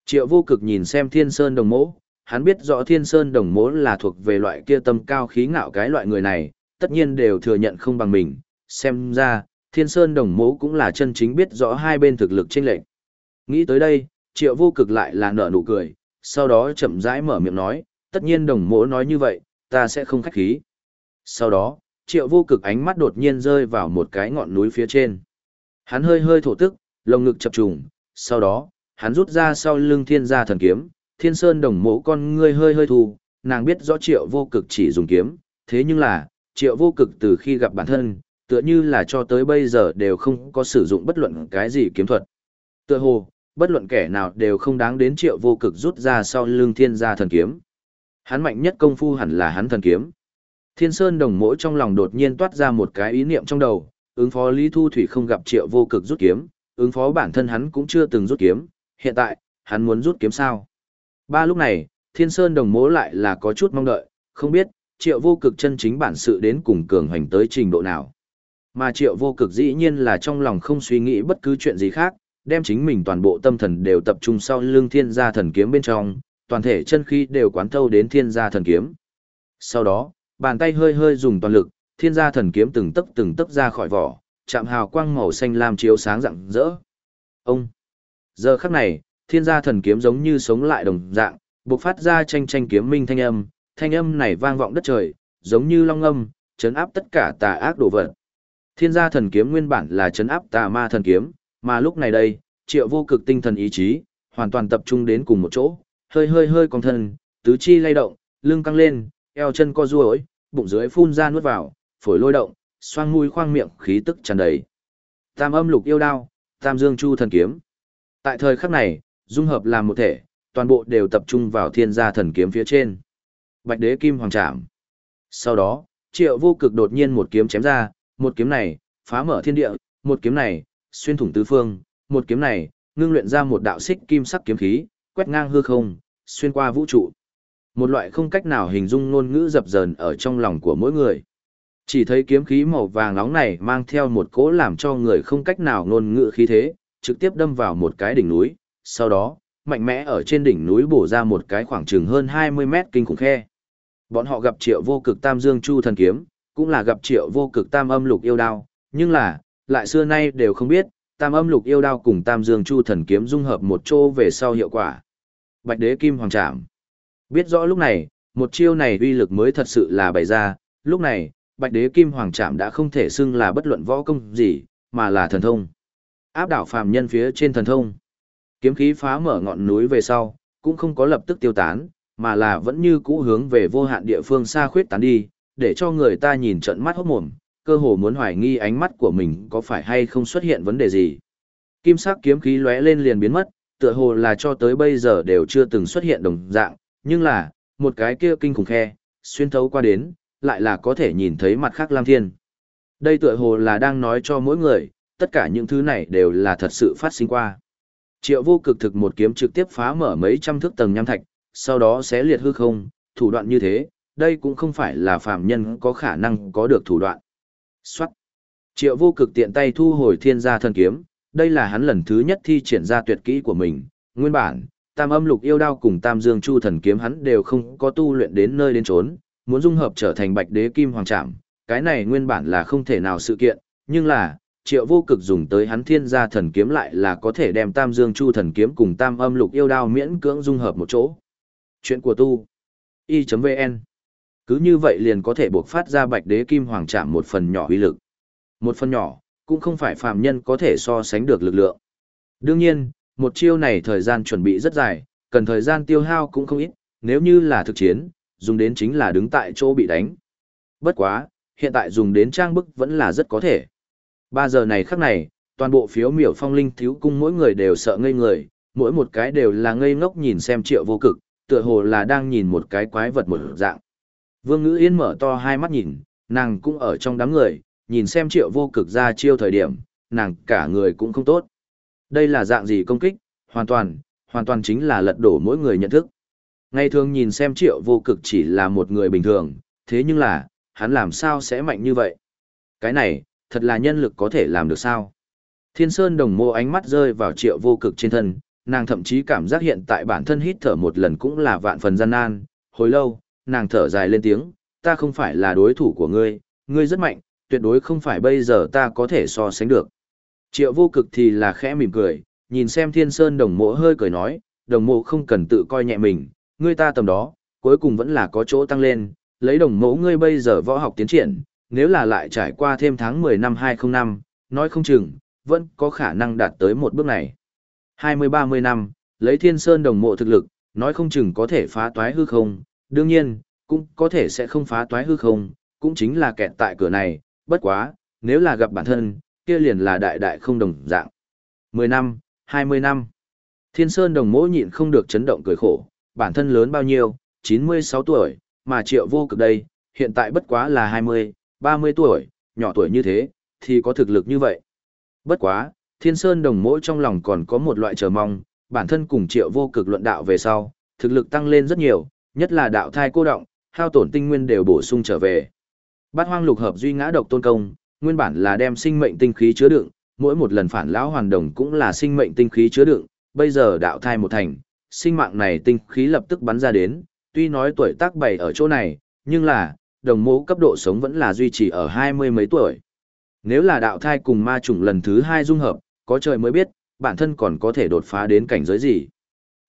Triệu vô cực nhìn xem thiên sơn đồng mẫu, hắn biết rõ thiên sơn đồng mẫu là thuộc về loại kia tâm cao khí ngạo cái loại người này, tất nhiên đều thừa nhận không bằng mình, xem ra, thiên sơn đồng mẫu cũng là chân chính biết rõ hai bên thực lực chênh lệch. Nghĩ tới đây, triệu vô cực lại là nở nụ cười, sau đó chậm rãi mở miệng nói, tất nhiên đồng mẫu nói như vậy, ta sẽ không khách khí. Sau đó, triệu vô cực ánh mắt đột nhiên rơi vào một cái ngọn núi phía trên. Hắn hơi hơi thổ tức, lồng ngực chập trùng, sau đó, hắn rút ra sau lưng thiên gia thần kiếm, thiên sơn đồng mẫu con ngươi hơi hơi thu, nàng biết rõ triệu vô cực chỉ dùng kiếm, thế nhưng là, triệu vô cực từ khi gặp bản thân, tựa như là cho tới bây giờ đều không có sử dụng bất luận cái gì kiếm thuật. Tựa hồ, bất luận kẻ nào đều không đáng đến triệu vô cực rút ra sau lưng thiên gia thần kiếm. Hắn mạnh nhất công phu hẳn là hắn thần kiếm. Thiên Sơn đồng mỗi trong lòng đột nhiên toát ra một cái ý niệm trong đầu, ứng phó Lý Thu Thủy không gặp triệu vô cực rút kiếm, ứng phó bản thân hắn cũng chưa từng rút kiếm, hiện tại, hắn muốn rút kiếm sao. Ba lúc này, Thiên Sơn đồng mố lại là có chút mong đợi, không biết, triệu vô cực chân chính bản sự đến cùng cường hành tới trình độ nào. Mà triệu vô cực dĩ nhiên là trong lòng không suy nghĩ bất cứ chuyện gì khác, đem chính mình toàn bộ tâm thần đều tập trung sau lưng thiên gia thần kiếm bên trong, toàn thể chân khí đều quán thâu đến thiên gia thần kiếm. Sau đó, bàn tay hơi hơi dùng toàn lực, thiên gia thần kiếm từng tấc từng tấc ra khỏi vỏ, chạm hào quang màu xanh lam chiếu sáng rạng rỡ. Ông! Giờ khắc này, thiên gia thần kiếm giống như sống lại đồng dạng, bộc phát ra tranh tranh kiếm minh thanh âm, thanh âm này vang vọng đất trời, giống như long âm, chấn áp tất cả tà ác đồ vật. Thiên gia thần kiếm nguyên bản là chấn áp tà ma thần kiếm, mà lúc này đây, triệu vô cực tinh thần ý chí, hoàn toàn tập trung đến cùng một chỗ, hơi hơi hơi cong thân, tứ chi lay động, lưng căng lên, eo chân co duỗi, bụng dưới phun ra nuốt vào, phổi lôi động, xoang mũi khoang miệng khí tức tràn đầy. Tam âm lục yêu đao, tam dương chu thần kiếm. Tại thời khắc này, dung hợp làm một thể, toàn bộ đều tập trung vào thiên gia thần kiếm phía trên. Bạch đế kim hoàng trảm. Sau đó, triệu vô cực đột nhiên một kiếm chém ra, một kiếm này, phá mở thiên địa, một kiếm này, xuyên thủng tứ phương, một kiếm này, ngưng luyện ra một đạo xích kim sắc kiếm khí, quét ngang hư không, xuyên qua vũ trụ. Một loại không cách nào hình dung ngôn ngữ dập dờn ở trong lòng của mỗi người. Chỉ thấy kiếm khí màu vàng nóng này mang theo một cỗ làm cho người không cách nào ngôn ngữ khí thế, trực tiếp đâm vào một cái đỉnh núi, sau đó, mạnh mẽ ở trên đỉnh núi bổ ra một cái khoảng chừng hơn 20 mét kinh khủng khe. Bọn họ gặp triệu vô cực tam dương chu thần kiếm, cũng là gặp triệu vô cực tam âm lục yêu đao, nhưng là, lại xưa nay đều không biết, tam âm lục yêu đao cùng tam dương chu thần kiếm dung hợp một chỗ về sau hiệu quả. Bạch đế kim hoàng trảm. Biết rõ lúc này, một chiêu này uy lực mới thật sự là bày ra, lúc này, bạch đế kim hoàng trảm đã không thể xưng là bất luận võ công gì, mà là thần thông. Áp đảo phàm nhân phía trên thần thông. Kiếm khí phá mở ngọn núi về sau, cũng không có lập tức tiêu tán, mà là vẫn như cũ hướng về vô hạn địa phương xa khuyết tán đi, để cho người ta nhìn trận mắt hốt mồm, cơ hồ muốn hoài nghi ánh mắt của mình có phải hay không xuất hiện vấn đề gì. Kim sắc kiếm khí lóe lên liền biến mất, tựa hồ là cho tới bây giờ đều chưa từng xuất hiện đồng dạng, nhưng là, một cái kia kinh khủng khe, xuyên thấu qua đến, lại là có thể nhìn thấy mặt khác Lam Thiên. Đây tựa hồ là đang nói cho mỗi người, tất cả những thứ này đều là thật sự phát sinh qua. Triệu vô cực thực một kiếm trực tiếp phá mở mấy trăm thước tầng nham thạch, sau đó sẽ liệt hư không, thủ đoạn như thế, đây cũng không phải là phàm nhân có khả năng có được thủ đoạn. Xoát. Triệu vô cực tiện tay thu hồi thiên gia thần kiếm, đây là hắn lần thứ nhất thi triển ra tuyệt kỹ của mình. Nguyên bản, tam âm lục yêu đao cùng tam dương chu thần kiếm hắn đều không có tu luyện đến nơi đến trốn, muốn dung hợp trở thành bạch đế kim hoàng trạm, Cái này nguyên bản là không thể nào sự kiện, nhưng là, triệu vô cực dùng tới hắn thiên gia thần kiếm lại là có thể đem tam dương chu thần kiếm cùng tam âm lục yêu đao miễn cưỡng dung hợp một chỗ. Chuyện của tu. Y.vn cứ như vậy liền có thể buộc phát ra bạch đế kim hoàng chạm một phần nhỏ uy lực. Một phần nhỏ, cũng không phải phàm nhân có thể so sánh được lực lượng. Đương nhiên, một chiêu này thời gian chuẩn bị rất dài, cần thời gian tiêu hao cũng không ít, nếu như là thực chiến, dùng đến chính là đứng tại chỗ bị đánh. Bất quá, hiện tại dùng đến trang bức vẫn là rất có thể. Ba giờ này khắc này, toàn bộ phiếu miểu phong linh thiếu cung mỗi người đều sợ ngây người, mỗi một cái đều là ngây ngốc nhìn xem triệu vô cực, tựa hồ là đang nhìn một cái quái vật một dạng. Vương Ngữ Yên mở to hai mắt nhìn, nàng cũng ở trong đám người, nhìn xem triệu vô cực ra chiêu thời điểm, nàng cả người cũng không tốt. Đây là dạng gì công kích, hoàn toàn, hoàn toàn chính là lật đổ mỗi người nhận thức. Ngày thường nhìn xem triệu vô cực chỉ là một người bình thường, thế nhưng là, hắn làm sao sẽ mạnh như vậy? Cái này, thật là nhân lực có thể làm được sao? Thiên Sơn đồng mô ánh mắt rơi vào triệu vô cực trên thân, nàng thậm chí cảm giác hiện tại bản thân hít thở một lần cũng là vạn phần gian nan, hồi lâu, nàng thở dài lên tiếng, ta không phải là đối thủ của ngươi, ngươi rất mạnh, tuyệt đối không phải bây giờ ta có thể so sánh được. Triệu vô cực thì là khẽ mỉm cười, nhìn xem thiên sơn đồng mộ hơi cười nói, đồng mộ không cần tự coi nhẹ mình, ngươi ta tầm đó, cuối cùng vẫn là có chỗ tăng lên, lấy đồng mộ ngươi bây giờ võ học tiến triển, nếu là lại trải qua thêm tháng 10 năm 2005, nói không chừng, vẫn có khả năng đạt tới một bước này. 20-30 năm, lấy thiên sơn đồng mộ thực lực, nói không chừng có thể phá toái hư không, đương nhiên, cũng có thể sẽ không phá toái hư không, cũng chính là kẹt tại cửa này, bất quá, nếu là gặp bản thân, kia liền là đại đại không đồng dạng. 10 năm, 20 năm. Thiên Sơn đồng mỗ nhịn không được chấn động cười khổ, bản thân lớn bao nhiêu, 96 tuổi, mà triệu vô cực đây, hiện tại bất quá là 20, 30 tuổi, nhỏ tuổi như thế, thì có thực lực như vậy. Bất quá, Thiên Sơn đồng mỗi trong lòng còn có một loại chờ mong, bản thân cùng triệu vô cực luận đạo về sau, thực lực tăng lên rất nhiều, nhất là đạo thai cô động, hao tổn tinh nguyên đều bổ sung trở về. Bát hoang lục hợp duy ngã độc tôn công, nguyên bản là đem sinh mệnh tinh khí chứa đựng, mỗi một lần phản lão hoàn đồng cũng là sinh mệnh tinh khí chứa đựng, bây giờ đạo thai một thành, sinh mạng này tinh khí lập tức bắn ra đến, tuy nói tuổi tác bảy ở chỗ này, nhưng là, đồng mẫu cấp độ sống vẫn là duy trì ở hai mươi mấy tuổi. Nếu là đạo thai cùng ma chủng lần thứ hai dung hợp, có trời mới biết, bản thân còn có thể đột phá đến cảnh giới gì.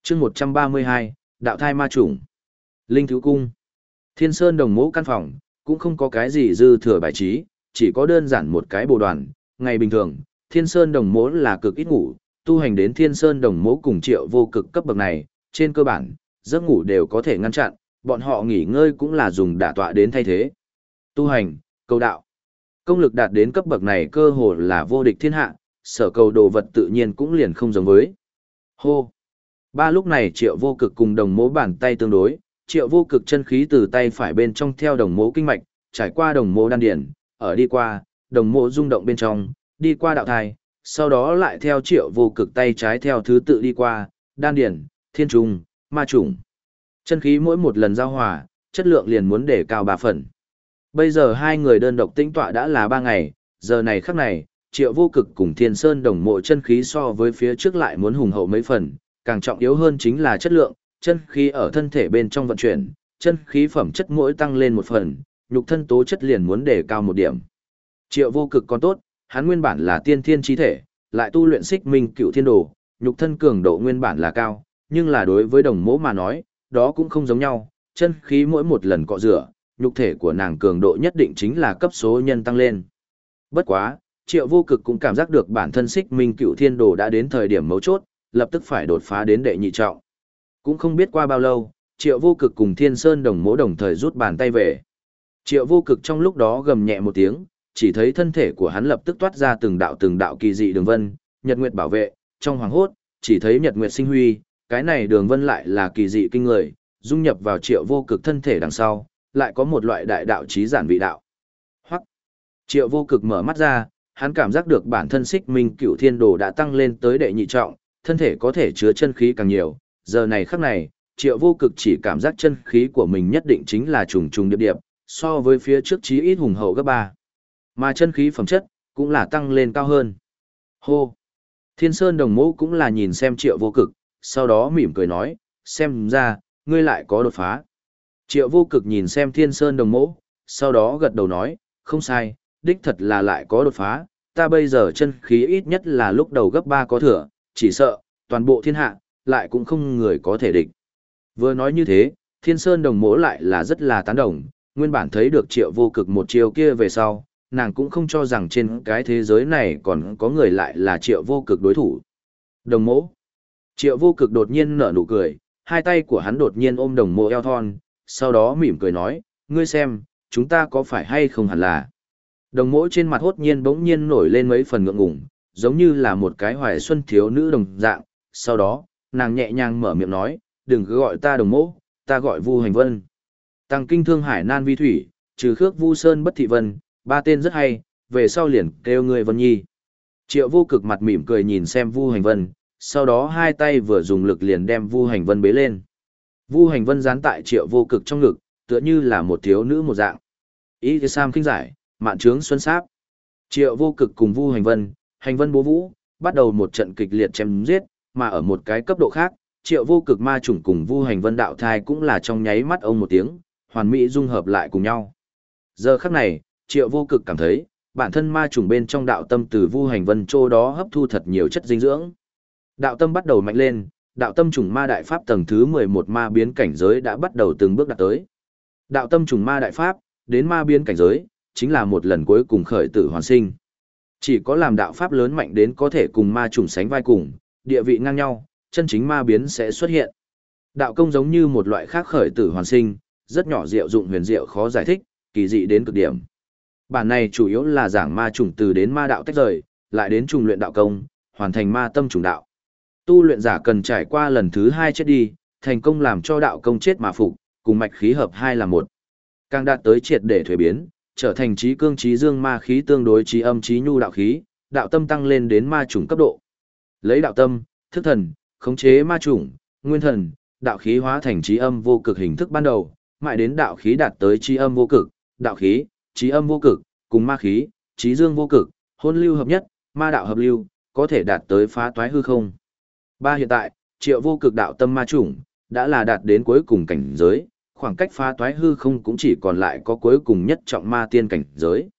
chương một trăm ba mươi hai đạo thai ma chủng. Linh Thứ Cung. Thiên Sơn đồng mẫu căn phòng, cũng không có cái gì dư thừa bài trí, chỉ có đơn giản một cái bồ đoàn. Ngày bình thường, Thiên Sơn đồng mẫu là cực ít ngủ, tu hành đến Thiên Sơn đồng mẫu cùng triệu vô cực cấp bậc này, trên cơ bản, giấc ngủ đều có thể ngăn chặn, bọn họ nghỉ ngơi cũng là dùng đả tọa đến thay thế. Tu hành, cầu đạo. Công lực đạt đến cấp bậc này cơ hồ là vô địch thiên hạ, sở cầu đồ vật tự nhiên cũng liền không giống với. Hô! Ba lúc này triệu vô cực cùng đồng mố bàn tay tương đối, triệu vô cực chân khí từ tay phải bên trong theo đồng mố kinh mạch, trải qua đồng mố đan điển, ở đi qua, đồng mố rung động bên trong, đi qua đạo thai, sau đó lại theo triệu vô cực tay trái theo thứ tự đi qua, đan điển, thiên trùng, ma trùng. Chân khí mỗi một lần giao hòa, chất lượng liền muốn để cao ba phần. Bây giờ hai người đơn độc tĩnh tọa đã là ba ngày, giờ này khắc này, triệu vô cực cùng thiên sơn đồng mộ chân khí so với phía trước lại muốn hùng hậu mấy phần, càng trọng yếu hơn chính là chất lượng, chân khí ở thân thể bên trong vận chuyển, chân khí phẩm chất mỗi tăng lên một phần, nhục thân tố chất liền muốn để cao một điểm. Triệu vô cực còn tốt, hắn nguyên bản là tiên thiên chi thể, lại tu luyện xích minh cựu thiên đồ, nhục thân cường độ nguyên bản là cao, nhưng là đối với đồng mỗ mà nói, đó cũng không giống nhau, chân khí mỗi một lần cọ rửa, nhục thể của nàng cường độ nhất định chính là cấp số nhân tăng lên. Bất quá, triệu vô cực cũng cảm giác được bản thân xích minh cựu thiên đồ đã đến thời điểm mấu chốt, lập tức phải đột phá đến đệ nhị trọng. Cũng không biết qua bao lâu, triệu vô cực cùng thiên sơn đồng mỗ đồng thời rút bàn tay về. Triệu vô cực trong lúc đó gầm nhẹ một tiếng, chỉ thấy thân thể của hắn lập tức toát ra từng đạo từng đạo kỳ dị đường vân, nhật nguyệt bảo vệ, trong hoàng hốt, chỉ thấy nhật nguyệt sinh huy, cái này đường vân lại là kỳ dị kinh người, dung nhập vào triệu vô cực thân thể đằng sau, lại có một loại đại đạo trí giản vị đạo. Hoặc, triệu vô cực mở mắt ra, hắn cảm giác được bản thân xích minh cửu thiên đồ đã tăng lên tới đệ nhị trọng, thân thể có thể chứa chân khí càng nhiều, giờ này khắc này, triệu vô cực chỉ cảm giác chân khí của mình nhất định chính là trùng trùng điệp điệp, so với phía trước chí ít hùng hậu gấp ba. Mà chân khí phẩm chất, cũng là tăng lên cao hơn. Hô! Thiên Sơn đồng mẫu cũng là nhìn xem triệu vô cực, sau đó mỉm cười nói, xem ra, ngươi lại có đột phá. Triệu vô cực nhìn xem Thiên Sơn đồng mẫu, sau đó gật đầu nói, không sai, đích thật là lại có đột phá, ta bây giờ chân khí ít nhất là lúc đầu gấp ba có thừa, chỉ sợ, toàn bộ thiên hạ, lại cũng không người có thể địch. Vừa nói như thế, Thiên Sơn đồng mỗ lại là rất là tán đồng, nguyên bản thấy được triệu vô cực một chiều kia về sau, nàng cũng không cho rằng trên cái thế giới này còn có người lại là triệu vô cực đối thủ. Đồng mỗ. Triệu vô cực đột nhiên nở nụ cười, hai tay của hắn đột nhiên ôm đồng mộ eo thon, sau đó mỉm cười nói, ngươi xem, chúng ta có phải hay không hẳn là. Đồng mỗ trên mặt hốt nhiên bỗng nhiên nổi lên mấy phần ngượng ngùng, giống như là một cái hoài xuân thiếu nữ đồng dạng, sau đó, nàng nhẹ nhàng mở miệng nói, đừng cứ gọi ta đồng mỗ, ta gọi Vu Hành Vân. Tăng kinh thương hải nan vi thủy, trừ khước Vu Sơn bất thị vân, ba tên rất hay, về sau liền kêu người Vân Nhi. Triệu vô cực mặt mỉm cười nhìn xem Vu Hành Vân, sau đó hai tay vừa dùng lực liền đem Vu Hành Vân bế lên. Vu Hành Vân dán tại Triệu vô cực trong ngực, tựa như là một thiếu nữ một dạng. Ý thì Sam kinh giải, mạn trướng xuân sáp. Triệu vô cực cùng Vu Hành Vân, Hành Vân bố vũ, bắt đầu một trận kịch liệt chém giết, mà ở một cái cấp độ khác, Triệu vô cực ma chủng cùng Vu Hành Vân đạo thai cũng là trong nháy mắt ông một tiếng, hoàn mỹ dung hợp lại cùng nhau. Giờ khắc này, Triệu vô cực cảm thấy, bản thân ma trùng bên trong đạo tâm từ Vu Hành Vân Châu đó hấp thu thật nhiều chất dinh dưỡng. Đạo tâm bắt đầu mạnh lên, đạo tâm trùng ma đại pháp tầng thứ 11 ma biến cảnh giới đã bắt đầu từng bước đạt tới. Đạo tâm trùng ma đại pháp, đến ma biến cảnh giới, chính là một lần cuối cùng khởi tử hoàn sinh. Chỉ có làm đạo pháp lớn mạnh đến có thể cùng ma trùng sánh vai cùng, địa vị ngang nhau, chân chính ma biến sẽ xuất hiện. Đạo công giống như một loại khác khởi tử hoàn sinh, rất nhỏ diệu dụng huyền diệu khó giải thích, kỳ dị đến cực điểm. Bản này chủ yếu là giảng ma trùng từ đến ma đạo tách rời, lại đến trùng luyện đạo công, hoàn thành ma tâm trùng đạo. Tu luyện giả cần trải qua lần thứ hai chết đi, thành công làm cho đạo công chết mà phục, cùng mạch khí hợp hai là một. Càng đạt tới triệt để thuế biến, trở thành trí cương trí dương ma khí tương đối trí âm trí nhu đạo khí, đạo tâm tăng lên đến ma chủng cấp độ. Lấy đạo tâm, thức thần, khống chế ma chủng, nguyên thần, đạo khí hóa thành trí âm vô cực hình thức ban đầu, mãi đến đạo khí đạt tới trí âm vô cực, đạo khí, trí âm vô cực, cùng ma khí, trí dương vô cực, hôn lưu hợp nhất, ma đạo hợp lưu, có thể đạt tới phá toái hư không. Ba hiện tại, triệu vô cực đạo tâm ma chủng, đã là đạt đến cuối cùng cảnh giới, khoảng cách phá toái hư không cũng chỉ còn lại có cuối cùng nhất trọng ma tiên cảnh giới.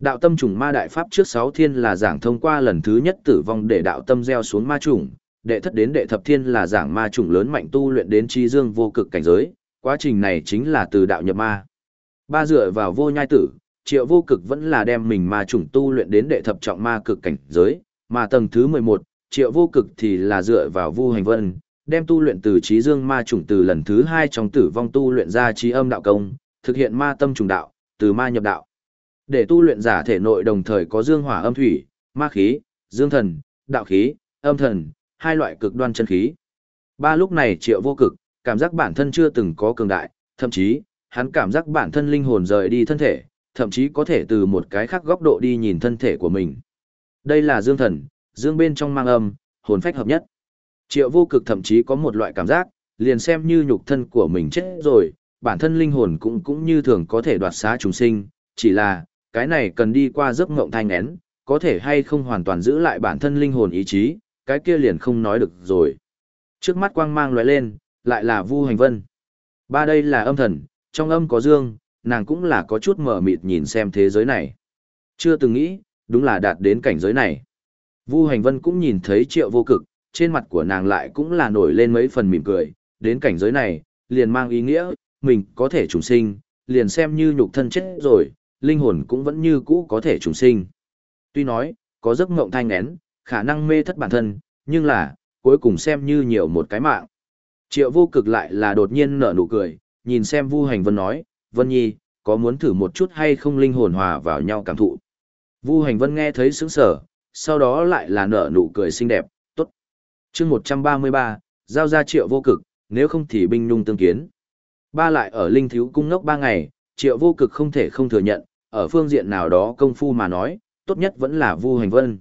Đạo tâm trùng ma đại pháp trước sáu thiên là giảng thông qua lần thứ nhất tử vong để đạo tâm gieo xuống ma trùng, đệ thất đến đệ thập thiên là giảng ma trùng lớn mạnh tu luyện đến chi dương vô cực cảnh giới, quá trình này chính là từ đạo nhập ma. Ba dựa vào vô nhai tử, triệu vô cực vẫn là đem mình ma trùng tu luyện đến đệ thập trọng ma cực cảnh giới, mà tầng thứ 11, triệu vô cực thì là dựa vào vu hành vân, đem tu luyện từ trí dương ma trùng từ lần thứ hai trong tử vong tu luyện ra trí âm đạo công, thực hiện ma tâm trùng đạo, từ ma nhập đạo. Để tu luyện giả thể nội đồng thời có dương hỏa âm thủy, ma khí, dương thần, đạo khí, âm thần, hai loại cực đoan chân khí. Ba lúc này triệu vô cực, cảm giác bản thân chưa từng có cường đại, thậm chí, hắn cảm giác bản thân linh hồn rời đi thân thể, thậm chí có thể từ một cái khác góc độ đi nhìn thân thể của mình. Đây là dương thần, dương bên trong mang âm, hồn phách hợp nhất. Triệu vô cực thậm chí có một loại cảm giác, liền xem như nhục thân của mình chết rồi, bản thân linh hồn cũng cũng như thường có thể đoạt xá chúng sinh, chỉ là, cái này cần đi qua giấc ngộng thanh én, có thể hay không hoàn toàn giữ lại bản thân linh hồn ý chí, cái kia liền không nói được rồi. Trước mắt quang mang lóe lên, lại là Vu Hành Vân. Ba đây là âm thần, trong âm có dương, nàng cũng là có chút mở mịt nhìn xem thế giới này. Chưa từng nghĩ, đúng là đạt đến cảnh giới này. Vu Hành Vân cũng nhìn thấy triệu vô cực, trên mặt của nàng lại cũng là nổi lên mấy phần mỉm cười, đến cảnh giới này, liền mang ý nghĩa, mình có thể trùng sinh, liền xem như nhục thân chết rồi, linh hồn cũng vẫn như cũ có thể trùng sinh. Tuy nói, có giấc mộng thanh nén, khả năng mê thất bản thân, nhưng là, cuối cùng xem như nhiều một cái mạng. Triệu vô cực lại là đột nhiên nở nụ cười, nhìn xem Vu Hành Vân nói, Vân Nhi, có muốn thử một chút hay không linh hồn hòa vào nhau cảm thụ. Vu Hành Vân nghe thấy sững sở, sau đó lại là nở nụ cười xinh đẹp, tốt. chương 133, giao ra triệu vô cực, nếu không thì binh nhung tương kiến. Ba lại ở linh thiếu cung ngốc ba ngày, triệu vô cực không thể không thừa nhận, ở phương diện nào đó công phu mà nói, tốt nhất vẫn là Vu Hành Vân.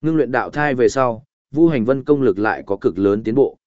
Ngưng luyện đạo thai về sau, Vu Hành Vân công lực lại có cực lớn tiến bộ.